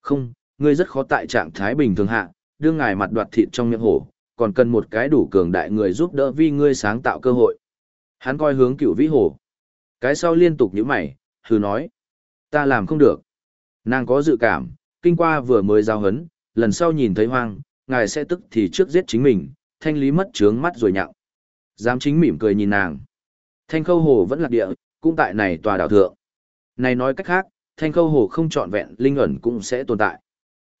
Không, ngươi rất khó tại trạng thái bình thường hạ, đưa ngài mặt đoạt thịt trong miệng hổ, còn cần một cái đủ cường đại người giúp đỡ vì ngươi sáng tạo cơ hội. Hắn coi hướng cựu vĩ hổ. Cái sau liên tục nhíu mày, hừ nói. Ta làm không được. Nàng có dự cảm, kinh qua vừa mới giao hấn, lần sau nhìn thấy hoang, ngài sẽ tức thì trước giết chính mình, thanh lý mất trướng mắt rồi nhặng. Dám chính mỉm cười nhìn nàng. Thanh khâu hồ vẫn lạc địa, cũng tại này tòa đảo thượng. Này nói cách khác, thanh khâu hồ không trọn vẹn linh ẩn cũng sẽ tồn tại.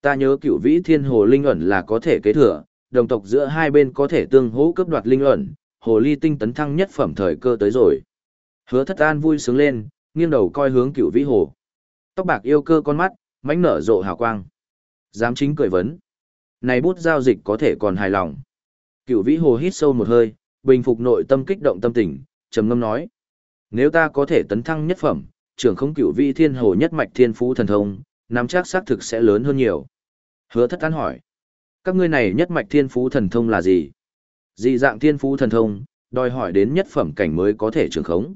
Ta nhớ cựu vĩ thiên hồ linh ẩn là có thể kế thừa, đồng tộc giữa hai bên có thể tương hỗ cướp đoạt linh ẩn, hồ ly tinh tấn thăng nhất phẩm thời cơ tới rồi. Hứa thất an vui sướng lên, nghiêng đầu coi hướng cựu vĩ hồ. Tóc bạc yêu cơ con mắt, mánh nở rộ hào quang. Giám chính cười vấn. Này bút giao dịch có thể còn hài lòng. Cựu vĩ hồ hít sâu một hơi, bình phục nội tâm kích động tâm tình, trầm ngâm nói. Nếu ta có thể tấn thăng nhất phẩm, trưởng không cửu vị thiên hồ nhất mạch thiên phú thần thông, nắm chắc xác thực sẽ lớn hơn nhiều. Hứa thất tán hỏi. Các ngươi này nhất mạch thiên phú thần thông là gì? Dị dạng thiên phú thần thông, đòi hỏi đến nhất phẩm cảnh mới có thể trưởng khống.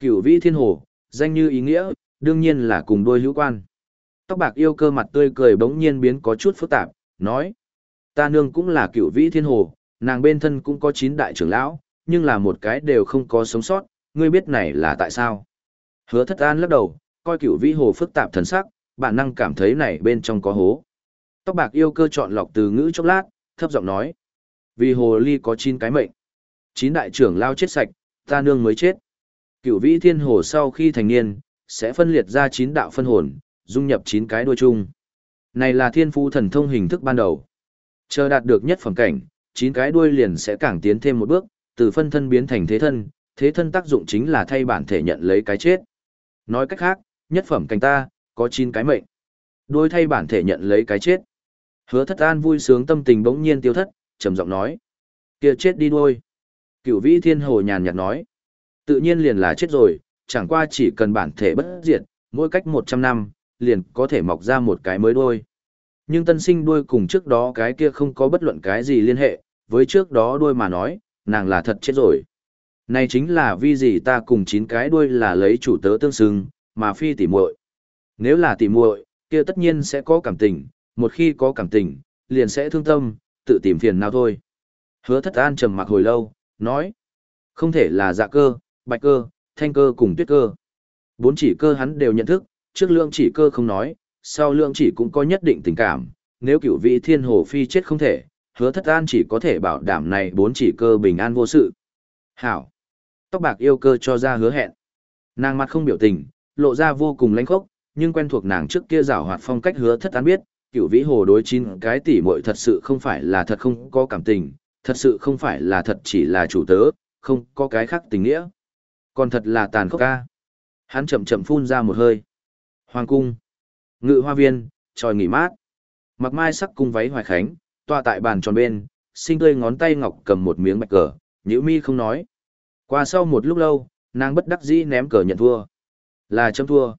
Cửu vĩ thiên hồ, danh như ý nghĩa, đương nhiên là cùng đôi hữu quan. Tóc bạc yêu cơ mặt tươi cười bỗng nhiên biến có chút phức tạp, nói. Ta nương cũng là cửu vĩ thiên hồ, nàng bên thân cũng có chín đại trưởng lão, nhưng là một cái đều không có sống sót, ngươi biết này là tại sao? Hứa thất an lắc đầu, coi cửu vĩ hồ phức tạp thần sắc, bản năng cảm thấy này bên trong có hố. Tóc bạc yêu cơ chọn lọc từ ngữ chốc lát, thấp giọng nói. Vì hồ ly có chín cái mệnh. Chín đại trưởng lao chết sạch, ta nương mới chết. Cửu vĩ thiên hồ sau khi thành niên, sẽ phân liệt ra chín đạo phân hồn, dung nhập chín cái đuôi chung. Này là thiên phú thần thông hình thức ban đầu. Chờ đạt được nhất phẩm cảnh, chín cái đuôi liền sẽ càng tiến thêm một bước, từ phân thân biến thành thế thân, thế thân tác dụng chính là thay bản thể nhận lấy cái chết. Nói cách khác, nhất phẩm cảnh ta, có chín cái mệnh. Đuôi thay bản thể nhận lấy cái chết. Hứa thất an vui sướng tâm tình bỗng nhiên tiêu thất, trầm giọng nói. kia chết đi đuôi. Cửu vĩ thiên hồ nhàn nhạt nói. Tự nhiên liền là chết rồi, chẳng qua chỉ cần bản thể bất diệt, mỗi cách 100 năm, liền có thể mọc ra một cái mới đuôi. Nhưng tân sinh đuôi cùng trước đó cái kia không có bất luận cái gì liên hệ, với trước đó đuôi mà nói, nàng là thật chết rồi. Này chính là vì gì ta cùng chín cái đuôi là lấy chủ tớ tương xứng, mà phi tỉ muội. Nếu là tỉ muội, kia tất nhiên sẽ có cảm tình, một khi có cảm tình, liền sẽ thương tâm, tự tìm phiền nào thôi. Hứa thất an trầm mặc hồi lâu, nói, không thể là dạ cơ, bạch cơ, thanh cơ cùng tuyết cơ. Bốn chỉ cơ hắn đều nhận thức, trước lượng chỉ cơ không nói, sau lượng chỉ cũng có nhất định tình cảm, nếu cửu vị thiên hồ phi chết không thể, hứa thất an chỉ có thể bảo đảm này bốn chỉ cơ bình an vô sự. Hảo! Tóc bạc yêu cơ cho ra hứa hẹn. Nàng mặt không biểu tình, lộ ra vô cùng lãnh khốc, nhưng quen thuộc nàng trước kia rào hoạt phong cách hứa thất an biết, cửu vĩ hồ đối chín cái tỉ muội thật sự không phải là thật không có cảm tình, thật sự không phải là thật chỉ là chủ tớ, không có cái khác tình nghĩa. Còn thật là tàn khốc ca. Hắn chậm chậm phun ra một hơi. Hoàng cung. Ngự hoa viên, tròi nghỉ mát. Mặc mai sắc cung váy hoài khánh, tọa tại bàn tròn bên, sinh tươi ngón tay ngọc cầm một miếng bạch cờ, nhữ mi không nói. Qua sau một lúc lâu, nàng bất đắc dĩ ném cờ nhận thua. Là chấm thua.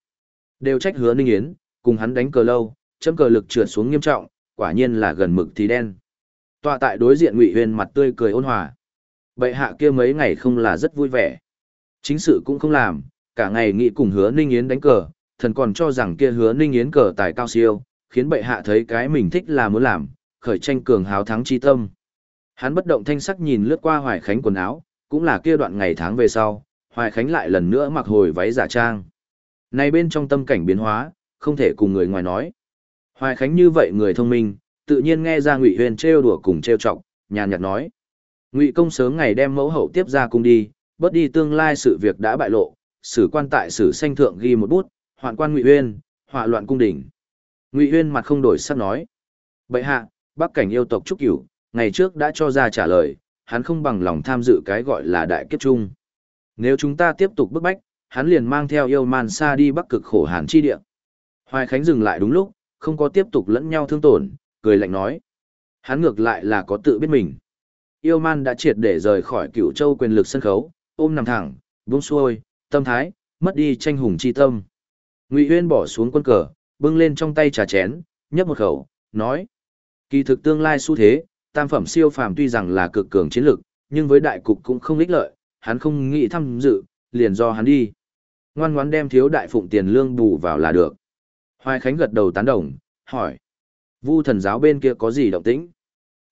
Đều trách hứa ninh yến, cùng hắn đánh cờ lâu, chấm cờ lực trượt xuống nghiêm trọng, quả nhiên là gần mực thì đen. Tọa tại đối diện Ngụy Huyền mặt tươi cười ôn hòa. Bệ hạ kia mấy ngày không là rất vui vẻ. Chính sự cũng không làm, cả ngày nghị cùng hứa Ninh Yến đánh cờ, thần còn cho rằng kia hứa Ninh Yến cờ tài cao siêu, khiến bệ hạ thấy cái mình thích là muốn làm, khởi tranh cường hào thắng chi tâm. Hắn bất động thanh sắc nhìn lướt qua Hoài Khánh quần áo, cũng là kia đoạn ngày tháng về sau, Hoài Khánh lại lần nữa mặc hồi váy giả trang. Này bên trong tâm cảnh biến hóa, không thể cùng người ngoài nói. Hoài Khánh như vậy người thông minh, tự nhiên nghe ra Ngụy Huyền trêu đùa cùng trêu chọc, nhàn nhạt nói: "Ngụy công sớm ngày đem mẫu hậu tiếp ra cung đi, bớt đi tương lai sự việc đã bại lộ, sử quan tại sử sanh thượng ghi một bút, hoạn quan Ngụy Huyền, họa loạn cung đình. Ngụy Huyền mặt không đổi sắc nói: "Bệ hạ, Bắc cảnh yêu tộc trúc cửu, ngày trước đã cho ra trả lời, hắn không bằng lòng tham dự cái gọi là đại kiếp chung. Nếu chúng ta tiếp tục bức bách, hắn liền mang theo yêu man xa đi bắc cực khổ hàn chi địa. Hoài Khánh dừng lại đúng lúc, không có tiếp tục lẫn nhau thương tổn, cười lạnh nói. Hắn ngược lại là có tự biết mình. Yêu man đã triệt để rời khỏi cửu châu quyền lực sân khấu, ôm nằm thẳng, buông xuôi, tâm thái, mất đi tranh hùng chi tâm. Ngụy Uyên bỏ xuống quân cờ, bưng lên trong tay trà chén, nhấp một khẩu, nói. Kỳ thực tương lai xu thế, tam phẩm siêu phàm tuy rằng là cực cường chiến lực, nhưng với đại cục cũng không ích lợi, hắn không nghĩ tham dự, liền do hắn đi. Ngoan ngoãn đem thiếu đại phụng tiền lương bù vào là được. Hoài Khánh gật đầu tán đồng, hỏi. Vu thần giáo bên kia có gì động tĩnh?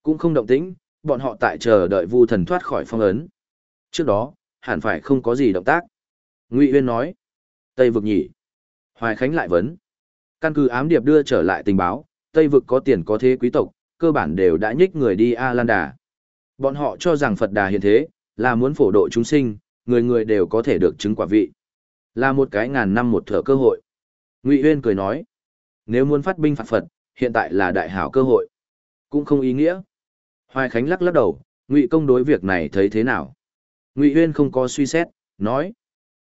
Cũng không động tĩnh, bọn họ tại chờ đợi vu thần thoát khỏi phong ấn. Trước đó, hẳn phải không có gì động tác. Ngụy Uyên nói. Tây vực nhỉ. Hoài Khánh lại vấn. Căn cứ ám điệp đưa trở lại tình báo, Tây vực có tiền có thế quý tộc, cơ bản đều đã nhích người đi A Lan Đà. Bọn họ cho rằng Phật Đà hiện thế, là muốn phổ độ chúng sinh, người người đều có thể được chứng quả vị. Là một cái ngàn năm một thở cơ hội. Ngụy Uyên cười nói, nếu muốn phát binh phạt Phật, hiện tại là đại hảo cơ hội. Cũng không ý nghĩa. Hoài Khánh lắc lắc đầu, Ngụy công đối việc này thấy thế nào? Ngụy Uyên không có suy xét, nói,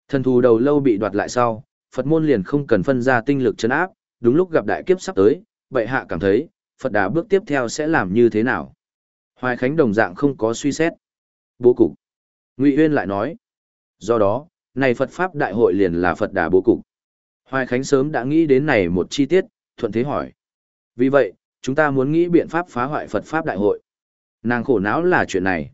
thần thù đầu lâu bị đoạt lại sau, Phật môn liền không cần phân ra tinh lực chấn áp, đúng lúc gặp đại kiếp sắp tới, bệ hạ cảm thấy, Phật đà bước tiếp theo sẽ làm như thế nào? Hoài Khánh đồng dạng không có suy xét. Bố cục. Ngụy Uyên lại nói. Do đó, này Phật Pháp Đại hội liền là Phật đà bố cục. Hoài Khánh sớm đã nghĩ đến này một chi tiết, thuận thế hỏi. Vì vậy, chúng ta muốn nghĩ biện pháp phá hoại Phật Pháp Đại hội. Nàng khổ não là chuyện này.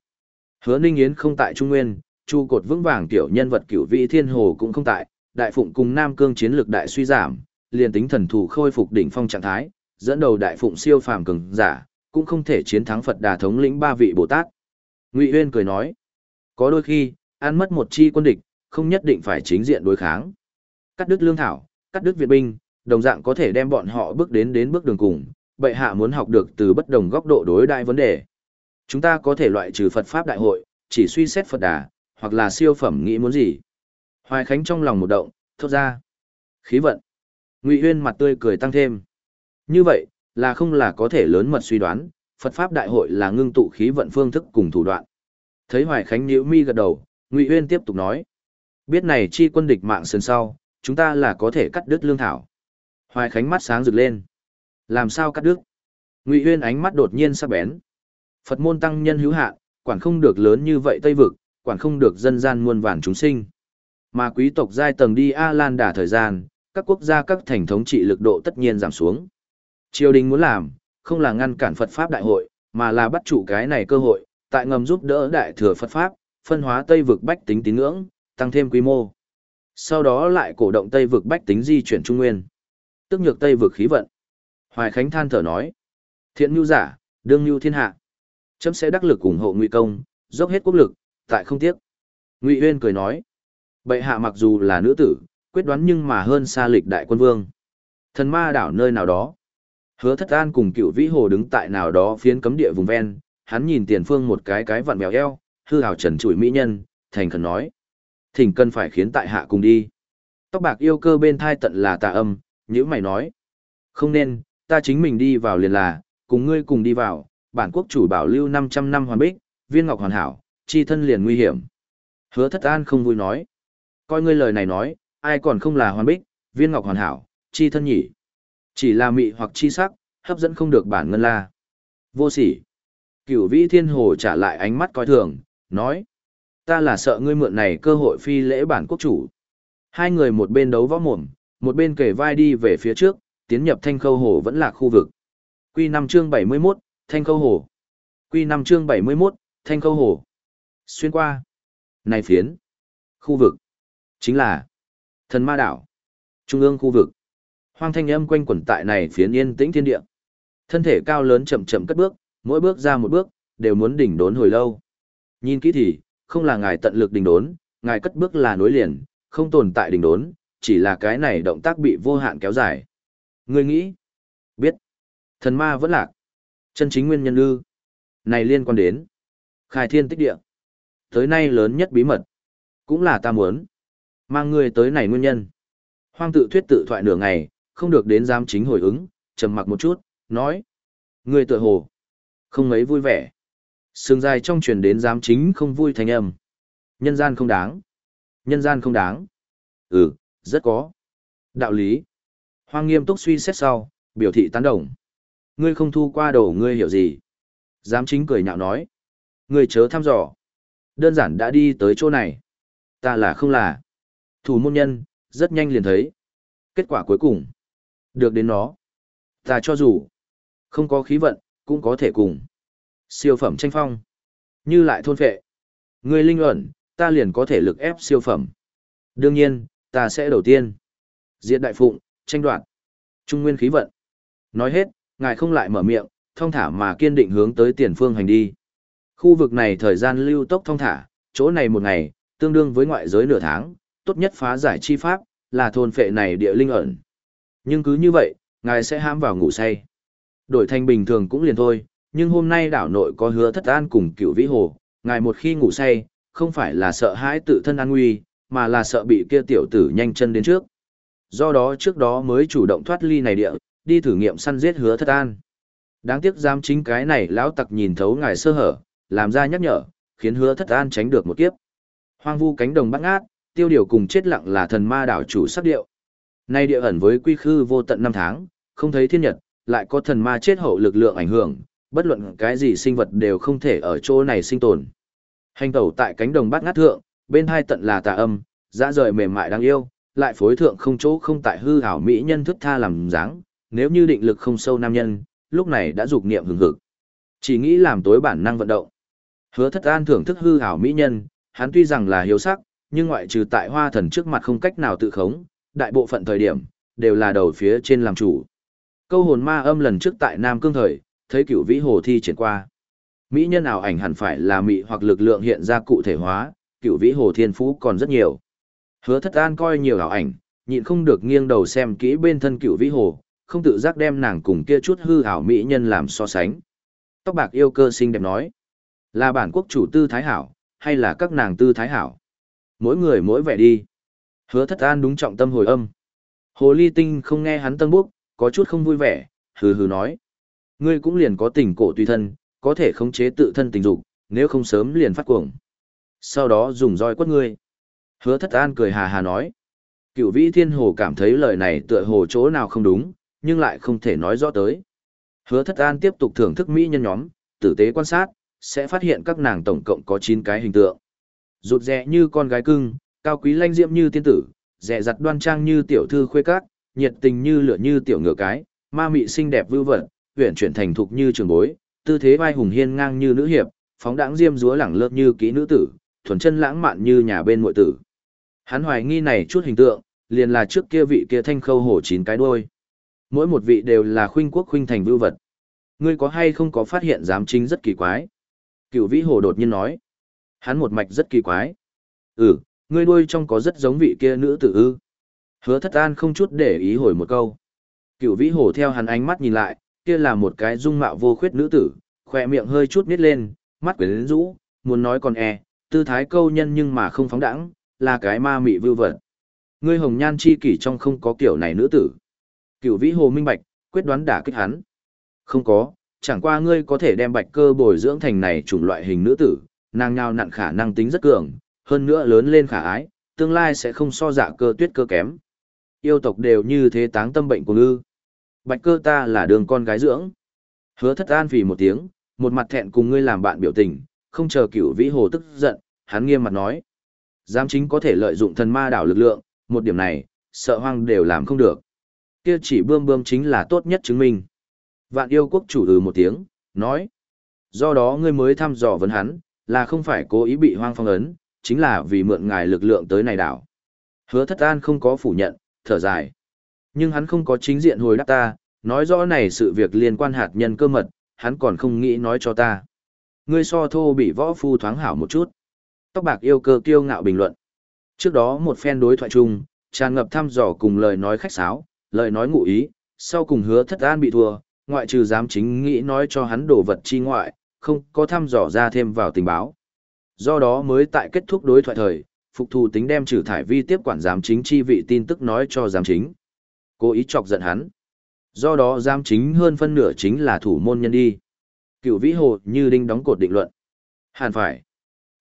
Hứa Ninh Yến không tại Trung Nguyên, Chu cột vững vàng tiểu nhân vật cửu vị thiên hồ cũng không tại, đại phụng cùng Nam Cương chiến lược đại suy giảm, liền tính thần thủ khôi phục đỉnh phong trạng thái, dẫn đầu đại phụng siêu phàm cường giả, cũng không thể chiến thắng Phật Đà thống lĩnh ba vị Bồ Tát. Ngụy Uyên cười nói, có đôi khi, ăn mất một chi quân địch, không nhất định phải chính diện đối kháng. Cắt đứt lương thảo, cắt đứt viện binh, đồng dạng có thể đem bọn họ bước đến đến bước đường cùng, bệ hạ muốn học được từ bất đồng góc độ đối đại vấn đề. Chúng ta có thể loại trừ Phật Pháp Đại hội, chỉ suy xét Phật Đà, hoặc là siêu phẩm nghĩ muốn gì. Hoài Khánh trong lòng một động, thốt ra. Khí vận. Ngụy Huyên mặt tươi cười tăng thêm. Như vậy, là không là có thể lớn mật suy đoán, Phật Pháp Đại hội là ngưng tụ khí vận phương thức cùng thủ đoạn. Thấy Hoài Khánh nhíu mi gật đầu, Ngụy Uyên tiếp tục nói: "Biết này chi quân địch mạng sơn sau, chúng ta là có thể cắt đứt lương thảo." Hoài Khánh mắt sáng rực lên. "Làm sao cắt đứt?" Ngụy Uyên ánh mắt đột nhiên sắc bén. Phật môn tăng nhân hữu hạn, quản không được lớn như vậy Tây vực, quản không được dân gian muôn vàn chúng sinh. Mà quý tộc giai tầng đi A Lan đả thời gian, các quốc gia các thành thống trị lực độ tất nhiên giảm xuống. Triều đình muốn làm, không là ngăn cản Phật Pháp đại hội, mà là bắt chủ cái này cơ hội, tại ngầm giúp đỡ đại thừa Phật Pháp, phân hóa Tây vực bách tính tín ngưỡng, tăng thêm quy mô. Sau đó lại cổ động Tây vực bách tính di chuyển Trung Nguyên. Tức nhược Tây vực khí vận. Hoài Khánh than thở nói. Thiện nhu giả, đương nhu thiên hạ. Chấm sẽ đắc lực ủng hộ Ngụy Công, dốc hết quốc lực, tại không tiếc. Ngụy Uyên cười nói. Bệ hạ mặc dù là nữ tử, quyết đoán nhưng mà hơn xa lịch đại quân vương. Thần ma đảo nơi nào đó. Hứa thất an cùng cựu vĩ hồ đứng tại nào đó phiến cấm địa vùng ven, hắn nhìn tiền phương một cái cái vặn bèo eo, hư hào trần trụi mỹ nhân, thành khẩn nói. Thỉnh cần phải khiến tại hạ cùng đi. Tóc bạc yêu cơ bên thai tận là tà âm, nhữ mày nói. Không nên, ta chính mình đi vào liền là, cùng ngươi cùng đi vào, bản quốc chủ bảo lưu 500 năm hoàn bích, viên ngọc hoàn hảo, chi thân liền nguy hiểm. Hứa thất an không vui nói. Coi ngươi lời này nói, ai còn không là hoàn bích, viên ngọc hoàn hảo, chi thân nhỉ. Chỉ là mị hoặc chi sắc, hấp dẫn không được bản ngân la. Vô sỉ. Cửu vĩ thiên hồ trả lại ánh mắt coi thường, nói. Ta là sợ ngươi mượn này cơ hội phi lễ bản quốc chủ. Hai người một bên đấu võ mồm, một bên kể vai đi về phía trước, tiến nhập thanh khâu hồ vẫn là khu vực. Quy năm chương 71, Thanh Khâu Hồ. Quy năm chương 71, Thanh Khâu Hồ. Xuyên qua. Này phiến. Khu vực. Chính là Thần Ma Đảo. Trung ương khu vực. Hoang thanh âm quanh quẩn tại này phiến yên tĩnh thiên địa. Thân thể cao lớn chậm chậm cất bước, mỗi bước ra một bước, đều muốn đỉnh đốn hồi lâu. Nhìn kỹ thì, không là ngài tận lực đỉnh đốn, ngài cất bước là nối liền, không tồn tại đỉnh đốn, chỉ là cái này động tác bị vô hạn kéo dài. Ngươi nghĩ? Biết. Thần ma vẫn lạc. Chân chính nguyên nhân ư. Này liên quan đến. Khai thiên tích địa. Tới nay lớn nhất bí mật. Cũng là ta muốn. Mang ngươi tới này nguyên nhân. Hoang tự thuyết tự thoại nửa ngày, không được đến giám chính hồi ứng, trầm mặc một chút, nói. người tự hồ. Không mấy vui vẻ. Sương dài trong truyền đến giám chính không vui thành âm. Nhân gian không đáng. Nhân gian không đáng. Ừ, rất có. Đạo lý. Hoang nghiêm túc suy xét sau, biểu thị tán đồng. Ngươi không thu qua đồ ngươi hiểu gì. Giám chính cười nhạo nói. Ngươi chớ thăm dò. Đơn giản đã đi tới chỗ này. Ta là không là. Thủ môn nhân, rất nhanh liền thấy. Kết quả cuối cùng. Được đến nó. Ta cho dù. Không có khí vận, cũng có thể cùng. Siêu phẩm tranh phong. Như lại thôn phệ. người linh ẩn, ta liền có thể lực ép siêu phẩm. Đương nhiên, ta sẽ đầu tiên. Diệt đại phụng, tranh đoạt. Trung nguyên khí vận. Nói hết, ngài không lại mở miệng, thông thả mà kiên định hướng tới tiền phương hành đi. Khu vực này thời gian lưu tốc thông thả, chỗ này một ngày, tương đương với ngoại giới nửa tháng, tốt nhất phá giải chi pháp, là thôn phệ này địa linh ẩn. Nhưng cứ như vậy, ngài sẽ ham vào ngủ say. Đổi thành bình thường cũng liền thôi, nhưng hôm nay đảo nội có hứa thất an cùng cựu vĩ hồ, ngài một khi ngủ say, không phải là sợ hãi tự thân an nguy, mà là sợ bị kia tiểu tử nhanh chân đến trước. Do đó trước đó mới chủ động thoát ly này địa, đi thử nghiệm săn giết hứa thất an. Đáng tiếc giam chính cái này lão tặc nhìn thấu ngài sơ hở, làm ra nhắc nhở, khiến hứa thất an tránh được một kiếp. Hoang vu cánh đồng bắt ngát, tiêu điều cùng chết lặng là thần ma đảo chủ sắc điệu. Nay địa ẩn với quy khư vô tận năm tháng, không thấy thiên nhật, lại có thần ma chết hậu lực lượng ảnh hưởng, bất luận cái gì sinh vật đều không thể ở chỗ này sinh tồn. Hành tẩu tại cánh đồng bát ngát thượng, bên hai tận là tà âm, dã rời mềm mại đáng yêu, lại phối thượng không chỗ không tại hư hảo mỹ nhân thức tha làm dáng, nếu như định lực không sâu nam nhân, lúc này đã dục niệm hừng hực. Chỉ nghĩ làm tối bản năng vận động. Hứa thất an thưởng thức hư hảo mỹ nhân, hắn tuy rằng là hiếu sắc, nhưng ngoại trừ tại hoa thần trước mặt không cách nào tự khống, đại bộ phận thời điểm, đều là đầu phía trên làm chủ. Câu hồn ma âm lần trước tại Nam Cương thời, thấy cửu vĩ hồ thi triển qua. Mỹ nhân ảo ảnh hẳn phải là mị hoặc lực lượng hiện ra cụ thể hóa, cửu vĩ hồ thiên phú còn rất nhiều. Hứa thất an coi nhiều ảo ảnh, nhịn không được nghiêng đầu xem kỹ bên thân cửu vĩ hồ, không tự giác đem nàng cùng kia chút hư ảo mỹ nhân làm so sánh. Tóc bạc yêu cơ xinh đẹp nói, là bản quốc chủ tư thái hảo, hay là các nàng tư thái hảo? Mỗi người mỗi vẻ đi. Hứa thất an đúng trọng tâm hồi âm. Hồ ly tinh không nghe hắn tân bốc, có chút không vui vẻ, hừ hừ nói. Ngươi cũng liền có tình cổ tùy thân, có thể khống chế tự thân tình dục, nếu không sớm liền phát cuồng. Sau đó dùng roi quất ngươi. Hứa thất an cười hà hà nói. Cựu vĩ thiên hồ cảm thấy lời này tựa hồ chỗ nào không đúng, nhưng lại không thể nói rõ tới. Hứa thất an tiếp tục thưởng thức mỹ nhân nhóm, tử tế quan sát, sẽ phát hiện các nàng tổng cộng có 9 cái hình tượng. Rụt rẽ như con gái cưng, cao quý lanh diệm như tiên tử, rẻ dặt đoan trang như tiểu thư khuê cát, nhiệt tình như lửa như tiểu ngựa cái, ma mị xinh đẹp vưu vật, huyền chuyển thành thục như trường bối, tư thế vai hùng hiên ngang như nữ hiệp, phóng đãng diêm dúa lẳng lơ như kỹ nữ tử, thuần chân lãng mạn như nhà bên muội tử. Hắn hoài nghi này chút hình tượng, liền là trước kia vị kia thanh khâu hổ chín cái đuôi. Mỗi một vị đều là khuynh quốc khuynh thành vưu vật. Ngươi có hay không có phát hiện giám chính rất kỳ quái? Cựu vĩ hồ đột nhiên nói. Hắn một mạch rất kỳ quái. Ừ, ngươi đuôi trong có rất giống vị kia nữ tử ư. Hứa thất an không chút để ý hồi một câu. Cựu vĩ hồ theo hắn ánh mắt nhìn lại, kia là một cái dung mạo vô khuyết nữ tử, khỏe miệng hơi chút nít lên, mắt quyến rũ, muốn nói còn e, tư thái câu nhân nhưng mà không phóng đẳng, là cái ma mị vưu vật. Ngươi hồng nhan chi kỷ trong không có kiểu này nữ tử. Cựu vĩ hồ minh bạch, quyết đoán đả kích hắn. Không có, chẳng qua ngươi có thể đem bạch cơ bồi dưỡng thành này chủng loại hình nữ tử, nàng nhào nặn khả năng tính rất cường, hơn nữa lớn lên khả ái, tương lai sẽ không so dạ cơ tuyết cơ kém. Yêu tộc đều như thế táng tâm bệnh của ngư. Bạch cơ ta là đường con gái dưỡng. Hứa thất an vì một tiếng, một mặt thẹn cùng ngươi làm bạn biểu tình, không chờ cửu vĩ hồ tức giận, hắn nghiêm mặt nói. Giám chính có thể lợi dụng thần ma đảo lực lượng, một điểm này, sợ hoang đều làm không được. Kia chỉ bươm bươm chính là tốt nhất chứng minh. Vạn yêu quốc chủ ừ một tiếng, nói. Do đó ngươi mới thăm dò vấn hắn, là không phải cố ý bị hoang phong ấn, chính là vì mượn ngài lực lượng tới này đảo. Hứa thất an không có phủ nhận, thở dài. Nhưng hắn không có chính diện hồi đáp ta, nói rõ này sự việc liên quan hạt nhân cơ mật, hắn còn không nghĩ nói cho ta. Ngươi so thô bị võ phu thoáng hảo một chút. Tóc bạc yêu cơ kiêu ngạo bình luận. Trước đó một phen đối thoại chung, tràn ngập thăm dò cùng lời nói khách sáo, lời nói ngụ ý, sau cùng hứa thất an bị thua, ngoại trừ dám chính nghĩ nói cho hắn đồ vật chi ngoại, không có thăm dò ra thêm vào tình báo. Do đó mới tại kết thúc đối thoại thời, phục thù tính đem trừ thải vi tiếp quản giám chính chi vị tin tức nói cho giám chính. Cố ý chọc giận hắn. Do đó giám chính hơn phân nửa chính là thủ môn nhân đi. Cựu vĩ hồ như đinh đóng cột định luận. Hàn phải.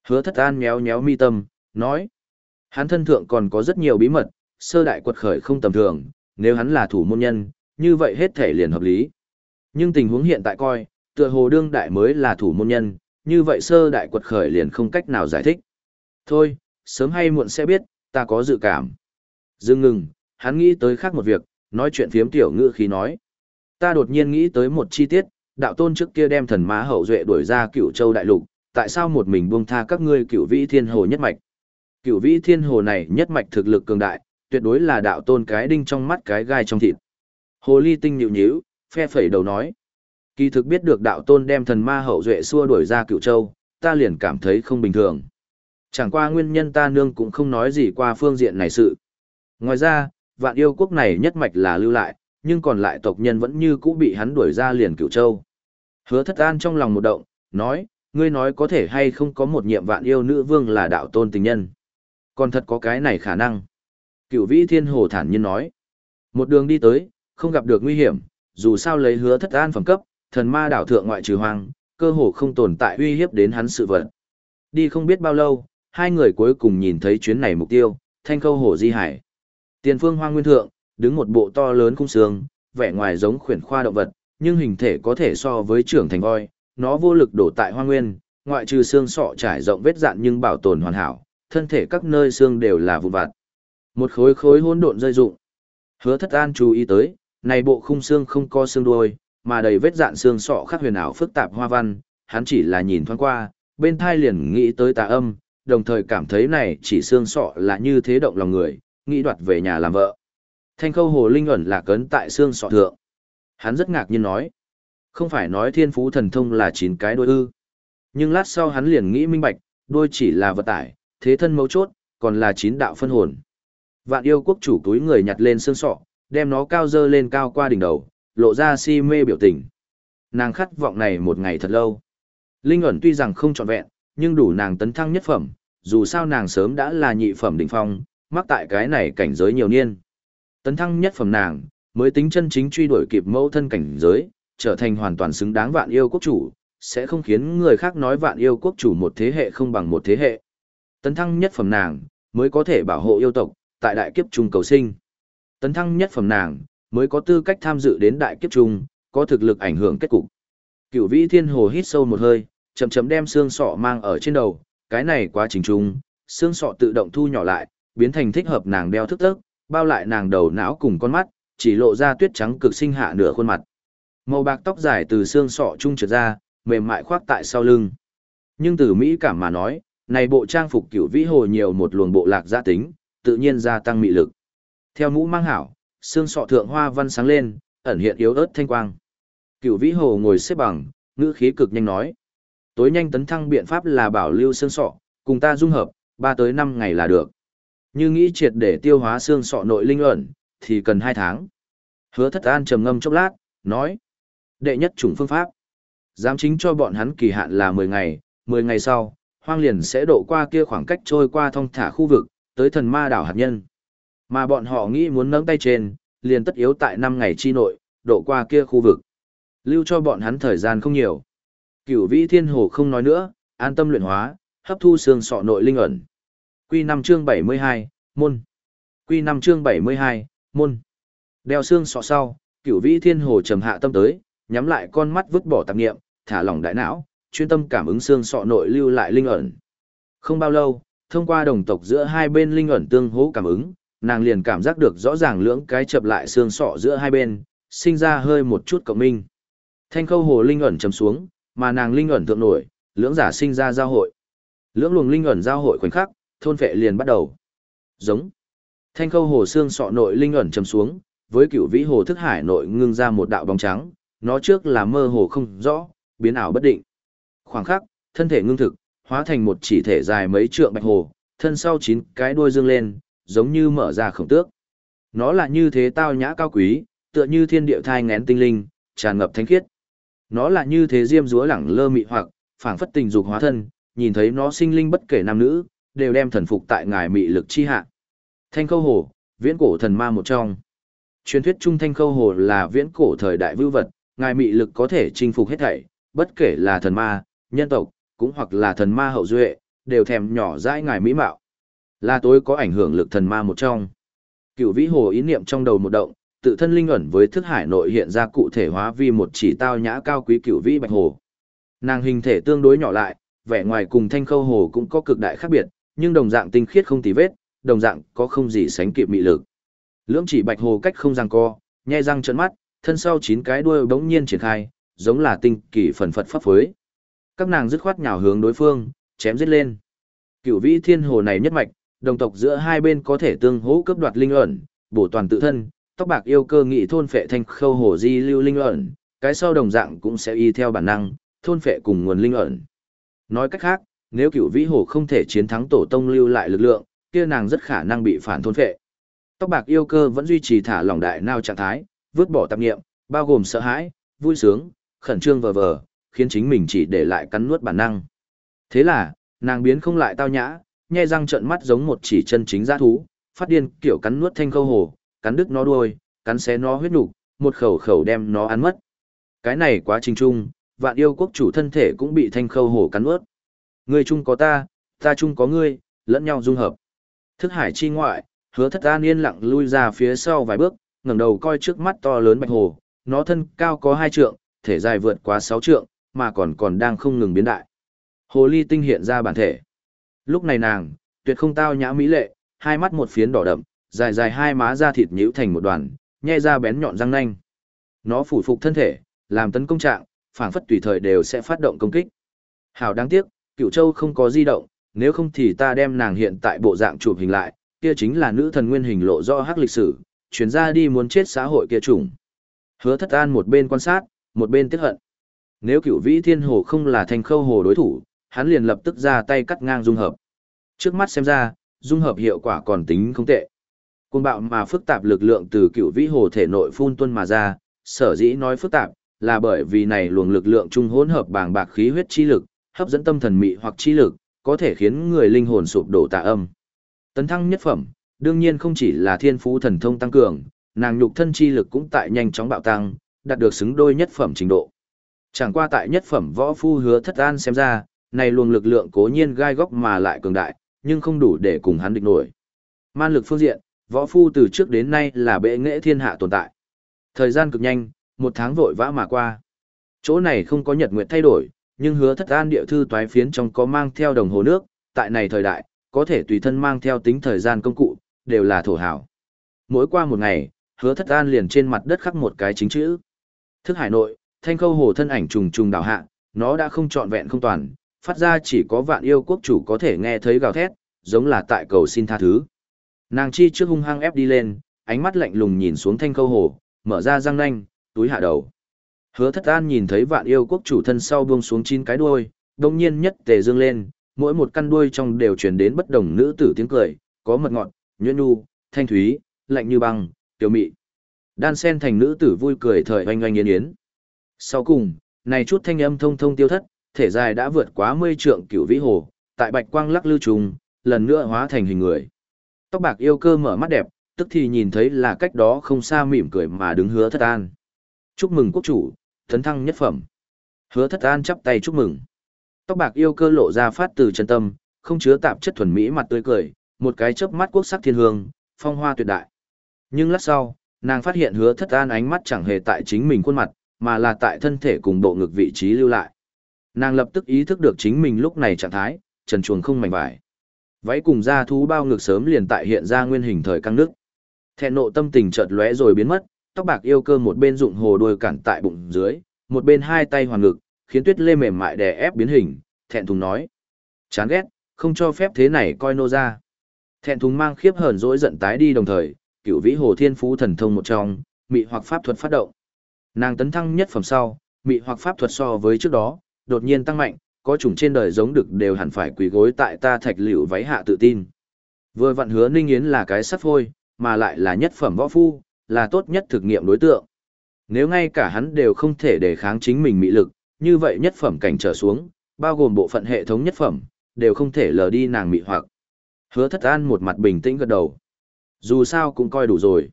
Hứa thất an méo méo mi tâm, nói. Hắn thân thượng còn có rất nhiều bí mật, sơ đại quật khởi không tầm thường, nếu hắn là thủ môn nhân, như vậy hết thể liền hợp lý. Nhưng tình huống hiện tại coi, tựa hồ đương đại mới là thủ môn nhân, như vậy sơ đại quật khởi liền không cách nào giải thích. Thôi, sớm hay muộn sẽ biết, ta có dự cảm. Dừng ngừng, hắn nghĩ tới khác một việc, nói chuyện phiếm tiểu ngữ khí nói. Ta đột nhiên nghĩ tới một chi tiết, đạo tôn trước kia đem thần má hậu duệ đuổi ra cửu châu đại lục, tại sao một mình buông tha các ngươi cửu vĩ thiên hồ nhất mạch? Cửu vĩ thiên hồ này nhất mạch thực lực cường đại, tuyệt đối là đạo tôn cái đinh trong mắt cái gai trong thịt. Hồ ly tinh nhịu nhíu, phe phẩy đầu nói. Kỳ thực biết được đạo tôn đem thần ma hậu duệ xua đuổi ra cựu châu, ta liền cảm thấy không bình thường. Chẳng qua nguyên nhân ta nương cũng không nói gì qua phương diện này sự. Ngoài ra, vạn yêu quốc này nhất mạch là lưu lại, nhưng còn lại tộc nhân vẫn như cũ bị hắn đuổi ra liền cựu châu. Hứa thất an trong lòng một động, nói, ngươi nói có thể hay không có một nhiệm vạn yêu nữ vương là đạo tôn tình nhân. Còn thật có cái này khả năng. Cựu vĩ thiên hồ thản nhiên nói. Một đường đi tới, không gặp được nguy hiểm, dù sao lấy hứa thất an phẩm cấp, thần ma đảo thượng ngoại trừ hoang, cơ hồ không tồn tại uy hiếp đến hắn sự vật. Đi không biết bao lâu, hai người cuối cùng nhìn thấy chuyến này mục tiêu, thanh khâu hồ di hải. Tiền phương hoang nguyên thượng, đứng một bộ to lớn khung xương, vẻ ngoài giống khuyển khoa động vật, nhưng hình thể có thể so với trưởng thành voi, nó vô lực đổ tại hoang nguyên, ngoại trừ xương sọ trải rộng vết dạn nhưng bảo tồn hoàn hảo, thân thể các nơi xương đều là vụn vặt. Một khối khối hỗn độn rơi rụng. Hứa Thất An chú ý tới, này bộ khung xương không có xương đuôi, mà đầy vết dạn xương sọ khắc huyền ảo phức tạp hoa văn, hắn chỉ là nhìn thoáng qua, bên thai liền nghĩ tới tà âm, đồng thời cảm thấy này chỉ xương sọ là như thế động lòng người, nghĩ đoạt về nhà làm vợ. Thanh khâu hồ linh ẩn là cấn tại xương sọ thượng. Hắn rất ngạc nhiên nói, không phải nói thiên phú thần thông là chín cái đôi ư. Nhưng lát sau hắn liền nghĩ minh bạch, đôi chỉ là vật tải, thế thân mấu chốt, còn là chín đạo phân hồn. Vạn yêu quốc chủ túi người nhặt lên xương sọ, đem nó cao dơ lên cao qua đỉnh đầu, lộ ra si mê biểu tình. Nàng khát vọng này một ngày thật lâu. Linh ẩn tuy rằng không trọn vẹn, nhưng đủ nàng tấn thăng nhất phẩm, dù sao nàng sớm đã là nhị phẩm đỉnh phong, mắc tại cái này cảnh giới nhiều niên. Tấn thăng nhất phẩm nàng, mới tính chân chính truy đuổi kịp mẫu thân cảnh giới, trở thành hoàn toàn xứng đáng vạn yêu quốc chủ, sẽ không khiến người khác nói vạn yêu quốc chủ một thế hệ không bằng một thế hệ. Tấn thăng nhất phẩm nàng, mới có thể bảo hộ yêu tộc, tại đại kiếp trung cầu sinh. Tấn thăng nhất phẩm nàng, mới có tư cách tham dự đến đại kiếp trung, có thực lực ảnh hưởng kết cục. Cửu Vĩ Thiên Hồ hít sâu một hơi, chậm chậm đem xương sọ mang ở trên đầu, cái này quá trình trung, xương sọ tự động thu nhỏ lại, biến thành thích hợp nàng đeo thức tức, bao lại nàng đầu não cùng con mắt, chỉ lộ ra tuyết trắng cực sinh hạ nửa khuôn mặt. Màu bạc tóc dài từ xương sọ trung trượt ra, mềm mại khoác tại sau lưng. Nhưng từ Mỹ cảm mà nói, này bộ trang phục cửu vĩ hồ nhiều một luồng bộ lạc gia tính, tự nhiên gia tăng mị lực. Theo mũ mang hảo, xương sọ thượng hoa văn sáng lên, ẩn hiện yếu ớt thanh quang. Cửu vĩ hồ ngồi xếp bằng, ngữ khí cực nhanh nói. Tối nhanh tấn thăng biện pháp là bảo lưu xương sọ, cùng ta dung hợp, ba tới năm ngày là được. Như nghĩ triệt để tiêu hóa xương sọ nội linh ẩn, thì cần hai tháng. Hứa thất an trầm ngâm chốc lát, nói. Đệ nhất chủng phương pháp. Giám chính cho bọn hắn kỳ hạn là 10 ngày, 10 ngày sau, hoang liền sẽ độ qua kia khoảng cách trôi qua thông thả khu vực, tới thần ma đảo hạt nhân. Mà bọn họ nghĩ muốn nâng tay trên, liền tất yếu tại 5 ngày chi nội, độ qua kia khu vực. Lưu cho bọn hắn thời gian không nhiều. Cửu vĩ thiên hồ không nói nữa, an tâm luyện hóa, hấp thu xương sọ nội linh ẩn. Quy 5 chương 72, môn. Quy 5 chương 72, môn. Đeo xương sọ sau, cửu vĩ thiên hồ trầm hạ tâm tới, nhắm lại con mắt vứt bỏ tạp nghiệm, thả lỏng đại não, chuyên tâm cảm ứng xương sọ nội lưu lại linh ẩn. Không bao lâu, thông qua đồng tộc giữa hai bên linh ẩn tương hỗ cảm ứng, nàng liền cảm giác được rõ ràng lưỡng cái chập lại xương sọ giữa hai bên, sinh ra hơi một chút cộng minh. Thanh khâu hồ linh ẩn chấm xuống, mà nàng linh ẩn thượng nổi, lưỡng giả sinh ra giao hội. Lưỡng luồng linh ẩn giao hội khoảnh khắc, thôn vệ liền bắt đầu. Giống. Thanh khâu hồ xương sọ nội linh ẩn chấm xuống, với cửu vĩ hồ thức hải nội ngưng ra một đạo bóng trắng, nó trước là mơ hồ không rõ, biến ảo bất định. Khoảng khắc, thân thể ngưng thực, hóa thành một chỉ thể dài mấy trượng bạch hồ, thân sau chín cái đuôi dương lên, giống như mở ra khổng tước. Nó là như thế tao nhã cao quý, tựa như thiên địa thai ngén tinh linh, tràn ngập thánh khiết. Nó là như thế diêm dúa lẳng lơ mị hoặc, phảng phất tình dục hóa thân, nhìn thấy nó sinh linh bất kể nam nữ, đều đem thần phục tại ngài mị lực chi hạ. Thanh Khâu Hồ, viễn cổ thần ma một trong. Truyền thuyết trung Thanh Khâu Hồ là viễn cổ thời đại vưu vật, ngài mị lực có thể chinh phục hết thảy, bất kể là thần ma, nhân tộc, cũng hoặc là thần ma hậu duệ, đều thèm nhỏ dãi ngài mỹ mạo. Là tối có ảnh hưởng lực thần ma một trong. Cựu vĩ hồ ý niệm trong đầu một động, tự thân linh ẩn với thức hải nội hiện ra cụ thể hóa vi một chỉ tao nhã cao quý cựu vĩ bạch hồ. Nàng hình thể tương đối nhỏ lại, vẻ ngoài cùng thanh khâu hồ cũng có cực đại khác biệt, nhưng đồng dạng tinh khiết không tì vết, đồng dạng có không gì sánh kịp mị lực. Lưỡng chỉ bạch hồ cách không giằng co, nhẹ răng trợn mắt, thân sau chín cái đuôi bỗng nhiên triển khai, giống là tinh kỳ phần phật pháp phối. Các nàng dứt khoát nhào hướng đối phương, chém giết lên. Cửu vĩ thiên hồ này nhất mạch, đồng tộc giữa hai bên có thể tương hỗ cấp đoạt linh ẩn, bổ toàn tự thân, tóc bạc yêu cơ nghị thôn phệ thanh khâu hồ di lưu linh ẩn, cái sau đồng dạng cũng sẽ y theo bản năng, thôn phệ cùng nguồn linh ẩn. Nói cách khác, nếu cửu vĩ hồ không thể chiến thắng tổ tông lưu lại lực lượng, kia nàng rất khả năng bị phản thôn phệ. Tóc bạc yêu cơ vẫn duy trì thả lỏng đại nao trạng thái, vứt bỏ tạp nghiệm, bao gồm sợ hãi, vui sướng, khẩn trương vờ vờ, khiến chính mình chỉ để lại cắn nuốt bản năng. Thế là, nàng biến không lại tao nhã, nhai răng trợn mắt giống một chỉ chân chính giã thú, phát điên kiểu cắn nuốt thanh khâu hồ, cắn đứt nó đuôi, cắn xé nó huyết nục, một khẩu khẩu đem nó ăn mất. Cái này quá trình chung, vạn yêu quốc chủ thân thể cũng bị thanh khâu hồ cắn nuốt. Ngươi chung có ta, ta chung có ngươi, lẫn nhau dung hợp. Thức hải chi ngoại, hứa thất an yên lặng lui ra phía sau vài bước, ngẩng đầu coi trước mắt to lớn bạch hồ, nó thân cao có hai trượng, thể dài vượt quá sáu trượng, mà còn còn đang không ngừng biến đại. Hồ ly tinh hiện ra bản thể. Lúc này nàng, tuyệt không tao nhã mỹ lệ, hai mắt một phiến đỏ đậm, dài dài hai má da thịt nhíu thành một đoàn, nhe ra bén nhọn răng nanh. Nó phủ phục thân thể, làm tấn công trạng, phảng phất tùy thời đều sẽ phát động công kích. Hảo đáng tiếc, Cửu Châu không có di động, nếu không thì ta đem nàng hiện tại bộ dạng chụp hình lại, kia chính là nữ thần nguyên hình lộ do hắc lịch sử, chuyển ra đi muốn chết xã hội kia chủng. Hứa Thất An một bên quan sát, một bên tiếc hận. Nếu Cửu Vĩ Thiên Hồ không là thành khâu hồ đối thủ, hắn liền lập tức ra tay cắt ngang dung hợp. Trước mắt xem ra, dung hợp hiệu quả còn tính không tệ. Côn bạo mà phức tạp lực lượng từ cựu vĩ hồ thể nội phun tuân mà ra, sở dĩ nói phức tạp, là bởi vì này luồng lực lượng trung hỗn hợp bàng bạc khí huyết chi lực, hấp dẫn tâm thần mị hoặc chi lực, có thể khiến người linh hồn sụp đổ tà âm. Tấn thăng nhất phẩm, đương nhiên không chỉ là thiên phú thần thông tăng cường, nàng nhục thân chi lực cũng tại nhanh chóng bạo tăng, đạt được xứng đôi nhất phẩm trình độ. Chẳng qua tại nhất phẩm võ phu hứa thất an xem ra, này luồng lực lượng cố nhiên gai góc mà lại cường đại, nhưng không đủ để cùng hắn địch nổi. Man lực phương diện, võ phu từ trước đến nay là bệ nghệ thiên hạ tồn tại. Thời gian cực nhanh, một tháng vội vã mà qua. Chỗ này không có nhật nguyện thay đổi, nhưng hứa thất an địa thư toái phiến trong có mang theo đồng hồ nước, tại này thời đại, có thể tùy thân mang theo tính thời gian công cụ, đều là thổ hảo. Mỗi qua một ngày, hứa thất an liền trên mặt đất khắc một cái chính chữ. Thức hải nội, thanh khâu hồ thân ảnh trùng trùng đào hạ, nó đã không trọn vẹn không toàn, phát ra chỉ có vạn yêu quốc chủ có thể nghe thấy gào thét, giống là tại cầu xin tha thứ. Nàng chi trước hung hăng ép đi lên, ánh mắt lạnh lùng nhìn xuống thanh khâu hồ, mở ra răng nanh, túi hạ đầu. Hứa thất an nhìn thấy vạn yêu quốc chủ thân sau buông xuống chín cái đuôi, đồng nhiên nhất tề dương lên, mỗi một căn đuôi trong đều truyền đến bất đồng nữ tử tiếng cười, có mật ngọt, nhuyễn nu, thanh thúy, lạnh như băng, tiểu mị. Đan sen thành nữ tử vui cười thời oanh oanh yến yến. Sau cùng, này chút thanh âm thông thông tiêu thất, thể dài đã vượt quá mươi trượng cửu vĩ hồ, tại bạch quang lắc lư trùng, lần nữa hóa thành hình người. Tóc bạc yêu cơ mở mắt đẹp, tức thì nhìn thấy là cách đó không xa mỉm cười mà đứng hứa thất an. Chúc mừng quốc chủ, thấn thăng nhất phẩm. Hứa thất an chắp tay chúc mừng. Tóc bạc yêu cơ lộ ra phát từ chân tâm, không chứa tạp chất thuần mỹ mặt tươi cười, một cái chớp mắt quốc sắc thiên hương, phong hoa tuyệt đại. Nhưng lát sau, nàng phát hiện hứa thất an ánh mắt chẳng hề tại chính mình khuôn mặt, mà là tại thân thể cùng bộ ngực vị trí lưu lại. Nàng lập tức ý thức được chính mình lúc này trạng thái, trần chuồng không mảnh vải. Váy cùng da thú bao ngực sớm liền tại hiện ra nguyên hình thời căng nước. Thẹn nộ tâm tình chợt lóe rồi biến mất, tóc bạc yêu cơ một bên dụng hồ đuôi cản tại bụng dưới, một bên hai tay hoàn ngực, khiến tuyết lê mềm mại đè ép biến hình, thẹn thùng nói. Chán ghét, không cho phép thế này coi nô ra. Thẹn thùng mang khiếp hờn dỗi giận tái đi đồng thời, cựu vĩ hồ thiên phú thần thông một trong, mị hoặc pháp thuật phát động. Nàng tấn thăng nhất phẩm sau, mị hoặc pháp thuật so với trước đó, đột nhiên tăng mạnh, có chủng trên đời giống được đều hẳn phải quỳ gối tại ta thạch liễu váy hạ tự tin. Vừa vặn hứa Ninh Yến là cái sắt phôi, mà lại là nhất phẩm võ phu, là tốt nhất thực nghiệm đối tượng. Nếu ngay cả hắn đều không thể để kháng chính mình mị lực, như vậy nhất phẩm cảnh trở xuống, bao gồm bộ phận hệ thống nhất phẩm, đều không thể lờ đi nàng mị hoặc. Hứa thất an một mặt bình tĩnh gật đầu. Dù sao cũng coi đủ rồi.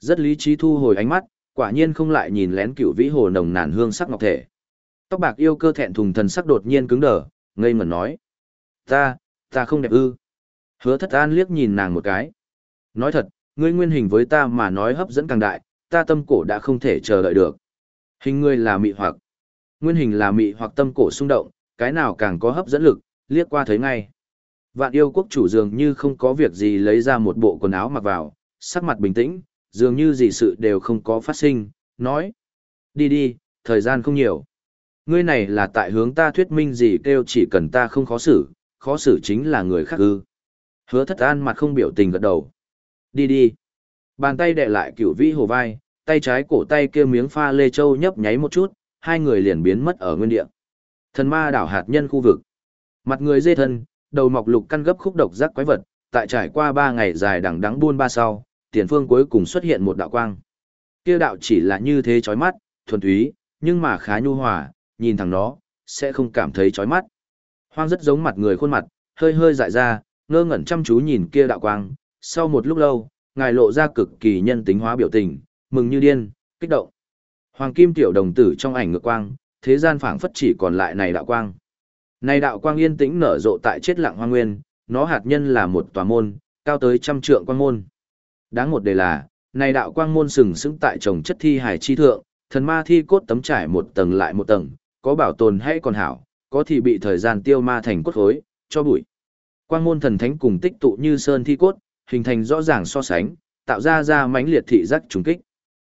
Rất lý trí thu hồi ánh mắt, quả nhiên không lại nhìn lén cựu vĩ hồ nồng nàn hương sắc ngọc thể. Tóc bạc yêu cơ thẹn thùng thần sắc đột nhiên cứng đờ, ngây ngẩn nói. Ta, ta không đẹp ư. Hứa thất an liếc nhìn nàng một cái. Nói thật, ngươi nguyên hình với ta mà nói hấp dẫn càng đại, ta tâm cổ đã không thể chờ đợi được. Hình ngươi là mị hoặc. Nguyên hình là mị hoặc tâm cổ xung động, cái nào càng có hấp dẫn lực, liếc qua thấy ngay. Vạn yêu quốc chủ dường như không có việc gì lấy ra một bộ quần áo mặc vào, sắc mặt bình tĩnh, dường như gì sự đều không có phát sinh, nói. Đi đi, thời gian không nhiều. Ngươi này là tại hướng ta thuyết minh gì kêu chỉ cần ta không khó xử, khó xử chính là người khác ư. Hứa thất an mặt không biểu tình gật đầu. Đi đi. Bàn tay đè lại cửu vĩ hồ vai, tay trái cổ tay kia miếng pha lê châu nhấp nháy một chút, hai người liền biến mất ở nguyên địa. Thần ma đảo hạt nhân khu vực. Mặt người dê thân, đầu mọc lục căn gấp khúc độc giác quái vật, tại trải qua ba ngày dài đằng đắng buôn ba sau, tiền phương cuối cùng xuất hiện một đạo quang. Kia đạo chỉ là như thế chói mắt, thuần túy, nhưng mà khá nhu hòa, nhìn thẳng nó, sẽ không cảm thấy chói mắt. Hoang rất giống mặt người khuôn mặt, hơi hơi dại ra, ngơ ngẩn chăm chú nhìn kia đạo quang, sau một lúc lâu, ngài lộ ra cực kỳ nhân tính hóa biểu tình, mừng như điên, kích động. Hoàng kim tiểu đồng tử trong ảnh ngược quang, thế gian phảng phất chỉ còn lại này đạo quang. Này đạo quang yên tĩnh nở rộ tại chết lặng hoang nguyên, nó hạt nhân là một tòa môn, cao tới trăm trượng quang môn. Đáng một đề là, này đạo quang môn sừng sững tại trồng chất thi hải chi thượng, thần ma thi cốt tấm trải một tầng lại một tầng, có bảo tồn hay còn hảo, có thì bị thời gian tiêu ma thành cốt khối, cho bụi. Quang môn thần thánh cùng tích tụ như sơn thi cốt, hình thành rõ ràng so sánh, tạo ra ra mãnh liệt thị giác trùng kích.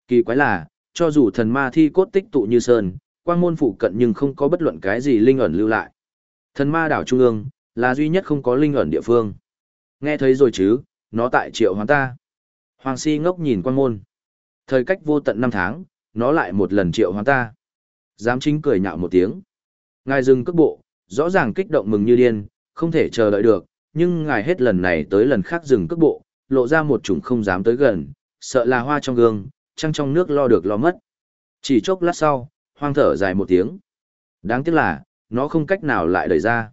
Kỳ quái là, cho dù thần ma thi cốt tích tụ như sơn, quang môn phụ cận nhưng không có bất luận cái gì linh ẩn lưu lại. Thần ma đảo trung ương, là duy nhất không có linh ẩn địa phương. Nghe thấy rồi chứ, nó tại triệu hoàng ta. Hoàng si ngốc nhìn quang môn. Thời cách vô tận năm tháng, nó lại một lần triệu hoàng ta. Giám chính cười nhạo một tiếng. Ngài dừng cước bộ, rõ ràng kích động mừng như điên, không thể chờ đợi được, nhưng ngài hết lần này tới lần khác dừng cước bộ, lộ ra một chủng không dám tới gần, sợ là hoa trong gương, trăng trong nước lo được lo mất. Chỉ chốc lát sau, hoang thở dài một tiếng. Đáng tiếc là, nó không cách nào lại đẩy ra.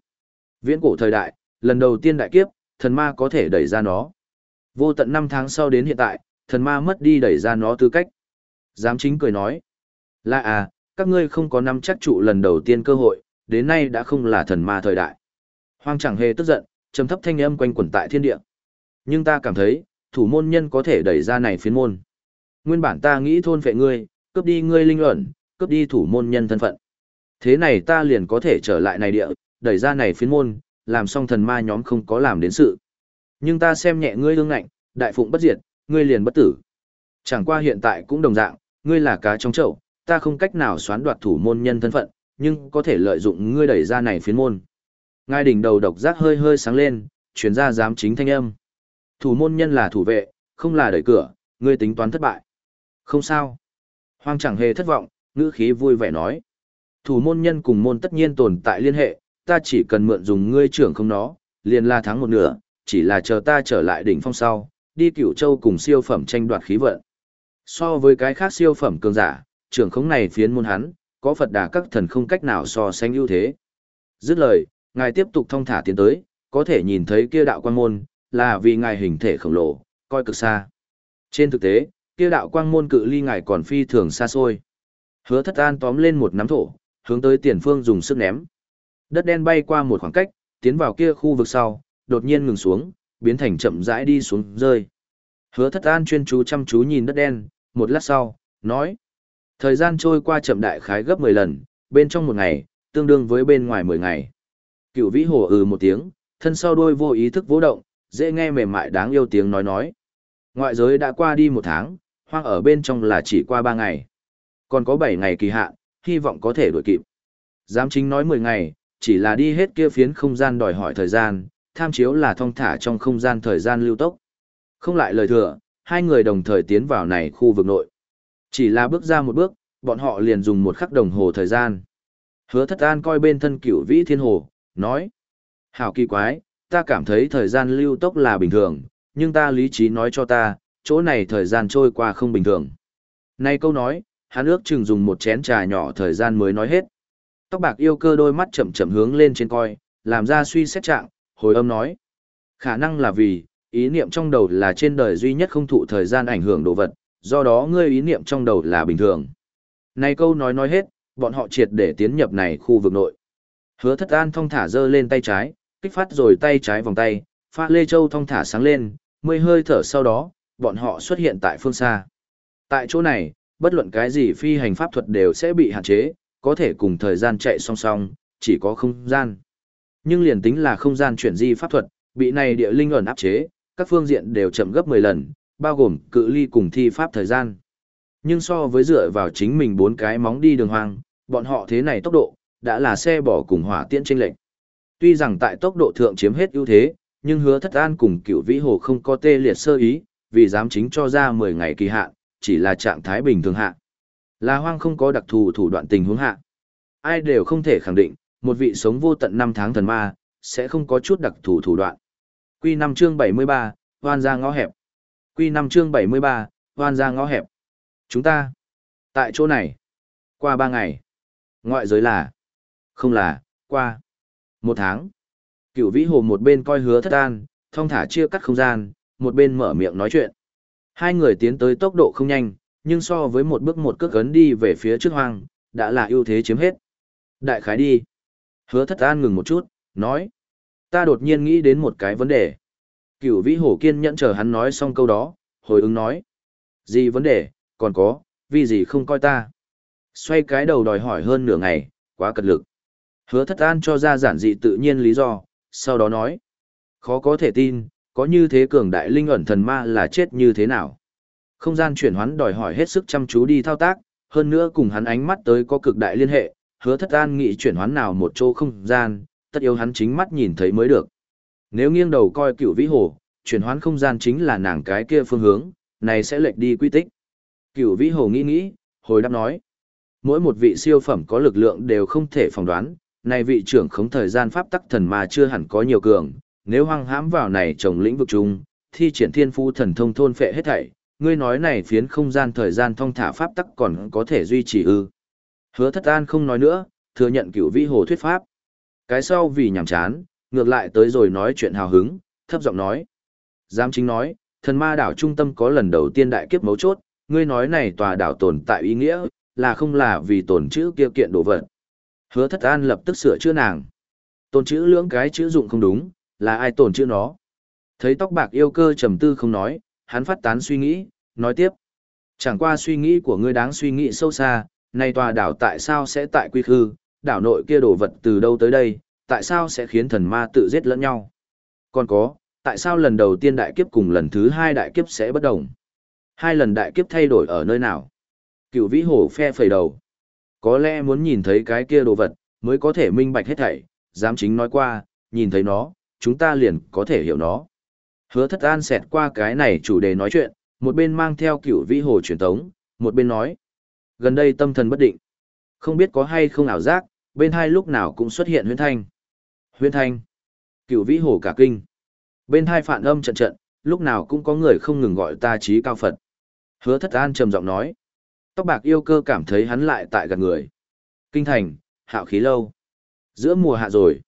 Viễn cổ thời đại, lần đầu tiên đại kiếp, thần ma có thể đẩy ra nó. Vô tận năm tháng sau đến hiện tại, thần ma mất đi đẩy ra nó tư cách. Giám chính cười nói. Là à, các ngươi không có nắm chắc trụ lần đầu tiên cơ hội, đến nay đã không là thần ma thời đại. Hoang chẳng hề tức giận, trầm thấp thanh âm quanh quẩn tại thiên địa. Nhưng ta cảm thấy, thủ môn nhân có thể đẩy ra này phiến môn. Nguyên bản ta nghĩ thôn phệ ngươi, cướp đi ngươi linh ẩn, cướp đi thủ môn nhân thân phận. Thế này ta liền có thể trở lại này địa, đẩy ra này phiến môn, làm xong thần ma nhóm không có làm đến sự. Nhưng ta xem nhẹ ngươi ương ngạnh, đại phụng bất diệt, ngươi liền bất tử. Chẳng qua hiện tại cũng đồng dạng, ngươi là cá trong chậu, ta không cách nào xoán đoạt thủ môn nhân thân phận, nhưng có thể lợi dụng ngươi đẩy ra này phiến môn. Ngai đỉnh đầu độc giác hơi hơi sáng lên, chuyển ra giám chính thanh âm. Thủ môn nhân là thủ vệ, không là đẩy cửa, ngươi tính toán thất bại. Không sao. Hoang chẳng hề thất vọng, ngữ khí vui vẻ nói. Thủ môn nhân cùng môn tất nhiên tồn tại liên hệ, ta chỉ cần mượn dùng ngươi trưởng không nó, liền là thắng một nửa, chỉ là chờ ta trở lại đỉnh phong sau, đi cửu châu cùng siêu phẩm tranh đoạt khí vận. So với cái khác siêu phẩm cường giả, trưởng khống này phiến môn hắn, có Phật đà các thần không cách nào so sánh ưu thế. Dứt lời, ngài tiếp tục thông thả tiến tới, có thể nhìn thấy kia đạo quang môn, là vì ngài hình thể khổng lồ, coi cực xa. Trên thực tế, kia đạo quang môn cự ly ngài còn phi thường xa xôi. Hứa thất an tóm lên một nắm thổ, hướng tới tiền phương dùng sức ném. Đất đen bay qua một khoảng cách, tiến vào kia khu vực sau, đột nhiên ngừng xuống, biến thành chậm rãi đi xuống rơi. Hứa thất an chuyên chú chăm chú nhìn đất đen, một lát sau, nói. Thời gian trôi qua chậm đại khái gấp 10 lần, bên trong một ngày, tương đương với bên ngoài 10 ngày. Cựu vĩ hồ ừ một tiếng, thân sau đôi vô ý thức vô động, dễ nghe mềm mại đáng yêu tiếng nói nói. Ngoại giới đã qua đi một tháng, hoang ở bên trong là chỉ qua 3 ngày. Còn có 7 ngày kỳ hạn, hy vọng có thể đuổi kịp. Giám chính nói 10 ngày, chỉ là đi hết kia phiến không gian đòi hỏi thời gian, tham chiếu là thông thả trong không gian thời gian lưu tốc. Không lại lời thừa, hai người đồng thời tiến vào này khu vực nội. Chỉ là bước ra một bước, bọn họ liền dùng một khắc đồng hồ thời gian. Hứa thất an coi bên thân cửu vĩ thiên hồ, nói. Hảo kỳ quái, ta cảm thấy thời gian lưu tốc là bình thường, nhưng ta lý trí nói cho ta, chỗ này thời gian trôi qua không bình thường. Nay câu nói, hắn ước chừng dùng một chén trà nhỏ thời gian mới nói hết. Tóc bạc yêu cơ đôi mắt chậm chậm hướng lên trên coi, làm ra suy xét trạng, hồi âm nói. Khả năng là vì, ý niệm trong đầu là trên đời duy nhất không thụ thời gian ảnh hưởng đồ vật, do đó ngươi ý niệm trong đầu là bình thường. Này câu nói nói hết, bọn họ triệt để tiến nhập này khu vực nội. Hứa thất an thong thả dơ lên tay trái, kích phát rồi tay trái vòng tay, pha lê châu thong thả sáng lên, mười hơi thở sau đó, bọn họ xuất hiện tại phương xa. Tại chỗ này, bất luận cái gì phi hành pháp thuật đều sẽ bị hạn chế, có thể cùng thời gian chạy song song, chỉ có không gian. Nhưng liền tính là không gian chuyển di pháp thuật, bị này địa linh ẩn áp chế, các phương diện đều chậm gấp 10 lần, bao gồm cự ly cùng thi pháp thời gian. Nhưng so với dựa vào chính mình bốn cái móng đi đường hoang, bọn họ thế này tốc độ, đã là xe bỏ cùng hỏa tiễn chênh lệnh. Tuy rằng tại tốc độ thượng chiếm hết ưu thế, nhưng hứa thất an cùng cựu vĩ hồ không có tê liệt sơ ý, vì dám chính cho ra 10 ngày kỳ hạn, chỉ là trạng thái bình thường hạ. Là hoang không có đặc thù thủ đoạn tình huống hạ. Ai đều không thể khẳng định, một vị sống vô tận năm tháng thần ma, sẽ không có chút đặc thù thủ đoạn. Quy 5 chương 73, hoan ra ngõ hẹp. Quy 5 chương 73, hoan ra ngõ hẹp. Chúng ta, tại chỗ này, qua 3 ngày. Ngoại giới là, không là, qua. Một tháng. Cửu vĩ hồ một bên coi hứa thất an, thong thả chia cắt không gian, một bên mở miệng nói chuyện. Hai người tiến tới tốc độ không nhanh, nhưng so với một bước một cước cấn đi về phía trước hoang, đã là ưu thế chiếm hết. Đại khái đi. Hứa thất an ngừng một chút, nói. Ta đột nhiên nghĩ đến một cái vấn đề. Cửu vĩ hổ kiên nhẫn chờ hắn nói xong câu đó, hồi ứng nói. Gì vấn đề, còn có, vì gì không coi ta. Xoay cái đầu đòi hỏi hơn nửa ngày, quá cật lực. Hứa thất an cho ra giản dị tự nhiên lý do, sau đó nói. Khó có thể tin, có như thế cường đại linh ẩn thần ma là chết như thế nào. Không gian chuyển hoán đòi hỏi hết sức chăm chú đi thao tác, hơn nữa cùng hắn ánh mắt tới có cực đại liên hệ, hứa thất an nghĩ chuyển hoán nào một chỗ không gian, tất yếu hắn chính mắt nhìn thấy mới được. Nếu nghiêng đầu coi cựu vĩ hồ, chuyển hoán không gian chính là nàng cái kia phương hướng, này sẽ lệch đi quy tích. Cựu vĩ hồ nghĩ nghĩ, hồi đáp nói. Mỗi một vị siêu phẩm có lực lượng đều không thể phỏng đoán, này vị trưởng khống thời gian pháp tắc thần mà chưa hẳn có nhiều cường, nếu hoang hãm vào này trồng lĩnh vực chung, thi triển thiên phu thần thông thôn phệ hết thảy, ngươi nói này phiến không gian thời gian thông thả pháp tắc còn có thể duy trì ư. Hứa thất an không nói nữa, thừa nhận cửu vĩ hồ thuyết pháp. Cái sau vì nhàm chán, ngược lại tới rồi nói chuyện hào hứng, thấp giọng nói. Giám chính nói, thần ma đảo trung tâm có lần đầu tiên đại kiếp mấu chốt, ngươi nói này tòa đảo tồn tại ý nghĩa, là không là vì tồn chữ kia kiện đồ vật. Hứa thất an lập tức sửa chữa nàng. Tồn chữ lưỡng cái chữ dụng không đúng, là ai tồn chữ nó. Thấy tóc bạc yêu cơ trầm tư không nói, hắn phát tán suy nghĩ, nói tiếp. Chẳng qua suy nghĩ của ngươi đáng suy nghĩ sâu xa, nay tòa đảo tại sao sẽ tại quy khư, đảo nội kia đồ vật từ đâu tới đây, tại sao sẽ khiến thần ma tự giết lẫn nhau. Còn có, tại sao lần đầu tiên đại kiếp cùng lần thứ hai đại kiếp sẽ bất đồng? Hai lần đại kiếp thay đổi ở nơi nào? Cựu vĩ hổ phe phẩy đầu. Có lẽ muốn nhìn thấy cái kia đồ vật, mới có thể minh bạch hết thảy, dám chính nói qua, nhìn thấy nó, chúng ta liền có thể hiểu nó. Hứa thất an xẹt qua cái này chủ đề nói chuyện, một bên mang theo cựu vĩ hồ truyền tống, một bên nói. Gần đây tâm thần bất định. Không biết có hay không ảo giác, bên hai lúc nào cũng xuất hiện huyên thanh. Huyên thanh. Cựu vĩ hồ cả kinh. Bên hai phản âm trận trận, lúc nào cũng có người không ngừng gọi ta trí cao Phật. Hứa thất an trầm giọng nói. Tóc bạc yêu cơ cảm thấy hắn lại tại gần người. Kinh thành, hạo khí lâu. Giữa mùa hạ rồi.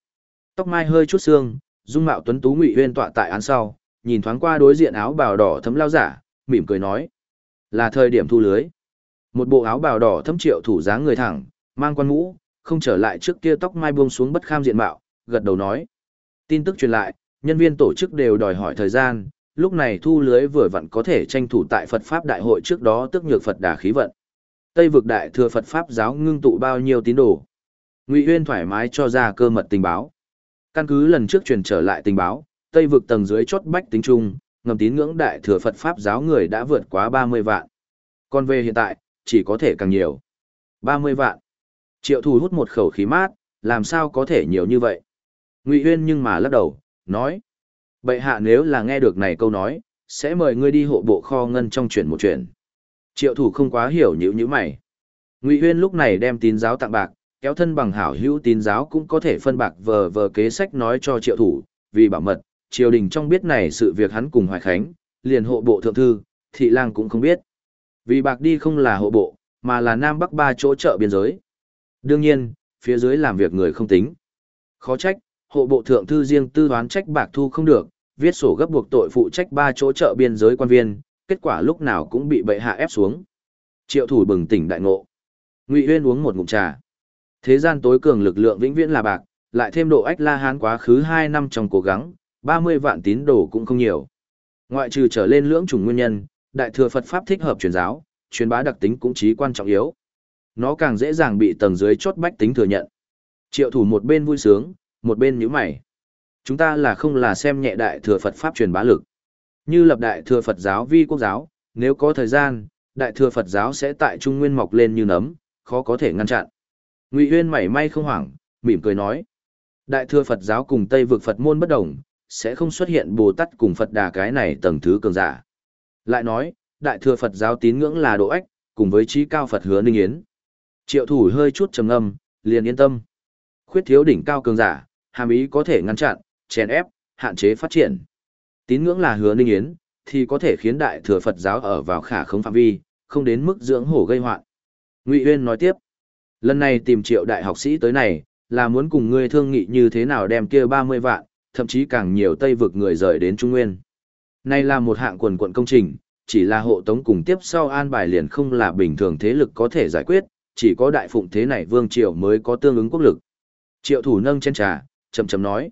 Tóc mai hơi chút xương, dung mạo tuấn tú ngụy huyên tọa tại án sau, nhìn thoáng qua đối diện áo bào đỏ thấm lao giả, mỉm cười nói. Là thời điểm thu lưới. Một bộ áo bào đỏ thấm triệu thủ dáng người thẳng, mang quan mũ, không trở lại trước kia tóc mai buông xuống bất kham diện mạo, gật đầu nói. Tin tức truyền lại, nhân viên tổ chức đều đòi hỏi thời gian, lúc này thu lưới vừa vặn có thể tranh thủ tại Phật Pháp Đại hội trước đó tức nhược Phật đà khí vận. Tây vực đại thừa Phật Pháp giáo ngưng tụ bao nhiêu tín đồ. Ngụy Uyên thoải mái cho ra cơ mật tình báo. Căn cứ lần trước truyền trở lại tình báo, Tây vực tầng dưới chốt bách tính trung, ngầm tín ngưỡng đại thừa Phật Pháp giáo người đã vượt quá 30 vạn. Còn về hiện tại, chỉ có thể càng nhiều. 30 vạn. Triệu thù hút một khẩu khí mát, làm sao có thể nhiều như vậy? Ngụy Huyên nhưng mà lắc đầu, nói. Bệ hạ nếu là nghe được này câu nói, sẽ mời ngươi đi hộ bộ kho ngân trong chuyển một chuyện. Triệu thủ không quá hiểu nhữ nhữ mày. Ngụy Huyên lúc này đem tín giáo tặng bạc, kéo thân bằng hảo hữu tín giáo cũng có thể phân bạc vờ vờ kế sách nói cho triệu thủ, vì bảo mật, triều đình trong biết này sự việc hắn cùng Hoài Khánh, liền hộ bộ thượng thư, thị lang cũng không biết. Vì bạc đi không là hộ bộ, mà là Nam Bắc ba chỗ chợ biên giới. Đương nhiên, phía dưới làm việc người không tính. Khó trách, hộ bộ thượng thư riêng tư đoán trách bạc thu không được, viết sổ gấp buộc tội phụ trách ba chỗ chợ biên giới quan viên, kết quả lúc nào cũng bị bệ hạ ép xuống. Triệu thủ bừng tỉnh đại ngộ. Ngụy Uyên uống một ngụm trà. Thế gian tối cường lực lượng vĩnh viễn là bạc, lại thêm độ ách la hán quá khứ 2 năm trong cố gắng, 30 vạn tín đồ cũng không nhiều. Ngoại trừ trở lên lưỡng chủng nguyên nhân, đại thừa Phật pháp thích hợp truyền giáo, truyền bá đặc tính cũng chí quan trọng yếu. Nó càng dễ dàng bị tầng dưới chốt bách tính thừa nhận. Triệu thủ một bên vui sướng, một bên nhíu mày. Chúng ta là không là xem nhẹ đại thừa Phật pháp truyền bá lực. Như lập đại thừa Phật giáo vi quốc giáo, nếu có thời gian, đại thừa Phật giáo sẽ tại Trung Nguyên mọc lên như nấm, khó có thể ngăn chặn. Ngụy Uyên mảy may không hoảng, mỉm cười nói: Đại thừa Phật giáo cùng Tây vực Phật môn bất đồng, sẽ không xuất hiện Bồ Tát cùng Phật Đà cái này tầng thứ cường giả. Lại nói, Đại thừa Phật giáo tín ngưỡng là độ ách, cùng với trí cao Phật hứa Ninh Yến. Triệu thủ hơi chút trầm ngâm, liền yên tâm. Khuyết thiếu đỉnh cao cường giả, hàm ý có thể ngăn chặn, chèn ép, hạn chế phát triển. Tín ngưỡng là hứa Ninh Yến, thì có thể khiến Đại thừa Phật giáo ở vào khả không phạm vi, không đến mức dưỡng hổ gây hoạn. Ngụy Uyên nói tiếp, lần này tìm triệu đại học sĩ tới này, là muốn cùng ngươi thương nghị như thế nào đem kia 30 vạn, thậm chí càng nhiều Tây vực người rời đến Trung Nguyên. Này là một hạng quần quận công trình, chỉ là hộ tống cùng tiếp sau an bài liền không là bình thường thế lực có thể giải quyết, chỉ có đại phụng thế này vương triều mới có tương ứng quốc lực. Triệu thủ nâng chén trà, chậm chậm nói.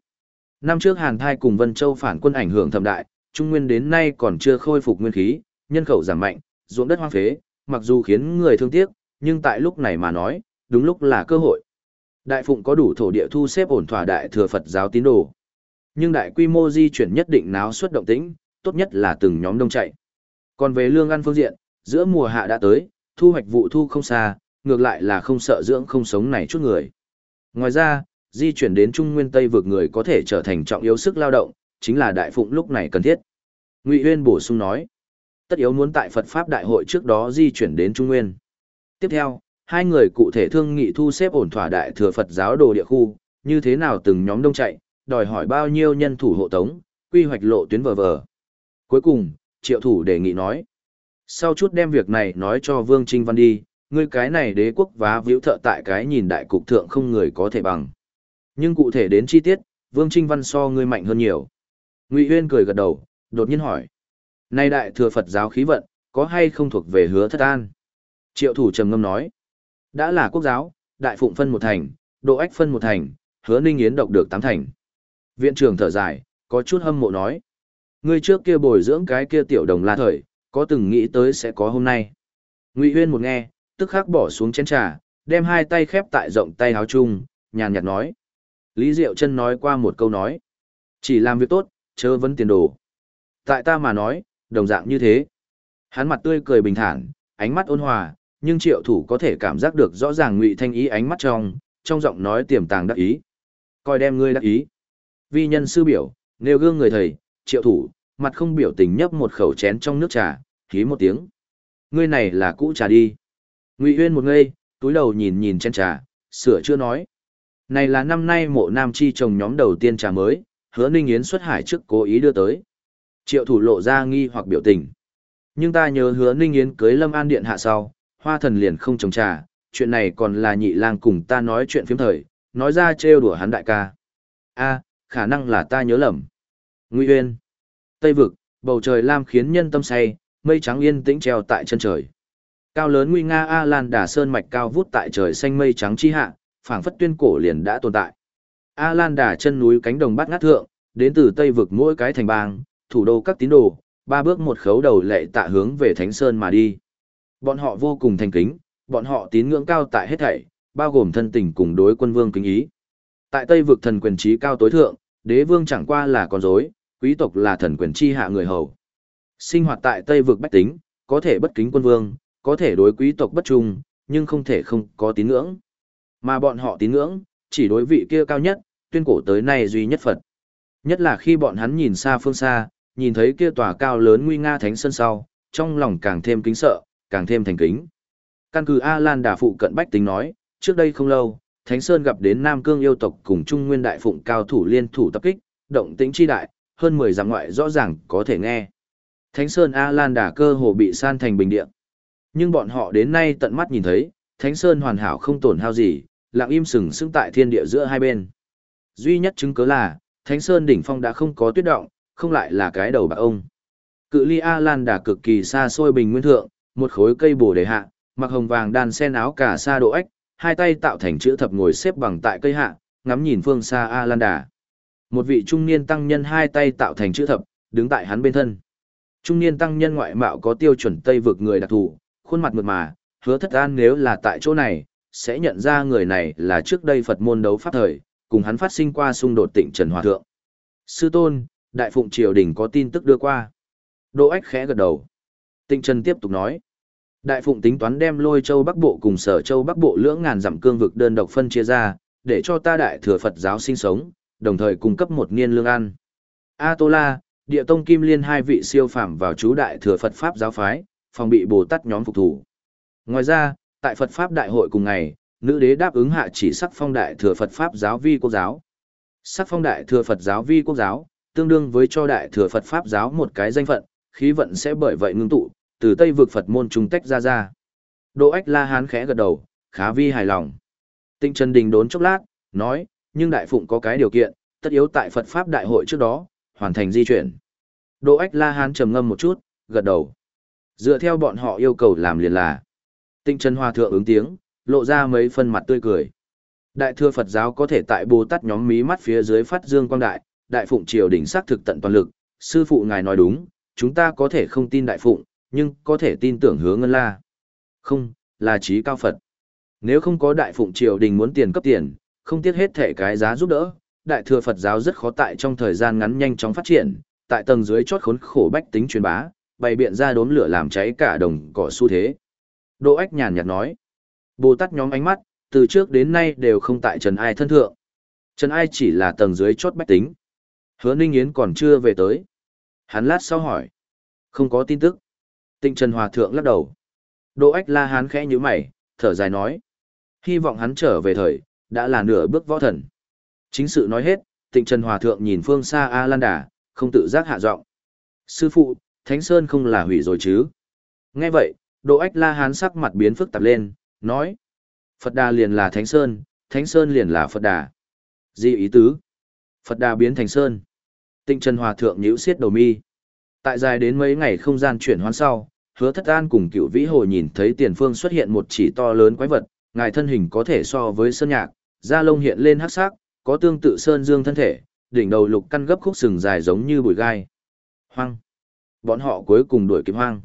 Năm trước Hàn Thai cùng Vân Châu phản quân ảnh hưởng thầm đại, Trung Nguyên đến nay còn chưa khôi phục nguyên khí, nhân khẩu giảm mạnh, ruộng đất hoang phế, mặc dù khiến người thương tiếc, nhưng tại lúc này mà nói, đúng lúc là cơ hội. Đại Phụng có đủ thổ địa thu xếp ổn thỏa đại thừa Phật giáo tín đồ. Nhưng đại quy mô di chuyển nhất định náo suất động tĩnh, tốt nhất là từng nhóm đông chạy. Còn về lương ăn phương diện, giữa mùa hạ đã tới, thu hoạch vụ thu không xa, ngược lại là không sợ dưỡng không sống này chút người. Ngoài ra, di chuyển đến Trung Nguyên Tây vực người có thể trở thành trọng yếu sức lao động, chính là đại phụng lúc này cần thiết. Ngụy Uyên bổ sung nói, tất yếu muốn tại Phật Pháp Đại hội trước đó di chuyển đến Trung Nguyên. Tiếp theo, hai người cụ thể thương nghị thu xếp ổn thỏa đại thừa Phật giáo đồ địa khu, như thế nào từng nhóm đông chạy, đòi hỏi bao nhiêu nhân thủ hộ tống, quy hoạch lộ tuyến vờ vờ. Cuối cùng, triệu thủ đề nghị nói. Sau chút đem việc này nói cho Vương Trinh Văn đi, ngươi cái này đế quốc vá víu thợ tại cái nhìn đại cục thượng không người có thể bằng. Nhưng cụ thể đến chi tiết, Vương Trinh Văn so ngươi mạnh hơn nhiều. Ngụy Huyên cười gật đầu, đột nhiên hỏi. Nay đại thừa Phật giáo khí vận, có hay không thuộc về hứa thất an? Triệu thủ trầm ngâm nói. Đã là quốc giáo, đại phụng phân một thành, độ ách phân một thành, hứa ninh yến độc được tám thành. Viện trưởng thở dài, có chút hâm mộ nói. Ngươi trước kia bồi dưỡng cái kia tiểu đồng la thời, có từng nghĩ tới sẽ có hôm nay. Ngụy Huyên một nghe, tức khắc bỏ xuống chén trà, đem hai tay khép tại rộng tay áo chung, nhàn nhạt nói. Lý Diệu Trân nói qua một câu nói. Chỉ làm việc tốt, chớ vấn tiền đồ. Tại ta mà nói, đồng dạng như thế. Hắn mặt tươi cười bình thản, ánh mắt ôn hòa, nhưng triệu thủ có thể cảm giác được rõ ràng ngụy thanh ý ánh mắt trong, trong giọng nói tiềm tàng đắc ý. Coi đem ngươi đắc ý. Vi nhân sư biểu, nêu gương người thầy, triệu thủ, mặt không biểu tình nhấp một khẩu chén trong nước trà, khí một tiếng. Ngươi này là cũ trà đi. Ngụy Uyên một ngây, túi đầu nhìn nhìn chén trà, sửa chưa nói. Này là năm nay mộ nam chi trồng nhóm đầu tiên trà mới, hứa ninh yến xuất hải trước cố ý đưa tới. Triệu thủ lộ ra nghi hoặc biểu tình. Nhưng ta nhớ hứa ninh yến cưới lâm an điện hạ sau, hoa thần liền không trồng trà, chuyện này còn là nhị lang cùng ta nói chuyện phiếm thời, nói ra trêu đùa hắn đại ca. a khả năng là ta nhớ lầm. nguy Uyên. Tây vực, bầu trời lam khiến nhân tâm say, mây trắng yên tĩnh treo tại chân trời. Cao lớn nguy nga A Lan Đà Sơn mạch cao vút tại trời xanh mây trắng chi hạ, phảng phất tuyên cổ liền đã tồn tại. A Lan Đà chân núi cánh đồng bát ngát thượng, đến từ Tây vực mỗi cái thành bang, thủ đô các tín đồ, ba bước một khấu đầu lệ tạ hướng về Thánh Sơn mà đi. Bọn họ vô cùng thành kính, bọn họ tín ngưỡng cao tại hết thảy, bao gồm thân tình cùng đối quân vương kính ý. Tại Tây vực thần quyền trí cao tối thượng, đế vương chẳng qua là con rối, quý tộc là thần quyền chi hạ người hầu. Sinh hoạt tại Tây vực bách tính, có thể bất kính quân vương, có thể đối quý tộc bất trung, nhưng không thể không có tín ngưỡng. Mà bọn họ tín ngưỡng, chỉ đối vị kia cao nhất, tuyên cổ tới nay duy nhất Phật. Nhất là khi bọn hắn nhìn xa phương xa, nhìn thấy kia tòa cao lớn nguy nga thánh sơn sau, trong lòng càng thêm kính sợ, càng thêm thành kính. Căn cứ A Lan Đà phụ cận bách tính nói, trước đây không lâu, Thánh Sơn gặp đến Nam Cương yêu tộc cùng Trung Nguyên đại phụng cao thủ liên thủ tập kích, động tĩnh chi đại, hơn 10 dặm ngoại rõ ràng có thể nghe. Thánh Sơn A Lan Đà cơ hồ bị san thành bình địa. Nhưng bọn họ đến nay tận mắt nhìn thấy, Thánh Sơn hoàn hảo không tổn hao gì, lặng im sừng sững tại thiên địa giữa hai bên. Duy nhất chứng cứ là, Thánh Sơn đỉnh phong đã không có tuyết động, không lại là cái đầu bạc ông. Cự ly A Lan Đà cực kỳ xa xôi bình nguyên thượng, một khối cây bồ đề hạ, mặc hồng vàng đàn sen áo cả sa độ ếch, hai tay tạo thành chữ thập ngồi xếp bằng tại cây hạ, ngắm nhìn phương xa A Lan Đà. Một vị trung niên tăng nhân hai tay tạo thành chữ thập, đứng tại hắn bên thân. Trung niên tăng nhân ngoại mạo có tiêu chuẩn Tây vực người đặc thù, khuôn mặt mượt mà, hứa thất an nếu là tại chỗ này, sẽ nhận ra người này là trước đây Phật môn đấu pháp thời, cùng hắn phát sinh qua xung đột tịnh Trần Hòa Thượng. Sư Tôn, Đại Phụng Triều Đình có tin tức đưa qua. Đỗ Ách khẽ gật đầu. Tịnh Trần tiếp tục nói. Đại Phụng tính toán đem lôi châu Bắc Bộ cùng sở châu Bắc Bộ lưỡng ngàn dặm cương vực đơn độc phân chia ra, để cho ta đại thừa Phật giáo sinh sống, đồng thời cung cấp một niên lương ăn. A Tô La, Địa Tông Kim Liên hai vị siêu phàm vào chú đại thừa Phật Pháp giáo phái, phòng bị Bồ Tát nhóm phục thủ. Ngoài ra, tại Phật Pháp đại hội cùng ngày, nữ đế đáp ứng hạ chỉ sắc phong đại thừa Phật Pháp giáo vi quốc giáo. Sắc phong đại thừa Phật giáo vi quốc giáo, tương đương với cho đại thừa Phật Pháp giáo một cái danh phận, khí vận sẽ bởi vậy ngưng tụ, từ Tây vực Phật môn trung tách ra ra. Đỗ Ách La Hán khẽ gật đầu, khá vi hài lòng. Tinh Trần Đình đốn chốc lát, nói, nhưng đại phụng có cái điều kiện, tất yếu tại Phật Pháp đại hội trước đó, hoàn thành di chuyển. Đỗ Ách La Hán trầm ngâm một chút, gật đầu. Dựa theo bọn họ yêu cầu làm liền là. Tinh Trần Hòa Thượng ứng tiếng, lộ ra mấy phân mặt tươi cười. Đại thừa Phật giáo có thể tại Bồ Tát nhóm mí mắt phía dưới phát dương quang đại, đại phụng triều đỉnh xác thực tận toàn lực, sư phụ ngài nói đúng, chúng ta có thể không tin đại phụng, nhưng có thể tin tưởng hứa ngân la. Không, là trí cao Phật. Nếu không có đại phụng triều đình muốn tiền cấp tiền, không tiếc hết thể cái giá giúp đỡ, đại thừa Phật giáo rất khó tại trong thời gian ngắn nhanh chóng phát triển, tại tầng dưới chót khốn khổ bách tính truyền bá, bày biện ra đốm lửa làm cháy cả đồng cỏ xu thế. Đỗ Ách nhàn nhạt nói, Bồ Tát nhóm ánh mắt, từ trước đến nay đều không tại Trần Ai thân thượng. Trần Ai chỉ là tầng dưới chốt bách tính. Hứa Ninh Yến còn chưa về tới. Hắn lát sau hỏi. Không có tin tức. Tịnh Trần Hòa Thượng lắc đầu. Đỗ Ách La Hán khẽ như mày, thở dài nói. Hy vọng hắn trở về thời, đã là nửa bước võ thần. Chính sự nói hết, Tịnh Trần Hòa Thượng nhìn phương xa A Lan Đà, không tự giác hạ giọng. Sư phụ, Thánh Sơn không là hủy rồi chứ? Nghe vậy, Đỗ Ách La Hán sắc mặt biến phức tạp lên, nói. Phật Đà liền là Thánh Sơn, Thánh Sơn liền là Phật Đà. Di ý tứ? Phật Đà biến thành Sơn. Tịnh Trần Hòa Thượng nhíu xiết đầu mi. Tại dài đến mấy ngày không gian chuyển hoán sau, hứa thất an cùng cựu vĩ hồ nhìn thấy tiền phương xuất hiện một chỉ to lớn quái vật, ngài thân hình có thể so với sơn nhạc, da lông hiện lên hắc sắc, có tương tự sơn dương thân thể, đỉnh đầu lục căn gấp khúc sừng dài giống như bụi gai. Hoang. Bọn họ cuối cùng đuổi kịp hoang.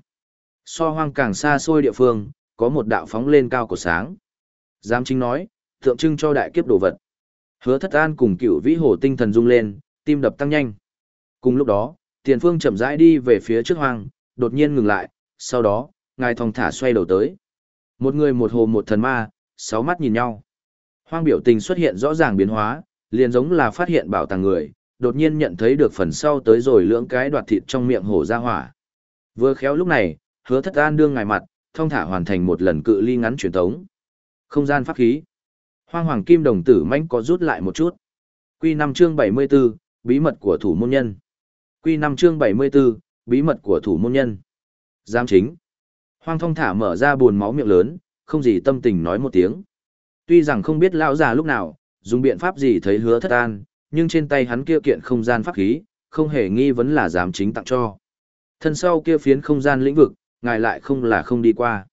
So hoang càng xa xôi địa phương, có một đạo phóng lên cao của sáng. Giám chính nói, tượng trưng cho đại kiếp đồ vật. Hứa thất an cùng cựu vĩ hồ tinh thần rung lên, tim đập tăng nhanh. Cùng lúc đó, tiền phương chậm rãi đi về phía trước hoang, đột nhiên ngừng lại, sau đó, ngài thong thả xoay đầu tới. Một người một hồ một thần ma, sáu mắt nhìn nhau. Hoang biểu tình xuất hiện rõ ràng biến hóa, liền giống là phát hiện bảo tàng người, đột nhiên nhận thấy được phần sau tới rồi lưỡng cái đoạt thịt trong miệng hổ ra hỏa. Vừa khéo lúc này, hứa thất an đương ngài mặt, thông thả hoàn thành một lần cự ly ngắn truyền tống. Không gian pháp khí. Hoang hoàng kim đồng tử manh có rút lại một chút. Quy năm chương 74, bí mật của thủ môn nhân. Quy năm chương 74, bí mật của thủ môn nhân. Giám chính. Hoang thông thả mở ra buồn máu miệng lớn, không gì tâm tình nói một tiếng. Tuy rằng không biết lão già lúc nào, dùng biện pháp gì thấy hứa thất an, nhưng trên tay hắn kia kiện không gian pháp khí, không hề nghi vấn là giám chính tặng cho. Thân sau kia phiến không gian lĩnh vực, ngài lại không là không đi qua.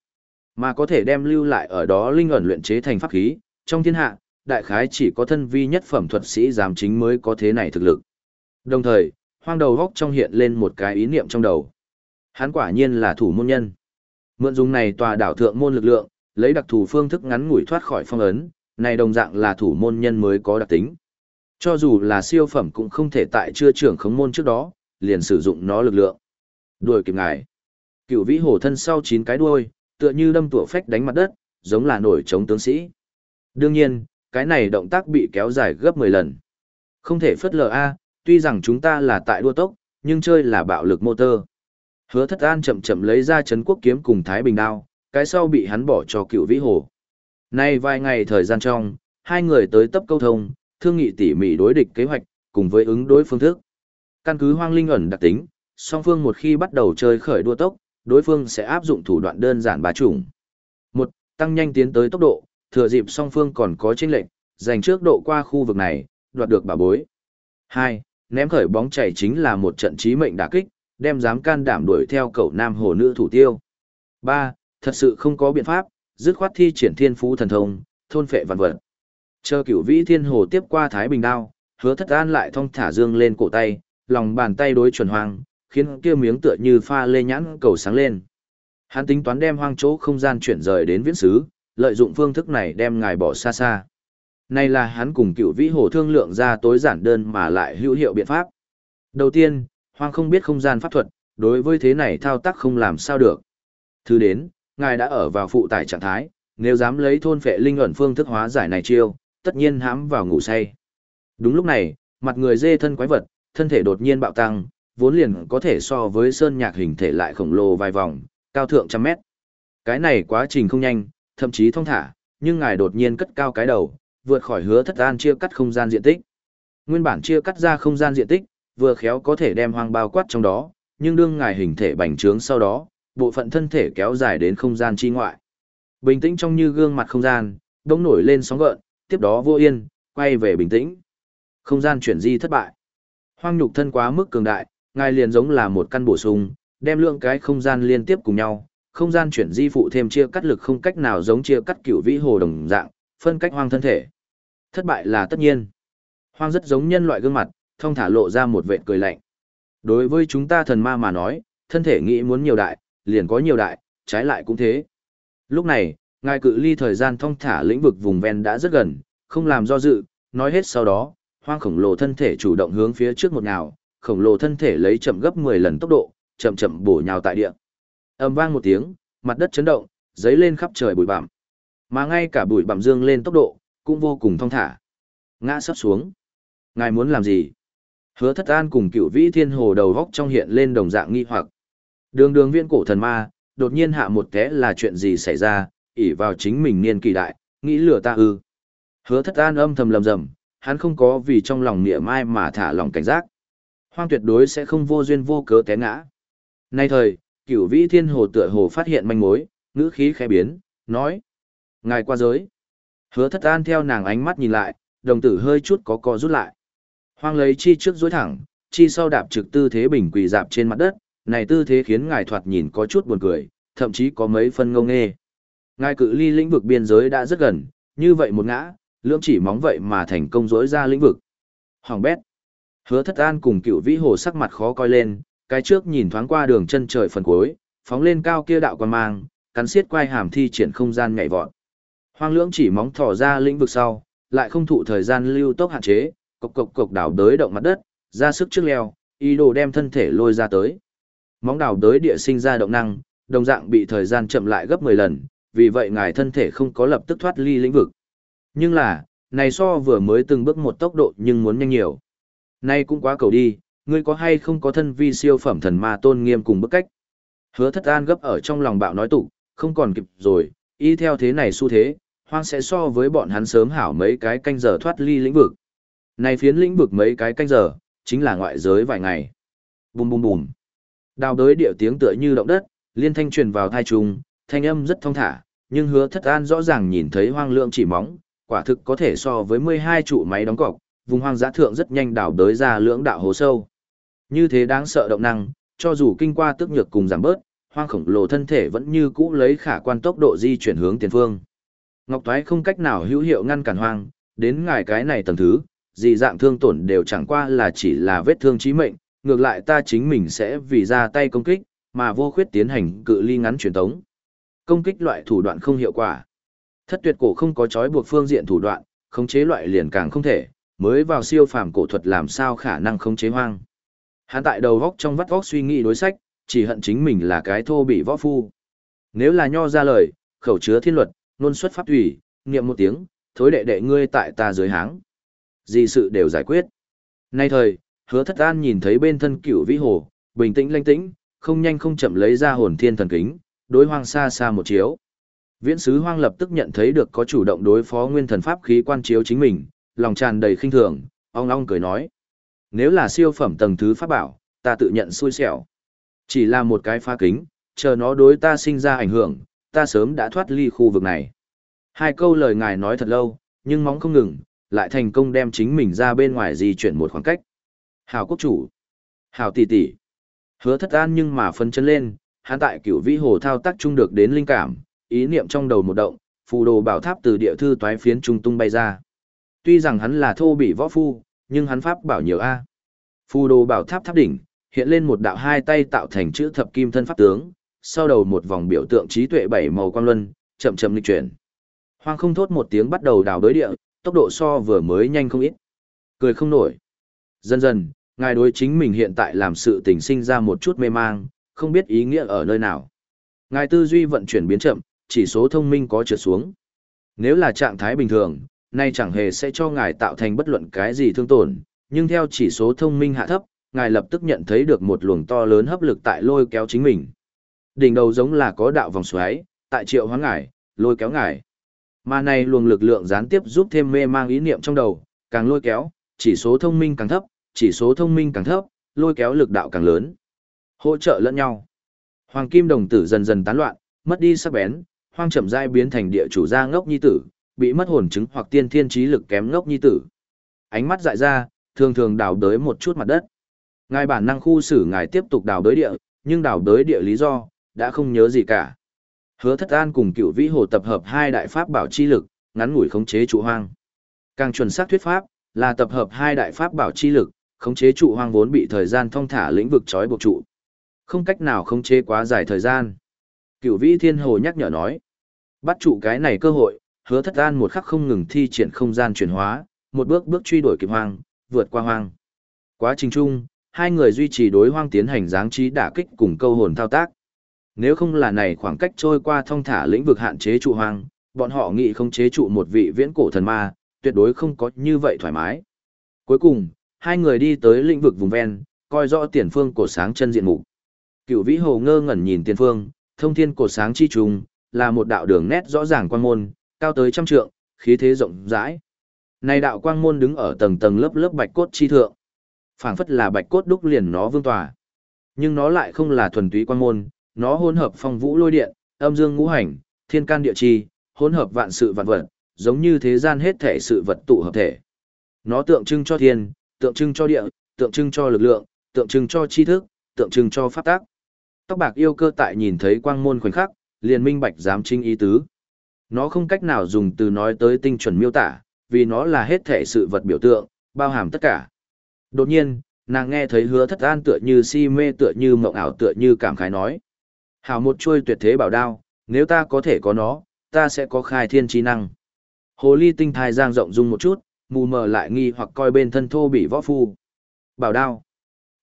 Mà có thể đem lưu lại ở đó linh ẩn luyện chế thành pháp khí, trong thiên hạ, đại khái chỉ có thân vi nhất phẩm thuật sĩ giám chính mới có thế này thực lực. Đồng thời, hoang đầu góc trong hiện lên một cái ý niệm trong đầu. Hắn quả nhiên là thủ môn nhân. Mượn dùng này tòa đảo thượng môn lực lượng, lấy đặc thù phương thức ngắn ngủi thoát khỏi phong ấn, này đồng dạng là thủ môn nhân mới có đặc tính. Cho dù là siêu phẩm cũng không thể tại chưa trưởng khống môn trước đó, liền sử dụng nó lực lượng. Đuổi kịp ngài. Cựu vĩ hổ thân sau chín cái đuôi, tựa như đâm tủa phách đánh mặt đất, giống là nổi chống tướng sĩ. Đương nhiên, cái này động tác bị kéo dài gấp 10 lần. Không thể phất lờ A, tuy rằng chúng ta là tại đua tốc, nhưng chơi là bạo lực motor. Hứa thất an chậm chậm lấy ra chấn quốc kiếm cùng Thái Bình đao, cái sau bị hắn bỏ cho cựu vĩ hồ. Nay vài ngày thời gian trong, hai người tới tấp câu thông, thương nghị tỉ mỉ đối địch kế hoạch, cùng với ứng đối phương thức. Căn cứ hoang linh ẩn đặc tính, song phương một khi bắt đầu chơi khởi đua tốc, đối phương sẽ áp dụng thủ đoạn đơn giản ba chủng. Một, tăng nhanh tiến tới tốc độ, thừa dịp song phương còn có chênh lệnh, giành trước độ qua khu vực này, đoạt được bảo bối. Hai, ném khởi bóng chảy chính là một trận chí mệnh đả kích, đem dám can đảm đuổi theo cậu nam hồ nữ thủ tiêu. Ba, thật sự không có biện pháp, dứt khoát thi triển thiên phú thần thông, thôn phệ vạn vật. Chờ cửu vĩ thiên hồ tiếp qua Thái Bình đao, hứa thất an lại thong thả dương lên cổ tay, lòng bàn tay đối chuẩn hoang, khiến kia miếng tựa như pha lê nhãn cầu sáng lên. Hắn tính toán đem hoang chỗ không gian chuyển rời đến viễn xứ, lợi dụng phương thức này đem ngài bỏ xa xa. Này là hắn cùng cựu vĩ hồ thương lượng ra tối giản đơn mà lại hữu hiệu biện pháp. Đầu tiên, hoang không biết không gian pháp thuật, đối với thế này thao tác không làm sao được. Thứ đến, ngài đã ở vào phụ tải trạng thái, nếu dám lấy thôn phệ linh ẩn phương thức hóa giải này chiêu, tất nhiên hãm vào ngủ say. Đúng lúc này, mặt người dê thân quái vật, thân thể đột nhiên bạo tăng, vốn liền có thể so với sơn nhạc hình thể lại khổng lồ vài vòng, cao thượng trăm mét. Cái này quá trình không nhanh, thậm chí thông thả, nhưng ngài đột nhiên cất cao cái đầu, vượt khỏi hứa thất an chia cắt không gian diện tích. Nguyên bản chia cắt ra không gian diện tích, vừa khéo có thể đem hoang bao quát trong đó, nhưng đương ngài hình thể bành trướng sau đó, bộ phận thân thể kéo dài đến không gian chi ngoại. Bình tĩnh trong như gương mặt không gian, đống nổi lên sóng gợn, tiếp đó vô yên, quay về bình tĩnh. Không gian chuyển di thất bại. Hoang nhục thân quá mức cường đại, ngài liền giống là một căn bổ sung, đem lượng cái không gian liên tiếp cùng nhau, không gian chuyển di phụ thêm chia cắt lực không cách nào giống chia cắt cửu vĩ hồ đồng dạng, phân cách hoang thân thể. Thất bại là tất nhiên. Hoang rất giống nhân loại gương mặt, thông thả lộ ra một vệt cười lạnh. Đối với chúng ta thần ma mà nói, thân thể nghĩ muốn nhiều đại, liền có nhiều đại, trái lại cũng thế. Lúc này, ngài cự ly thời gian thông thả lĩnh vực vùng ven đã rất gần, không làm do dự, nói hết sau đó, hoang khổng lồ thân thể chủ động hướng phía trước một nào, khổng lồ thân thể lấy chậm gấp 10 lần tốc độ, chậm chậm bổ nhào tại địa. Ầm vang một tiếng, mặt đất chấn động, giấy lên khắp trời bụi bặm. Mà ngay cả bụi bặm dương lên tốc độ, cũng vô cùng thong thả. Ngã sắp xuống. Ngài muốn làm gì? Hứa thất an cùng cửu vĩ thiên hồ đầu góc trong hiện lên đồng dạng nghi hoặc. Đường đường viên cổ thần ma, đột nhiên hạ một té là chuyện gì xảy ra, ỉ vào chính mình niên kỳ đại, nghĩ lừa ta ư. Hứa thất an âm thầm lầm rầm, hắn không có vì trong lòng niệm mai mà thả lòng cảnh giác. Hoang tuyệt đối sẽ không vô duyên vô cớ té ngã. Nay thời, cửu vĩ thiên hồ tựa hồ phát hiện manh mối, ngữ khí khẽ biến, nói. Ngài qua giới. Hứa thất an theo nàng ánh mắt nhìn lại, đồng tử hơi chút có co rút lại. Hoang lấy chi trước dối thẳng, chi sau đạp trực tư thế bình quỳ dạp trên mặt đất, này tư thế khiến ngài thoạt nhìn có chút buồn cười, thậm chí có mấy phân ngông nghê. Ngài cự ly lĩnh vực biên giới đã rất gần, như vậy một ngã, lưỡng chỉ móng vậy mà thành công dối ra lĩnh vực. Hoàng bét. Hứa thất an cùng cựu vĩ hồ sắc mặt khó coi lên, cái trước nhìn thoáng qua đường chân trời phần cuối, phóng lên cao kia đạo quan mang, cắn xiết quay hàm thi triển không gian nhảy vọt. Hoang lưỡng chỉ móng thỏ ra lĩnh vực sau, lại không thụ thời gian lưu tốc hạn chế, cộc cộc cộc đảo đới động mặt đất, ra sức trước leo, ý đồ đem thân thể lôi ra tới. Móng đảo đới địa sinh ra động năng, đồng dạng bị thời gian chậm lại gấp 10 lần, vì vậy ngài thân thể không có lập tức thoát ly lĩnh vực. Nhưng là, này so vừa mới từng bước một tốc độ nhưng muốn nhanh nhiều. Nay cũng quá cầu đi, ngươi có hay không có thân vi siêu phẩm thần ma tôn nghiêm cùng bức cách. Hứa thất an gấp ở trong lòng bạo nói tụ, không còn kịp rồi, y theo thế này xu thế, hoang sẽ so với bọn hắn sớm hảo mấy cái canh giờ thoát ly lĩnh vực. Này phiến lĩnh vực mấy cái canh giờ, chính là ngoại giới vài ngày. Bùm bùm bùm. Đào đới điệu tiếng tựa như động đất, liên thanh truyền vào thai trùng, thanh âm rất thông thả, nhưng hứa thất an rõ ràng nhìn thấy hoang lượng chỉ móng, quả thực có thể so với 12 trụ máy đóng cọc, vùng hoang dã thượng rất nhanh đảo đới ra lưỡng đạo hố sâu. Như thế đáng sợ động năng, cho dù kinh qua tức nhược cùng giảm bớt, hoang khổng lồ thân thể vẫn như cũ lấy khả quan tốc độ di chuyển hướng tiền phương. Ngọc Toái không cách nào hữu hiệu ngăn cản hoang, đến ngài cái này tầng thứ, gì dạng thương tổn đều chẳng qua là chỉ là vết thương chí mệnh, ngược lại ta chính mình sẽ vì ra tay công kích, mà vô khuyết tiến hành cự ly ngắn truyền tống. Công kích loại thủ đoạn không hiệu quả. Thất tuyệt cổ không có chói buộc phương diện thủ đoạn, khống chế loại liền càng không thể, mới vào siêu phàm cổ thuật làm sao khả năng không chế hoang. Hắn tại đầu góc trong vắt góc suy nghĩ đối sách, chỉ hận chính mình là cái thô bị võ phu. Nếu là nho ra lời, khẩu chứa thiên luật, nôn xuất pháp thủy, niệm một tiếng, thối đệ đệ ngươi tại ta dưới háng. Gì sự đều giải quyết. Nay thời, hứa thất an nhìn thấy bên thân cửu vĩ hồ, bình tĩnh lanh tĩnh, không nhanh không chậm lấy ra hồn thiên thần kính, đối hoang xa xa một chiếu. Viễn sứ hoang lập tức nhận thấy được có chủ động đối phó nguyên thần pháp khí quan chiếu chính mình, lòng tràn đầy khinh thường, ong ong cười nói. Nếu là siêu phẩm tầng thứ pháp bảo, ta tự nhận xui xẻo. Chỉ là một cái phá kính, chờ nó đối ta sinh ra ảnh hưởng, ta sớm đã thoát ly khu vực này. Hai câu lời ngài nói thật lâu, nhưng móng không ngừng, lại thành công đem chính mình ra bên ngoài di chuyển một khoảng cách. Hào quốc chủ, hào tỷ tỷ, hứa thất an nhưng mà phân chân lên, hắn tại cửu vĩ hồ thao tác chung được đến linh cảm, ý niệm trong đầu một động, phù đồ bảo tháp từ địa thư toái phiến trung tung bay ra. Tuy rằng hắn là thô bị võ phu, nhưng hắn pháp bảo nhiều a. Phù đồ bảo tháp tháp đỉnh, hiện lên một đạo hai tay tạo thành chữ thập kim thân pháp tướng, sau đầu một vòng biểu tượng trí tuệ bảy màu quang luân, chậm chậm lịch chuyển. Hoang không thốt một tiếng bắt đầu đào đối địa, tốc độ so vừa mới nhanh không ít. Cười không nổi. Dần dần, ngài đối chính mình hiện tại làm sự tình sinh ra một chút mê mang, không biết ý nghĩa ở nơi nào. Ngài tư duy vận chuyển biến chậm, chỉ số thông minh có trượt xuống. Nếu là trạng thái bình thường, nay chẳng hề sẽ cho ngài tạo thành bất luận cái gì thương tổn, nhưng theo chỉ số thông minh hạ thấp, ngài lập tức nhận thấy được một luồng to lớn hấp lực tại lôi kéo chính mình. Đỉnh đầu giống là có đạo vòng xoáy, tại triệu hóa ngài, lôi kéo ngài. Mà này luồng lực lượng gián tiếp giúp thêm mê mang ý niệm trong đầu, càng lôi kéo, chỉ số thông minh càng thấp, chỉ số thông minh càng thấp, lôi kéo lực đạo càng lớn. Hỗ trợ lẫn nhau. Hoàng kim đồng tử dần dần tán loạn, mất đi sắc bén, hoang chậm dai biến thành địa chủ gia ngốc nhi tử, bị mất hồn chứng hoặc tiên thiên trí lực kém ngốc nhi tử. Ánh mắt dại ra, thường thường đào đới một chút mặt đất. Ngài bản năng khu xử ngài tiếp tục đào đới địa, nhưng đào đới địa lý do, đã không nhớ gì cả. Hứa thất an cùng cựu vĩ hồ tập hợp hai đại pháp bảo chi lực, ngắn ngủi khống chế trụ hoang. Càng chuẩn xác thuyết pháp, là tập hợp hai đại pháp bảo chi lực, khống chế trụ hoang vốn bị thời gian thông thả lĩnh vực trói buộc trụ. Không cách nào khống chế quá dài thời gian. Cựu vĩ thiên hồ nhắc nhở nói. Bắt trụ cái này cơ hội, hứa thất an một khắc không ngừng thi triển không gian chuyển hóa, một bước bước truy đuổi kịp hoang, vượt qua hoang. Quá trình chung, hai người duy trì đối hoang tiến hành giáng trí đả kích cùng câu hồn thao tác. Nếu không là này khoảng cách trôi qua thông thả lĩnh vực hạn chế trụ hoang, bọn họ nghĩ không chế trụ một vị viễn cổ thần ma, tuyệt đối không có như vậy thoải mái. Cuối cùng, hai người đi tới lĩnh vực vùng ven, coi rõ tiền phương cổ sáng chân diện mục. Cửu Vĩ Hồ ngơ ngẩn nhìn tiền phương, thông thiên cổ sáng chi trùng, là một đạo đường nét rõ ràng quan môn, cao tới trăm trượng, khí thế rộng rãi. Này đạo quang môn đứng ở tầng tầng lớp lớp bạch cốt chi thượng. phảng phất là bạch cốt đúc liền nó vương tòa. Nhưng nó lại không là thuần túy quang môn, nó hỗn hợp phong vũ lôi điện, âm dương ngũ hành, thiên can địa chi, hỗn hợp vạn sự vạn vật, giống như thế gian hết thể sự vật tụ hợp thể. Nó tượng trưng cho thiên, tượng trưng cho địa, tượng trưng cho lực lượng, tượng trưng cho tri thức, tượng trưng cho pháp tác. Tóc bạc yêu cơ tại nhìn thấy quang môn khoảnh khắc, liền minh bạch dám trinh ý tứ. Nó không cách nào dùng từ nói tới tinh chuẩn miêu tả, vì nó là hết thể sự vật biểu tượng, bao hàm tất cả. Đột nhiên, nàng nghe thấy hứa thất an tựa như si mê tựa như mộng ảo tựa như cảm khái nói. Hảo một chuôi tuyệt thế bảo đao, nếu ta có thể có nó, ta sẽ có khai thiên trí năng. Hồ ly tinh thai giang rộng dung một chút, mù mờ lại nghi hoặc coi bên thân thô bị võ phu. Bảo đao.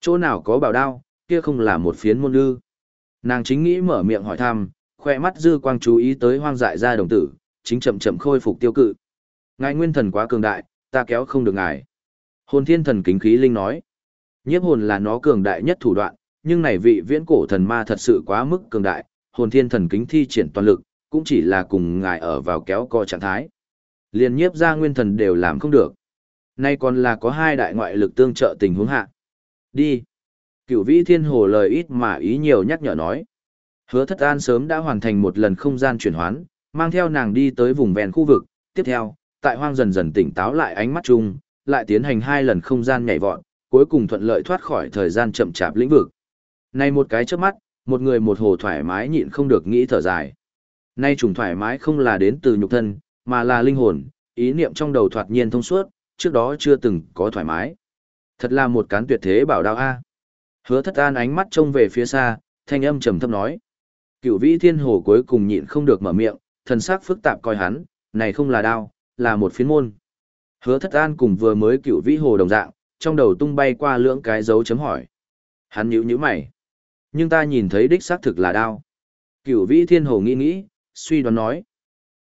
Chỗ nào có bảo đao, kia không là một phiến môn lư. Nàng chính nghĩ mở miệng hỏi thăm, khoe mắt dư quang chú ý tới hoang dại ra đồng tử, chính chậm chậm khôi phục tiêu cự. Ngài nguyên thần quá cường đại, ta kéo không được ngài. Hồn thiên thần kính khí linh nói. Nhiếp hồn là nó cường đại nhất thủ đoạn, nhưng này vị viễn cổ thần ma thật sự quá mức cường đại, hồn thiên thần kính thi triển toàn lực, cũng chỉ là cùng ngài ở vào kéo co trạng thái. Liên nhiếp ra nguyên thần đều làm không được. Nay còn là có hai đại ngoại lực tương trợ tình huống hạ. Đi. Cửu vĩ thiên hồ lời ít mà ý nhiều nhắc nhở nói. Hứa thất an sớm đã hoàn thành một lần không gian chuyển hoán, mang theo nàng đi tới vùng ven khu vực. Tiếp theo, tại hoang dần dần tỉnh táo lại ánh mắt chung, lại tiến hành hai lần không gian nhảy vọt, cuối cùng thuận lợi thoát khỏi thời gian chậm chạp lĩnh vực. Này một cái chớp mắt, một người một hồ thoải mái nhịn không được nghĩ thở dài. Nay trùng thoải mái không là đến từ nhục thân, mà là linh hồn, ý niệm trong đầu thoạt nhiên thông suốt, trước đó chưa từng có thoải mái. Thật là một cán tuyệt thế bảo đao A. Hứa thất an ánh mắt trông về phía xa, thanh âm trầm thấp nói. Cửu vĩ thiên hồ cuối cùng nhịn không được mở miệng, thần sắc phức tạp coi hắn, này không là đao, là một phiến môn. Hứa thất an cùng vừa mới cửu vĩ hồ đồng dạng, trong đầu tung bay qua lưỡng cái dấu chấm hỏi. Hắn nhíu nhíu mày. Nhưng ta nhìn thấy đích xác thực là đao. Cửu vĩ thiên hồ nghĩ nghĩ, suy đoán nói.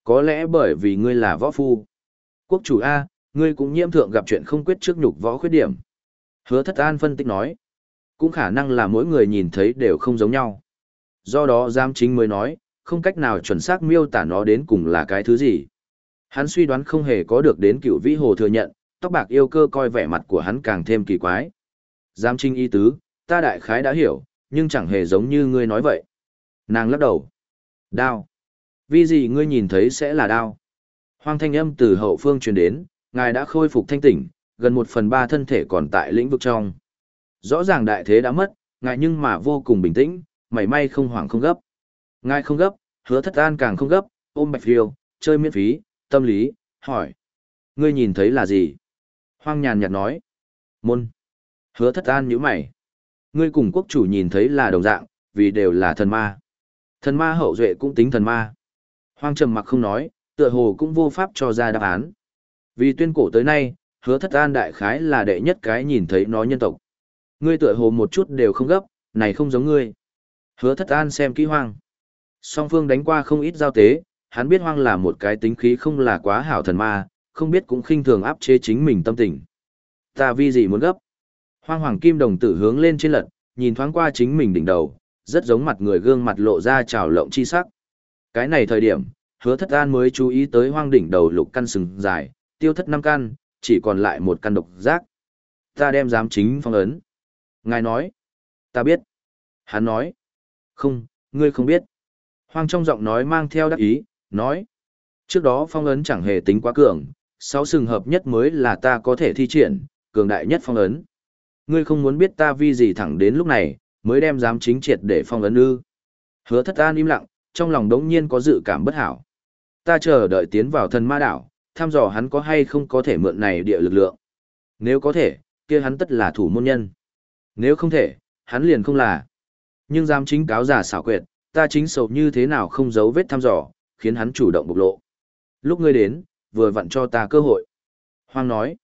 Có lẽ bởi vì ngươi là võ phu. Quốc chủ A, ngươi cũng nhiễm thượng gặp chuyện không quyết trước nhục võ khuyết điểm. Hứa thất an phân tích nói. Cũng khả năng là mỗi người nhìn thấy đều không giống nhau. Do đó giam chính mới nói, không cách nào chuẩn xác miêu tả nó đến cùng là cái thứ gì. Hắn suy đoán không hề có được đến cựu vĩ hồ thừa nhận, tóc bạc yêu cơ coi vẻ mặt của hắn càng thêm kỳ quái. Giám trinh y tứ, ta đại khái đã hiểu, nhưng chẳng hề giống như ngươi nói vậy. Nàng lắc đầu. Đao. Vì gì ngươi nhìn thấy sẽ là đao? Hoang thanh âm từ hậu phương truyền đến, ngài đã khôi phục thanh tỉnh, gần một phần ba thân thể còn tại lĩnh vực trong. Rõ ràng đại thế đã mất, ngài nhưng mà vô cùng bình tĩnh, mảy may không hoảng không gấp. Ngài không gấp, hứa thất an càng không gấp, ôm bạch phiêu, chơi miễn phí, tâm lý, hỏi. Ngươi nhìn thấy là gì? Hoang nhàn nhạt nói. Môn. Hứa thất an nhíu mày. Ngươi cùng quốc chủ nhìn thấy là đồng dạng, vì đều là thần ma. Thần ma hậu duệ cũng tính thần ma. Hoang trầm mặc không nói, tựa hồ cũng vô pháp cho ra đáp án. Vì tuyên cổ tới nay, hứa thất an đại khái là đệ nhất cái nhìn thấy nó nhân tộc. Ngươi tựa hồ một chút đều không gấp, này không giống ngươi. Hứa thất an xem kỹ hoang. Song phương đánh qua không ít giao tế, hắn biết hoang là một cái tính khí không là quá hảo thần ma, không biết cũng khinh thường áp chế chính mình tâm tình. Ta vì gì muốn gấp? Hoang hoàng kim đồng tử hướng lên trên lật, nhìn thoáng qua chính mình đỉnh đầu, rất giống mặt người gương mặt lộ ra trào lộng chi sắc. Cái này thời điểm, hứa thất an mới chú ý tới hoang đỉnh đầu lục căn sừng dài, tiêu thất năm căn, chỉ còn lại một căn độc giác. Ta đem giám chính phong ấn. Ngài nói. Ta biết. Hắn nói. Không, ngươi không biết. Hoang trong giọng nói mang theo đắc ý, nói. Trước đó phong ấn chẳng hề tính quá cường, sáu sừng hợp nhất mới là ta có thể thi triển, cường đại nhất phong ấn. Ngươi không muốn biết ta vì gì thẳng đến lúc này, mới đem dám chính triệt để phong ấn ư. Hứa thất an im lặng, trong lòng đống nhiên có dự cảm bất hảo. Ta chờ đợi tiến vào thần ma đảo, thăm dò hắn có hay không có thể mượn này địa lực lượng. Nếu có thể, kia hắn tất là thủ môn nhân. Nếu không thể, hắn liền không là. Nhưng dám chính cáo giả xảo quyệt, ta chính sầu như thế nào không giấu vết thăm dò, khiến hắn chủ động bộc lộ. Lúc ngươi đến, vừa vặn cho ta cơ hội. Hoang nói.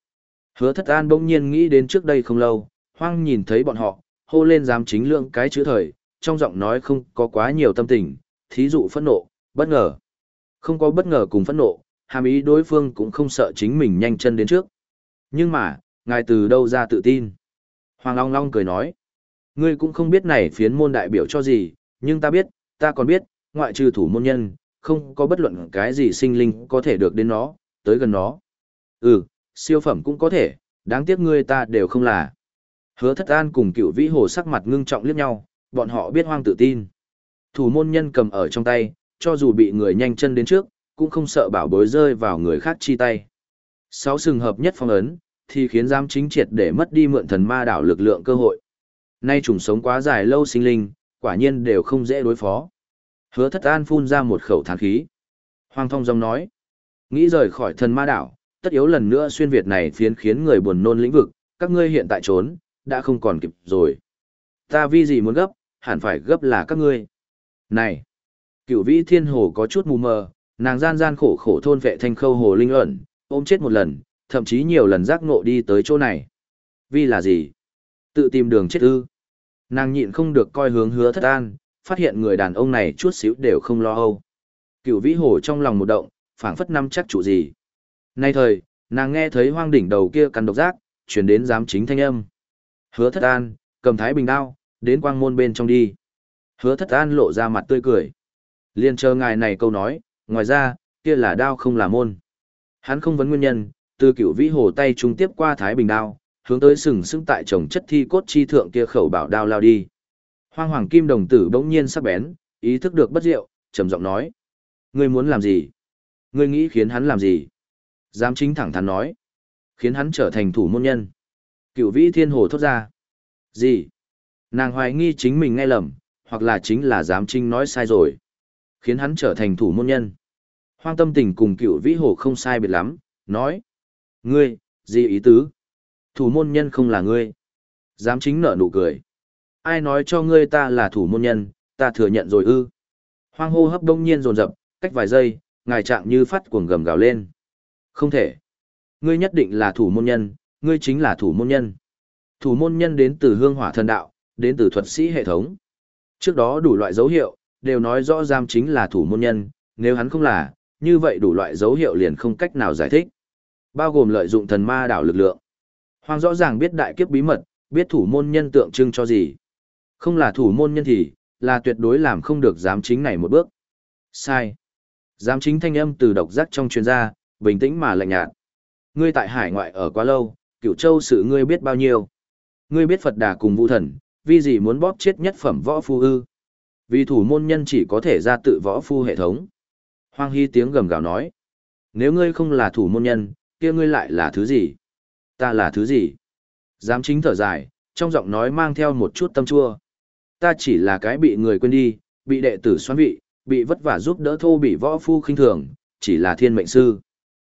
Hứa thất an bỗng nhiên nghĩ đến trước đây không lâu, hoang nhìn thấy bọn họ, hô lên dám chính lượng cái chữ thời, trong giọng nói không có quá nhiều tâm tình, thí dụ phẫn nộ, bất ngờ. Không có bất ngờ cùng phẫn nộ, hàm ý đối phương cũng không sợ chính mình nhanh chân đến trước. Nhưng mà, ngài từ đâu ra tự tin? Hoàng Long Long cười nói, ngươi cũng không biết này phiến môn đại biểu cho gì, nhưng ta biết, ta còn biết, ngoại trừ thủ môn nhân, không có bất luận cái gì sinh linh có thể được đến nó, tới gần nó. Ừ, siêu phẩm cũng có thể, đáng tiếc ngươi ta đều không là. Hứa thất an cùng cựu vĩ hồ sắc mặt ngưng trọng liếc nhau, bọn họ biết hoang tự tin. Thủ môn nhân cầm ở trong tay, cho dù bị người nhanh chân đến trước, cũng không sợ bảo bối rơi vào người khác chi tay. Sáu sừng hợp nhất phong ấn, thì khiến giam chính triệt để mất đi mượn thần ma đảo lực lượng cơ hội. Nay trùng sống quá dài lâu sinh linh, quả nhiên đều không dễ đối phó. Hứa thất an phun ra một khẩu thán khí. Hoàng thông dòng nói, nghĩ rời khỏi thần ma đảo, tất yếu lần nữa xuyên Việt này phiến khiến người buồn nôn lĩnh vực, các ngươi hiện tại trốn, đã không còn kịp rồi. Ta vì gì muốn gấp, hẳn phải gấp là các ngươi. Này! Cửu vĩ thiên hồ có chút mù mờ, nàng gian gian khổ khổ thôn vệ thanh khâu hồ linh ẩn, ôm chết một lần, thậm chí nhiều lần giác ngộ đi tới chỗ này. Vì là gì? Tự tìm đường chết ư. Nàng nhịn không được coi hướng hứa thất an, phát hiện người đàn ông này chút xíu đều không lo âu. cựu vĩ hồ trong lòng một động, phảng phất năm chắc chủ gì. Nay thời, nàng nghe thấy hoang đỉnh đầu kia căn độc giác, chuyển đến giám chính thanh âm. Hứa thất an, cầm thái bình đao, đến quang môn bên trong đi. Hứa thất an lộ ra mặt tươi cười. Liên chờ ngài này câu nói, ngoài ra, kia là đao không là môn. Hắn không vấn nguyên nhân, từ cựu vĩ hồ tay trung tiếp qua thái bình đao, hướng tới sừng sững tại chồng chất thi cốt chi thượng kia khẩu bảo đao lao đi. Hoang hoàng kim đồng tử bỗng nhiên sắc bén, ý thức được bất diệu, trầm giọng nói. Ngươi muốn làm gì? Ngươi nghĩ khiến hắn làm gì? Giám chính thẳng thắn nói. Khiến hắn trở thành thủ môn nhân. Cựu vĩ thiên hồ thốt ra. Gì? Nàng hoài nghi chính mình nghe lầm, hoặc là chính là giám chính nói sai rồi. Khiến hắn trở thành thủ môn nhân. Hoang tâm tình cùng cựu vĩ hồ không sai biệt lắm, nói. Ngươi, gì ý tứ? Thủ môn nhân không là ngươi. Giám chính nở nụ cười. Ai nói cho ngươi ta là thủ môn nhân, ta thừa nhận rồi ư. Hoang hô hấp đông nhiên rồn rập, cách vài giây, ngài trạng như phát cuồng gầm gào lên. Không thể. Ngươi nhất định là thủ môn nhân, ngươi chính là thủ môn nhân. Thủ môn nhân đến từ hương hỏa thần đạo, đến từ thuật sĩ hệ thống. Trước đó đủ loại dấu hiệu, đều nói rõ giam chính là thủ môn nhân, nếu hắn không là, như vậy đủ loại dấu hiệu liền không cách nào giải thích. Bao gồm lợi dụng thần ma đảo lực lượng. Hoang rõ ràng biết đại kiếp bí mật, biết thủ môn nhân tượng trưng cho gì. Không là thủ môn nhân thì, là tuyệt đối làm không được giám chính này một bước. Sai. Giám chính thanh âm từ độc giác trong chuyên gia, bình tĩnh mà lạnh nhạt. Ngươi tại hải ngoại ở quá lâu, cựu châu sự ngươi biết bao nhiêu. Ngươi biết Phật đà cùng vũ thần, vì gì muốn bóp chết nhất phẩm võ phu ư. Vì thủ môn nhân chỉ có thể ra tự võ phu hệ thống. Hoang Hy tiếng gầm gào nói. Nếu ngươi không là thủ môn nhân, kia ngươi lại là thứ gì? Ta là thứ gì? Giám chính thở dài, trong giọng nói mang theo một chút tâm chua. Ta chỉ là cái bị người quên đi, bị đệ tử xoan vị, bị vất vả giúp đỡ thô bị võ phu khinh thường, chỉ là thiên mệnh sư.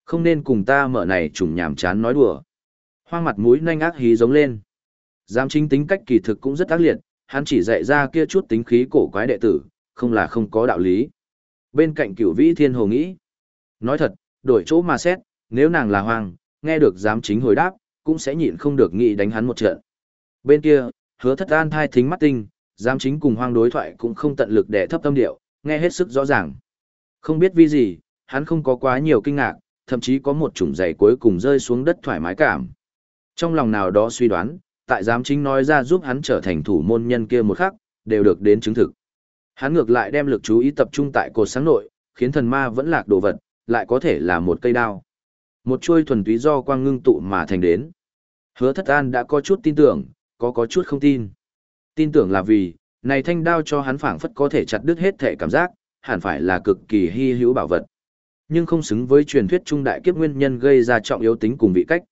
Không nên cùng ta mở này trùng nhảm chán nói đùa. Hoang mặt mũi nhanh ác hí giống lên. Giám chính tính cách kỳ thực cũng rất ác liệt, hắn chỉ dạy ra kia chút tính khí cổ quái đệ tử, không là không có đạo lý. Bên cạnh cửu vĩ thiên hồ nghĩ. Nói thật, đổi chỗ mà xét, nếu nàng là hoàng, nghe được giám chính hồi đáp, cũng sẽ nhịn không được nghĩ đánh hắn một trận. Bên kia, hứa thất an thai thính mắt tinh, giám chính cùng hoang đối thoại cũng không tận lực để thấp tâm điệu, nghe hết sức rõ ràng. Không biết vì gì, hắn không có quá nhiều kinh ngạc, thậm chí có một chủng giày cuối cùng rơi xuống đất thoải mái cảm. Trong lòng nào đó suy đoán, tại giám chính nói ra giúp hắn trở thành thủ môn nhân kia một khắc, đều được đến chứng thực. Hắn ngược lại đem lực chú ý tập trung tại cột sáng nội, khiến thần ma vẫn lạc đồ vật, lại có thể là một cây đao. Một chuôi thuần túy do quang ngưng tụ mà thành đến. Hứa thất an đã có chút tin tưởng, có có chút không tin. Tin tưởng là vì, này thanh đao cho hắn phảng phất có thể chặt đứt hết thể cảm giác, hẳn phải là cực kỳ hy hữu bảo vật. Nhưng không xứng với truyền thuyết trung đại kiếp nguyên nhân gây ra trọng yếu tính cùng vị cách.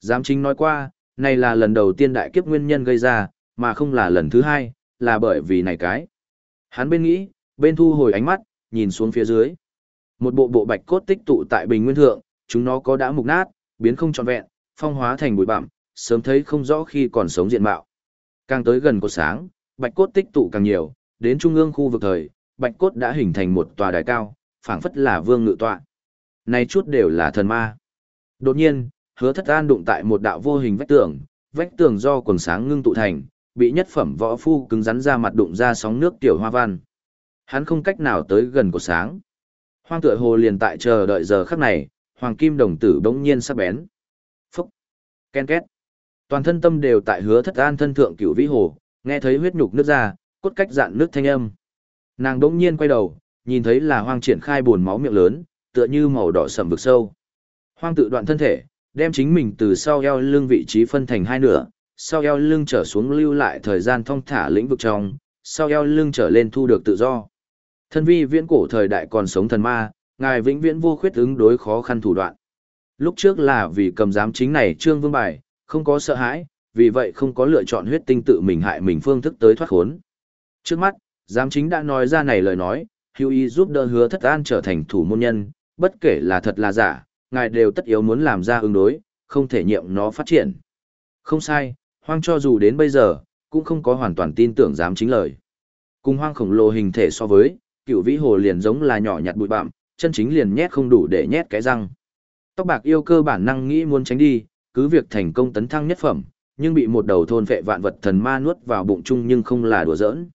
Giám chính nói qua, này là lần đầu tiên đại kiếp nguyên nhân gây ra, mà không là lần thứ hai, là bởi vì này cái. Hắn bên nghĩ, bên thu hồi ánh mắt, nhìn xuống phía dưới. Một bộ bộ bạch cốt tích tụ tại bình nguyên thượng, chúng nó có đã mục nát, biến không trọn vẹn, phong hóa thành bụi bặm, sớm thấy không rõ khi còn sống diện mạo. Càng tới gần cột sáng, bạch cốt tích tụ càng nhiều, đến trung ương khu vực thời, bạch cốt đã hình thành một tòa đài cao, phảng phất là vương ngự tọa. Này chút đều là thần ma. Đột nhiên, hứa thất an đụng tại một đạo vô hình vách tường, vách tường do quần sáng ngưng tụ thành, bị nhất phẩm võ phu cứng rắn ra mặt đụng ra sóng nước tiểu hoa văn. Hắn không cách nào tới gần cột sáng. Hoang tựa hồ liền tại chờ đợi giờ khắc này, hoàng kim đồng tử bỗng nhiên sắc bén. Phúc! Ken két! Toàn thân tâm đều tại hứa thất an thân thượng cửu vĩ hồ, nghe thấy huyết nhục nước ra, cốt cách dạn nước thanh âm. Nàng bỗng nhiên quay đầu, nhìn thấy là hoang triển khai buồn máu miệng lớn, tựa như màu đỏ sầm vực sâu. Hoang tự đoạn thân thể, đem chính mình từ sau eo lưng vị trí phân thành hai nửa, sau eo lưng trở xuống lưu lại thời gian thong thả lĩnh vực trong, sau eo lưng trở lên thu được tự do. Thân vi viễn cổ thời đại còn sống thần ma, ngài vĩnh viễn vô khuyết ứng đối khó khăn thủ đoạn. Lúc trước là vì cầm giám chính này trương vương bài, không có sợ hãi, vì vậy không có lựa chọn huyết tinh tự mình hại mình phương thức tới thoát khốn. Trước mắt, giám chính đã nói ra này lời nói, hữu ý giúp đỡ hứa thất an trở thành thủ môn nhân, bất kể là thật là giả, ngài đều tất yếu muốn làm ra ứng đối, không thể nhiệm nó phát triển. Không sai, hoang cho dù đến bây giờ, cũng không có hoàn toàn tin tưởng dám chính lời. Cùng hoang khổng lồ hình thể so với, cựu vĩ hồ liền giống là nhỏ nhặt bụi bặm, chân chính liền nhét không đủ để nhét cái răng. Tóc bạc yêu cơ bản năng nghĩ muốn tránh đi, cứ việc thành công tấn thăng nhất phẩm, nhưng bị một đầu thôn vệ vạn vật thần ma nuốt vào bụng chung nhưng không là đùa giỡn.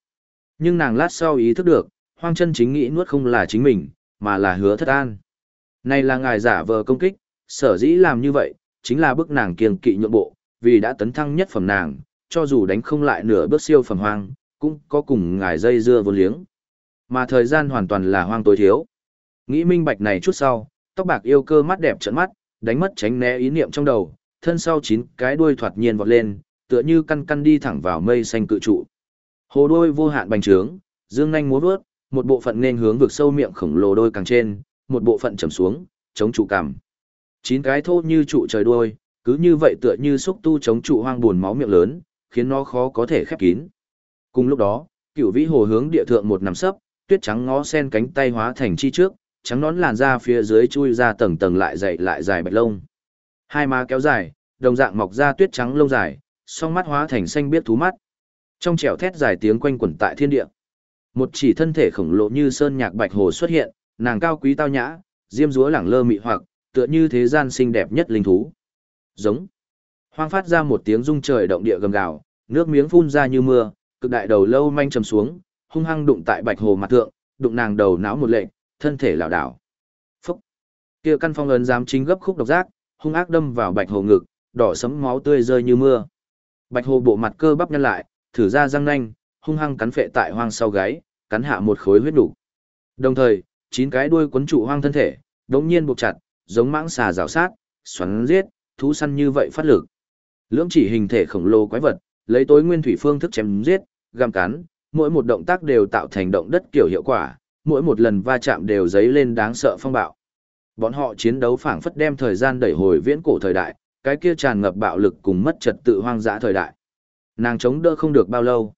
Nhưng nàng lát sau ý thức được, hoang chân chính nghĩ nuốt không là chính mình, mà là hứa thất an. Này là ngài giả vờ công kích, sở dĩ làm như vậy, chính là bức nàng kiêng kỵ nhượng bộ, vì đã tấn thăng nhất phẩm nàng, cho dù đánh không lại nửa bước siêu phẩm hoang, cũng có cùng ngài dây dưa vô liếng. Mà thời gian hoàn toàn là hoang tối thiếu. Nghĩ minh bạch này chút sau, tóc bạc yêu cơ mắt đẹp trợn mắt, đánh mất tránh né ý niệm trong đầu, thân sau chín cái đuôi thoạt nhiên vọt lên, tựa như căn căn đi thẳng vào mây xanh cự trụ. Hồ đôi vô hạn bành trướng, dương nhanh múa vớt, một bộ phận nên hướng vực sâu miệng khổng lồ đôi càng trên, một bộ phận chầm xuống, chống trụ cằm. Chín cái thô như trụ trời đuôi, cứ như vậy tựa như xúc tu chống trụ hoang buồn máu miệng lớn, khiến nó khó có thể khép kín. Cùng lúc đó, cửu vĩ hồ hướng địa thượng một nằm sấp, tuyết trắng ngó sen cánh tay hóa thành chi trước, trắng nón làn da phía dưới chui ra tầng tầng lại dày lại dài bạch lông. Hai má kéo dài, đồng dạng mọc ra tuyết trắng lông dài, song mắt hóa thành xanh biết thú mắt. Trong trẻo thét dài tiếng quanh quẩn tại thiên địa. Một chỉ thân thể khổng lồ như sơn nhạc bạch hồ xuất hiện, nàng cao quý tao nhã, diêm dúa lẳng lơ mị hoặc, tựa như thế gian xinh đẹp nhất linh thú. Giống. Hoang phát ra một tiếng rung trời động địa gầm gào, nước miếng phun ra như mưa, cực đại đầu lâu manh trầm xuống, hung hăng đụng tại bạch hồ mặt thượng, đụng nàng đầu não một lệnh, thân thể lảo đảo. Phúc. Kia căn phong ấn dám chính gấp khúc độc giác, hung ác đâm vào bạch hồ ngực, đỏ sấm máu tươi rơi như mưa. Bạch hồ bộ mặt cơ bắp nhăn lại, thử ra răng nanh, hung hăng cắn phệ tại hoang sau gáy, cắn hạ một khối huyết đủ. Đồng thời, chín cái đuôi quấn trụ hoang thân thể, đống nhiên buộc chặt, giống mãng xà rào sát, xoắn giết, thú săn như vậy phát lực. Lưỡng chỉ hình thể khổng lồ quái vật, lấy tối nguyên thủy phương thức chém giết, găm cắn, mỗi một động tác đều tạo thành động đất kiểu hiệu quả, mỗi một lần va chạm đều dấy lên đáng sợ phong bạo. Bọn họ chiến đấu phảng phất đem thời gian đẩy hồi viễn cổ thời đại, cái kia tràn ngập bạo lực cùng mất trật tự hoang dã thời đại. Nàng chống đỡ không được bao lâu.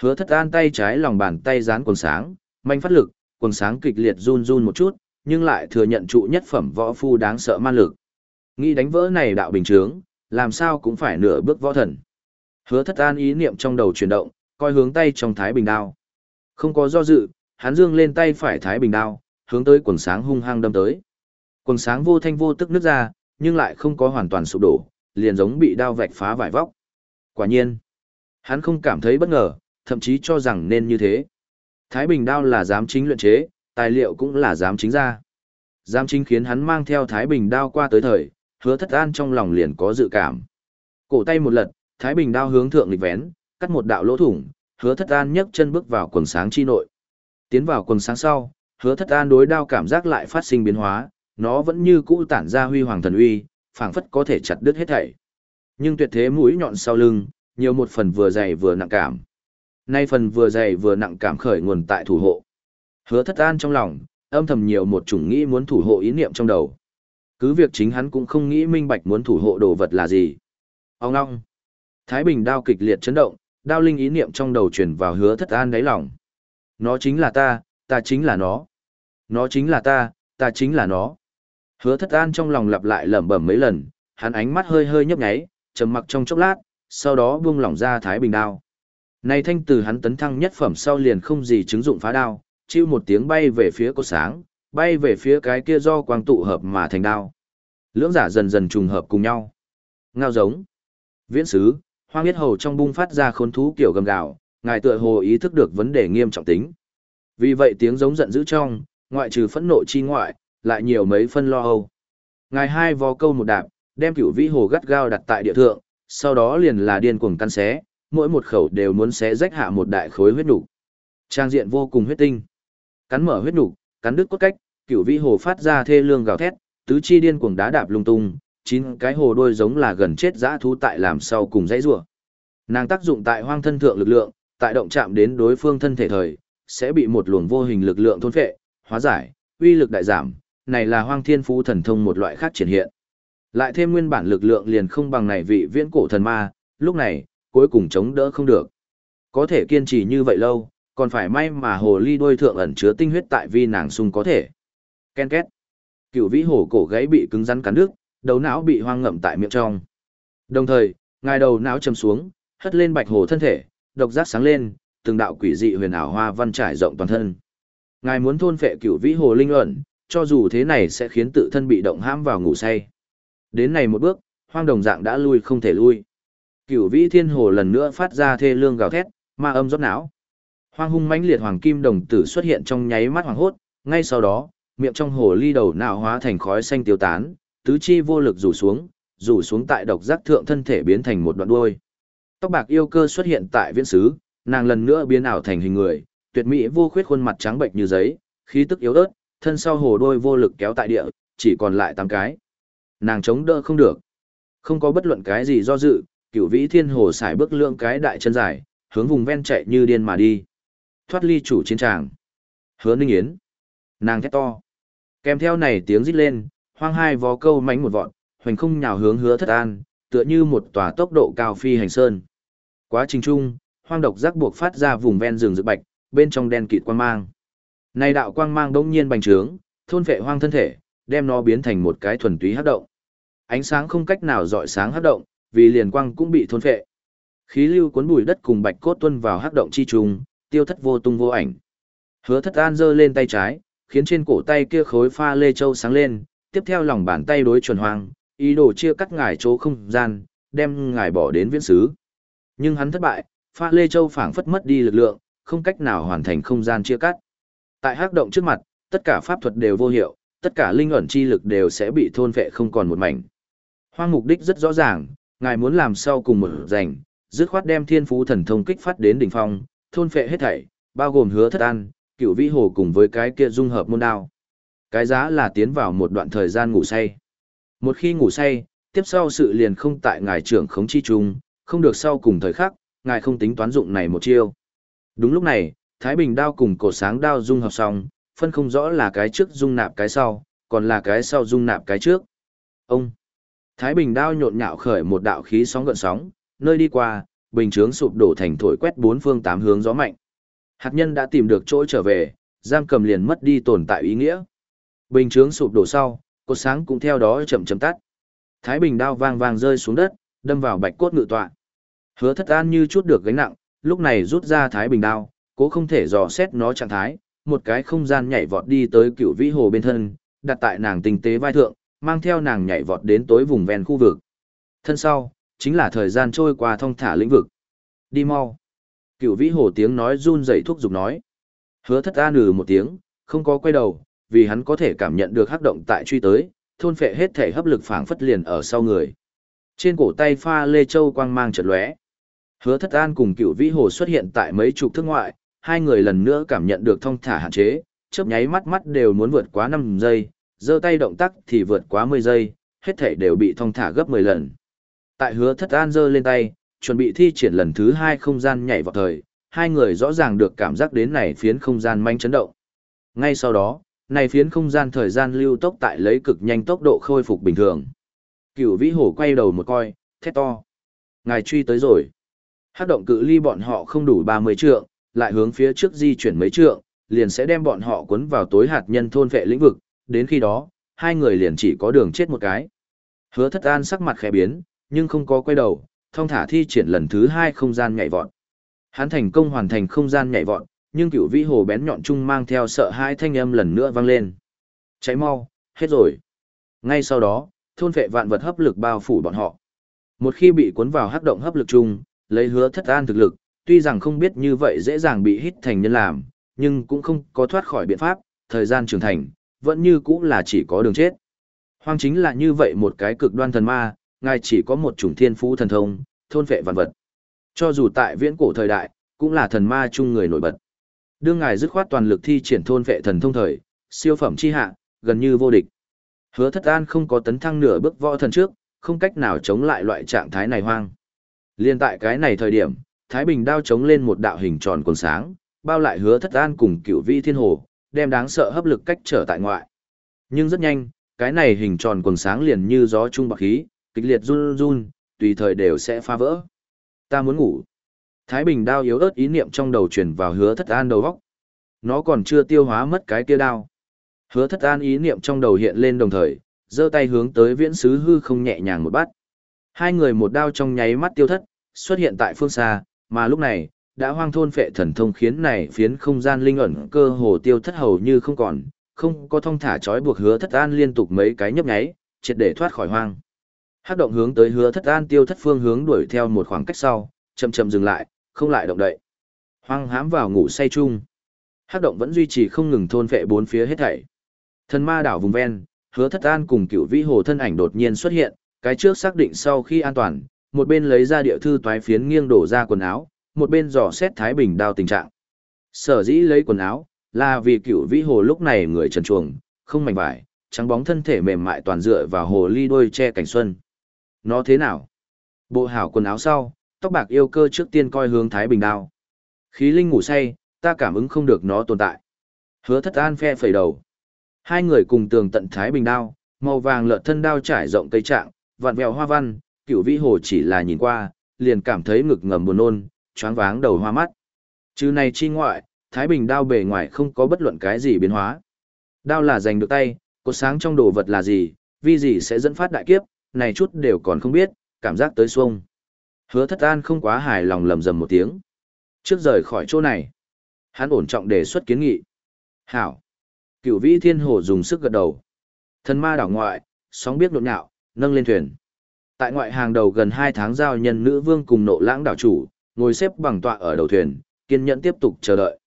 Hứa thất an tay trái lòng bàn tay dán quần sáng, manh phát lực, quần sáng kịch liệt run run một chút, nhưng lại thừa nhận trụ nhất phẩm võ phu đáng sợ man lực. Nghĩ đánh vỡ này đạo bình chướng, làm sao cũng phải nửa bước võ thần. Hứa thất an ý niệm trong đầu chuyển động, coi hướng tay trong thái bình đao. Không có do dự, hắn dương lên tay phải thái bình đao, hướng tới quần sáng hung hăng đâm tới. Quần sáng vô thanh vô tức nứt ra, nhưng lại không có hoàn toàn sụp đổ, liền giống bị đao vạch phá vải vóc. Quả nhiên, hắn không cảm thấy bất ngờ, thậm chí cho rằng nên như thế. Thái Bình đao là giám chính luyện chế, tài liệu cũng là giám chính ra. Giám chính khiến hắn mang theo Thái Bình đao qua tới thời, hứa thất an trong lòng liền có dự cảm. Cổ tay một lật, Thái Bình đao hướng thượng lịch vén, cắt một đạo lỗ thủng, hứa thất an nhấc chân bước vào quần sáng chi nội. Tiến vào quần sáng sau, hứa thất an đối đao cảm giác lại phát sinh biến hóa, nó vẫn như cũ tản ra huy hoàng thần uy, phảng phất có thể chặt đứt hết thảy. Nhưng tuyệt thế mũi nhọn sau lưng, nhiều một phần vừa dày vừa nặng cảm. Nay phần vừa dày vừa nặng cảm khởi nguồn tại thủ hộ. Hứa thất an trong lòng, âm thầm nhiều một chủng nghĩ muốn thủ hộ ý niệm trong đầu. Cứ việc chính hắn cũng không nghĩ minh bạch muốn thủ hộ đồ vật là gì. Ông ngong. Thái Bình đao kịch liệt chấn động, đao linh ý niệm trong đầu truyền vào hứa thất an đáy lòng. Nó chính là ta, ta chính là nó. Nó chính là ta, ta chính là nó. Hứa thất an trong lòng lặp lại lẩm bẩm mấy lần, hắn ánh mắt hơi hơi nhấp nháy, trầm mặc trong chốc lát, sau đó buông lỏng ra thái bình đao. Này thanh từ hắn tấn thăng nhất phẩm sau liền không gì chứng dụng phá đao, chịu một tiếng bay về phía cột sáng, bay về phía cái kia do quang tụ hợp mà thành đao. Lưỡng giả dần dần trùng hợp cùng nhau. Ngao giống. Viễn sứ, hoang biết hầu trong bung phát ra khốn thú kiểu gầm gào, ngài tựa hồ ý thức được vấn đề nghiêm trọng tính. Vì vậy tiếng giống giận dữ trong, ngoại trừ phẫn nộ chi ngoại, lại nhiều mấy phân lo âu. Ngài hai vò câu một đạp, đem cửu vĩ hồ gắt gao đặt tại địa thượng, sau đó liền là điên cuồng căn xé, mỗi một khẩu đều muốn xé rách hạ một đại khối huyết nục. Trang diện vô cùng huyết tinh. Cắn mở huyết nục, cắn đứt cốt cách, cửu vĩ hồ phát ra thê lương gào thét, tứ chi điên cuồng đá đạp lung tung, chín cái hồ đôi giống là gần chết dã thú tại làm sau cùng dãy rủa. Nàng tác dụng tại hoang thân thượng lực lượng, tại động chạm đến đối phương thân thể thời, sẽ bị một luồng vô hình lực lượng thôn phệ, hóa giải, uy lực đại giảm, này là hoang thiên phú thần thông một loại khác triển hiện. Lại thêm nguyên bản lực lượng liền không bằng này vị viễn cổ thần ma, lúc này, cuối cùng chống đỡ không được. Có thể kiên trì như vậy lâu, còn phải may mà hồ ly đôi thượng ẩn chứa tinh huyết tại vi nàng sung có thể. Ken két. Cựu vĩ hồ cổ gáy bị cứng rắn cắn đứt, đầu não bị hoang ngậm tại miệng trong. Đồng thời, ngài đầu não chầm xuống, hất lên bạch hồ thân thể, độc giác sáng lên, từng đạo quỷ dị huyền ảo hoa văn trải rộng toàn thân. Ngài muốn thôn phệ cửu vĩ hồ linh ẩn, cho dù thế này sẽ khiến tự thân bị động hãm vào ngủ say. Đến này một bước, hoang đồng dạng đã lui không thể lui. Cửu vĩ thiên hồ lần nữa phát ra thê lương gào thét, ma âm rót não. Hoang hung mãnh liệt hoàng kim đồng tử xuất hiện trong nháy mắt hoàng hốt, ngay sau đó, miệng trong hồ ly đầu não hóa thành khói xanh tiêu tán, tứ chi vô lực rủ xuống, rủ xuống tại độc giác thượng thân thể biến thành một đoạn đuôi. Tóc bạc yêu cơ xuất hiện tại viễn xứ, nàng lần nữa biến ảo thành hình người, tuyệt mỹ vô khuyết khuôn mặt trắng bệnh như giấy, khí tức yếu ớt, thân sau hồ đôi vô lực kéo tại địa, chỉ còn lại tám cái. Nàng chống đỡ không được. Không có bất luận cái gì do dự, cửu vĩ thiên hồ xài bước lượng cái đại chân dài, hướng vùng ven chạy như điên mà đi. Thoát ly chủ chiến tràng. Hứa ninh yến. Nàng thét to. Kèm theo này tiếng rít lên, hoang hai vó câu mánh một vọn, hoành không nhào hướng hứa thất an, tựa như một tòa tốc độ cao phi hành sơn. Quá trình chung, hoang độc giác buộc phát ra vùng ven rừng rực bạch, bên trong đen kịt quang mang. Này đạo quang mang đống nhiên bành trướng, thôn vệ hoang thân thể, đem nó biến thành một cái thuần túy hấp động. Ánh sáng không cách nào dọi sáng hấp động, vì liền quang cũng bị thôn vệ. Khí lưu cuốn bụi đất cùng bạch cốt tuân vào hấp động chi trùng, tiêu thất vô tung vô ảnh. Hứa Thất An giơ lên tay trái, khiến trên cổ tay kia khối pha lê châu sáng lên, tiếp theo lòng bàn tay đối chuẩn hoang, ý đồ chia cắt ngài chỗ không gian, đem ngài bỏ đến viễn xứ. Nhưng hắn thất bại, pha lê châu phảng phất mất đi lực lượng, không cách nào hoàn thành không gian chia cắt. Tại hắc động trước mặt, tất cả pháp thuật đều vô hiệu, tất cả linh ẩn chi lực đều sẽ bị thôn vệ không còn một mảnh. Hoang mục đích rất rõ ràng, ngài muốn làm sau cùng một giành, dứt khoát đem thiên phú thần thông kích phát đến đỉnh phong, thôn phệ hết thảy, bao gồm hứa thất an, cựu vĩ hồ cùng với cái kia dung hợp môn đao. Cái giá là tiến vào một đoạn thời gian ngủ say. Một khi ngủ say, tiếp sau sự liền không tại ngài trưởng khống chi trung, không được sau cùng thời khắc, ngài không tính toán dụng này một chiêu. Đúng lúc này, Thái Bình đao cùng cổ sáng đao dung hợp xong, phân không rõ là cái trước dung nạp cái sau, còn là cái sau dung nạp cái trước. Ông Thái Bình đao nhộn nhạo khởi một đạo khí sóng gợn sóng, nơi đi qua, bình chướng sụp đổ thành thổi quét bốn phương tám hướng gió mạnh. Hạt nhân đã tìm được chỗ trở về, giam cầm liền mất đi tồn tại ý nghĩa. Bình chướng sụp đổ sau, cột sáng cũng theo đó chậm chậm tắt. Thái Bình đao vang vang rơi xuống đất, đâm vào bạch cốt ngự tọa. Hứa Thất An như chút được gánh nặng, lúc này rút ra Thái Bình đao, cố không thể dò xét nó trạng thái, một cái không gian nhảy vọt đi tới cựu vĩ hồ bên thân, đặt tại nàng tinh tế vai thượng, mang theo nàng nhảy vọt đến tối vùng ven khu vực. Thân sau, chính là thời gian trôi qua thong thả lĩnh vực. Đi mau. Cựu vĩ hồ tiếng nói run rẩy thúc giục nói. Hứa thất an ừ một tiếng, không có quay đầu, vì hắn có thể cảm nhận được hắc động tại truy tới, thôn phệ hết thể hấp lực phảng phất liền ở sau người. Trên cổ tay pha lê châu quang mang chợt lóe. Hứa thất an cùng cựu vĩ hồ xuất hiện tại mấy chục thước ngoại, hai người lần nữa cảm nhận được thông thả hạn chế, chớp nháy mắt mắt đều muốn vượt quá 5 giây, giơ tay động tác thì vượt quá 10 giây, hết thể đều bị thông thả gấp 10 lần. Tại hứa thất an giơ lên tay, chuẩn bị thi triển lần thứ hai không gian nhảy vào thời, hai người rõ ràng được cảm giác đến này phiến không gian manh chấn động. Ngay sau đó, này phiến không gian thời gian lưu tốc tại lấy cực nhanh tốc độ khôi phục bình thường. Cửu vĩ hổ quay đầu một coi, thét to. Ngài truy tới rồi. Hát động cự ly bọn họ không đủ 30 trượng, lại hướng phía trước di chuyển mấy trượng, liền sẽ đem bọn họ cuốn vào tối hạt nhân thôn vệ lĩnh vực, đến khi đó, hai người liền chỉ có đường chết một cái. Hứa thất an sắc mặt khẽ biến, nhưng không có quay đầu, thông thả thi triển lần thứ hai không gian nhảy vọt. Hắn thành công hoàn thành không gian nhảy vọt, nhưng cựu vĩ hồ bén nhọn chung mang theo sợ hai thanh âm lần nữa vang lên. Cháy mau, hết rồi. Ngay sau đó, thôn vệ vạn vật hấp lực bao phủ bọn họ. Một khi bị cuốn vào hấp động hấp lực chung, lấy hứa thất an thực lực, tuy rằng không biết như vậy dễ dàng bị hít thành nhân làm, nhưng cũng không có thoát khỏi biện pháp, thời gian trưởng thành, vẫn như cũng là chỉ có đường chết. Hoang chính là như vậy một cái cực đoan thần ma, ngài chỉ có một chủng thiên phú thần thông, thôn vệ vạn vật. Cho dù tại viễn cổ thời đại, cũng là thần ma chung người nổi bật. Đương ngài dứt khoát toàn lực thi triển thôn vệ thần thông thời, siêu phẩm chi hạ, gần như vô địch. Hứa Thất An không có tấn thăng nửa bước võ thần trước, không cách nào chống lại loại trạng thái này hoang. Liên tại cái này thời điểm, Thái Bình đao chống lên một đạo hình tròn quần sáng, bao lại Hứa Thất An cùng Cửu Vi Thiên Hồ, đem đáng sợ hấp lực cách trở tại ngoại. Nhưng rất nhanh, cái này hình tròn quần sáng liền như gió trung bạc khí, kịch liệt run run, tùy thời đều sẽ phá vỡ. Ta muốn ngủ. Thái Bình đao yếu ớt ý niệm trong đầu truyền vào hứa thất an đầu góc. Nó còn chưa tiêu hóa mất cái kia đao. Hứa thất an ý niệm trong đầu hiện lên đồng thời, giơ tay hướng tới viễn sứ hư không nhẹ nhàng một bát. Hai người một đao trong nháy mắt tiêu thất, xuất hiện tại phương xa, mà lúc này, đã hoang thôn phệ thần thông khiến này phiến không gian linh ẩn cơ hồ tiêu thất hầu như không còn, không có thông thả trói buộc hứa thất an liên tục mấy cái nhấp nháy, triệt để thoát khỏi hoang. Hát động hướng tới hứa thất an tiêu thất phương hướng đuổi theo một khoảng cách sau, chậm chậm dừng lại, không lại động đậy. Hoang hám vào ngủ say chung. Hắc động vẫn duy trì không ngừng thôn phệ bốn phía hết thảy. Thần ma đảo vùng ven, hứa thất an cùng cựu vĩ hồ thân ảnh đột nhiên xuất hiện, cái trước xác định sau khi an toàn, một bên lấy ra địa thư toái phiến nghiêng đổ ra quần áo, một bên dò xét Thái Bình đao tình trạng. Sở dĩ lấy quần áo, là vì cựu vĩ hồ lúc này người trần chuồng, không mảnh vải, trắng bóng thân thể mềm mại toàn dựa vào hồ ly đôi che cảnh xuân. Nó thế nào? Bộ hảo quần áo sau, tóc bạc yêu cơ trước tiên coi hướng Thái Bình đao. Khí linh ngủ say, ta cảm ứng không được nó tồn tại. Hứa thất an phe phẩy đầu. Hai người cùng tường tận Thái Bình đao, màu vàng lợn thân đao trải rộng cây trạng, vạn vẹo hoa văn, cửu vĩ hồ chỉ là nhìn qua, liền cảm thấy ngực ngầm buồn nôn, choáng váng đầu hoa mắt. Chứ này chi ngoại, Thái Bình đao bề ngoài không có bất luận cái gì biến hóa. Đao là giành được tay, cột sáng trong đồ vật là gì, vì gì sẽ dẫn phát đại kiếp, này chút đều còn không biết, cảm giác tới xuông. Hứa thất an không quá hài lòng lầm rầm một tiếng. Trước rời khỏi chỗ này, hắn ổn trọng đề xuất kiến nghị. Hảo. Cửu vĩ thiên hồ dùng sức gật đầu. Thần ma đảo ngoại, sóng biết nộn nhạo, nâng lên thuyền. Tại ngoại hàng đầu gần 2 tháng giao nhân nữ vương cùng nộ lãng đảo chủ, ngồi xếp bằng tọa ở đầu thuyền, kiên nhẫn tiếp tục chờ đợi.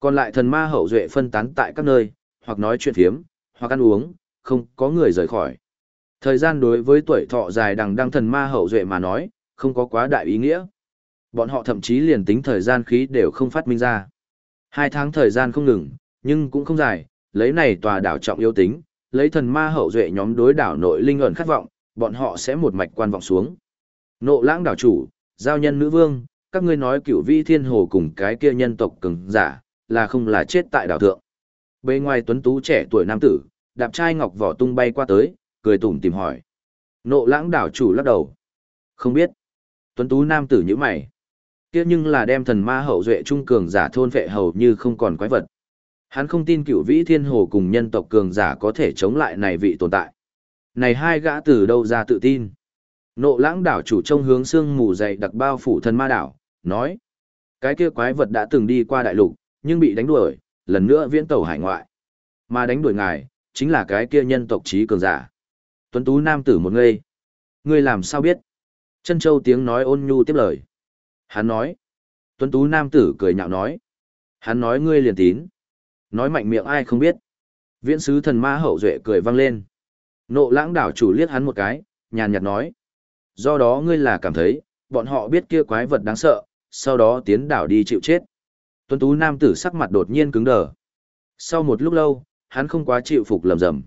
Còn lại thần ma hậu duệ phân tán tại các nơi, hoặc nói chuyện phiếm, hoặc ăn uống, không có người rời khỏi. Thời gian đối với tuổi thọ dài đằng đăng thần ma hậu duệ mà nói, không có quá đại ý nghĩa. Bọn họ thậm chí liền tính thời gian khí đều không phát minh ra. Hai tháng thời gian không ngừng, nhưng cũng không dài, lấy này tòa đảo trọng yếu tính, lấy thần ma hậu duệ nhóm đối đảo nội linh ẩn khát vọng, bọn họ sẽ một mạch quan vọng xuống. Nộ lãng đảo chủ, giao nhân nữ vương, các ngươi nói cửu vi thiên hồ cùng cái kia nhân tộc cường giả, là không là chết tại đảo thượng. Bề ngoài tuấn tú trẻ tuổi nam tử, đạp trai ngọc vỏ tung bay qua tới, cười tủm tìm hỏi. Nộ lãng đảo chủ lắc đầu. Không biết. Tuấn tú nam tử như mày. kia nhưng là đem thần ma hậu duệ trung cường giả thôn vệ hầu như không còn quái vật. Hắn không tin cựu vĩ thiên hồ cùng nhân tộc cường giả có thể chống lại này vị tồn tại. Này hai gã từ đâu ra tự tin. Nộ lãng đảo chủ trông hướng sương mù dày đặc bao phủ thần ma đảo, nói. Cái kia quái vật đã từng đi qua đại lục, nhưng bị đánh đuổi, lần nữa viễn tàu hải ngoại. Mà đánh đuổi ngài, chính là cái kia nhân tộc trí cường giả. Tuấn Tú Nam tử một ngây. Ngươi làm sao biết? Chân Châu tiếng nói ôn nhu tiếp lời. Hắn nói. Tuấn Tú Nam tử cười nhạo nói. Hắn nói ngươi liền tín. Nói mạnh miệng ai không biết. Viễn sứ thần ma hậu duệ cười vang lên. Nộ lãng đảo chủ liếc hắn một cái, nhàn nhạt nói. Do đó ngươi là cảm thấy, bọn họ biết kia quái vật đáng sợ, sau đó tiến đảo đi chịu chết. Tuấn Tú Nam tử sắc mặt đột nhiên cứng đờ. Sau một lúc lâu, hắn không quá chịu phục lầm rầm.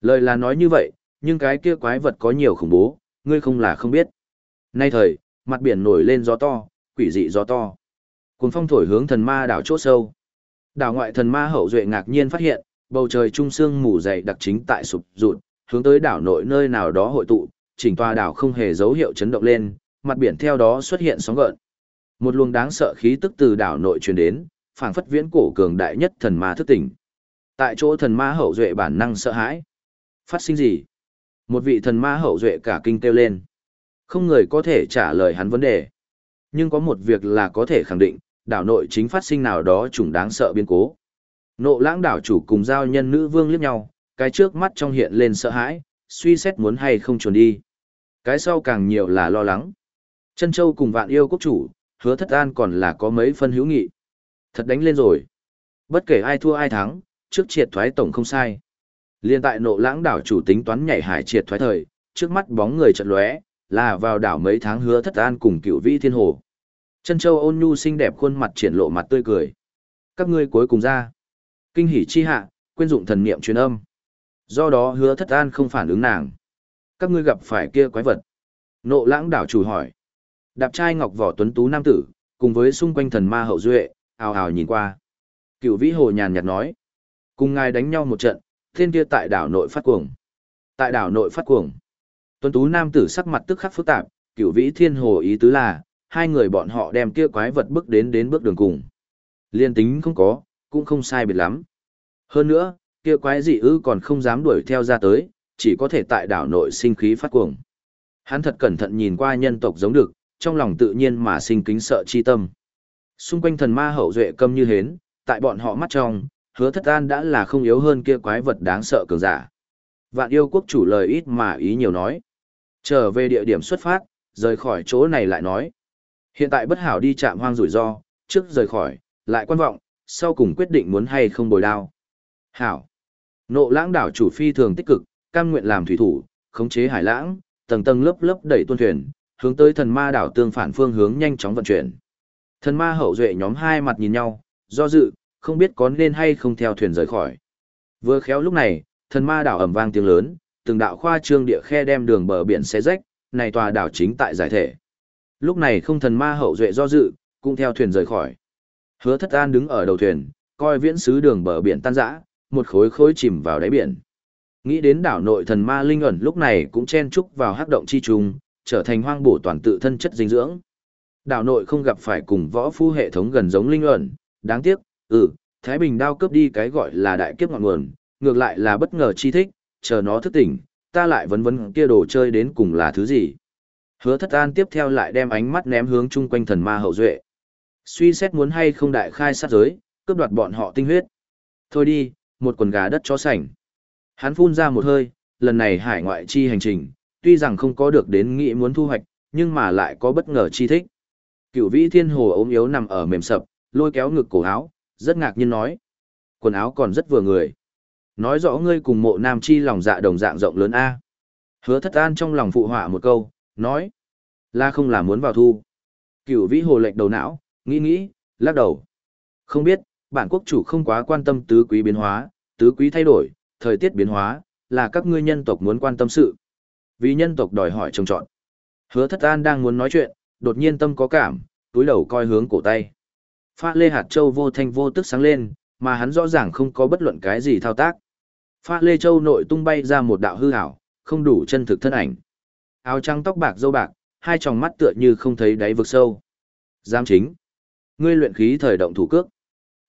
Lời là nói như vậy, nhưng cái kia quái vật có nhiều khủng bố, ngươi không là không biết. Nay thời, mặt biển nổi lên gió to, quỷ dị gió to. Cuồng phong thổi hướng thần ma đảo chỗ sâu. Đảo ngoại thần ma hậu duệ ngạc nhiên phát hiện, bầu trời trung sương mù dày đặc chính tại sụp rụt, hướng tới đảo nội nơi nào đó hội tụ, chỉnh tòa đảo không hề dấu hiệu chấn động lên, mặt biển theo đó xuất hiện sóng gợn. Một luồng đáng sợ khí tức từ đảo nội truyền đến, phảng phất viễn cổ cường đại nhất thần ma thức tỉnh. Tại chỗ thần ma hậu duệ bản năng sợ hãi. Phát sinh gì? Một vị thần ma hậu duệ cả kinh kêu lên. Không người có thể trả lời hắn vấn đề. Nhưng có một việc là có thể khẳng định, đảo nội chính phát sinh nào đó trùng đáng sợ biến cố. Nộ lãng đảo chủ cùng giao nhân nữ vương liếc nhau, cái trước mắt trong hiện lên sợ hãi, suy xét muốn hay không trốn đi. Cái sau càng nhiều là lo lắng. Chân châu cùng vạn yêu quốc chủ, hứa thất an còn là có mấy phân hữu nghị. Thật đánh lên rồi. Bất kể ai thua ai thắng, trước triệt thoái tổng không sai. Liên tại nộ lãng đảo chủ tính toán nhảy hải triệt thoái thời, trước mắt bóng người chợt lóe, là vào đảo mấy tháng hứa thất an cùng cựu vĩ thiên hồ. Chân châu ôn nhu xinh đẹp khuôn mặt triển lộ mặt tươi cười. Các ngươi cuối cùng ra. Kinh hỉ chi hạ, quên dụng thần niệm truyền âm. Do đó hứa thất an không phản ứng nàng. Các ngươi gặp phải kia quái vật. Nộ lãng đảo chủ hỏi. Đạp trai ngọc vỏ tuấn tú nam tử, cùng với xung quanh thần ma hậu duệ, ào ào nhìn qua. Cựu vĩ hồ nhàn nhạt nói. Cùng ngài đánh nhau một trận, thiên kia tại đảo nội phát cuồng. Tại đảo nội phát cuồng. Tuấn tú nam tử sắc mặt tức khắc phức tạp, cựu vĩ thiên hồ ý tứ là, hai người bọn họ đem kia quái vật bước đến đến bước đường cùng. Liên tính không có, cũng không sai biệt lắm. Hơn nữa, kia quái dị ư còn không dám đuổi theo ra tới, chỉ có thể tại đảo nội sinh khí phát cuồng. Hắn thật cẩn thận nhìn qua nhân tộc giống được, trong lòng tự nhiên mà sinh kính sợ chi tâm. Xung quanh thần ma hậu duệ câm như hến, tại bọn họ mắt trong, hứa thất an đã là không yếu hơn kia quái vật đáng sợ cường giả. Vạn yêu quốc chủ lời ít mà ý nhiều nói. Trở về địa điểm xuất phát, rời khỏi chỗ này lại nói. Hiện tại bất hảo đi chạm hoang rủi ro, trước rời khỏi, lại quan vọng, sau cùng quyết định muốn hay không bồi đao. Hảo. Nộ lãng đảo chủ phi thường tích cực, cam nguyện làm thủy thủ, khống chế hải lãng, tầng tầng lớp lớp đẩy tuôn thuyền, hướng tới thần ma đảo tương phản phương hướng nhanh chóng vận chuyển. Thần ma hậu duệ nhóm hai mặt nhìn nhau, do dự, không biết có nên hay không theo thuyền rời khỏi. Vừa khéo lúc này, thần ma đảo ầm vang tiếng lớn, từng đạo khoa trương địa khe đem đường bờ biển xé rách, này tòa đảo chính tại giải thể. Lúc này không thần ma hậu duệ do dự, cũng theo thuyền rời khỏi. Hứa thất an đứng ở đầu thuyền, coi viễn sứ đường bờ biển tan rã, một khối khối chìm vào đáy biển. Nghĩ đến đảo nội thần ma linh ẩn lúc này cũng chen trúc vào hắc động chi trùng, trở thành hoang bổ toàn tự thân chất dinh dưỡng. Đảo nội không gặp phải cùng võ phu hệ thống gần giống linh ẩn, đáng tiếc, ừ, Thái Bình đao cướp đi cái gọi là đại kiếp ngọn nguồn, ngược lại là bất ngờ chi thích, chờ nó thức tỉnh, ta lại vấn vấn kia đồ chơi đến cùng là thứ gì. Hứa thất an tiếp theo lại đem ánh mắt ném hướng chung quanh thần ma hậu duệ. Suy xét muốn hay không đại khai sát giới, cướp đoạt bọn họ tinh huyết. Thôi đi, một quần gà đất chó sành. Hắn phun ra một hơi, lần này hải ngoại chi hành trình, tuy rằng không có được đến nghĩ muốn thu hoạch, nhưng mà lại có bất ngờ chi thích. Cửu vĩ thiên hồ ốm yếu nằm ở mềm sập, lôi kéo ngực cổ áo, rất ngạc nhiên nói. Quần áo còn rất vừa người. Nói rõ ngươi cùng mộ nam chi lòng dạ đồng dạng rộng lớn A. Hứa thất an trong lòng phụ họa một câu, nói. la không là muốn vào thu. Cửu vĩ hồ lệch đầu não, nghĩ nghĩ, lắc đầu. Không biết, bản quốc chủ không quá quan tâm tứ quý biến hóa, tứ quý thay đổi, thời tiết biến hóa, là các ngươi nhân tộc muốn quan tâm sự. Vì nhân tộc đòi hỏi trông trọn. Hứa thất an đang muốn nói chuyện, đột nhiên tâm có cảm, túi đầu coi hướng cổ tay. Pha lê hạt châu vô thanh vô tức sáng lên, mà hắn rõ ràng không có bất luận cái gì thao tác. Pha lê châu nội tung bay ra một đạo hư ảo, không đủ chân thực thân ảnh. Áo trắng tóc bạc dâu bạc, hai tròng mắt tựa như không thấy đáy vực sâu. Giám chính. Ngươi luyện khí thời động thủ cước.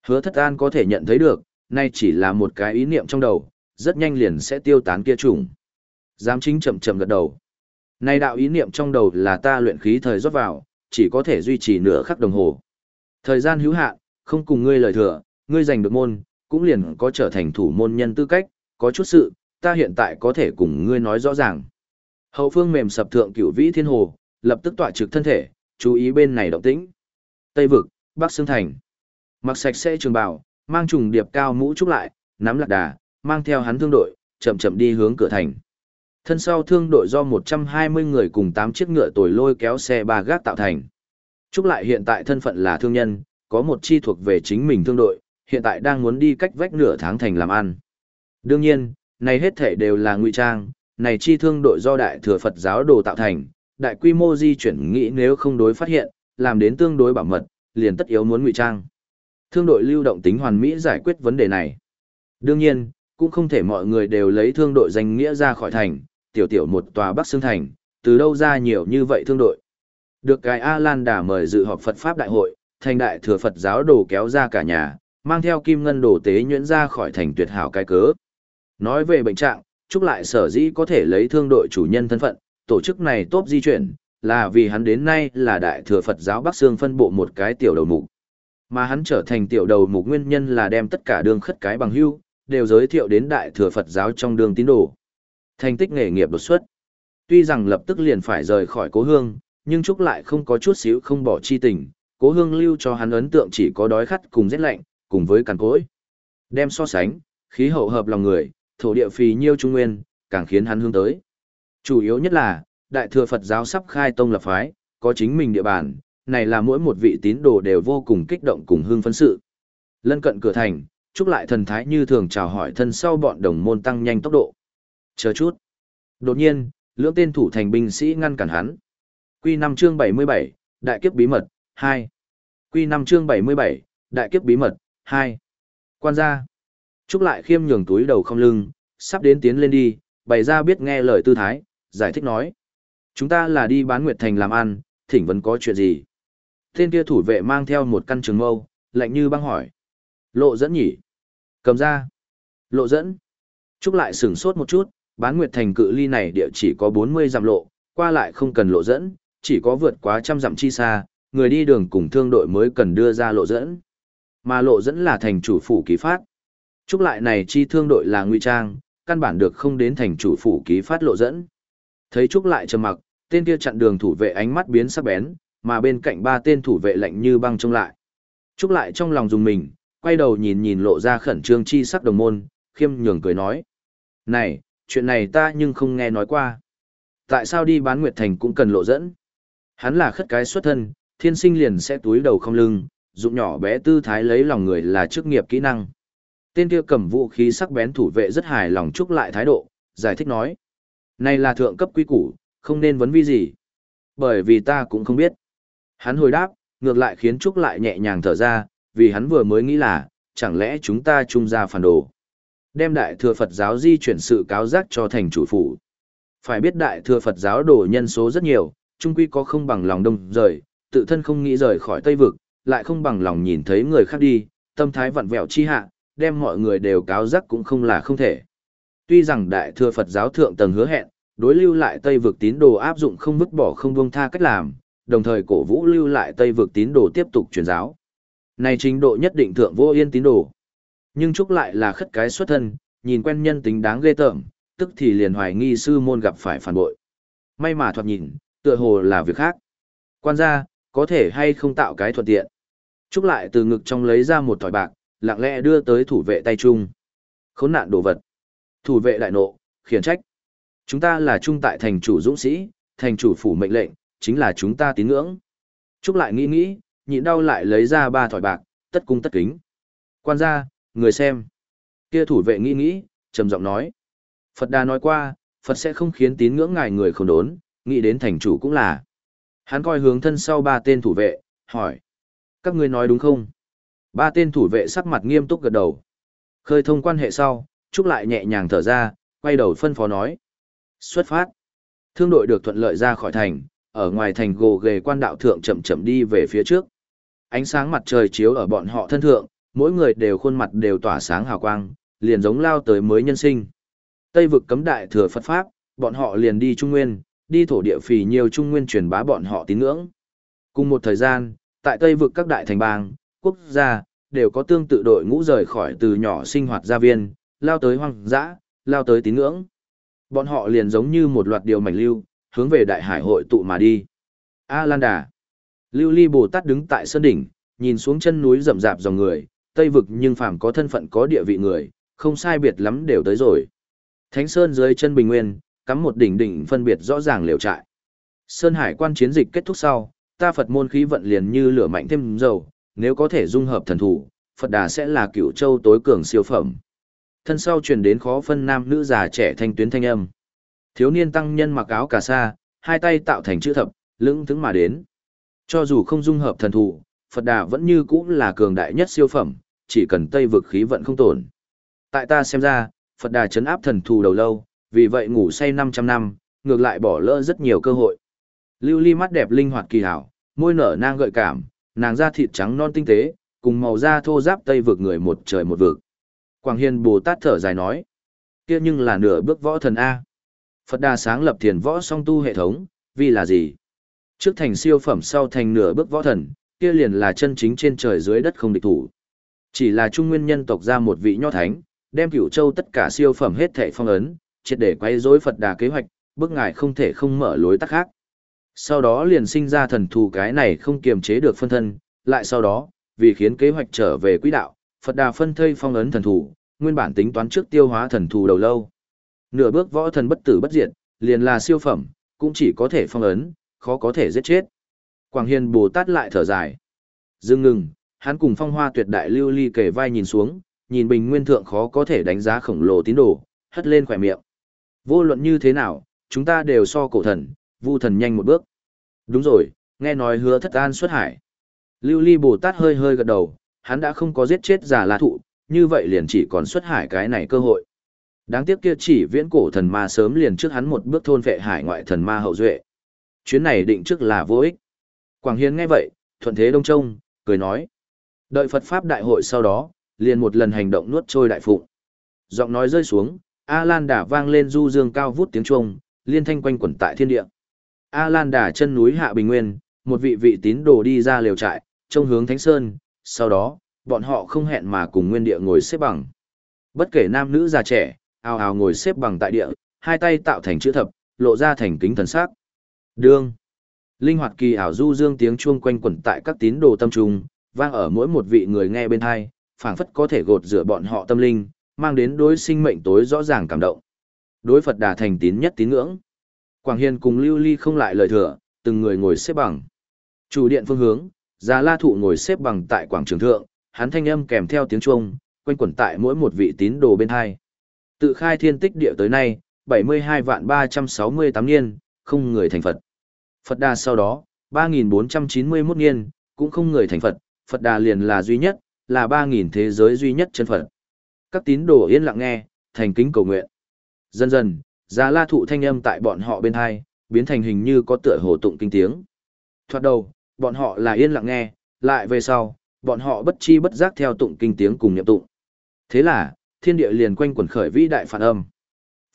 Hứa thất an có thể nhận thấy được, nay chỉ là một cái ý niệm trong đầu, rất nhanh liền sẽ tiêu tán kia trùng. Giám chính chậm chậm gật đầu. Nay đạo ý niệm trong đầu là ta luyện khí thời rót vào, chỉ có thể duy trì nửa khắc đồng hồ. Thời gian hữu hạn, không cùng ngươi lời thừa, ngươi giành được môn, cũng liền có trở thành thủ môn nhân tư cách, có chút sự, ta hiện tại có thể cùng ngươi nói rõ ràng. Hậu phương mềm sập thượng cửu vĩ thiên hồ, lập tức tọa trực thân thể, chú ý bên này động tĩnh. Tây vực, Bắc Sương Thành. Mặc sạch sẽ trường bào, mang trùng điệp cao mũ trúc lại, nắm lạc đà, mang theo hắn thương đội, chậm chậm đi hướng cửa thành. Thân sau thương đội do 120 người cùng 8 chiếc ngựa tồi lôi kéo xe ba gác tạo thành. Trúc lại hiện tại thân phận là thương nhân, có một chi thuộc về chính mình thương đội, hiện tại đang muốn đi cách vách nửa tháng thành làm ăn. Đương nhiên, này hết thể đều là ngụy trang, này chi thương đội do đại thừa Phật giáo đồ tạo thành, đại quy mô di chuyển nghĩ nếu không đối phát hiện, làm đến tương đối bảo mật, liền tất yếu muốn ngụy trang. Thương đội lưu động tính hoàn mỹ giải quyết vấn đề này. Đương nhiên, cũng không thể mọi người đều lấy thương đội danh nghĩa ra khỏi thành, tiểu tiểu một tòa Bắc xương Thành, từ đâu ra nhiều như vậy thương đội. Được cái A-Lan Đà mời dự họp Phật Pháp Đại hội, thành đại thừa Phật giáo đồ kéo ra cả nhà, mang theo kim ngân đồ tế nhuyễn ra khỏi thành tuyệt hảo cái cớ. Nói về bệnh trạng, Trúc lại sở dĩ có thể lấy thương đội chủ nhân thân phận, tổ chức này tốt di chuyển, là vì hắn đến nay là đại thừa Phật giáo Bắc Sương phân bộ một cái tiểu đầu mục. Mà hắn trở thành tiểu đầu mục nguyên nhân là đem tất cả đường khất cái bằng hưu, đều giới thiệu đến đại thừa Phật giáo trong đường tín đồ. Thành tích nghề nghiệp đột xuất. Tuy rằng lập tức liền phải rời khỏi cố hương, nhưng Trúc lại không có chút xíu không bỏ chi tình, cố hương lưu cho hắn ấn tượng chỉ có đói khát cùng rét lạnh, cùng với cằn cỗi. Đem so sánh, khí hậu hợp lòng người, thổ địa phì nhiêu trung nguyên, càng khiến hắn hướng tới. Chủ yếu nhất là, đại thừa Phật giáo sắp khai tông lập phái, có chính mình địa bàn, này là mỗi một vị tín đồ đều vô cùng kích động cùng hương phấn sự. Lân cận cửa thành, chúc lại thần thái như thường chào hỏi thân sau bọn đồng môn tăng nhanh tốc độ. Chờ chút. Đột nhiên, lưỡng tên thủ thành binh sĩ ngăn cản hắn. Quy 5 chương 77, Đại kiếp bí mật, 2. Quy 5 chương 77, Đại kiếp bí mật, 2. Quan gia. Trúc lại khiêm nhường túi đầu không lưng, sắp đến tiến lên đi, bày ra biết nghe lời tư thái, giải thích nói. Chúng ta là đi bán nguyệt thành làm ăn, thỉnh vấn có chuyện gì. Tên kia thủ vệ mang theo một căn trường mâu, lạnh như băng hỏi. Lộ dẫn nhỉ? Cầm ra. Lộ dẫn. Trúc lại sửng sốt một chút, bán nguyệt thành cự ly này địa chỉ có 40 dặm lộ, qua lại không cần lộ dẫn, chỉ có vượt quá trăm dặm chi xa, người đi đường cùng thương đội mới cần đưa ra lộ dẫn. Mà lộ dẫn là thành chủ phủ ký phát chúc lại này chi thương đội là nguy trang, căn bản được không đến thành chủ phủ ký phát lộ dẫn. Thấy Trúc lại trầm mặc, tên kia chặn đường thủ vệ ánh mắt biến sắc bén, mà bên cạnh ba tên thủ vệ lạnh như băng trông lại. Trúc lại trong lòng dùng mình, quay đầu nhìn nhìn lộ ra khẩn trương chi sắc đồng môn, khiêm nhường cười nói. Này, chuyện này ta nhưng không nghe nói qua. Tại sao đi bán Nguyệt Thành cũng cần lộ dẫn? Hắn là khất cái xuất thân, thiên sinh liền sẽ túi đầu không lưng, dụng nhỏ bé tư thái lấy lòng người là chức nghiệp kỹ năng. Tên kia cầm vũ khí sắc bén thủ vệ rất hài lòng chúc lại thái độ, giải thích nói. Này là thượng cấp quý củ, không nên vấn vi gì. Bởi vì ta cũng không biết. Hắn hồi đáp, ngược lại khiến Trúc lại nhẹ nhàng thở ra, vì hắn vừa mới nghĩ là, chẳng lẽ chúng ta chung ra phản đồ. Đem đại thừa Phật giáo di chuyển sự cáo giác cho thành chủ phủ. Phải biết đại thừa Phật giáo đổ nhân số rất nhiều, trung quy có không bằng lòng đông rời, tự thân không nghĩ rời khỏi Tây Vực, lại không bằng lòng nhìn thấy người khác đi, tâm thái vặn vẹo chi hạ, đem mọi người đều cáo giác cũng không là không thể. Tuy rằng đại thừa Phật giáo thượng tầng hứa hẹn, đối lưu lại Tây vực tín đồ áp dụng không vứt bỏ không buông tha cách làm, đồng thời cổ vũ lưu lại Tây vực tín đồ tiếp tục truyền giáo. Này trình độ nhất định thượng vô yên tín đồ. Nhưng chúc lại là khất cái xuất thân, nhìn quen nhân tính đáng ghê tởm, tức thì liền hoài nghi sư môn gặp phải phản bội. May mà thoạt nhìn, tựa hồ là việc khác. Quan gia, có thể hay không tạo cái thuận tiện. Trúc lại từ ngực trong lấy ra một thỏi bạc, lặng lẽ đưa tới thủ vệ tay trung. Khốn nạn đồ vật. Thủ vệ đại nộ, khiển trách. Chúng ta là trung tại thành chủ dũng sĩ, thành chủ phủ mệnh lệnh, chính là chúng ta tín ngưỡng. Trúc lại nghĩ nghĩ, nhịn đau lại lấy ra ba thỏi bạc, tất cung tất kính. Quan gia, người xem. Kia thủ vệ nghĩ nghĩ, trầm giọng nói. Phật đã nói qua, Phật sẽ không khiến tín ngưỡng ngài người không đốn, nghĩ đến thành chủ cũng là. Hắn coi hướng thân sau ba tên thủ vệ, hỏi. Các ngươi nói đúng không? Ba tên thủ vệ sắc mặt nghiêm túc gật đầu. Khơi thông quan hệ sau, Trúc lại nhẹ nhàng thở ra, quay đầu phân phó nói. Xuất phát. Thương đội được thuận lợi ra khỏi thành, ở ngoài thành gồ ghề quan đạo thượng chậm chậm đi về phía trước. Ánh sáng mặt trời chiếu ở bọn họ thân thượng, mỗi người đều khuôn mặt đều tỏa sáng hào quang, liền giống lao tới mới nhân sinh. Tây vực cấm đại thừa Phật Pháp, bọn họ liền đi Trung Nguyên, đi thổ địa phì nhiều Trung Nguyên truyền bá bọn họ tín ngưỡng. Cùng một thời gian, tại Tây vực các đại thành bang, quốc gia, đều có tương tự đội ngũ rời khỏi từ nhỏ sinh hoạt gia viên, lao tới hoang dã, lao tới tín ngưỡng. Bọn họ liền giống như một loạt điều mảnh lưu, hướng về đại hải hội tụ mà đi. A Lan Đà. Lưu Ly Bồ Tát đứng tại sơn đỉnh, nhìn xuống chân núi rậm rạp dòng người, Tây vực nhưng phàm có thân phận có địa vị người, không sai biệt lắm đều tới rồi. Thánh Sơn dưới chân Bình Nguyên, cắm một đỉnh đỉnh phân biệt rõ ràng liều trại. Sơn Hải quan chiến dịch kết thúc sau, ta Phật môn khí vận liền như lửa mạnh thêm dầu, nếu có thể dung hợp thần thủ, Phật Đà sẽ là cựu châu tối cường siêu phẩm. Thân sau truyền đến khó phân nam nữ già trẻ thanh tuyến thanh âm. Thiếu niên tăng nhân mặc áo cà sa, hai tay tạo thành chữ thập, lững thững mà đến. Cho dù không dung hợp thần thủ, Phật Đà vẫn như cũ là cường đại nhất siêu phẩm, chỉ cần Tây vực khí vận không tổn. Tại ta xem ra, Phật Đà chấn áp thần thù đầu lâu, vì vậy ngủ say 500 năm, ngược lại bỏ lỡ rất nhiều cơ hội. Lưu ly mắt đẹp linh hoạt kỳ hảo, môi nở nang gợi cảm, nàng da thịt trắng non tinh tế, cùng màu da thô giáp tây vực người một trời một vực. Quảng Hiền Bồ Tát thở dài nói, kia nhưng là nửa bước võ thần A. Phật Đà sáng lập thiền võ song tu hệ thống, vì là gì? Trước thành siêu phẩm sau thành nửa bước võ thần, kia liền là chân chính trên trời dưới đất không địch thủ. Chỉ là trung nguyên nhân tộc ra một vị nho thánh, đem cửu châu tất cả siêu phẩm hết thảy phong ấn, triệt để quay rối Phật Đà kế hoạch, bước ngài không thể không mở lối tắt khác. Sau đó liền sinh ra thần thù cái này không kiềm chế được phân thân, lại sau đó, vì khiến kế hoạch trở về quỹ đạo, Phật Đà phân thây phong ấn thần thù, nguyên bản tính toán trước tiêu hóa thần thù đầu lâu. Nửa bước võ thần bất tử bất diệt, liền là siêu phẩm, cũng chỉ có thể phong ấn, khó có thể giết chết. Quảng Hiền Bồ Tát lại thở dài. Dừng ngừng, hắn cùng phong hoa tuyệt đại lưu ly kề vai nhìn xuống, nhìn bình nguyên thượng khó có thể đánh giá khổng lồ tín đồ, hất lên khỏe miệng. Vô luận như thế nào, chúng ta đều so cổ thần, vu thần nhanh một bước. Đúng rồi, nghe nói hứa thất an xuất hải. Lưu ly Bồ Tát hơi hơi gật đầu, hắn đã không có giết chết giả la thụ, như vậy liền chỉ còn xuất hải cái này cơ hội. Đáng tiếc kia chỉ viễn cổ thần ma sớm liền trước hắn một bước thôn vệ hải ngoại thần ma hậu duệ. Chuyến này định trước là vô ích. Quảng Hiên nghe vậy, thuận thế đông trông, cười nói. Đợi Phật Pháp đại hội sau đó, liền một lần hành động nuốt trôi đại phụng. Giọng nói rơi xuống, A Lan đã vang lên du dương cao vút tiếng chuông, liên thanh quanh quẩn tại thiên địa. A Lan Đà chân núi hạ bình nguyên, một vị vị tín đồ đi ra liều trại, trông hướng Thánh Sơn, sau đó, bọn họ không hẹn mà cùng nguyên địa ngồi xếp bằng. Bất kể nam nữ già trẻ, ào ào ngồi xếp bằng tại địa, hai tay tạo thành chữ thập, lộ ra thành kính thần sắc. Đương. Linh hoạt kỳ ảo du dương tiếng chuông quanh quẩn tại các tín đồ tâm trung, vang ở mỗi một vị người nghe bên hai, phảng phất có thể gột rửa bọn họ tâm linh, mang đến đối sinh mệnh tối rõ ràng cảm động. Đối Phật đà thành tín nhất tín ngưỡng. Quảng Hiền cùng Lưu Ly không lại lời thừa, từng người ngồi xếp bằng. Chủ điện phương hướng, Già La Thụ ngồi xếp bằng tại quảng trường thượng, hắn thanh âm kèm theo tiếng chuông, quanh quẩn tại mỗi một vị tín đồ bên hai. Tự khai thiên tích địa tới nay, 72 vạn 368 niên, không người thành Phật. Phật đà sau đó, 3.491 niên, cũng không người thành Phật, Phật đà liền là duy nhất, là 3.000 thế giới duy nhất chân Phật. Các tín đồ yên lặng nghe, thành kính cầu nguyện. Dần dần, Già La Thụ thanh âm tại bọn họ bên hai, biến thành hình như có tựa hồ tụng kinh tiếng. Thoạt đầu, bọn họ là yên lặng nghe, lại về sau, bọn họ bất chi bất giác theo tụng kinh tiếng cùng nhậm tụng. Thế là, thiên địa liền quanh quẩn khởi vĩ đại phản âm.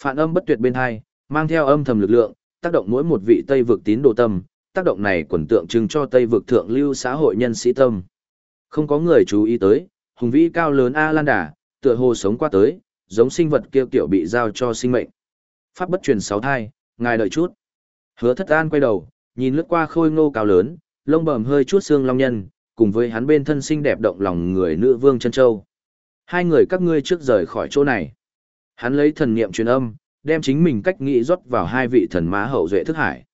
Phản âm bất tuyệt bên hai, mang theo âm thầm lực lượng, tác động mỗi một vị Tây vực tín đồ tâm, tác động này quần tượng trưng cho Tây vực thượng lưu xã hội nhân sĩ tâm. Không có người chú ý tới, hùng vĩ cao lớn A Lan Đà, tựa hồ sống qua tới, giống sinh vật kia kiểu bị giao cho sinh mệnh. Pháp bất truyền sáu thai, ngài đợi chút. Hứa thất an quay đầu, nhìn lướt qua khôi ngô cao lớn, lông bầm hơi chút xương long nhân, cùng với hắn bên thân xinh đẹp động lòng người nữ vương chân châu. Hai người các ngươi trước rời khỏi chỗ này. Hắn lấy thần niệm truyền âm, đem chính mình cách nghĩ rót vào hai vị thần má hậu duệ thức hải.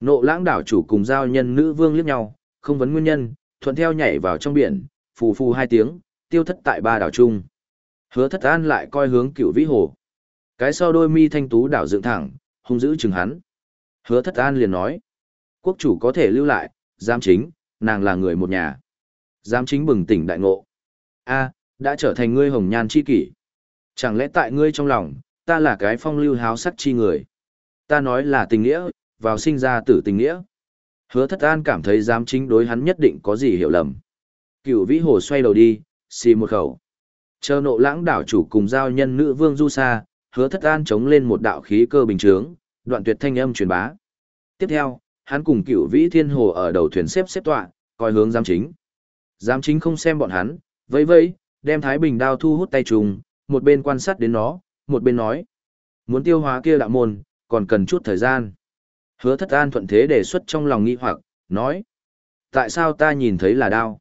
Nộ lãng đảo chủ cùng giao nhân nữ vương liếc nhau, không vấn nguyên nhân, thuận theo nhảy vào trong biển, phù phù hai tiếng, tiêu thất tại ba đảo chung. Hứa thất an lại coi hướng cựu vĩ hồ. Cái sau đôi mi thanh tú đảo dựng thẳng, hung dữ chừng hắn. Hứa thất an liền nói. Quốc chủ có thể lưu lại, giam chính, nàng là người một nhà. Giam chính bừng tỉnh đại ngộ. a đã trở thành ngươi hồng nhan chi kỷ. Chẳng lẽ tại ngươi trong lòng, ta là cái phong lưu háo sắc chi người. Ta nói là tình nghĩa, vào sinh ra tử tình nghĩa. Hứa thất an cảm thấy giám chính đối hắn nhất định có gì hiểu lầm. Cựu vĩ hồ xoay đầu đi, xì một khẩu. Chờ nộ lãng đảo chủ cùng giao nhân nữ vương du sa, hứa thất an chống lên một đạo khí cơ bình chướng, đoạn tuyệt thanh âm truyền bá. Tiếp theo, hắn cùng cựu vĩ thiên hồ ở đầu thuyền xếp xếp tọa, coi hướng giám chính. Giám chính không xem bọn hắn, vẫy vẫy, đem Thái Bình đao thu hút tay trùng, một bên quan sát đến nó, một bên nói. Muốn tiêu hóa kia đạo môn, còn cần chút thời gian. Hứa thất an thuận thế đề xuất trong lòng nghi hoặc, nói. Tại sao ta nhìn thấy là đao?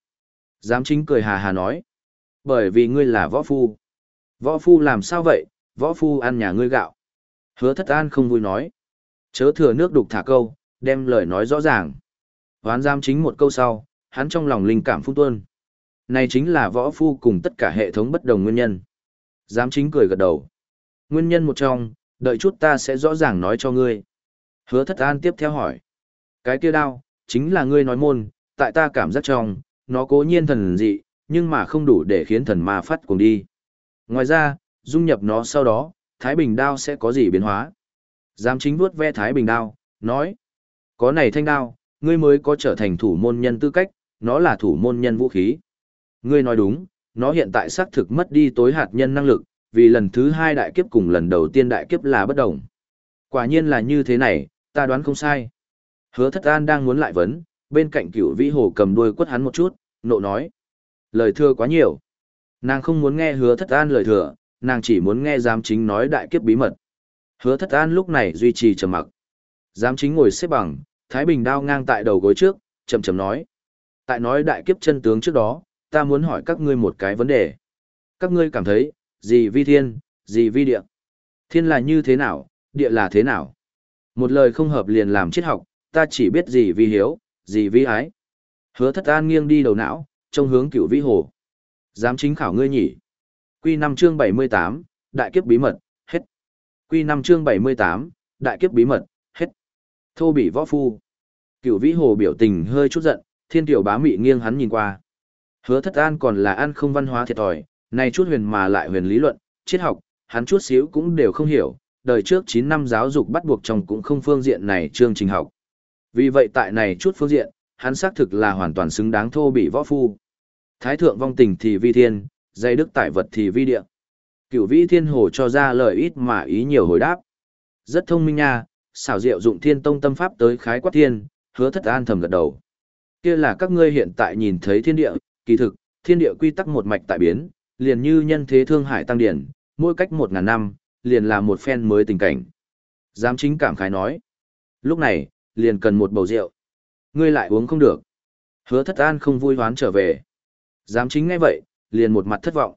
Giám chính cười hà hà nói. Bởi vì ngươi là võ phu. Võ phu làm sao vậy, võ phu ăn nhà ngươi gạo. Hứa thất an không vui nói. Chớ thừa nước đục thả câu, đem lời nói rõ ràng. Hoán giam chính một câu sau, hắn trong lòng linh cảm phung tuôn. Này chính là võ phu cùng tất cả hệ thống bất đồng nguyên nhân. Giám chính cười gật đầu. Nguyên nhân một trong, đợi chút ta sẽ rõ ràng nói cho ngươi. Hứa thất an tiếp theo hỏi. Cái kia đao, chính là ngươi nói môn, tại ta cảm giác trong, nó cố nhiên thần dị, nhưng mà không đủ để khiến thần ma phát cùng đi. Ngoài ra, dung nhập nó sau đó, Thái Bình đao sẽ có gì biến hóa? Giám chính vuốt ve Thái Bình đao, nói. Có này thanh đao, ngươi mới có trở thành thủ môn nhân tư cách, nó là thủ môn nhân vũ khí. Ngươi nói đúng, nó hiện tại xác thực mất đi tối hạt nhân năng lực, vì lần thứ hai đại kiếp cùng lần đầu tiên đại kiếp là bất đồng. Quả nhiên là như thế này, ta đoán không sai. Hứa thất an đang muốn lại vấn, bên cạnh cửu vĩ hồ cầm đuôi quất hắn một chút, nộ nói. Lời thưa quá nhiều. Nàng không muốn nghe hứa thất an lời thừa, nàng chỉ muốn nghe giám chính nói đại kiếp bí mật. Hứa thất an lúc này duy trì trầm mặc. Giám chính ngồi xếp bằng, Thái Bình đao ngang tại đầu gối trước, chậm chậm nói. Tại nói đại kiếp chân tướng trước đó, ta muốn hỏi các ngươi một cái vấn đề. Các ngươi cảm thấy, gì vi thiên, gì vi địa? Thiên là như thế nào, địa là thế nào? Một lời không hợp liền làm triết học, ta chỉ biết gì vi hiếu, gì vi ái. Hứa thất an nghiêng đi đầu não, trông hướng cửu vĩ hồ. giám chính khảo ngươi nhỉ. Quy 5 chương bảy mươi tám, đại kiếp bí mật, hết. Quy 5 chương bảy mươi tám, đại kiếp bí mật, hết. Thô bị võ phu. cửu vĩ hồ biểu tình hơi chút giận, thiên tiểu bá mị nghiêng hắn nhìn qua. Hứa thất an còn là ăn không văn hóa thiệt thòi, này chút huyền mà lại huyền lý luận, triết học, hắn chút xíu cũng đều không hiểu, đời trước 9 năm giáo dục bắt buộc trong cũng không phương diện này chương trình học. Vì vậy tại này chút phương diện, hắn xác thực là hoàn toàn xứng đáng thô bị võ phu. Thái thượng vong tình thì vi thiên, dây đức tải vật thì vi địa. Cửu vĩ thiên hồ cho ra lời ít mà ý nhiều hồi đáp. Rất thông minh nha, xảo diệu dụng thiên tông tâm pháp tới khái quát thiên, hứa thất an thầm gật đầu. Kia là các ngươi hiện tại nhìn thấy thiên địa, kỳ thực, thiên địa quy tắc một mạch tại biến, liền như nhân thế thương hải tăng điển, mỗi cách một ngàn năm, liền là một phen mới tình cảnh. Giám chính cảm khái nói. Lúc này, liền cần một bầu rượu. Ngươi lại uống không được. Hứa thất an không vui hoán trở về. Giám chính ngay vậy, liền một mặt thất vọng.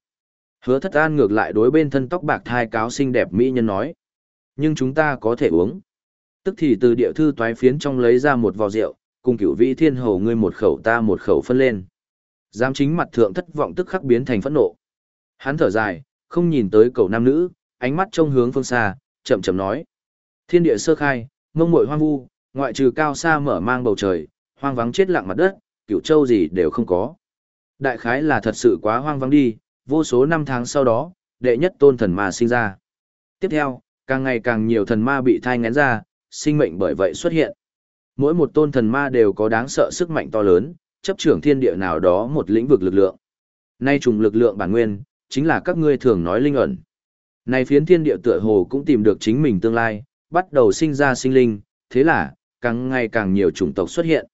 Hứa thất an ngược lại đối bên thân tóc bạc thai cáo xinh đẹp mỹ nhân nói. Nhưng chúng ta có thể uống. Tức thì từ địa thư toái phiến trong lấy ra một vò rượu, cùng cửu vị thiên hầu ngươi một khẩu ta một khẩu phân lên. Giám chính mặt thượng thất vọng tức khắc biến thành phẫn nộ. Hắn thở dài, không nhìn tới cầu nam nữ, ánh mắt trông hướng phương xa, chậm chậm nói. Thiên địa sơ khai, mông muội hoang vu, ngoại trừ cao xa mở mang bầu trời, hoang vắng chết lặng mặt đất, cửu châu gì đều không có. Đại khái là thật sự quá hoang vắng đi, vô số năm tháng sau đó, đệ nhất tôn thần ma sinh ra. Tiếp theo, càng ngày càng nhiều thần ma bị thai ngén ra, sinh mệnh bởi vậy xuất hiện. Mỗi một tôn thần ma đều có đáng sợ sức mạnh to lớn, chấp trưởng thiên địa nào đó một lĩnh vực lực lượng. Nay trùng lực lượng bản nguyên, chính là các ngươi thường nói linh ẩn. Nay phiến thiên địa tựa hồ cũng tìm được chính mình tương lai, bắt đầu sinh ra sinh linh, thế là, càng ngày càng nhiều chủng tộc xuất hiện.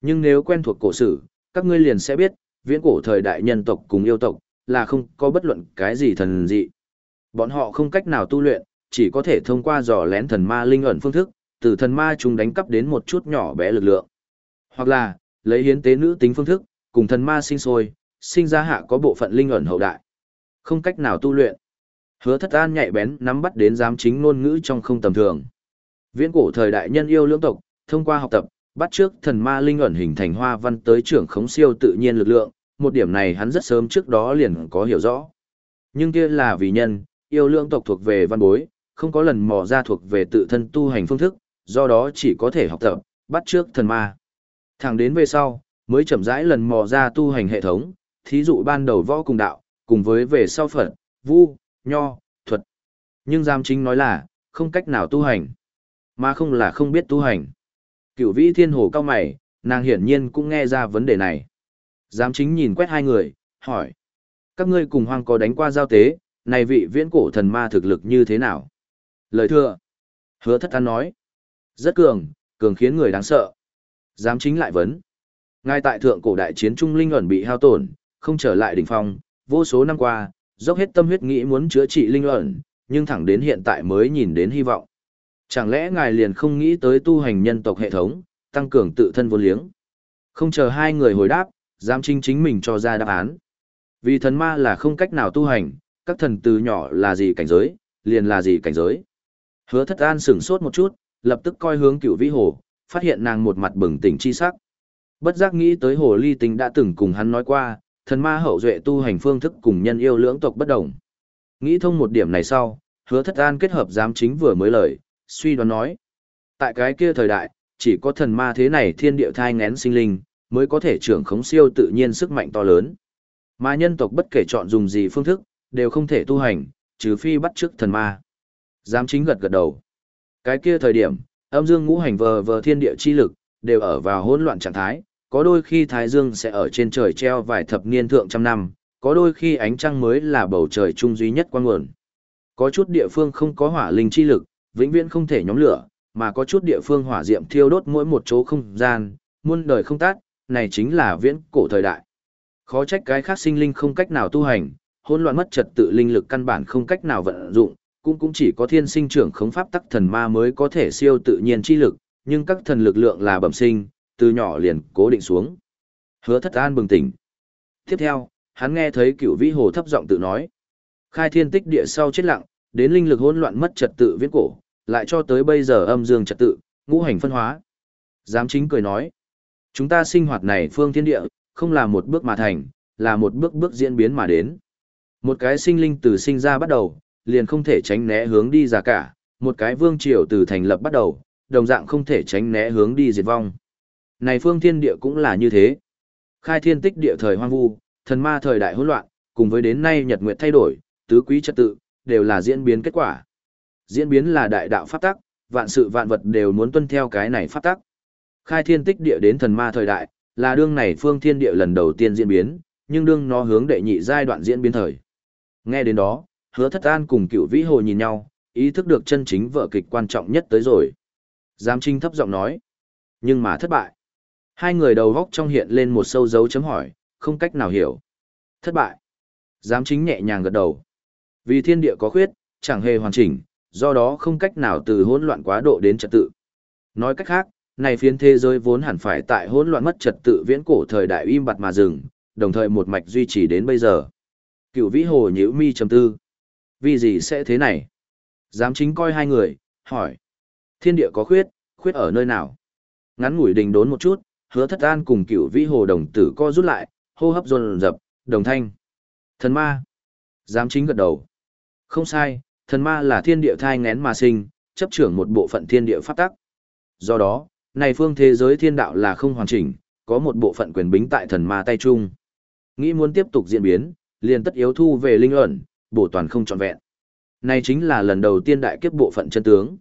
Nhưng nếu quen thuộc cổ sử, các ngươi liền sẽ biết, viễn cổ thời đại nhân tộc cùng yêu tộc, là không có bất luận cái gì thần dị. Bọn họ không cách nào tu luyện, chỉ có thể thông qua dò lén thần ma linh ẩn phương thức, từ thần ma chúng đánh cắp đến một chút nhỏ bé lực lượng. Hoặc là, lấy hiến tế nữ tính phương thức, cùng thần ma sinh sôi, sinh ra hạ có bộ phận linh ẩn hậu đại. Không cách nào tu luyện. Hứa thất an nhạy bén nắm bắt đến giám chính ngôn ngữ trong không tầm thường. Viễn cổ thời đại nhân yêu lưỡng tộc, thông qua học tập, bắt trước thần ma linh ẩn hình thành hoa văn tới trưởng khống siêu tự nhiên lực lượng, một điểm này hắn rất sớm trước đó liền có hiểu rõ. Nhưng kia là vì nhân, yêu lượng tộc thuộc về văn bối, không có lần mò ra thuộc về tự thân tu hành phương thức, do đó chỉ có thể học tập, bắt trước thần ma. Thẳng đến về sau, mới chậm rãi lần mò ra tu hành hệ thống, thí dụ ban đầu võ cùng đạo, cùng với về sau Phật, Vu, Nho, Thuật. Nhưng giam chính nói là, không cách nào tu hành, mà không là không biết tu hành. Cửu vĩ thiên hồ cao mày, nàng hiển nhiên cũng nghe ra vấn đề này. Giám chính nhìn quét hai người, hỏi. Các ngươi cùng hoang có đánh qua giao tế, này vị viễn cổ thần ma thực lực như thế nào? Lời thưa. Hứa thất an nói. Rất cường, cường khiến người đáng sợ. Giám chính lại vấn. Ngay tại thượng cổ đại chiến trung linh ẩn bị hao tổn, không trở lại đỉnh phong, vô số năm qua, dốc hết tâm huyết nghĩ muốn chữa trị linh ẩn, nhưng thẳng đến hiện tại mới nhìn đến hy vọng. Chẳng lẽ ngài liền không nghĩ tới tu hành nhân tộc hệ thống, tăng cường tự thân vô liếng? Không chờ hai người hồi đáp, giám chính chính mình cho ra đáp án. Vì thần ma là không cách nào tu hành, các thần từ nhỏ là gì cảnh giới, liền là gì cảnh giới. Hứa thất an sửng sốt một chút, lập tức coi hướng cựu vĩ hồ, phát hiện nàng một mặt bừng tỉnh chi sắc. Bất giác nghĩ tới hồ ly tinh đã từng cùng hắn nói qua, thần ma hậu duệ tu hành phương thức cùng nhân yêu lưỡng tộc bất đồng. Nghĩ thông một điểm này sau, hứa thất an kết hợp giám chính vừa mới lời, suy đoán nói. Tại cái kia thời đại, chỉ có thần ma thế này thiên địa thai ngén sinh linh, mới có thể trưởng khống siêu tự nhiên sức mạnh to lớn. Mà nhân tộc bất kể chọn dùng gì phương thức, đều không thể tu hành, trừ phi bắt trước thần ma. Giám chính gật gật đầu. Cái kia thời điểm, âm dương ngũ hành vờ vờ thiên địa chi lực, đều ở vào hỗn loạn trạng thái, có đôi khi thái dương sẽ ở trên trời treo vài thập niên thượng trăm năm, có đôi khi ánh trăng mới là bầu trời trung duy nhất quang nguồn. Có chút địa phương không có hỏa linh chi lực, vĩnh viễn không thể nhóm lửa, mà có chút địa phương hỏa diệm thiêu đốt mỗi một chỗ không gian, muôn đời không tát, này chính là viễn cổ thời đại. Khó trách cái khác sinh linh không cách nào tu hành, hỗn loạn mất trật tự linh lực căn bản không cách nào vận dụng, cũng cũng chỉ có thiên sinh trưởng khống pháp tắc thần ma mới có thể siêu tự nhiên chi lực, nhưng các thần lực lượng là bẩm sinh, từ nhỏ liền cố định xuống. Hứa thất an bừng tỉnh. Tiếp theo, hắn nghe thấy cửu vĩ hồ thấp giọng tự nói. Khai thiên tích địa sau chết lặng, đến linh lực hỗn loạn mất trật tự viễn cổ, lại cho tới bây giờ âm dương trật tự, ngũ hành phân hóa. Giám chính cười nói. Chúng ta sinh hoạt này phương thiên địa, không là một bước mà thành, là một bước bước diễn biến mà đến. Một cái sinh linh từ sinh ra bắt đầu, liền không thể tránh né hướng đi ra cả, một cái vương triều từ thành lập bắt đầu, đồng dạng không thể tránh né hướng đi diệt vong. Này phương thiên địa cũng là như thế. Khai thiên tích địa thời hoang vu, thần ma thời đại hỗn loạn, cùng với đến nay nhật nguyệt thay đổi, tứ quý trật tự, đều là diễn biến kết quả. Diễn biến là đại đạo pháp tắc, vạn sự vạn vật đều muốn tuân theo cái này pháp tắc. Khai thiên tích địa đến thần ma thời đại, là đương này phương thiên địa lần đầu tiên diễn biến, nhưng đương nó hướng đệ nhị giai đoạn diễn biến thời. Nghe đến đó, hứa thất an cùng cựu vĩ hồ nhìn nhau, ý thức được chân chính vở kịch quan trọng nhất tới rồi. Giám trinh thấp giọng nói. Nhưng mà thất bại. Hai người đầu góc trong hiện lên một sâu dấu chấm hỏi, không cách nào hiểu. Thất bại. Giám chính nhẹ nhàng gật đầu. Vì thiên địa có khuyết, chẳng hề hoàn chỉnh, do đó không cách nào từ hỗn loạn quá độ đến trật tự. Nói cách khác, này phiến thế giới vốn hẳn phải tại hỗn loạn mất trật tự viễn cổ thời đại im bặt mà dừng, đồng thời một mạch duy trì đến bây giờ. Cựu vĩ hồ nhữ mi trầm tư. Vì gì sẽ thế này? Giám chính coi hai người, hỏi. Thiên địa có khuyết, khuyết ở nơi nào? Ngắn ngủi đình đốn một chút, hứa thất an cùng cựu vĩ hồ đồng tử co rút lại, hô hấp dồn dập, đồng thanh. Thần ma. Giám chính gật đầu. Không sai, thần ma là thiên địa thai ngén mà sinh, chấp trưởng một bộ phận thiên địa pháp tắc. Do đó, này phương thế giới thiên đạo là không hoàn chỉnh, có một bộ phận quyền bính tại thần ma tay chung. Nghĩ muốn tiếp tục diễn biến, liền tất yếu thu về linh ẩn, bổ toàn không trọn vẹn. Này chính là lần đầu tiên đại kiếp bộ phận chân tướng.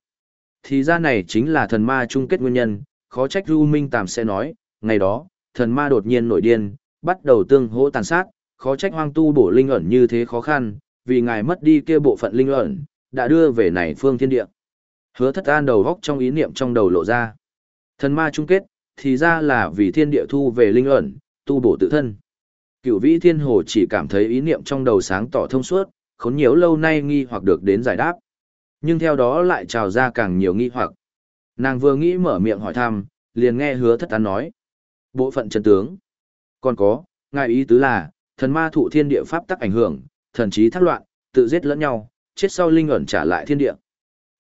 Thì ra này chính là thần ma chung kết nguyên nhân, khó trách Du Minh Tàm sẽ nói, ngày đó, thần ma đột nhiên nổi điên, bắt đầu tương hỗ tàn sát, khó trách hoang tu bổ linh ẩn như thế khó khăn, vì ngài mất đi kia bộ phận linh luận đã đưa về này phương thiên địa. Hứa thất an đầu góc trong ý niệm trong đầu lộ ra. Thần ma chung kết, thì ra là vì thiên địa thu về linh luận tu bổ tự thân. Cựu vĩ thiên hồ chỉ cảm thấy ý niệm trong đầu sáng tỏ thông suốt, khốn nhiều lâu nay nghi hoặc được đến giải đáp. Nhưng theo đó lại trào ra càng nhiều nghi hoặc. Nàng vừa nghĩ mở miệng hỏi thăm, liền nghe hứa thất an nói. Bộ phận chân tướng. Còn có, ngài ý tứ là, thần ma thụ thiên địa pháp tắc ảnh hưởng, thần trí thác loạn, tự giết lẫn nhau, chết sau linh ẩn trả lại thiên địa.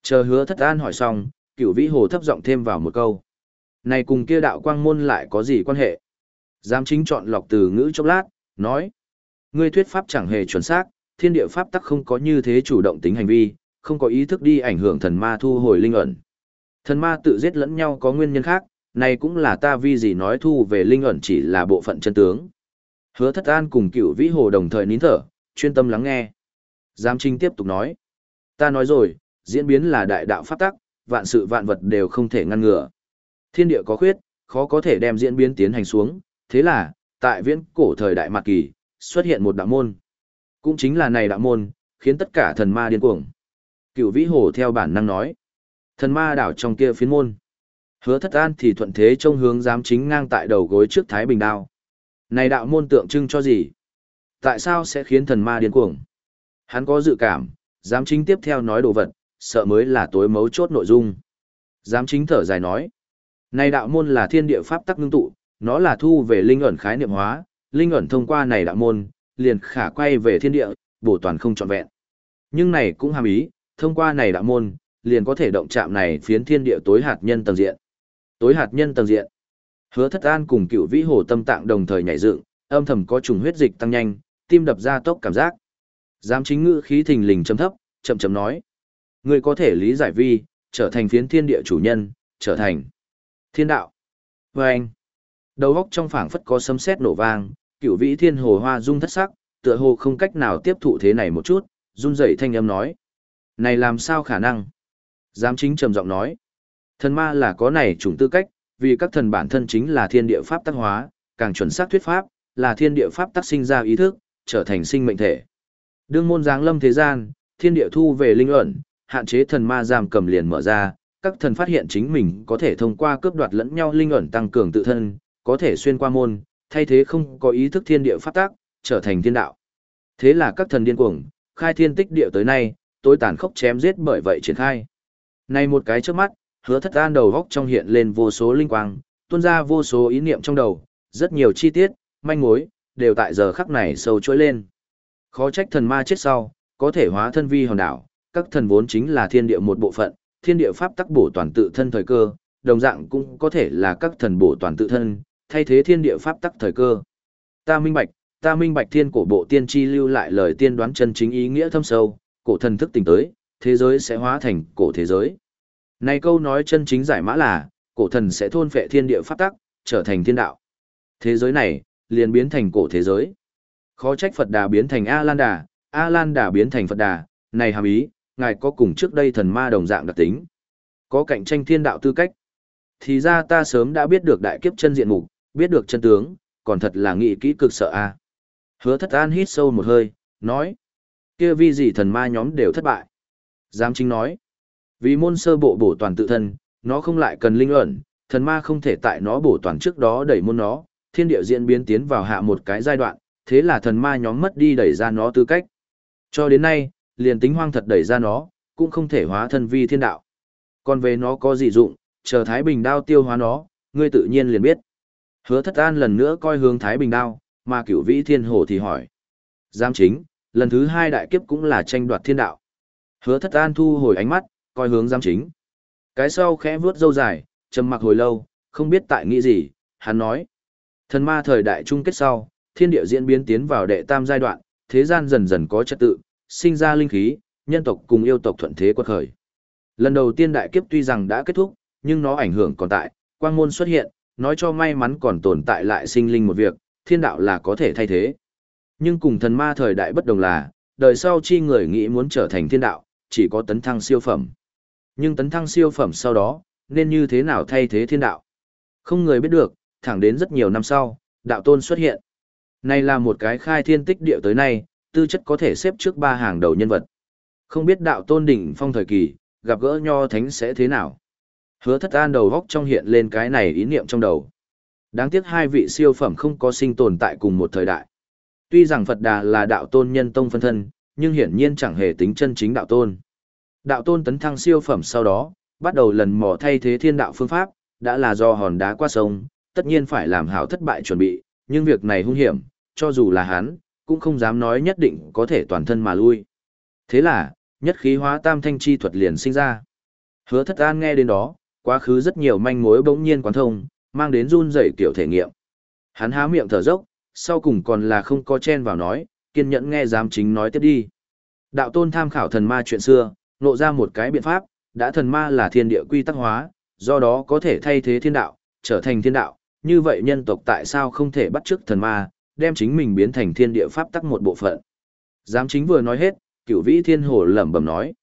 Chờ hứa thất an hỏi xong, cửu vĩ hồ thấp giọng thêm vào một câu. Này cùng kia đạo quang môn lại có gì quan hệ? Giám chính chọn lọc từ ngữ chốc lát, nói. Ngươi thuyết pháp chẳng hề chuẩn xác, thiên địa pháp tắc không có như thế chủ động tính hành vi, không có ý thức đi ảnh hưởng thần ma thu hồi linh ẩn. Thần ma tự giết lẫn nhau có nguyên nhân khác, này cũng là ta vi gì nói thu về linh ẩn chỉ là bộ phận chân tướng. Hứa thất an cùng cửu vĩ hồ đồng thời nín thở, chuyên tâm lắng nghe. Giám chính tiếp tục nói. Ta nói rồi, diễn biến là đại đạo pháp tắc, vạn sự vạn vật đều không thể ngăn ngừa. Thiên địa có khuyết, khó có thể đem diễn biến tiến hành xuống, thế là, tại viễn cổ thời đại mạc kỳ, xuất hiện một đạo môn. Cũng chính là này đạo môn, khiến tất cả thần ma điên cuồng. Cựu vĩ hồ theo bản năng nói. Thần ma đảo trong kia phiến môn. Hứa thất an thì thuận thế trông hướng giám chính ngang tại đầu gối trước Thái Bình Đao. Này đạo môn tượng trưng cho gì? Tại sao sẽ khiến thần ma điên cuồng? Hắn có dự cảm, giám chính tiếp theo nói đồ vật, sợ mới là tối mấu chốt nội dung. Giám chính thở dài nói. Này đạo môn là thiên địa pháp tắc ngưng tụ, nó là thu về linh ẩn khái niệm hóa, linh ẩn thông qua này đạo môn, liền khả quay về thiên địa, bổ toàn không trọn vẹn. Nhưng này cũng hàm ý, thông qua này đạo môn, liền có thể động chạm này phiến thiên địa tối hạt nhân tầng diện. Tối hạt nhân tầng diện. Hứa Thất An cùng Cựu Vĩ Hồ tâm tạng đồng thời nhảy dựng, âm thầm có trùng huyết dịch tăng nhanh, tim đập ra tốc cảm giác. Giám chính ngữ khí thình lình chấm thấp, chậm chậm nói: người có thể lý giải vi, trở thành phiến thiên địa chủ nhân, trở thành thiên đạo." Và anh, đầu óc trong phảng phất có sấm sét nổ vang, cửu Vĩ Thiên Hồ Hoa rung thất sắc, tựa hồ không cách nào tiếp thụ thế này một chút, run rẩy thanh âm nói: "Này làm sao khả năng?" Giám chính trầm giọng nói: "Thần ma là có này chủng tư cách, vì các thần bản thân chính là thiên địa pháp tác hóa, càng chuẩn xác thuyết pháp, là thiên địa pháp tác sinh ra ý thức, trở thành sinh mệnh thể. Đương môn giáng lâm thế gian, thiên địa thu về linh ẩn, hạn chế thần ma giam cầm liền mở ra, các thần phát hiện chính mình có thể thông qua cướp đoạt lẫn nhau linh ẩn tăng cường tự thân, có thể xuyên qua môn, thay thế không có ý thức thiên địa phát tác, trở thành thiên đạo. Thế là các thần điên cuồng, khai thiên tích địa tới nay, tối tàn khốc chém giết bởi vậy triển khai. Nay một cái trước mắt, hứa thất an đầu góc trong hiện lên vô số linh quang, tuôn ra vô số ý niệm trong đầu, rất nhiều chi tiết, manh mối, đều tại giờ khắc này sâu chuỗi lên. Khó trách thần ma chết sau, có thể hóa thân vi hòn đảo, các thần vốn chính là thiên địa một bộ phận, thiên địa pháp tắc bổ toàn tự thân thời cơ, đồng dạng cũng có thể là các thần bổ toàn tự thân, thay thế thiên địa pháp tắc thời cơ. Ta minh bạch, ta minh bạch thiên cổ bộ tiên tri lưu lại lời tiên đoán chân chính ý nghĩa thâm sâu, cổ thần thức tỉnh tới, thế giới sẽ hóa thành cổ thế giới. Này câu nói chân chính giải mã là, cổ thần sẽ thôn phệ thiên địa pháp tắc, trở thành thiên đạo. Thế giới này, liền biến thành cổ thế giới. Khó trách Phật Đà biến thành A-Lan Đà, A-Lan Đà biến thành Phật Đà, này hàm ý, ngài có cùng trước đây thần ma đồng dạng đặc tính. Có cạnh tranh thiên đạo tư cách. Thì ra ta sớm đã biết được đại kiếp chân diện mục, biết được chân tướng, còn thật là nghị kỹ cực sợ a. Hứa thất an hít sâu một hơi, nói. kia vi gì thần ma nhóm đều thất bại. Giám chính nói. Vì môn sơ bộ bổ toàn tự thân, nó không lại cần linh ẩn, thần ma không thể tại nó bổ toàn trước đó đẩy môn nó, thiên địa diễn biến tiến vào hạ một cái giai đoạn, thế là thần ma nhóm mất đi đẩy ra nó tư cách. Cho đến nay, liền tính hoang thật đẩy ra nó, cũng không thể hóa thân vi thiên đạo. Còn về nó có gì dụng, chờ Thái Bình đao tiêu hóa nó, ngươi tự nhiên liền biết. Hứa thất an lần nữa coi hướng Thái Bình đao, mà cửu vĩ thiên hồ thì hỏi. Giám chính, lần thứ hai đại kiếp cũng là tranh đoạt thiên đạo. Hứa thất an thu hồi ánh mắt, coi hướng giám chính. Cái sau khẽ vuốt râu dài, trầm mặc hồi lâu, không biết tại nghĩ gì, hắn nói. Thần ma thời đại chung kết sau, thiên địa diễn biến tiến vào đệ tam giai đoạn, thế gian dần dần có trật tự, sinh ra linh khí, nhân tộc cùng yêu tộc thuận thế quật khởi. Lần đầu tiên đại kiếp tuy rằng đã kết thúc, nhưng nó ảnh hưởng còn tại, quang môn xuất hiện, nói cho may mắn còn tồn tại lại sinh linh một việc, thiên đạo là có thể thay thế. Nhưng cùng thần ma thời đại bất đồng là, đời sau chi người nghĩ muốn trở thành thiên đạo, chỉ có tấn thăng siêu phẩm. Nhưng tấn thăng siêu phẩm sau đó, nên như thế nào thay thế thiên đạo? Không người biết được, thẳng đến rất nhiều năm sau, đạo tôn xuất hiện. Này là một cái khai thiên tích địa tới nay, tư chất có thể xếp trước ba hàng đầu nhân vật. Không biết đạo tôn đỉnh phong thời kỳ, gặp gỡ nho thánh sẽ thế nào? Hứa thất an đầu góc trong hiện lên cái này ý niệm trong đầu. Đáng tiếc hai vị siêu phẩm không có sinh tồn tại cùng một thời đại. Tuy rằng Phật Đà là đạo tôn nhân tông phân thân, nhưng hiển nhiên chẳng hề tính chân chính đạo tôn. Đạo tôn tấn thăng siêu phẩm sau đó, bắt đầu lần mò thay thế thiên đạo phương pháp, đã là do hòn đá qua sông, tất nhiên phải làm hảo thất bại chuẩn bị, nhưng việc này hung hiểm, cho dù là hắn, cũng không dám nói nhất định có thể toàn thân mà lui. Thế là, Nhất khí hóa tam thanh chi thuật liền sinh ra. Hứa thất an nghe đến đó, quá khứ rất nhiều manh mối bỗng nhiên quán thông, mang đến run rẩy kiểu thể nghiệm. Hắn há miệng thở dốc, sau cùng còn là không có chen vào nói, kiên nhẫn nghe giám chính nói tiếp đi. Đạo tôn tham khảo thần ma chuyện xưa, nộ ra một cái biện pháp, đã thần ma là thiên địa quy tắc hóa, do đó có thể thay thế thiên đạo, trở thành thiên đạo, như vậy nhân tộc tại sao không thể bắt chước thần ma, đem chính mình biến thành thiên địa pháp tắc một bộ phận. Giám chính vừa nói hết, cửu vĩ thiên hồ lẩm bẩm nói.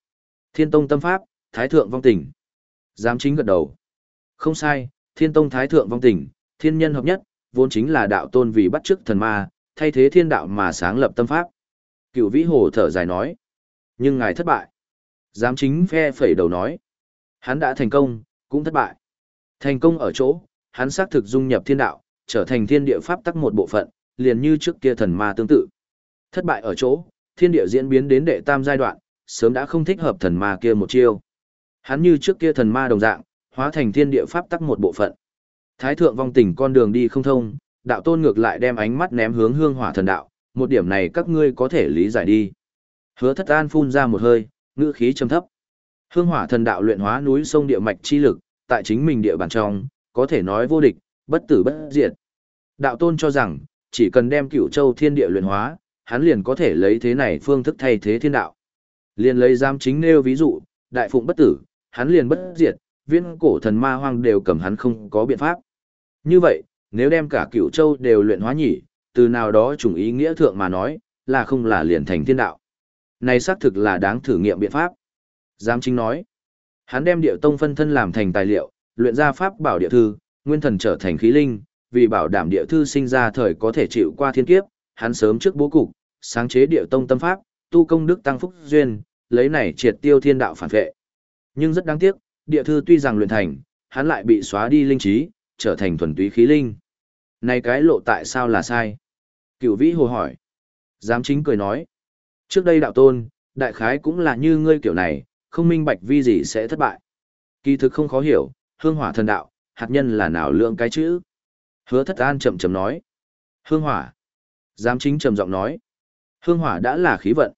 Thiên tông tâm pháp, thái thượng vong tình. Giám chính gật đầu. Không sai, thiên tông thái thượng vong tình, thiên nhân hợp nhất, vốn chính là đạo tôn vì bắt chước thần ma, thay thế thiên đạo mà sáng lập tâm pháp. Cửu vĩ hồ thở dài nói. Nhưng ngài thất bại. Giám chính phe phẩy đầu nói. Hắn đã thành công, cũng thất bại. Thành công ở chỗ, hắn xác thực dung nhập thiên đạo, trở thành thiên địa pháp tắc một bộ phận, liền như trước kia thần ma tương tự. Thất bại ở chỗ, thiên địa diễn biến đến đệ tam giai đoạn, sớm đã không thích hợp thần ma kia một chiêu. Hắn như trước kia thần ma đồng dạng, hóa thành thiên địa pháp tắc một bộ phận. Thái thượng vong tình con đường đi không thông, đạo tôn ngược lại đem ánh mắt ném hướng hương hỏa thần đạo, một điểm này các ngươi có thể lý giải đi. Hứa thất an phun ra một hơi, ngữ khí trầm thấp. Hương hỏa thần đạo luyện hóa núi sông địa mạch chi lực, tại chính mình địa bàn trong, có thể nói vô địch, bất tử bất diệt. Đạo tôn cho rằng, chỉ cần đem cửu châu thiên địa luyện hóa, hắn liền có thể lấy thế này phương thức thay thế thiên đạo. Liền lấy giam chính nêu ví dụ, đại phụng bất tử, hắn liền bất diệt, viên cổ thần ma hoang đều cầm hắn không có biện pháp. Như vậy, nếu đem cả cửu châu đều luyện hóa nhỉ, từ nào đó chủng ý nghĩa thượng mà nói, là không là liền thành thiên đạo. Này xác thực là đáng thử nghiệm biện pháp. Giám chính nói, hắn đem địa tông phân thân làm thành tài liệu, luyện ra pháp bảo địa thư, nguyên thần trở thành khí linh, vì bảo đảm địa thư sinh ra thời có thể chịu qua thiên kiếp, hắn sớm trước bố cục, sáng chế địa tông tâm pháp, tu công đức tăng phúc duyên, lấy này triệt tiêu thiên đạo phản vệ. Nhưng rất đáng tiếc, địa thư tuy rằng luyện thành, hắn lại bị xóa đi linh trí, trở thành thuần túy khí linh. Này cái lộ tại sao là sai? Cửu vĩ hồ hỏi. Giám chính cười nói. Trước đây đạo tôn, đại khái cũng là như ngươi kiểu này, không minh bạch vi gì sẽ thất bại. Kỳ thực không khó hiểu, hương hỏa thần đạo, hạt nhân là nào lượng cái chữ. Hứa thất an chậm chậm nói. Hương hỏa. Giám chính trầm giọng nói. Hương hỏa đã là khí vận.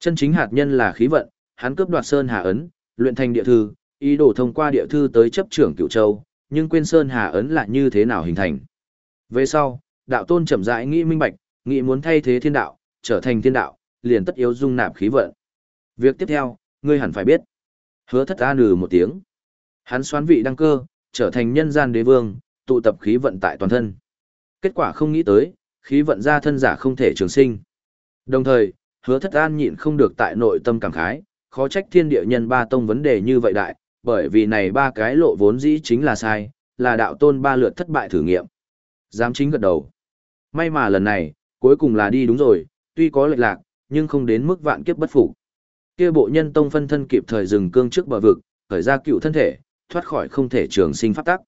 Chân chính hạt nhân là khí vận, hắn cướp đoạt Sơn Hà Ấn, luyện thành địa thư, ý đồ thông qua địa thư tới chấp trưởng cựu châu, nhưng quên Sơn Hà Ấn là như thế nào hình thành. Về sau, đạo tôn chậm rãi nghĩ minh bạch, nghĩ muốn thay thế thiên đạo, trở thành thiên đạo, liền tất yếu dung nạp khí vận. Việc tiếp theo, ngươi hẳn phải biết. Hứa thất an lừ một tiếng. Hắn xoán vị đăng cơ, trở thành nhân gian đế vương, tụ tập khí vận tại toàn thân. Kết quả không nghĩ tới, khí vận ra thân giả không thể trường sinh. Đồng thời, hứa thất an nhịn không được tại nội tâm cảm khái, khó trách thiên địa nhân ba tông vấn đề như vậy đại, bởi vì này ba cái lộ vốn dĩ chính là sai, là đạo tôn ba lượt thất bại thử nghiệm. dám chính gật đầu. May mà lần này, cuối cùng là đi đúng rồi, tuy có lệch lạc, nhưng không đến mức vạn kiếp bất phục. Kia bộ nhân tông phân thân kịp thời dừng cương trước bờ vực, khởi ra cựu thân thể, thoát khỏi không thể trường sinh pháp tắc.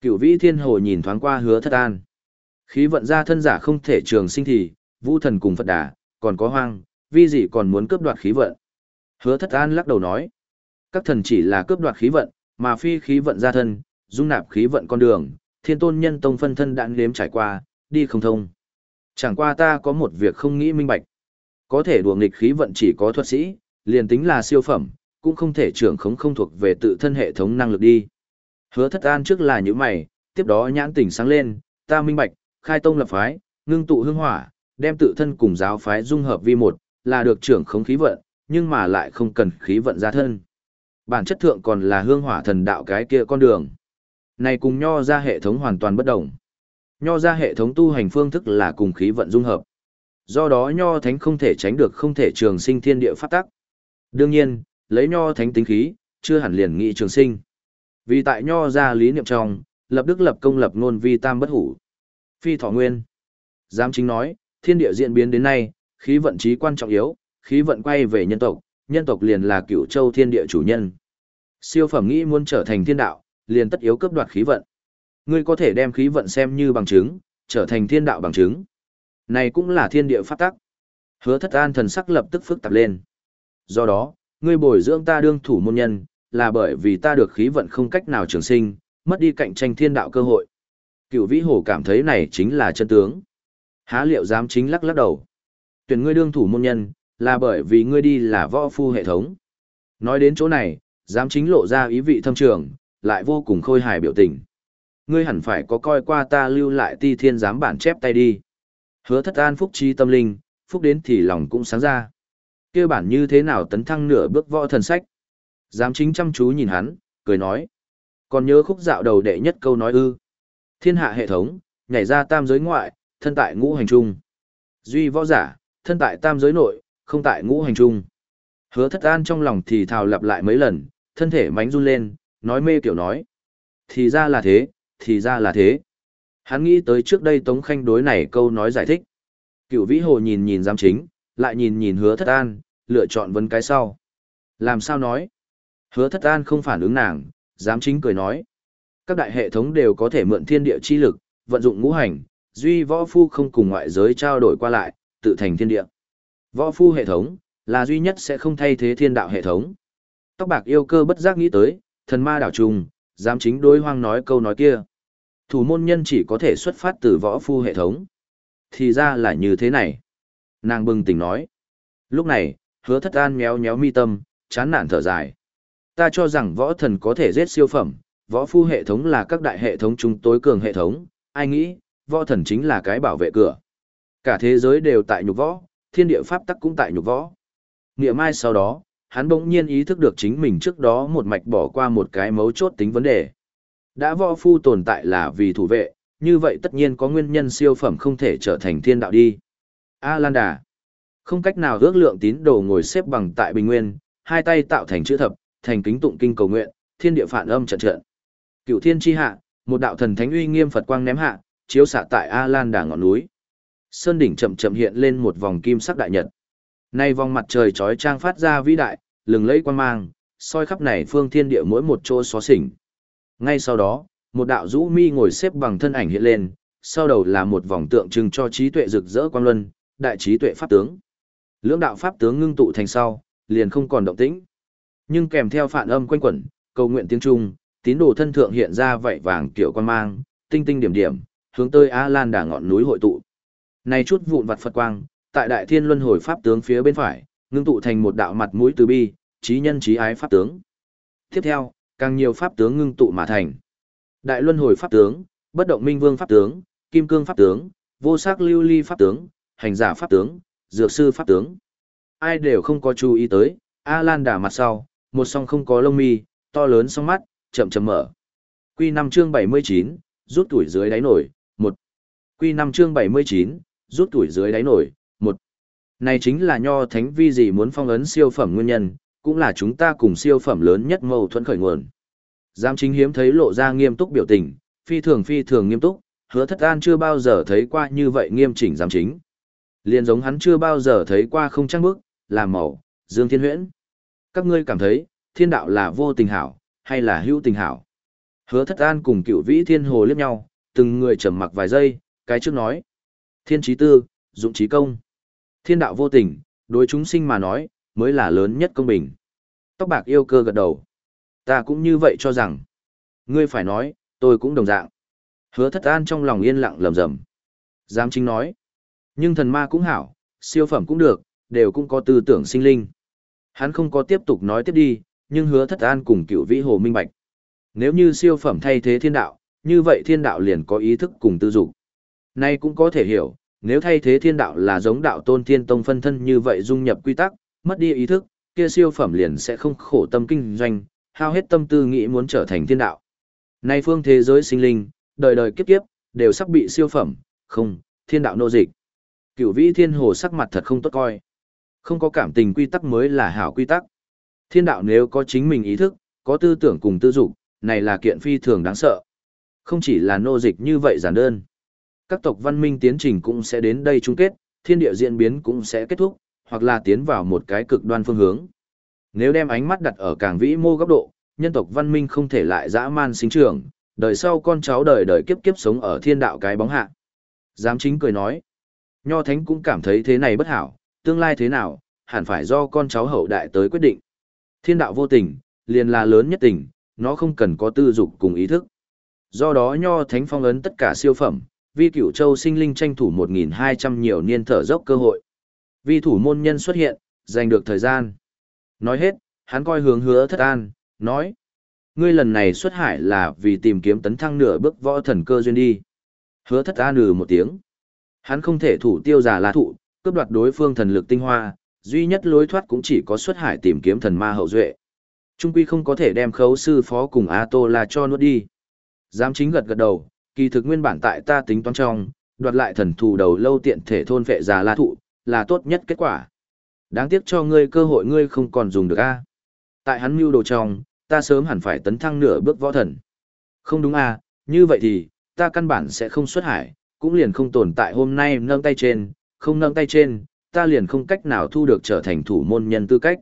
Cựu vĩ thiên hồ nhìn thoáng qua hứa thất an. Khí vận ra thân giả không thể trường sinh thì, vũ thần cùng Phật đà, còn có hoang, vì gì còn muốn cướp đoạt khí vận. Hứa thất an lắc đầu nói. Các thần chỉ là cướp đoạt khí vận, mà phi khí vận ra thân, dung nạp khí vận con đường, thiên tôn nhân tông phân thân đã nếm trải qua, đi không thông. Chẳng qua ta có một việc không nghĩ minh bạch. Có thể đùa nghịch khí vận chỉ có thuật sĩ, liền tính là siêu phẩm, cũng không thể trưởng khống không thuộc về tự thân hệ thống năng lực đi. Hứa thất an trước là những mày, tiếp đó nhãn tỉnh sáng lên, ta minh bạch, khai tông lập phái, ngưng tụ hương hỏa, đem tự thân cùng giáo phái dung hợp vi một, là được trưởng khống khí vận, nhưng mà lại không cần khí vận ra thân. Bản chất thượng còn là hương hỏa thần đạo cái kia con đường. Này cùng nho ra hệ thống hoàn toàn bất đồng. Nho ra hệ thống tu hành phương thức là cùng khí vận dung hợp. Do đó nho thánh không thể tránh được không thể trường sinh thiên địa phát tắc. Đương nhiên, lấy nho thánh tính khí, chưa hẳn liền nghị trường sinh. Vì tại nho ra lý niệm trong, lập đức lập công lập ngôn vi tam bất hủ. Phi thọ nguyên. Giám chính nói, thiên địa diễn biến đến nay, khí vận trí quan trọng yếu, khí vận quay về nhân tộc, nhân tộc liền là cửu châu thiên địa chủ nhân. Siêu phẩm nghĩ muốn trở thành thiên đạo, liền tất yếu cấp đoạt khí vận. Ngươi có thể đem khí vận xem như bằng chứng, trở thành thiên đạo bằng chứng. Này cũng là thiên địa pháp tắc. Hứa thất an thần sắc lập tức phức tạp lên. Do đó, ngươi bồi dưỡng ta đương thủ môn nhân, là bởi vì ta được khí vận không cách nào trường sinh, mất đi cạnh tranh thiên đạo cơ hội. Cựu vĩ hồ cảm thấy này chính là chân tướng. Há liệu dám chính lắc lắc đầu. Tuyển ngươi đương thủ môn nhân, là bởi vì ngươi đi là võ phu hệ thống. Nói đến chỗ này, dám chính lộ ra ý vị thâm trường, lại vô cùng khôi hài biểu tình. Ngươi hẳn phải có coi qua ta lưu lại ti thiên giám bản chép tay đi. Hứa thất an phúc trí tâm linh, phúc đến thì lòng cũng sáng ra kia bản như thế nào tấn thăng nửa bước võ thần sách. Giám chính chăm chú nhìn hắn, cười nói. Còn nhớ khúc dạo đầu đệ nhất câu nói ư. Thiên hạ hệ thống, nhảy ra tam giới ngoại, thân tại ngũ hành trung. Duy võ giả, thân tại tam giới nội, không tại ngũ hành trung. Hứa thất an trong lòng thì thào lặp lại mấy lần, thân thể mánh run lên, nói mê kiểu nói. Thì ra là thế, thì ra là thế. Hắn nghĩ tới trước đây Tống Khanh đối này câu nói giải thích. Cựu vĩ hồ nhìn nhìn giám chính, lại nhìn nhìn hứa thất an, lựa chọn vấn cái sau. Làm sao nói? Hứa thất an không phản ứng nàng, giám chính cười nói. Các đại hệ thống đều có thể mượn thiên địa chi lực, vận dụng ngũ hành, duy võ phu không cùng ngoại giới trao đổi qua lại, tự thành thiên địa. Võ phu hệ thống, là duy nhất sẽ không thay thế thiên đạo hệ thống. Tóc bạc yêu cơ bất giác nghĩ tới, thần ma đảo trùng, dám chính đối hoang nói câu nói kia. Thủ môn nhân chỉ có thể xuất phát từ võ phu hệ thống. Thì ra là như thế này. Nàng bừng tỉnh nói. Lúc này, hứa thất an méo méo mi tâm, chán nản thở dài. Ta cho rằng võ thần có thể giết siêu phẩm, võ phu hệ thống là các đại hệ thống chúng tối cường hệ thống, ai nghĩ, võ thần chính là cái bảo vệ cửa. Cả thế giới đều tại nhục võ, thiên địa pháp tắc cũng tại nhục võ. Nghĩa mai sau đó, hắn bỗng nhiên ý thức được chính mình trước đó một mạch bỏ qua một cái mấu chốt tính vấn đề. Đã võ phu tồn tại là vì thủ vệ, như vậy tất nhiên có nguyên nhân siêu phẩm không thể trở thành thiên đạo đi. A Lan Đà. Không cách nào ước lượng tín đồ ngồi xếp bằng tại bình nguyên, hai tay tạo thành chữ thập, thành kính tụng kinh cầu nguyện, thiên địa phản âm trận trận. Cựu thiên chi hạ, một đạo thần thánh uy nghiêm Phật quang ném hạ, chiếu xạ tại A Lan Đà ngọn núi. Sơn đỉnh chậm chậm hiện lên một vòng kim sắc đại nhật. Nay vòng mặt trời chói trang phát ra vĩ đại, lừng lẫy quang mang, soi khắp này phương thiên địa mỗi một chỗ xóa xỉnh. Ngay sau đó, một đạo rũ mi ngồi xếp bằng thân ảnh hiện lên, sau đầu là một vòng tượng trưng cho trí tuệ rực rỡ quang luân, đại trí tuệ pháp tướng. Lưỡng đạo pháp tướng ngưng tụ thành sau, liền không còn động tĩnh. Nhưng kèm theo phản âm quanh quẩn, cầu nguyện tiếng trung, tín đồ thân thượng hiện ra vảy vàng kiểu quan mang, tinh tinh điểm điểm, hướng tới A Lan đà ngọn núi hội tụ. Này chút vụn vặt Phật quang, tại Đại Thiên Luân Hồi pháp tướng phía bên phải, ngưng tụ thành một đạo mặt mũi từ bi, trí nhân trí ái pháp tướng. Tiếp theo, càng nhiều pháp tướng ngưng tụ mà thành. Đại Luân Hồi pháp tướng, Bất động Minh Vương pháp tướng, Kim Cương pháp tướng, Vô Sắc Lưu Ly pháp tướng, Hành giả pháp tướng, Dược sư pháp tướng. Ai đều không có chú ý tới, A Lan đà mặt sau, một song không có lông mi, to lớn song mắt, chậm chậm mở. Quy 5 chương 79, rút tuổi dưới đáy nổi, 1. Quy 5 chương 79, rút tuổi dưới đáy nổi, 1. Này chính là nho thánh vi gì muốn phong ấn siêu phẩm nguyên nhân, cũng là chúng ta cùng siêu phẩm lớn nhất mâu thuẫn khởi nguồn. Giám chính hiếm thấy lộ ra nghiêm túc biểu tình, phi thường phi thường nghiêm túc, hứa thất an chưa bao giờ thấy qua như vậy nghiêm chỉnh giám chính. Liên giống hắn chưa bao giờ thấy qua không trăng bức, làm màu, dương thiên huyễn. Các ngươi cảm thấy, thiên đạo là vô tình hảo, hay là hữu tình hảo? Hứa thất an cùng cựu vĩ thiên hồ liếc nhau, từng người trầm mặc vài giây, cái trước nói. Thiên trí tư, dụng trí công. Thiên đạo vô tình, đối chúng sinh mà nói, mới là lớn nhất công bình. Tóc bạc yêu cơ gật đầu. Ta cũng như vậy cho rằng. Ngươi phải nói, tôi cũng đồng dạng. Hứa thất an trong lòng yên lặng lầm rầm. Giám chính nói. Nhưng thần ma cũng hảo, siêu phẩm cũng được, đều cũng có tư tưởng sinh linh. Hắn không có tiếp tục nói tiếp đi, nhưng hứa thất an cùng cựu vĩ hồ minh bạch. Nếu như siêu phẩm thay thế thiên đạo, như vậy thiên đạo liền có ý thức cùng tư dục. Nay cũng có thể hiểu, nếu thay thế thiên đạo là giống đạo tôn thiên tông phân thân như vậy dung nhập quy tắc, mất đi ý thức, kia siêu phẩm liền sẽ không khổ tâm kinh doanh, hao hết tâm tư nghĩ muốn trở thành thiên đạo. Nay phương thế giới sinh linh, đời đời kiếp kiếp, đều sắp bị siêu phẩm, không, thiên đạo nô dịch. Cửu vĩ thiên hồ sắc mặt thật không tốt coi. Không có cảm tình quy tắc mới là hảo quy tắc. Thiên đạo nếu có chính mình ý thức, có tư tưởng cùng tư dục, này là kiện phi thường đáng sợ. Không chỉ là nô dịch như vậy giản đơn. Các tộc văn minh tiến trình cũng sẽ đến đây chung kết, thiên địa diễn biến cũng sẽ kết thúc, hoặc là tiến vào một cái cực đoan phương hướng. Nếu đem ánh mắt đặt ở càng vĩ mô góc độ, nhân tộc văn minh không thể lại dã man sinh trưởng, đời sau con cháu đời đời kiếp kiếp sống ở thiên đạo cái bóng hạ. Giám chính cười nói, Nho Thánh cũng cảm thấy thế này bất hảo, tương lai thế nào, hẳn phải do con cháu hậu đại tới quyết định. Thiên đạo vô tình, liền là lớn nhất tình, nó không cần có tư dục cùng ý thức. Do đó Nho Thánh phong ấn tất cả siêu phẩm, vi cửu châu sinh linh tranh thủ 1.200 nhiều niên thở dốc cơ hội. Vi thủ môn nhân xuất hiện, giành được thời gian. Nói hết, hắn coi hướng hứa thất an, nói. Ngươi lần này xuất hải là vì tìm kiếm tấn thăng nửa bước võ thần cơ duyên đi. Hứa thất an ừ một tiếng. Hắn không thể thủ tiêu giả lá thụ, cướp đoạt đối phương thần lực tinh hoa, duy nhất lối thoát cũng chỉ có xuất hải tìm kiếm thần ma hậu duệ. Trung quy không có thể đem khấu sư phó cùng A Tô La cho nuốt đi. Giám chính gật gật đầu, kỳ thực nguyên bản tại ta tính toán trong, đoạt lại thần thù đầu lâu tiện thể thôn vệ giả la thụ, là tốt nhất kết quả. Đáng tiếc cho ngươi cơ hội ngươi không còn dùng được a. Tại hắn mưu đồ trong, ta sớm hẳn phải tấn thăng nửa bước võ thần. Không đúng a, như vậy thì, ta căn bản sẽ không xuất hải, cũng liền không tồn tại hôm nay nâng tay trên, không nâng tay trên, ta liền không cách nào thu được trở thành thủ môn nhân tư cách.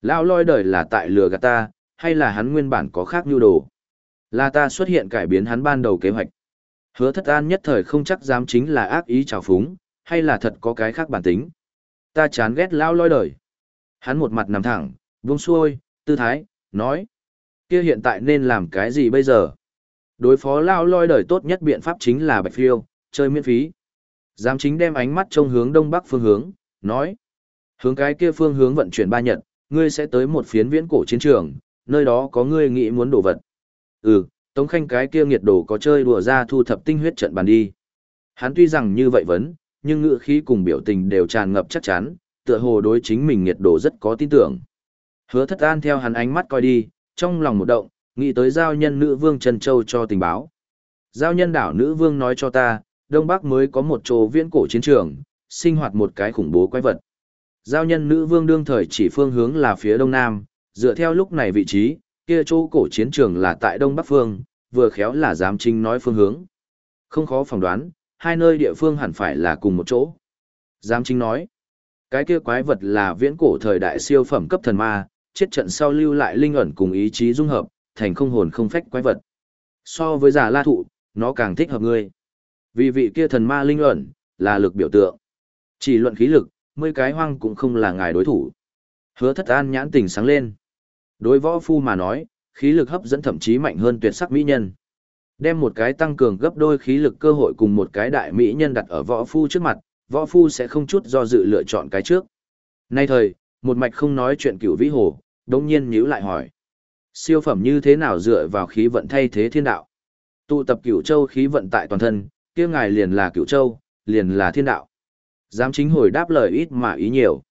Lão lôi đời là tại lừa gạt ta, hay là hắn nguyên bản có khác nhu đồ? Là ta xuất hiện cải biến hắn ban đầu kế hoạch. Hứa thất an nhất thời không chắc dám chính là ác ý trào phúng, hay là thật có cái khác bản tính. Ta chán ghét lão lôi đời. Hắn một mặt nằm thẳng, vung xuôi, tư thái, nói. kia hiện tại nên làm cái gì bây giờ? Đối phó lão lôi đời tốt nhất biện pháp chính là bạch phiêu, chơi miễn phí. Giám chính đem ánh mắt trông hướng đông bắc phương hướng, nói. Hướng cái kia phương hướng vận chuyển ba nhật, ngươi sẽ tới một phiến viễn cổ chiến trường, nơi đó có ngươi nghĩ muốn đổ vật. Ừ, Tống Khanh cái kia nghiệt đồ có chơi đùa ra thu thập tinh huyết trận bàn đi. Hắn tuy rằng như vậy vấn, nhưng ngữ khí cùng biểu tình đều tràn ngập chắc chắn, tựa hồ đối chính mình nghiệt đồ rất có tin tưởng. Hứa thất an theo hắn ánh mắt coi đi, trong lòng một động, nghĩ tới giao nhân nữ vương Trần Châu cho tình báo. Giao nhân đảo nữ vương nói cho ta, Đông Bắc mới có một chỗ viễn cổ chiến trường, sinh hoạt một cái khủng bố quái vật. Giao nhân nữ vương đương thời chỉ phương hướng là phía đông nam, dựa theo lúc này vị trí, kia chỗ cổ chiến trường là tại đông bắc phương, vừa khéo là giám trinh nói phương hướng. Không khó phỏng đoán, hai nơi địa phương hẳn phải là cùng một chỗ. Giám trinh nói, cái kia quái vật là viễn cổ thời đại siêu phẩm cấp thần ma, chết trận sau lưu lại linh ẩn cùng ý chí dung hợp, thành không hồn không phách quái vật. So với giả la thụ, nó càng thích hợp ngươi. Vì vị kia thần ma linh ẩn, là lực biểu tượng. Chỉ luận khí lực, mười cái hoang cũng không là ngài đối thủ. Hứa thất an nhãn tình sáng lên. Đối võ phu mà nói, khí lực hấp dẫn thậm chí mạnh hơn tuyệt sắc mỹ nhân. Đem một cái tăng cường gấp đôi khí lực cơ hội cùng một cái đại mỹ nhân đặt ở võ phu trước mặt, võ phu sẽ không chút do dự lựa chọn cái trước. Nay thời, một mạch không nói chuyện cửu vĩ hồ, đồng nhiên nhíu lại hỏi. Siêu phẩm như thế nào dựa vào khí vận thay thế thiên đạo? Tụ tập cửu châu khí vận tại toàn thân, kia ngài liền là Cựu châu, liền là thiên đạo. Giám chính hồi đáp lời ít mà ý nhiều.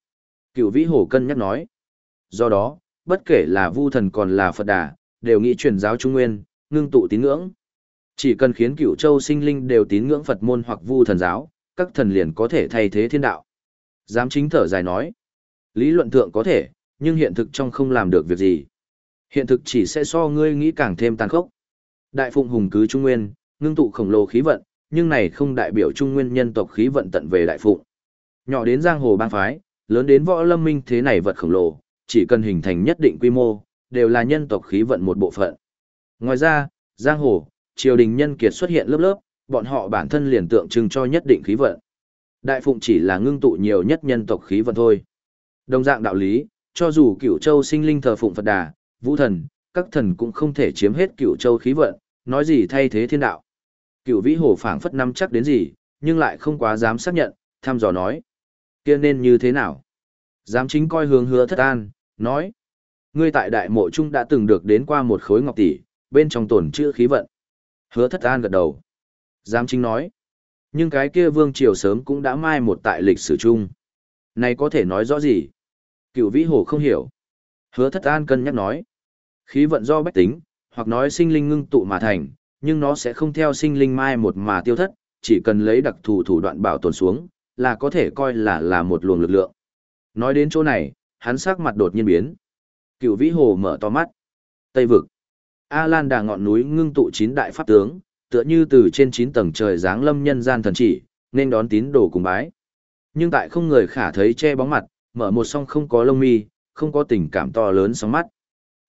Cựu vĩ hồ cân nhắc nói. Do đó, bất kể là vu thần còn là Phật đà, đều nghĩ truyền giáo Trung Nguyên, ngưng tụ tín ngưỡng. Chỉ cần khiến Cựu châu sinh linh đều tín ngưỡng Phật môn hoặc vu thần giáo, các thần liền có thể thay thế thiên đạo. Giám chính thở dài nói. Lý luận thượng có thể, nhưng hiện thực trong không làm được việc gì. Hiện thực chỉ sẽ so ngươi nghĩ càng thêm tàn khốc. Đại phụng hùng cứ Trung Nguyên, ngưng tụ khổng lồ khí vận, nhưng này không đại biểu Trung Nguyên nhân tộc khí vận tận về đại phụng. Nhỏ đến giang hồ bang phái, lớn đến võ lâm minh thế này vật khổng lồ, chỉ cần hình thành nhất định quy mô, đều là nhân tộc khí vận một bộ phận. Ngoài ra, giang hồ, triều đình nhân kiệt xuất hiện lớp lớp, bọn họ bản thân liền tượng trưng cho nhất định khí vận. Đại phụng chỉ là ngưng tụ nhiều nhất nhân tộc khí vận thôi. Đồng dạng đạo lý, cho dù cửu châu sinh linh thờ phụng Phật Đà, Vũ Thần, các thần cũng không thể chiếm hết cửu châu khí vận, nói gì thay thế thiên đạo. Cựu vĩ hồ phảng phất năm chắc đến gì, nhưng lại không quá dám xác nhận, thăm dò nói kia nên như thế nào? Giám chính coi hướng hứa thất an, nói. Ngươi tại đại mộ trung đã từng được đến qua một khối ngọc tỷ, bên trong tổn chữ khí vận. Hứa thất an gật đầu. Giám chính nói. Nhưng cái kia vương triều sớm cũng đã mai một tại lịch sử chung. Này có thể nói rõ gì? Cựu vĩ hồ không hiểu. Hứa thất an cân nhắc nói. Khí vận do bách tính, hoặc nói sinh linh ngưng tụ mà thành, nhưng nó sẽ không theo sinh linh mai một mà tiêu thất, chỉ cần lấy đặc thù thủ đoạn bảo tồn xuống, là có thể coi là là một luồng lực lượng. Nói đến chỗ này, hắn sắc mặt đột nhiên biến. Cựu vĩ hồ mở to mắt. Tây vực. A Lan đà ngọn núi ngưng tụ chín đại pháp tướng, tựa như từ trên chín tầng trời giáng lâm nhân gian thần chỉ, nên đón tín đồ cùng bái. Nhưng tại không người khả thấy che bóng mặt, mở một song không có lông mi, không có tình cảm to lớn sóng mắt.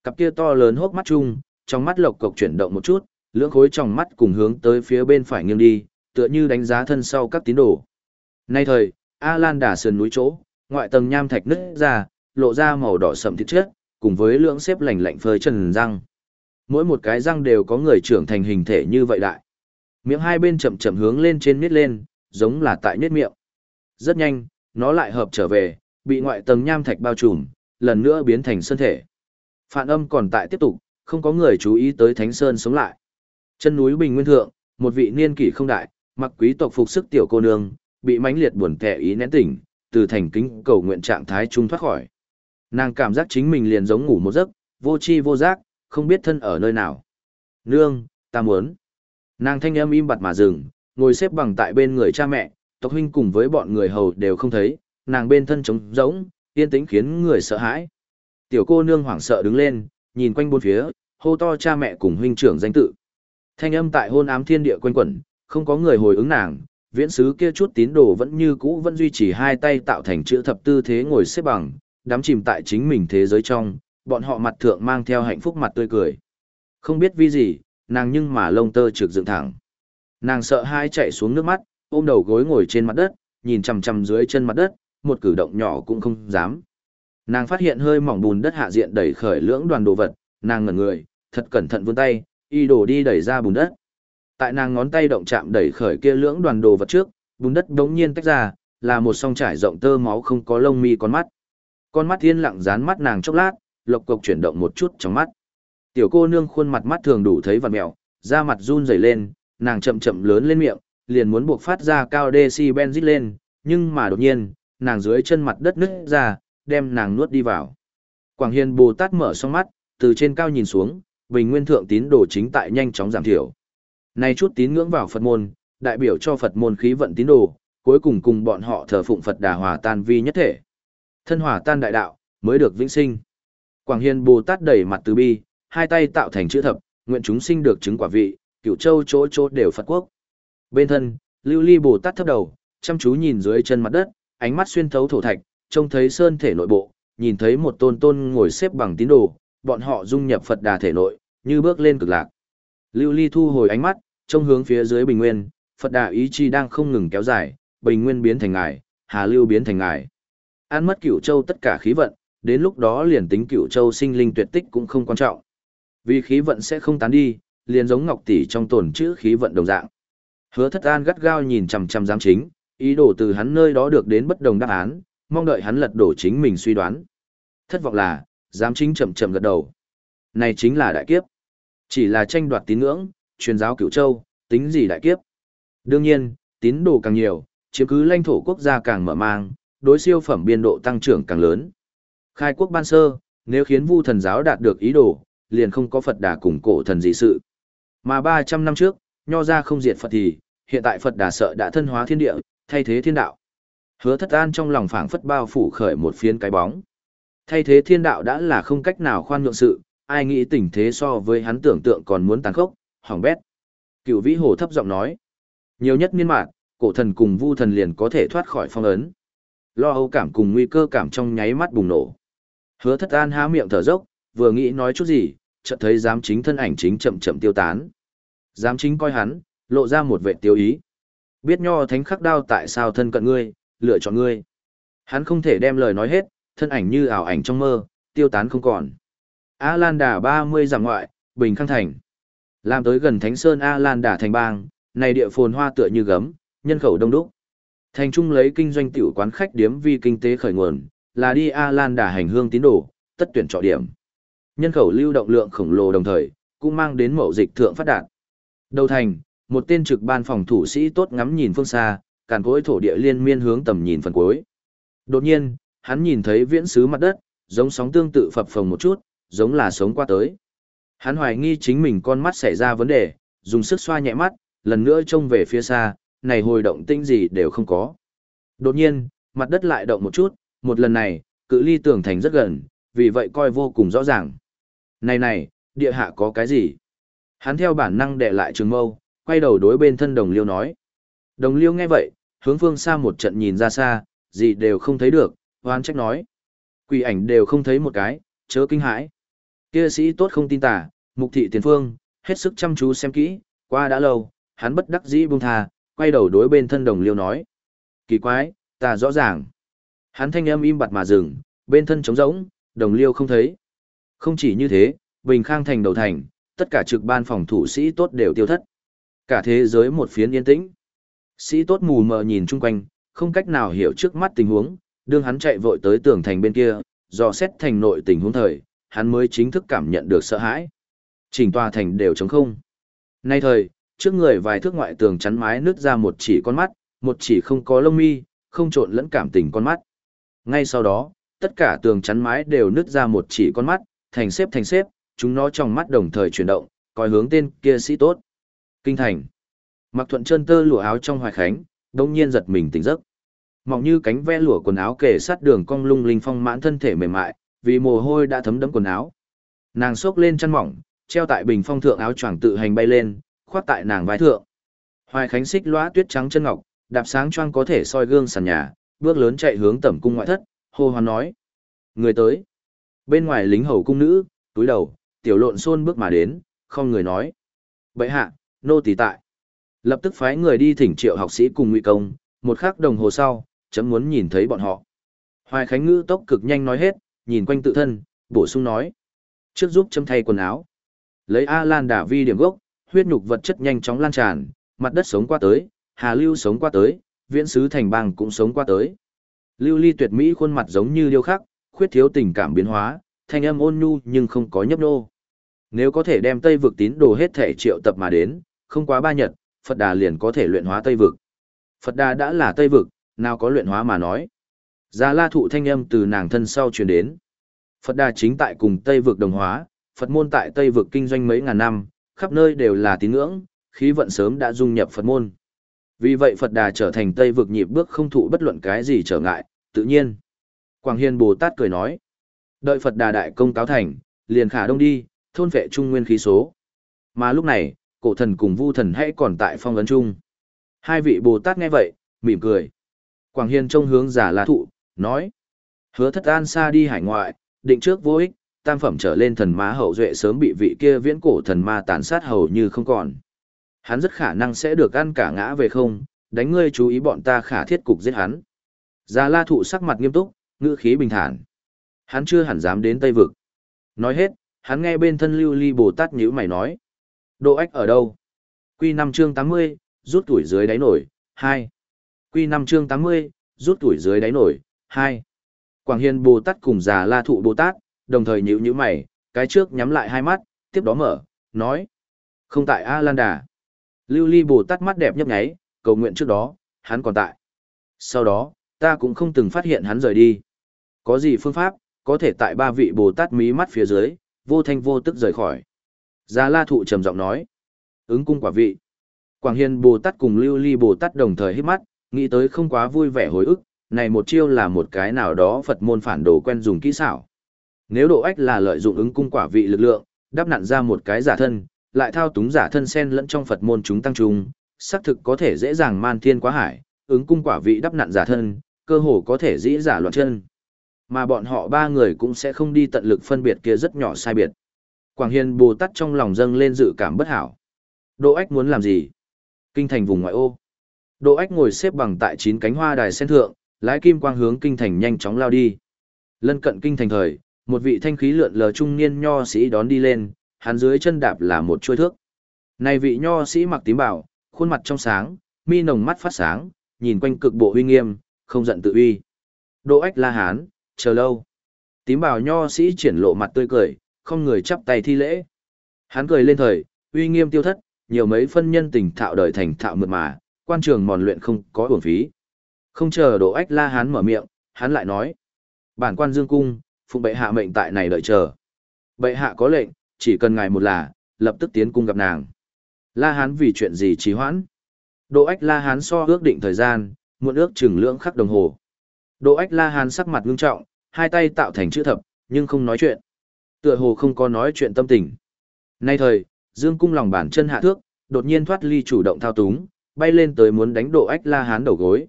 Cặp kia to lớn hốc mắt chung, trong mắt lộc cộc chuyển động một chút, lưỡng khối trong mắt cùng hướng tới phía bên phải nghiêng đi, tựa như đánh giá thân sau các tín đồ. Nay thời, A Lan đà sườn núi chỗ, ngoại tầng nham thạch nứt ra, lộ ra màu đỏ sậm thịt chết, cùng với lưỡng xếp lành lạnh phơi chân răng. Mỗi một cái răng đều có người trưởng thành hình thể như vậy đại. Miệng hai bên chậm chậm hướng lên trên miết lên, giống là tại nhếch miệng. Rất nhanh, nó lại hợp trở về, bị ngoại tầng nham thạch bao trùm, lần nữa biến thành sơn thể. Phản âm còn tại tiếp tục, không có người chú ý tới Thánh Sơn sống lại. Chân núi Bình Nguyên Thượng, một vị niên kỷ không đại, mặc quý tộc phục sức tiểu cô nương, bị mãnh liệt buồn tẻ ý nén tỉnh, từ thành kính cầu nguyện trạng thái trung thoát khỏi. Nàng cảm giác chính mình liền giống ngủ một giấc, vô chi vô giác, không biết thân ở nơi nào. Nương, ta muốn. Nàng thanh âm im bặt mà dừng, ngồi xếp bằng tại bên người cha mẹ, tộc huynh cùng với bọn người hầu đều không thấy, nàng bên thân trống rỗng, yên tĩnh khiến người sợ hãi. Tiểu cô nương hoảng sợ đứng lên, nhìn quanh bốn phía, hô to cha mẹ cùng huynh trưởng danh tự. Thanh âm tại hôn ám thiên địa quanh quẩn, không có người hồi ứng nàng, viễn sứ kia chút tín đồ vẫn như cũ vẫn duy trì hai tay tạo thành chữ thập tư thế ngồi xếp bằng, đắm chìm tại chính mình thế giới trong, bọn họ mặt thượng mang theo hạnh phúc mặt tươi cười. Không biết vì gì, nàng nhưng mà lông tơ trực dựng thẳng. Nàng sợ hai chạy xuống nước mắt, ôm đầu gối ngồi trên mặt đất, nhìn chằm chằm dưới chân mặt đất, một cử động nhỏ cũng không dám. Nàng phát hiện hơi mỏng bùn đất hạ diện đẩy khởi lưỡng đoàn đồ vật, nàng ngẩn người, thật cẩn thận vươn tay, y đổ đi đẩy ra bùn đất. Tại nàng ngón tay động chạm đẩy khởi kia lưỡng đoàn đồ vật trước, bùn đất đống nhiên tách ra, là một song trải rộng tơ máu không có lông mi con mắt. Con mắt thiên lặng dán mắt nàng chốc lát, lộc cộc chuyển động một chút trong mắt. Tiểu cô nương khuôn mặt mắt thường đủ thấy vật mèo, da mặt run rẩy lên, nàng chậm chậm lớn lên miệng, liền muốn buộc phát ra cao decibel rít lên, nhưng mà đột nhiên, nàng dưới chân mặt đất nứt ra, đem nàng nuốt đi vào. Quảng Hiền Bồ Tát mở song mắt, từ trên cao nhìn xuống, bình nguyên thượng tín đồ chính tại nhanh chóng giảm thiểu. Nay chút tín ngưỡng vào Phật môn, đại biểu cho Phật môn khí vận tín đồ, cuối cùng cùng bọn họ thờ phụng Phật Đà Hòa tan vi nhất thể. Thân hòa tan đại đạo, mới được vĩnh sinh. Quảng Hiền Bồ Tát đẩy mặt từ bi, hai tay tạo thành chữ thập, nguyện chúng sinh được chứng quả vị, cửu châu chỗ chỗ đều Phật quốc. Bên thân, Lưu Ly Bồ Tát thấp đầu, chăm chú nhìn dưới chân mặt đất, ánh mắt xuyên thấu thổ thạch, trông thấy sơn thể nội bộ, nhìn thấy một tôn tôn ngồi xếp bằng tín đồ, bọn họ dung nhập Phật Đà thể nội, như bước lên cực lạc. Lưu Ly thu hồi ánh mắt, trông hướng phía dưới bình nguyên, Phật Đà ý chi đang không ngừng kéo dài, bình nguyên biến thành ngải, Hà Lưu biến thành ngải. An mất cửu châu tất cả khí vận, đến lúc đó liền tính cửu châu sinh linh tuyệt tích cũng không quan trọng. Vì khí vận sẽ không tán đi, liền giống ngọc tỷ trong tổn chữ khí vận đồng dạng. Hứa thất an gắt gao nhìn chằm chằm giám chính, ý đồ từ hắn nơi đó được đến bất đồng đáp án, mong đợi hắn lật đổ chính mình suy đoán. Thất vọng là, giám chính chậm chậm gật đầu. Này chính là đại kiếp. Chỉ là tranh đoạt tín ngưỡng, truyền giáo cửu châu, tính gì đại kiếp. Đương nhiên, tín đồ càng nhiều, chiếm cứ lãnh thổ quốc gia càng mở mang, đối siêu phẩm biên độ tăng trưởng càng lớn. Khai quốc ban sơ, nếu khiến vu thần giáo đạt được ý đồ, liền không có Phật đà cùng cổ thần gì sự. Mà 300 năm trước, nho ra không diệt Phật thì, hiện tại Phật đà sợ đã thân hóa thiên địa, thay thế thiên đạo. Hứa thất an trong lòng phảng phất bao phủ khởi một phiến cái bóng. Thay thế thiên đạo đã là không cách nào khoan nhượng sự, ai nghĩ tình thế so với hắn tưởng tượng còn muốn tàn khốc, hỏng bét. Cựu vĩ hồ thấp giọng nói. Nhiều nhất niên mạng, cổ thần cùng vu thần liền có thể thoát khỏi phong ấn. Lo âu cảm cùng nguy cơ cảm trong nháy mắt bùng nổ. Hứa thất an há miệng thở dốc, vừa nghĩ nói chút gì, chợt thấy giám chính thân ảnh chính chậm chậm tiêu tán. Giám chính coi hắn, lộ ra một vệ tiêu ý. Biết nho thánh khắc đao tại sao thân cận ngươi, lựa chọn ngươi. Hắn không thể đem lời nói hết, thân ảnh như ảo ảnh trong mơ, tiêu tán không còn. A Lan Đà 30 giảm ngoại, Bình Khang Thành. Làm tới gần Thánh Sơn A Lan Đà thành bang, này địa phồn hoa tựa như gấm, nhân khẩu đông đúc. Thành trung lấy kinh doanh tiểu quán khách điếm vi kinh tế khởi nguồn, là đi A Lan Đà hành hương tín đồ, tất tuyển trọ điểm. Nhân khẩu lưu động lượng khổng lồ đồng thời, cũng mang đến mậu dịch thượng phát đạt. Đầu thành, một tên trực ban phòng thủ sĩ tốt ngắm nhìn phương xa, càn cối thổ địa liên miên hướng tầm nhìn phần cuối. Đột nhiên, hắn nhìn thấy viễn xứ mặt đất, giống sóng tương tự phập phồng một chút, giống là sống qua tới. Hắn hoài nghi chính mình con mắt xảy ra vấn đề, dùng sức xoa nhẹ mắt, lần nữa trông về phía xa, này hồi động tinh gì đều không có. Đột nhiên, mặt đất lại động một chút, một lần này, cự ly tường thành rất gần, vì vậy coi vô cùng rõ ràng. Này này, địa hạ có cái gì? Hắn theo bản năng để lại trường mâu, quay đầu đối bên thân đồng liêu nói. Đồng liêu nghe vậy, hướng phương xa một trận nhìn ra xa, gì đều không thấy được, hoan trách nói. Quỷ ảnh đều không thấy một cái, chớ kinh hãi. Kia sĩ tốt không tin tả, mục thị tiền phương, hết sức chăm chú xem kỹ, qua đã lâu, hắn bất đắc dĩ buông thà, quay đầu đối bên thân đồng liêu nói. Kỳ quái, ta rõ ràng. Hắn thanh âm im bặt mà dừng, bên thân trống rỗng, đồng liêu không thấy. Không chỉ như thế, Bình Khang thành đầu thành, tất cả trực ban phòng thủ sĩ tốt đều tiêu thất. Cả thế giới một phiến yên tĩnh. Sĩ tốt mù mờ nhìn chung quanh, không cách nào hiểu trước mắt tình huống, đương hắn chạy vội tới tường thành bên kia, dò xét thành nội tình huống thời, hắn mới chính thức cảm nhận được sợ hãi. Chỉnh tòa thành đều trống không. Nay thời, trước người vài thước ngoại tường chắn mái nứt ra một chỉ con mắt, một chỉ không có lông mi, không trộn lẫn cảm tình con mắt. Ngay sau đó, tất cả tường chắn mái đều nứt ra một chỉ con mắt, thành xếp thành xếp, chúng nó trong mắt đồng thời chuyển động, coi hướng tên kia sĩ tốt. Kinh thành. Mặc thuận chân tơ lụa áo trong hoài khánh, đông nhiên giật mình tỉnh giấc. Mỏng như cánh ve lụa quần áo kề sát đường cong lung linh phong mãn thân thể mềm mại, vì mồ hôi đã thấm đẫm quần áo. Nàng xốc lên chân mỏng, treo tại bình phong thượng áo choàng tự hành bay lên, khoác tại nàng vai thượng. Hoài Khánh xích lóa tuyết trắng chân ngọc, đạp sáng choang có thể soi gương sàn nhà, bước lớn chạy hướng tẩm cung ngoại thất, hô hoán nói: "Người tới." Bên ngoài lính hầu cung nữ, túi đầu, tiểu lộn xôn bước mà đến, không người nói: "Bệ hạ, nô tỳ tại." Lập tức phái người đi thỉnh triệu học sĩ cùng ngụy công, một khắc đồng hồ sau, chấm muốn nhìn thấy bọn họ. Hoài Khánh ngữ tốc cực nhanh nói hết, nhìn quanh tự thân, bổ sung nói. Trước giúp chấm thay quần áo. Lấy A Lan đả vi điểm gốc, huyết nhục vật chất nhanh chóng lan tràn, mặt đất sống qua tới, Hà Lưu sống qua tới, viễn sứ thành bang cũng sống qua tới. Lưu Ly tuyệt mỹ khuôn mặt giống như điêu khắc, khuyết thiếu tình cảm biến hóa, thanh âm ôn nhu nhưng không có nhấp nô. Nếu có thể đem Tây vực tín đồ hết thể triệu tập mà đến, không quá ba nhật, Phật Đà liền có thể luyện hóa Tây vực. Phật Đà đã là Tây vực, nào có luyện hóa mà nói. Già la thụ thanh âm từ nàng thân sau truyền đến. Phật Đà chính tại cùng Tây vực đồng hóa, Phật môn tại Tây vực kinh doanh mấy ngàn năm, khắp nơi đều là tín ngưỡng, khí vận sớm đã dung nhập Phật môn. Vì vậy Phật Đà trở thành Tây vực nhịp bước không thụ bất luận cái gì trở ngại, tự nhiên. Quảng Hiền Bồ Tát cười nói, đợi Phật Đà đại công cáo thành, liền khả đông đi, thôn vệ trung nguyên khí số. Mà lúc này, cổ thần cùng vu thần hãy còn tại phong ấn chung. Hai vị Bồ Tát nghe vậy, mỉm cười. Quảng Hiền trông hướng giả la thụ, nói. Hứa thất an xa đi hải ngoại, định trước vô ích, tam phẩm trở lên thần ma hậu duệ sớm bị vị kia viễn cổ thần ma tàn sát hầu như không còn. Hắn rất khả năng sẽ được ăn cả ngã về không, đánh ngươi chú ý bọn ta khả thiết cục giết hắn. Già la thụ sắc mặt nghiêm túc, ngữ khí bình thản. Hắn chưa hẳn dám đến Tây Vực. Nói hết, hắn nghe bên thân lưu ly Bồ Tát nhữ mày nói. Độ ách ở đâu? Quy 5 chương 80, rút tuổi dưới đáy nổi, 2. Quy 5 chương 80, rút tuổi dưới đáy nổi, 2. Quảng Hiền Bồ Tát cùng già La Thụ Bồ Tát, đồng thời nhíu nhíu mày, cái trước nhắm lại hai mắt, tiếp đó mở, nói. Không tại A Lan Đà. Lưu Ly Bồ Tát mắt đẹp nhấp nháy, cầu nguyện trước đó, hắn còn tại. Sau đó, ta cũng không từng phát hiện hắn rời đi. Có gì phương pháp, có thể tại ba vị Bồ Tát mí mắt phía dưới, vô thanh vô tức rời khỏi. Già La Thụ trầm giọng nói. Ứng cung quả vị. Quảng Hiền Bồ Tát cùng Lưu Ly Bồ Tát đồng thời hít mắt, nghĩ tới không quá vui vẻ hồi ức, này một chiêu là một cái nào đó Phật môn phản đồ quen dùng kỹ xảo. Nếu độ ách là lợi dụng ứng cung quả vị lực lượng, đắp nặn ra một cái giả thân, lại thao túng giả thân sen lẫn trong Phật môn chúng tăng trung, xác thực có thể dễ dàng man thiên quá hải, ứng cung quả vị đắp nặn giả thân, cơ hồ có thể dĩ giả loạn chân. Mà bọn họ ba người cũng sẽ không đi tận lực phân biệt kia rất nhỏ sai biệt. Quảng Hiền Bồ Tát trong lòng dâng lên dự cảm bất hảo. Độ ách muốn làm gì? Kinh thành vùng ngoại ô. Đỗ ách ngồi xếp bằng tại chín cánh hoa đài sen thượng, lái kim quang hướng kinh thành nhanh chóng lao đi. Lân cận kinh thành thời, một vị thanh khí lượn lờ trung niên nho sĩ đón đi lên, hắn dưới chân đạp là một chuôi thước. Này vị nho sĩ mặc tím bảo, khuôn mặt trong sáng, mi nồng mắt phát sáng, nhìn quanh cực bộ uy nghiêm, không giận tự uy. Đỗ ách la hán, chờ lâu. Tím bảo nho sĩ triển lộ mặt tươi cười, không người chắp tay thi lễ. Hắn cười lên thời, uy nghiêm tiêu thất, nhiều mấy phân nhân tình thạo đời thành thạo mượt mà, quan trường mòn luyện không có uổng phí. Không chờ Đỗ ách la hán mở miệng, hắn lại nói. Bản quan dương cung, phụng bệ hạ mệnh tại này đợi chờ. Bệ hạ có lệnh, chỉ cần ngài một là, lập tức tiến cung gặp nàng. La hán vì chuyện gì trì hoãn? Đỗ ách la hán so ước định thời gian, muộn ước chừng lưỡng khắc đồng hồ. Đỗ ách la hán sắc mặt ngưng trọng, hai tay tạo thành chữ thập, nhưng không nói chuyện. Tựa hồ không có nói chuyện tâm tình. Nay thời, dương cung lòng bản chân hạ thước, đột nhiên thoát ly chủ động thao túng, bay lên tới muốn đánh độ ách la hán đầu gối.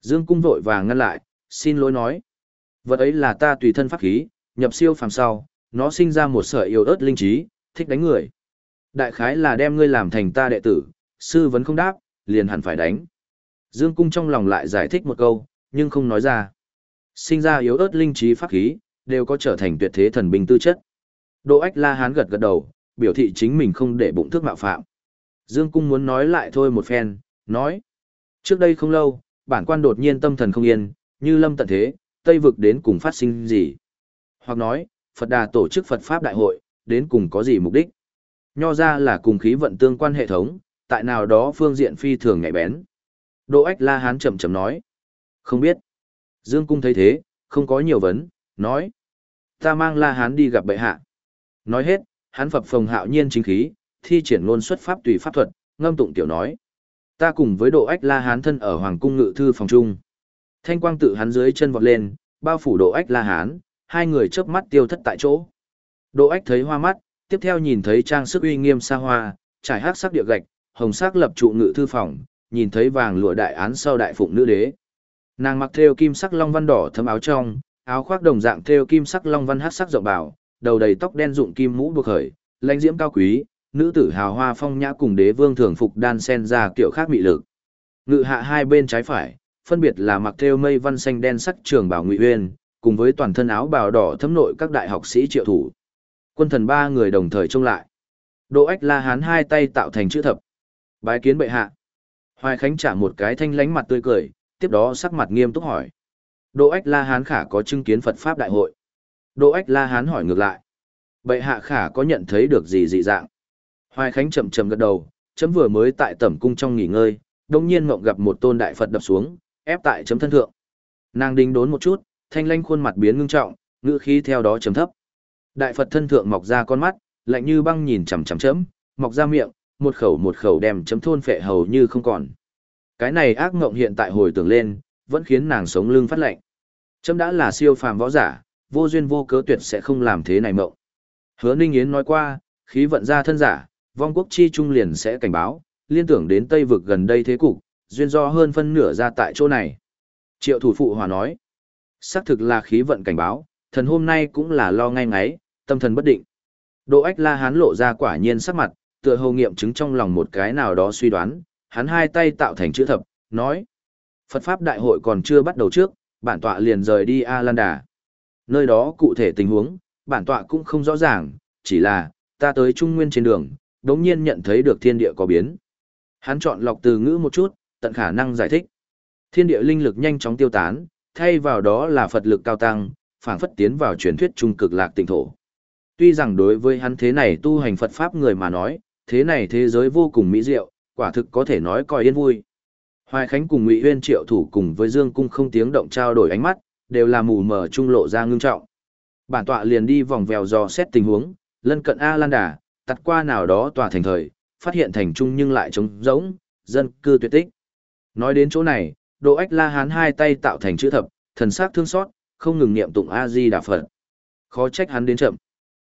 Dương cung vội vàng ngăn lại, xin lỗi nói. Vật ấy là ta tùy thân pháp khí, nhập siêu phàm sau, nó sinh ra một sợi yêu ớt linh trí, thích đánh người. Đại khái là đem ngươi làm thành ta đệ tử, sư vẫn không đáp, liền hẳn phải đánh. Dương cung trong lòng lại giải thích một câu, nhưng không nói ra. Sinh ra yếu ớt linh trí pháp khí, đều có trở thành tuyệt thế thần binh tư chất. Đỗ ách la hán gật gật đầu, biểu thị chính mình không để bụng thước mạo phạm. Dương cung muốn nói lại thôi một phen, nói. Trước đây không lâu, bản quan đột nhiên tâm thần không yên, như lâm tận thế, Tây vực đến cùng phát sinh gì? Hoặc nói, Phật Đà tổ chức Phật Pháp Đại hội, đến cùng có gì mục đích? Nho ra là cùng khí vận tương quan hệ thống, tại nào đó phương diện phi thường ngại bén. Đỗ Ách La Hán chậm chậm nói. Không biết. Dương Cung thấy thế, không có nhiều vấn, nói. Ta mang La Hán đi gặp bệ hạ. Nói hết, hắn phập phồng hạo nhiên chính khí, thi triển ngôn xuất pháp tùy pháp thuật, ngâm tụng tiểu nói. Ta cùng với độ ách la hán thân ở hoàng cung ngự thư phòng trung. Thanh quang tự hắn dưới chân vọt lên, bao phủ độ ách la hán, hai người chớp mắt tiêu thất tại chỗ. Độ ách thấy hoa mắt, tiếp theo nhìn thấy trang sức uy nghiêm xa hoa, trải hát sắc địa gạch, hồng sắc lập trụ ngự thư phòng, nhìn thấy vàng lụa đại án sau đại phụng nữ đế. Nàng mặc thêu kim sắc long văn đỏ thấm áo trong, áo khoác đồng dạng thêu kim sắc long văn hát sắc rộng bảo, đầu đầy tóc đen dụng kim mũ buộc khởi, lãnh diễm cao quý, nữ tử hào hoa phong nhã cùng đế vương thường phục đan sen ra kiểu khác mị lực. Ngự hạ hai bên trái phải, phân biệt là mặc theo mây văn xanh đen sắc trường bảo ngụy uyên, cùng với toàn thân áo bào đỏ thấm nội các đại học sĩ triệu thủ. Quân thần ba người đồng thời trông lại. Đỗ Ách La Hán hai tay tạo thành chữ thập. Bái kiến bệ hạ. Hoài Khánh trả một cái thanh lánh mặt tươi cười, tiếp đó sắc mặt nghiêm túc hỏi. Đỗ Ách La Hán khả có chứng kiến Phật Pháp Đại hội. Đỗ Ách La Hán hỏi ngược lại. Bệ hạ khả có nhận thấy được gì dị dạng? Hoài Khánh chậm chậm gật đầu, chấm vừa mới tại tẩm cung trong nghỉ ngơi, đồng nhiên mộng gặp một tôn đại Phật đập xuống, ép tại chấm thân thượng. Nàng đinh đốn một chút, thanh lanh khuôn mặt biến ngưng trọng, ngữ khí theo đó chấm thấp. Đại Phật thân thượng mọc ra con mắt, lạnh như băng nhìn chằm chằm chấm, mọc ra miệng, một khẩu một khẩu đem chấm thôn phệ hầu như không còn. Cái này ác ngộng hiện tại hồi tưởng lên, vẫn khiến nàng sống lưng phát lạnh. Chấm đã là siêu phàm võ giả, vô duyên vô cớ tuyệt sẽ không làm thế này mộng. Hứa Ninh Yến nói qua, khí vận ra thân giả, vong quốc chi trung liền sẽ cảnh báo, liên tưởng đến Tây vực gần đây thế cục, duyên do hơn phân nửa ra tại chỗ này. Triệu thủ phụ hòa nói, xác thực là khí vận cảnh báo, thần hôm nay cũng là lo ngay ngáy, tâm thần bất định. Đỗ ách la hán lộ ra quả nhiên sắc mặt, tựa hồ nghiệm chứng trong lòng một cái nào đó suy đoán, hắn hai tay tạo thành chữ thập, nói. Phật Pháp Đại hội còn chưa bắt đầu trước, bản tọa liền rời đi A Lan Đà. Nơi đó cụ thể tình huống, bản tọa cũng không rõ ràng, chỉ là, ta tới Trung Nguyên trên đường, đống nhiên nhận thấy được thiên địa có biến. Hắn chọn lọc từ ngữ một chút, tận khả năng giải thích. Thiên địa linh lực nhanh chóng tiêu tán, thay vào đó là Phật lực cao tăng, phảng phất tiến vào truyền thuyết trung cực lạc tịnh thổ. Tuy rằng đối với hắn thế này tu hành Phật Pháp người mà nói, thế này thế giới vô cùng mỹ diệu, quả thực có thể nói coi yên vui. Hoài Khánh cùng Ngụy Uyên Triệu thủ cùng với Dương Cung không tiếng động trao đổi ánh mắt, đều là mù mờ trung lộ ra ngưng trọng. Bản tọa liền đi vòng vèo dò xét tình huống, lân cận A Lan Đà, tắt qua nào đó tòa thành thời, phát hiện thành trung nhưng lại trống rỗng, dân cư tuyệt tích. Nói đến chỗ này, Đỗ Ách La Hán hai tay tạo thành chữ thập, thần sắc thương xót, không ngừng niệm tụng A Di Đà Phật. Khó trách hắn đến chậm.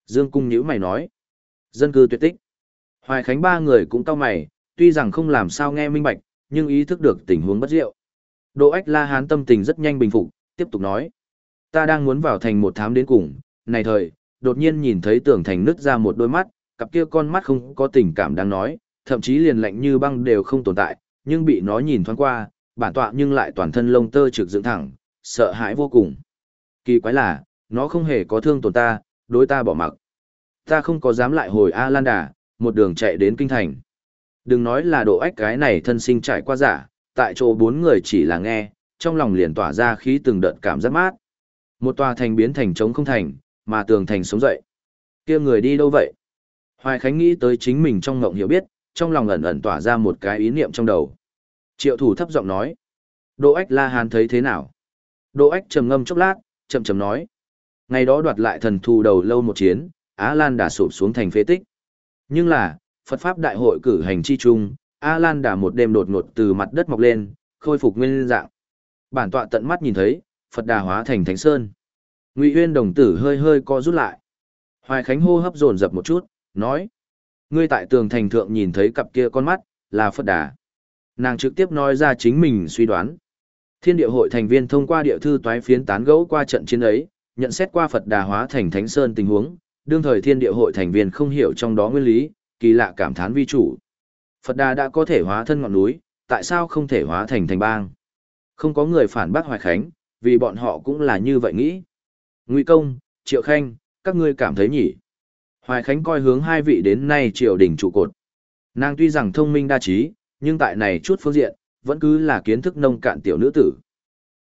Dương Cung nhíu mày nói, dân cư tuyệt tích. Hoài Khánh ba người cũng cau mày, tuy rằng không làm sao nghe minh bạch, nhưng ý thức được tình huống bất diệu. Đỗ Ách La Hán tâm tình rất nhanh bình phục, tiếp tục nói. Ta đang muốn vào thành một thám đến cùng, này thời, đột nhiên nhìn thấy tường thành nứt ra một đôi mắt, cặp kia con mắt không có tình cảm đang nói, thậm chí liền lạnh như băng đều không tồn tại, nhưng bị nó nhìn thoáng qua, bản tọa nhưng lại toàn thân lông tơ trực dựng thẳng, sợ hãi vô cùng. Kỳ quái là, nó không hề có thương tổn ta, đối ta bỏ mặc. Ta không có dám lại hồi A Lan Đà, một đường chạy đến kinh thành. Đừng nói là độ ách cái này thân sinh trải qua giả, tại chỗ bốn người chỉ là nghe, trong lòng liền tỏa ra khí từng đợt cảm giác mát. Một tòa thành biến thành trống không thành, mà tường thành sống dậy. kia người đi đâu vậy? Hoài Khánh nghĩ tới chính mình trong ngộng hiểu biết, trong lòng ẩn ẩn tỏa ra một cái ý niệm trong đầu. Triệu thủ thấp giọng nói. Đỗ Ách La Hán thấy thế nào? Đỗ Ách trầm ngâm chốc lát, chậm chậm nói. Ngày đó đoạt lại thần thù đầu lâu một chiến, Á Lan đã sụp xuống thành phế tích. Nhưng là, Phật Pháp Đại hội cử hành chi chung, Á Lan đã một đêm đột ngột từ mặt đất mọc lên, khôi phục nguyên dạng. Bản tọa tận mắt nhìn thấy, Phật Đà hóa thành Thánh Sơn. Ngụy Huyên đồng tử hơi hơi co rút lại. Hoài Khánh hô hấp dồn dập một chút, nói: "Ngươi tại tường thành thượng nhìn thấy cặp kia con mắt, là Phật Đà." Nàng trực tiếp nói ra chính mình suy đoán. Thiên địa hội thành viên thông qua địa thư toái phiến tán gẫu qua trận chiến ấy, nhận xét qua Phật Đà hóa thành Thánh Sơn tình huống, đương thời thiên địa hội thành viên không hiểu trong đó nguyên lý, kỳ lạ cảm thán vi chủ. Phật Đà đã có thể hóa thân ngọn núi, tại sao không thể hóa thành thành bang? Không có người phản bác Hoài Khánh, vì bọn họ cũng là như vậy nghĩ. Ngụy Công, Triệu Khanh, các ngươi cảm thấy nhỉ? Hoài Khánh coi hướng hai vị đến nay triều đình trụ cột. Nàng tuy rằng thông minh đa trí, nhưng tại này chút phương diện, vẫn cứ là kiến thức nông cạn tiểu nữ tử.